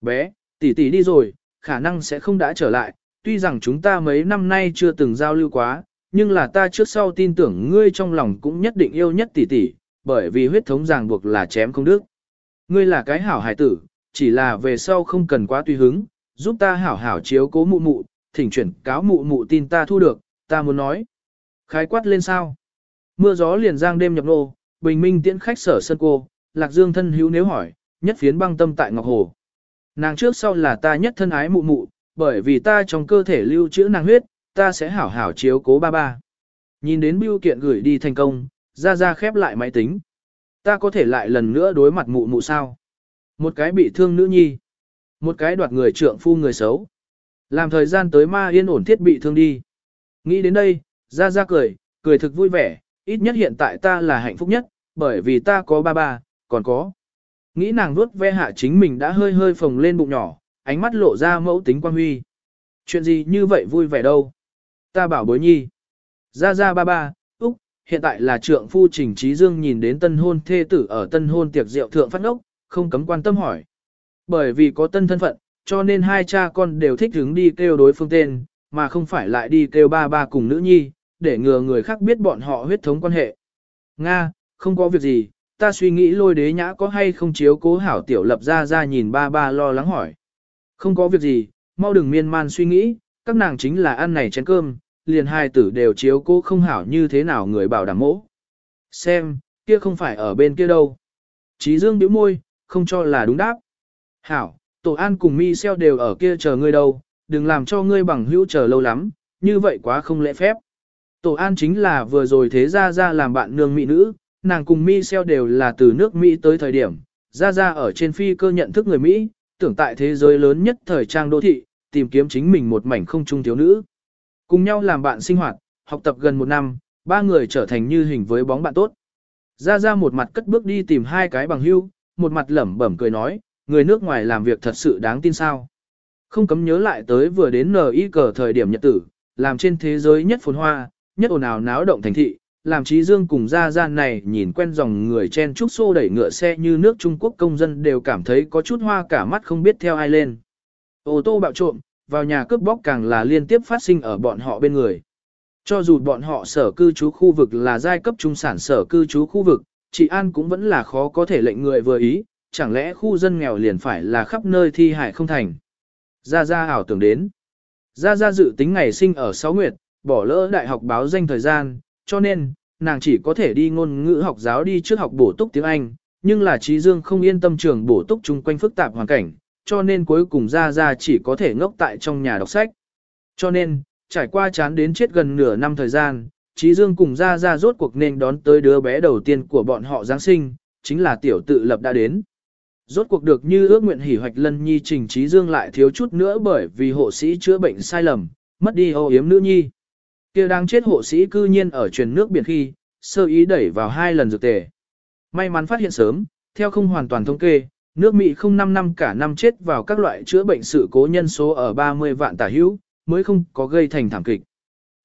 Bé, tỷ tỷ đi rồi, khả năng sẽ không đã trở lại, tuy rằng chúng ta mấy năm nay chưa từng giao lưu quá, nhưng là ta trước sau tin tưởng ngươi trong lòng cũng nhất định yêu nhất tỷ tỷ, bởi vì huyết thống ràng buộc là chém không đức. Ngươi là cái hảo hài tử, chỉ là về sau không cần quá tùy hứng, giúp ta hảo hảo chiếu cố mụ mụ, thỉnh chuyển cáo mụ mụ tin ta thu được, ta muốn nói. Khái quát lên sao? Mưa gió liền giang đêm nhập nô, bình minh tiễn khách sở sân cô, lạc dương thân hữu nếu hỏi, nhất phiến băng tâm tại Ngọc Hồ. Nàng trước sau là ta nhất thân ái mụ mụ, bởi vì ta trong cơ thể lưu trữ nàng huyết, ta sẽ hảo hảo chiếu cố ba ba. Nhìn đến bưu kiện gửi đi thành công, ra ra khép lại máy tính. Ta có thể lại lần nữa đối mặt mụ mụ sao? Một cái bị thương nữ nhi. Một cái đoạt người trượng phu người xấu. Làm thời gian tới ma yên ổn thiết bị thương đi. Nghĩ đến đây, ra ra cười, cười thực vui vẻ, ít nhất hiện tại ta là hạnh phúc nhất, bởi vì ta có ba ba, còn có. Nghĩ nàng vuốt ve hạ chính mình đã hơi hơi phồng lên bụng nhỏ, ánh mắt lộ ra mẫu tính quan huy. Chuyện gì như vậy vui vẻ đâu? Ta bảo bối nhi. Ra ra ba ba, úc, hiện tại là trượng phu trình trí dương nhìn đến tân hôn thê tử ở tân hôn tiệc rượu thượng phát ngốc, không cấm quan tâm hỏi. Bởi vì có tân thân phận, cho nên hai cha con đều thích hướng đi kêu đối phương tên, mà không phải lại đi kêu ba ba cùng nữ nhi, để ngừa người khác biết bọn họ huyết thống quan hệ. Nga, không có việc gì, ta suy nghĩ lôi đế nhã có hay không chiếu cố hảo tiểu lập ra ra nhìn ba ba lo lắng hỏi. Không có việc gì, mau đừng miên man suy nghĩ, các nàng chính là ăn này chén cơm, liền hai tử đều chiếu cố không hảo như thế nào người bảo đảm mỗ. Xem, kia không phải ở bên kia đâu. Chí dương bĩu môi, không cho là đúng đáp. Hảo, Tổ An cùng Mi Xeo đều ở kia chờ ngươi đâu, đừng làm cho ngươi bằng hữu chờ lâu lắm, như vậy quá không lễ phép. Tổ An chính là vừa rồi thế ra ra làm bạn nương mỹ nữ, nàng cùng Mi Xeo đều là từ nước Mỹ tới thời điểm, ra ra ở trên phi cơ nhận thức người Mỹ, tưởng tại thế giới lớn nhất thời trang đô thị, tìm kiếm chính mình một mảnh không trung thiếu nữ. Cùng nhau làm bạn sinh hoạt, học tập gần một năm, ba người trở thành như hình với bóng bạn tốt. Ra ra một mặt cất bước đi tìm hai cái bằng hưu, một mặt lẩm bẩm cười nói, người nước ngoài làm việc thật sự đáng tin sao. Không cấm nhớ lại tới vừa đến N.I. cờ thời điểm nhật tử, làm trên thế giới nhất phồn hoa, nhất ồn ào náo động thành thị, làm trí dương cùng ra ra này nhìn quen dòng người chen trúc xô đẩy ngựa xe như nước Trung Quốc công dân đều cảm thấy có chút hoa cả mắt không biết theo ai lên. Ô tô bạo trộm, vào nhà cướp bóc càng là liên tiếp phát sinh ở bọn họ bên người. Cho dù bọn họ sở cư trú khu vực là giai cấp trung sản sở cư trú khu vực, chị An cũng vẫn là khó có thể lệnh người vừa ý, chẳng lẽ khu dân nghèo liền phải là khắp nơi thi hại không thành. Gia Gia ảo tưởng đến. Gia Gia dự tính ngày sinh ở 6 nguyệt, bỏ lỡ đại học báo danh thời gian, cho nên, nàng chỉ có thể đi ngôn ngữ học giáo đi trước học bổ túc tiếng Anh, nhưng là Trí Dương không yên tâm trường bổ túc chung quanh phức tạp hoàn cảnh, cho nên cuối cùng Ra Ra chỉ có thể ngốc tại trong nhà đọc sách. Cho nên, trải qua chán đến chết gần nửa năm thời gian, Trí Dương cùng Ra Ra rốt cuộc nên đón tới đứa bé đầu tiên của bọn họ Giáng sinh, chính là tiểu tự lập đã đến. Rốt cuộc được như ước nguyện hỉ hoạch lân nhi trình trí dương lại thiếu chút nữa bởi vì hộ sĩ chữa bệnh sai lầm, mất đi ô yếm nữ nhi. kia đang chết hộ sĩ cư nhiên ở truyền nước biển khi, sơ ý đẩy vào hai lần dược tề. May mắn phát hiện sớm, theo không hoàn toàn thống kê, nước Mỹ không 5 năm cả năm chết vào các loại chữa bệnh sự cố nhân số ở 30 vạn tả hữu, mới không có gây thành thảm kịch.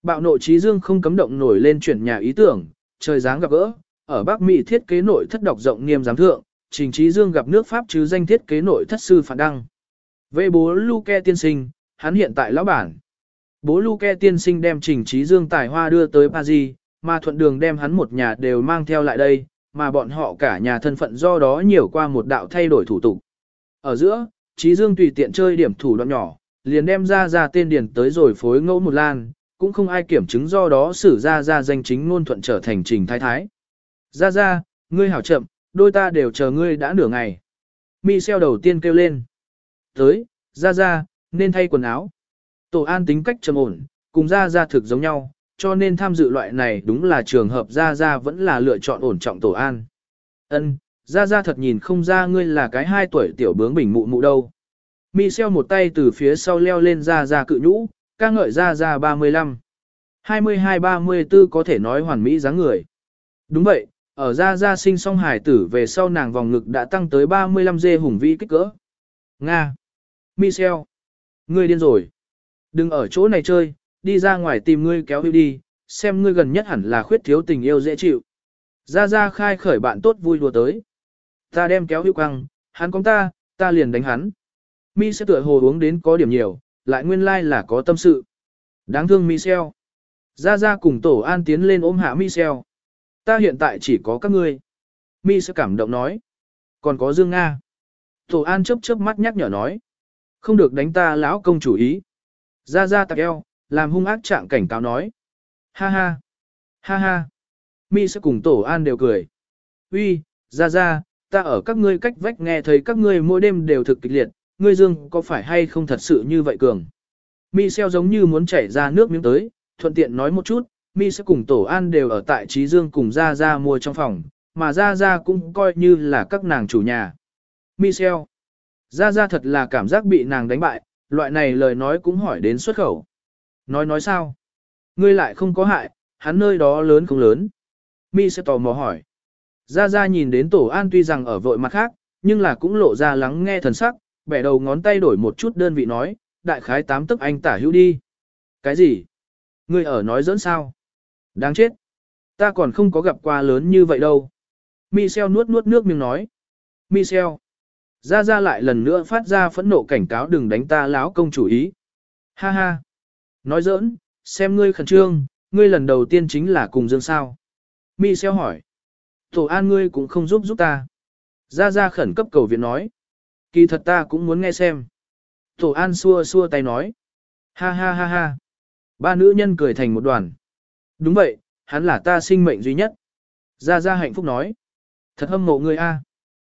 Bạo nộ trí dương không cấm động nổi lên chuyển nhà ý tưởng, trời dáng gặp gỡ, ở Bắc Mỹ thiết kế nội thất độc rộng nghiêm giám thượng, Trình Trí Dương gặp nước Pháp chứ danh thiết kế nội thất sư phản đăng. Về bố Luke tiên sinh, hắn hiện tại lão bản. Bố Luke tiên sinh đem Trình Trí Dương tài hoa đưa tới Paris, mà thuận đường đem hắn một nhà đều mang theo lại đây, mà bọn họ cả nhà thân phận do đó nhiều qua một đạo thay đổi thủ tục. Ở giữa, Trí Dương tùy tiện chơi điểm thủ đoạn nhỏ, liền đem ra ra tên điền tới rồi phối ngẫu một lan, cũng không ai kiểm chứng do đó xử ra ra danh chính ngôn thuận trở thành Trình Thái Thái. Ra ra, ngươi hảo chậm, đôi ta đều chờ ngươi đã nửa ngày. Mi xeo đầu tiên kêu lên. Tới, ra ra, nên thay quần áo. Tổ an tính cách trầm ổn, cùng ra ra thực giống nhau, cho nên tham dự loại này đúng là trường hợp ra ra vẫn là lựa chọn ổn trọng tổ an. Ân, ra ra thật nhìn không ra ngươi là cái hai tuổi tiểu bướng bình mụ mụ đâu. Mi xeo một tay từ phía sau leo lên ra ra cự nhũ, ca ngợi ra ra 35. 22-34 có thể nói hoàn mỹ dáng người. Đúng vậy, ở ra ra sinh song hải tử về sau nàng vòng ngực đã tăng tới 35 dê hùng vĩ kích cỡ. Nga. Michel. Ngươi điên rồi. Đừng ở chỗ này chơi, đi ra ngoài tìm ngươi kéo hưu đi, xem ngươi gần nhất hẳn là khuyết thiếu tình yêu dễ chịu. Ra ra khai khởi bạn tốt vui đùa tới. Ta đem kéo hưu quăng, hắn công ta, ta liền đánh hắn. Mi sẽ tựa hồ uống đến có điểm nhiều, lại nguyên lai like là có tâm sự. Đáng thương Michel. Ra ra cùng tổ an tiến lên ôm hạ Michel. Ta hiện tại chỉ có các ngươi. Mi sẽ cảm động nói. Còn có Dương Nga. Tổ an chớp chớp mắt nhắc nhở nói. Không được đánh ta lão công chủ ý. Ra ra tạc eo, làm hung ác trạng cảnh cáo nói. Ha ha. Ha ha. Mi sẽ cùng tổ an đều cười. Uy, ra ra, ta ở các ngươi cách vách nghe thấy các ngươi mỗi đêm đều thực kịch liệt, ngươi dương có phải hay không thật sự như vậy cường. Mi xeo giống như muốn chảy ra nước miếng tới, thuận tiện nói một chút, Mi sẽ cùng tổ an đều ở tại Trí Dương cùng ra ra mua trong phòng, mà ra ra cũng coi như là các nàng chủ nhà. Mi xeo. ra ra thật là cảm giác bị nàng đánh bại, loại này lời nói cũng hỏi đến xuất khẩu. Nói nói sao? Ngươi lại không có hại, hắn nơi đó lớn không lớn. Mi sẽ tò mò hỏi. Gia Gia nhìn đến tổ an tuy rằng ở vội mặt khác, nhưng là cũng lộ ra lắng nghe thần sắc, bẻ đầu ngón tay đổi một chút đơn vị nói, đại khái tám tức anh tả hữu đi. Cái gì? Ngươi ở nói dẫn sao? Đáng chết. Ta còn không có gặp qua lớn như vậy đâu. Michel nuốt nuốt nước miếng nói. Michel. Ra ra lại lần nữa phát ra phẫn nộ cảnh cáo đừng đánh ta láo công chủ ý. Ha ha. Nói giỡn, xem ngươi khẩn trương, ngươi lần đầu tiên chính là cùng dương sao. Mi xeo hỏi. Tổ an ngươi cũng không giúp giúp ta. Ra ra khẩn cấp cầu viện nói. Kỳ thật ta cũng muốn nghe xem. Tổ an xua xua tay nói. Ha ha ha ha. Ba nữ nhân cười thành một đoàn. Đúng vậy, hắn là ta sinh mệnh duy nhất. Gia Gia hạnh phúc nói. Thật hâm mộ ngươi a.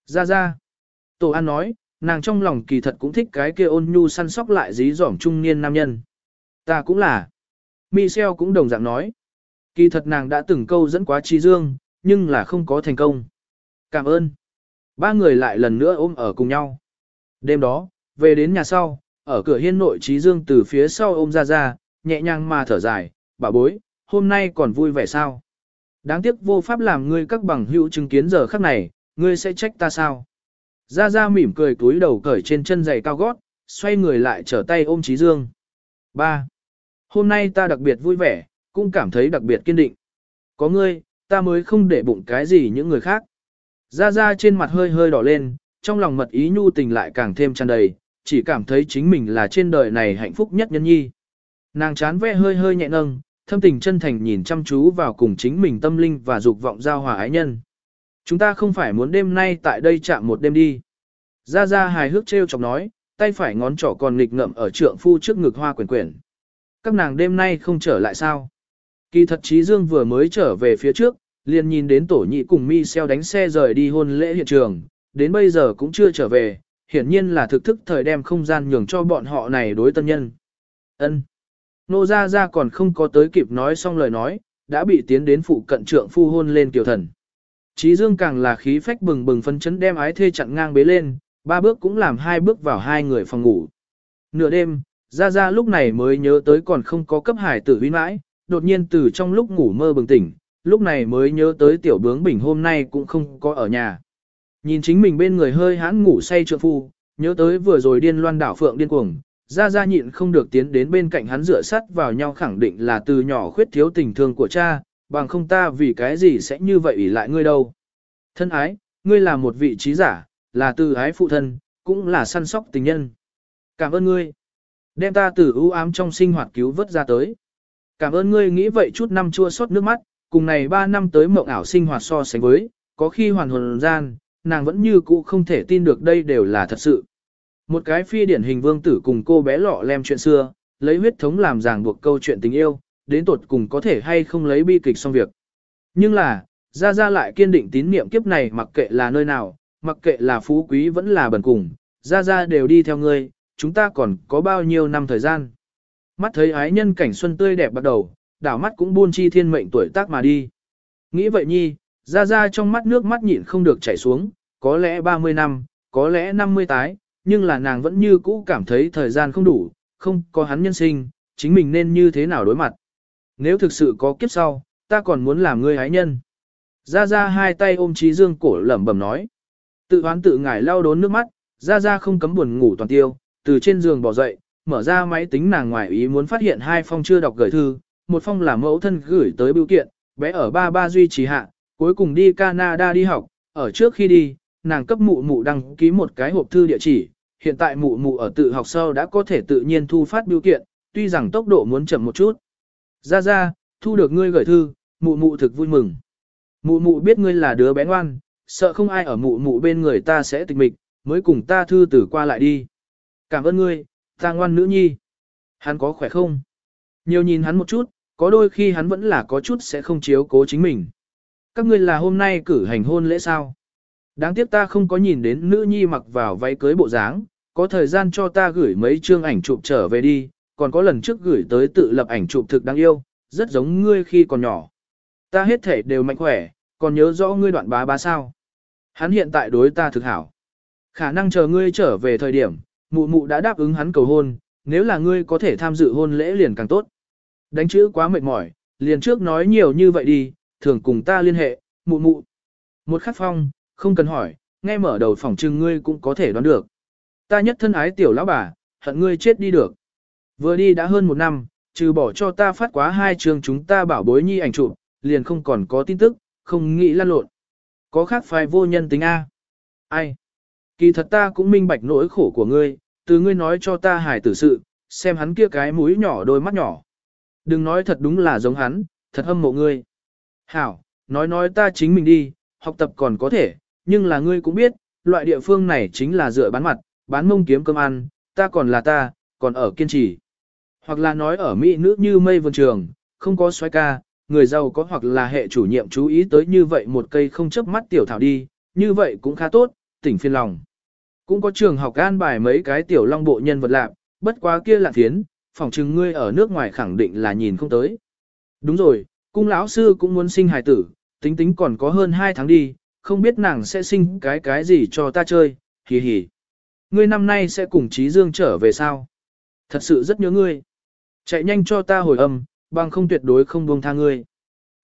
Gia Gia. Tổ An nói, nàng trong lòng kỳ thật cũng thích cái kia ôn nhu săn sóc lại dí dỏm trung niên nam nhân. Ta cũng là. Michel cũng đồng dạng nói. Kỳ thật nàng đã từng câu dẫn quá trí dương, nhưng là không có thành công. Cảm ơn. Ba người lại lần nữa ôm ở cùng nhau. Đêm đó, về đến nhà sau, ở cửa hiên nội trí dương từ phía sau ôm ra ra, nhẹ nhàng mà thở dài, bà bối, hôm nay còn vui vẻ sao? Đáng tiếc vô pháp làm ngươi các bằng hữu chứng kiến giờ khắc này, ngươi sẽ trách ta sao? Ra ra mỉm cười túi đầu cởi trên chân giày cao gót, xoay người lại trở tay ôm Trí Dương. 3. Hôm nay ta đặc biệt vui vẻ, cũng cảm thấy đặc biệt kiên định. Có ngươi, ta mới không để bụng cái gì những người khác. Ra ra trên mặt hơi hơi đỏ lên, trong lòng mật ý nhu tình lại càng thêm tràn đầy, chỉ cảm thấy chính mình là trên đời này hạnh phúc nhất nhân nhi. Nàng chán vẽ hơi hơi nhẹ nâng, thâm tình chân thành nhìn chăm chú vào cùng chính mình tâm linh và dục vọng giao hòa ái nhân. Chúng ta không phải muốn đêm nay tại đây chạm một đêm đi. Ra Ra hài hước trêu chọc nói, tay phải ngón trỏ còn nghịch ngậm ở trượng phu trước ngực hoa quyển quyển. Các nàng đêm nay không trở lại sao? Kỳ thật Trí Dương vừa mới trở về phía trước, liền nhìn đến tổ nhị cùng mi xeo đánh xe rời đi hôn lễ hiện trường, đến bây giờ cũng chưa trở về, hiển nhiên là thực thức thời đem không gian nhường cho bọn họ này đối tân nhân. Ân. Nô Gia Gia còn không có tới kịp nói xong lời nói, đã bị tiến đến phụ cận trượng phu hôn lên tiểu thần. trí Dương càng là khí phách bừng bừng phân chấn đem ái thê chặn ngang bế lên, ba bước cũng làm hai bước vào hai người phòng ngủ. Nửa đêm, Gia Gia lúc này mới nhớ tới còn không có cấp hải tử huy mãi, đột nhiên từ trong lúc ngủ mơ bừng tỉnh, lúc này mới nhớ tới tiểu bướng bình hôm nay cũng không có ở nhà. Nhìn chính mình bên người hơi hãn ngủ say trượng phu, nhớ tới vừa rồi điên loan đảo phượng điên cuồng, Gia Gia nhịn không được tiến đến bên cạnh hắn dựa sắt vào nhau khẳng định là từ nhỏ khuyết thiếu tình thương của cha, bằng không ta vì cái gì sẽ như vậy ủy lại ngươi đâu. Thân ái, ngươi là một vị trí giả, là từ ái phụ thân, cũng là săn sóc tình nhân. Cảm ơn ngươi. Đem ta từ ưu ám trong sinh hoạt cứu vớt ra tới. Cảm ơn ngươi nghĩ vậy chút năm chua xót nước mắt, cùng này ba năm tới mộng ảo sinh hoạt so sánh với, có khi hoàn hồn gian, nàng vẫn như cũ không thể tin được đây đều là thật sự. Một cái phi điển hình vương tử cùng cô bé lọ lem chuyện xưa, lấy huyết thống làm ràng buộc câu chuyện tình yêu, đến tột cùng có thể hay không lấy bi kịch xong việc. Nhưng là, ra ra lại kiên định tín niệm kiếp này mặc kệ là nơi nào, mặc kệ là phú quý vẫn là bần cùng, ra ra đều đi theo ngươi, chúng ta còn có bao nhiêu năm thời gian. Mắt thấy ái nhân cảnh xuân tươi đẹp bắt đầu, đảo mắt cũng buôn chi thiên mệnh tuổi tác mà đi. Nghĩ vậy nhi, ra ra trong mắt nước mắt nhịn không được chảy xuống, có lẽ 30 năm, có lẽ 50 tái, nhưng là nàng vẫn như cũ cảm thấy thời gian không đủ, không có hắn nhân sinh, chính mình nên như thế nào đối mặt. Nếu thực sự có kiếp sau, ta còn muốn làm ngươi hái nhân. Ra ra hai tay ôm trí dương cổ lẩm bẩm nói. Tự hoán tự ngải lau đốn nước mắt, ra ra không cấm buồn ngủ toàn tiêu, từ trên giường bỏ dậy, mở ra máy tính nàng ngoài ý muốn phát hiện hai phong chưa đọc gửi thư, một phong là mẫu thân gửi tới biểu kiện, bé ở ba ba duy trì hạ, cuối cùng đi Canada đi học, ở trước khi đi, nàng cấp mụ mụ đăng ký một cái hộp thư địa chỉ, hiện tại mụ mụ ở tự học sau đã có thể tự nhiên thu phát biểu kiện, tuy rằng tốc độ muốn chậm một chút. Ra ra, thu được ngươi gửi thư, mụ mụ thực vui mừng. Mụ mụ biết ngươi là đứa bé ngoan, sợ không ai ở mụ mụ bên người ta sẽ tịch mịch, mới cùng ta thư tử qua lại đi. Cảm ơn ngươi, ta ngoan nữ nhi. Hắn có khỏe không? Nhiều nhìn hắn một chút, có đôi khi hắn vẫn là có chút sẽ không chiếu cố chính mình. Các ngươi là hôm nay cử hành hôn lễ sao? Đáng tiếc ta không có nhìn đến nữ nhi mặc vào váy cưới bộ dáng, có thời gian cho ta gửi mấy chương ảnh chụp trở về đi, còn có lần trước gửi tới tự lập ảnh chụp thực đáng yêu, rất giống ngươi khi còn nhỏ. Ta hết thể đều mạnh khỏe, còn nhớ rõ ngươi đoạn bá bá sao. Hắn hiện tại đối ta thực hảo. Khả năng chờ ngươi trở về thời điểm, mụ mụ đã đáp ứng hắn cầu hôn, nếu là ngươi có thể tham dự hôn lễ liền càng tốt. Đánh chữ quá mệt mỏi, liền trước nói nhiều như vậy đi, thường cùng ta liên hệ, mụ mụ. Một khắc phong, không cần hỏi, nghe mở đầu phòng trưng ngươi cũng có thể đoán được. Ta nhất thân ái tiểu lão bà, hận ngươi chết đi được. Vừa đi đã hơn một năm, trừ bỏ cho ta phát quá hai trường chúng ta bảo bối nhi ảnh chụp, liền không còn có tin tức, không nghĩ lan lộn. Có khác phải vô nhân tính A. Ai? Kỳ thật ta cũng minh bạch nỗi khổ của ngươi, từ ngươi nói cho ta hài tử sự, xem hắn kia cái mũi nhỏ đôi mắt nhỏ. Đừng nói thật đúng là giống hắn, thật hâm mộ ngươi. Hảo, nói nói ta chính mình đi, học tập còn có thể, nhưng là ngươi cũng biết, loại địa phương này chính là dựa bán mặt, bán mông kiếm cơm ăn, ta còn là ta, còn ở kiên trì. Hoặc là nói ở Mỹ nữ như mây vườn trường, không có xoay ca, người giàu có hoặc là hệ chủ nhiệm chú ý tới như vậy một cây không chấp mắt tiểu thảo đi, như vậy cũng khá tốt, tỉnh phiên lòng. Cũng có trường học an bài mấy cái tiểu long bộ nhân vật lạc, bất quá kia là thiến, phòng chừng ngươi ở nước ngoài khẳng định là nhìn không tới. Đúng rồi, cung lão sư cũng muốn sinh hài tử, tính tính còn có hơn 2 tháng đi, không biết nàng sẽ sinh cái cái gì cho ta chơi, hì hì. Ngươi năm nay sẽ cùng Trí Dương trở về sao? Thật sự rất nhớ ngươi. Chạy nhanh cho ta hồi âm, bằng không tuyệt đối không buông tha ngươi.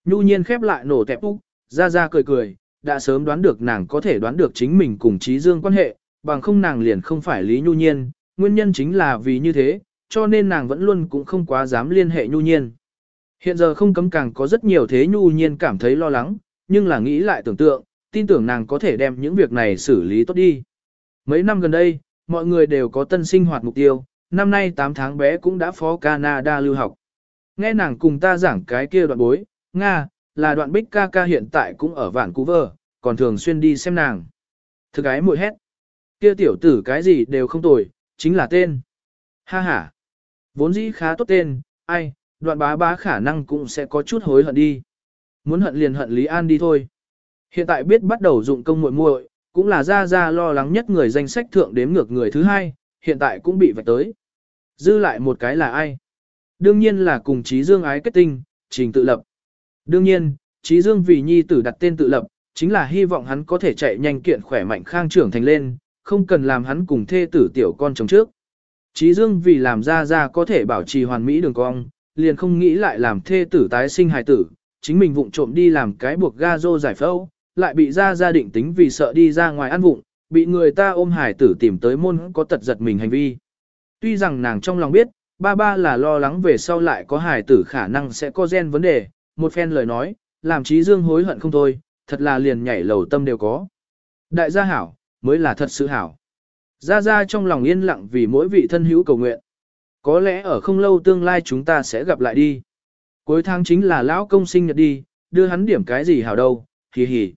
Nhu nhiên khép lại nổ tẹp úc, ra ra cười cười, đã sớm đoán được nàng có thể đoán được chính mình cùng Trí Dương quan hệ, bằng không nàng liền không phải Lý Nhu nhiên, nguyên nhân chính là vì như thế, cho nên nàng vẫn luôn cũng không quá dám liên hệ Nhu nhiên. Hiện giờ không cấm càng có rất nhiều thế Nhu nhiên cảm thấy lo lắng, nhưng là nghĩ lại tưởng tượng, tin tưởng nàng có thể đem những việc này xử lý tốt đi. Mấy năm gần đây, mọi người đều có tân sinh hoạt mục tiêu, năm nay 8 tháng bé cũng đã phó Canada lưu học. Nghe nàng cùng ta giảng cái kia đoạn bối, Nga, là đoạn bích ca ca hiện tại cũng ở vạn cú vơ, còn thường xuyên đi xem nàng. Thực ái mùi hét. Kia tiểu tử cái gì đều không tồi, chính là tên. Ha ha. Vốn dĩ khá tốt tên, ai, đoạn bá bá khả năng cũng sẽ có chút hối hận đi. Muốn hận liền hận Lý An đi thôi. Hiện tại biết bắt đầu dụng công muội muội, cũng là ra ra lo lắng nhất người danh sách thượng đếm ngược người thứ hai, hiện tại cũng bị vạch tới. Dư lại một cái là ai? Đương nhiên là cùng Trí Dương ái kết tinh, trình tự lập. Đương nhiên, Trí Dương vì nhi tử đặt tên tự lập, chính là hy vọng hắn có thể chạy nhanh kiện khỏe mạnh khang trưởng thành lên, không cần làm hắn cùng thê tử tiểu con chồng trước. Chí Dương vì làm ra ra có thể bảo trì hoàn mỹ đường cong, liền không nghĩ lại làm thê tử tái sinh hài tử, chính mình vụng trộm đi làm cái buộc ga rô giải phẫu, lại bị ra gia định tính vì sợ đi ra ngoài ăn vụng, bị người ta ôm hài tử tìm tới môn có tật giật mình hành vi. Tuy rằng nàng trong lòng biết, ba ba là lo lắng về sau lại có hài tử khả năng sẽ có gen vấn đề, một phen lời nói, làm Chí dương hối hận không thôi, thật là liền nhảy lầu tâm đều có. Đại gia hảo, mới là thật sự hảo. Ra ra trong lòng yên lặng vì mỗi vị thân hữu cầu nguyện. Có lẽ ở không lâu tương lai chúng ta sẽ gặp lại đi. Cuối tháng chính là lão công sinh nhật đi, đưa hắn điểm cái gì hảo đâu, hì hì.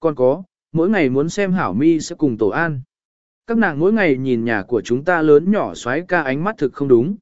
Còn có, mỗi ngày muốn xem hảo mi sẽ cùng tổ an. Các nàng mỗi ngày nhìn nhà của chúng ta lớn nhỏ xoáy ca ánh mắt thực không đúng.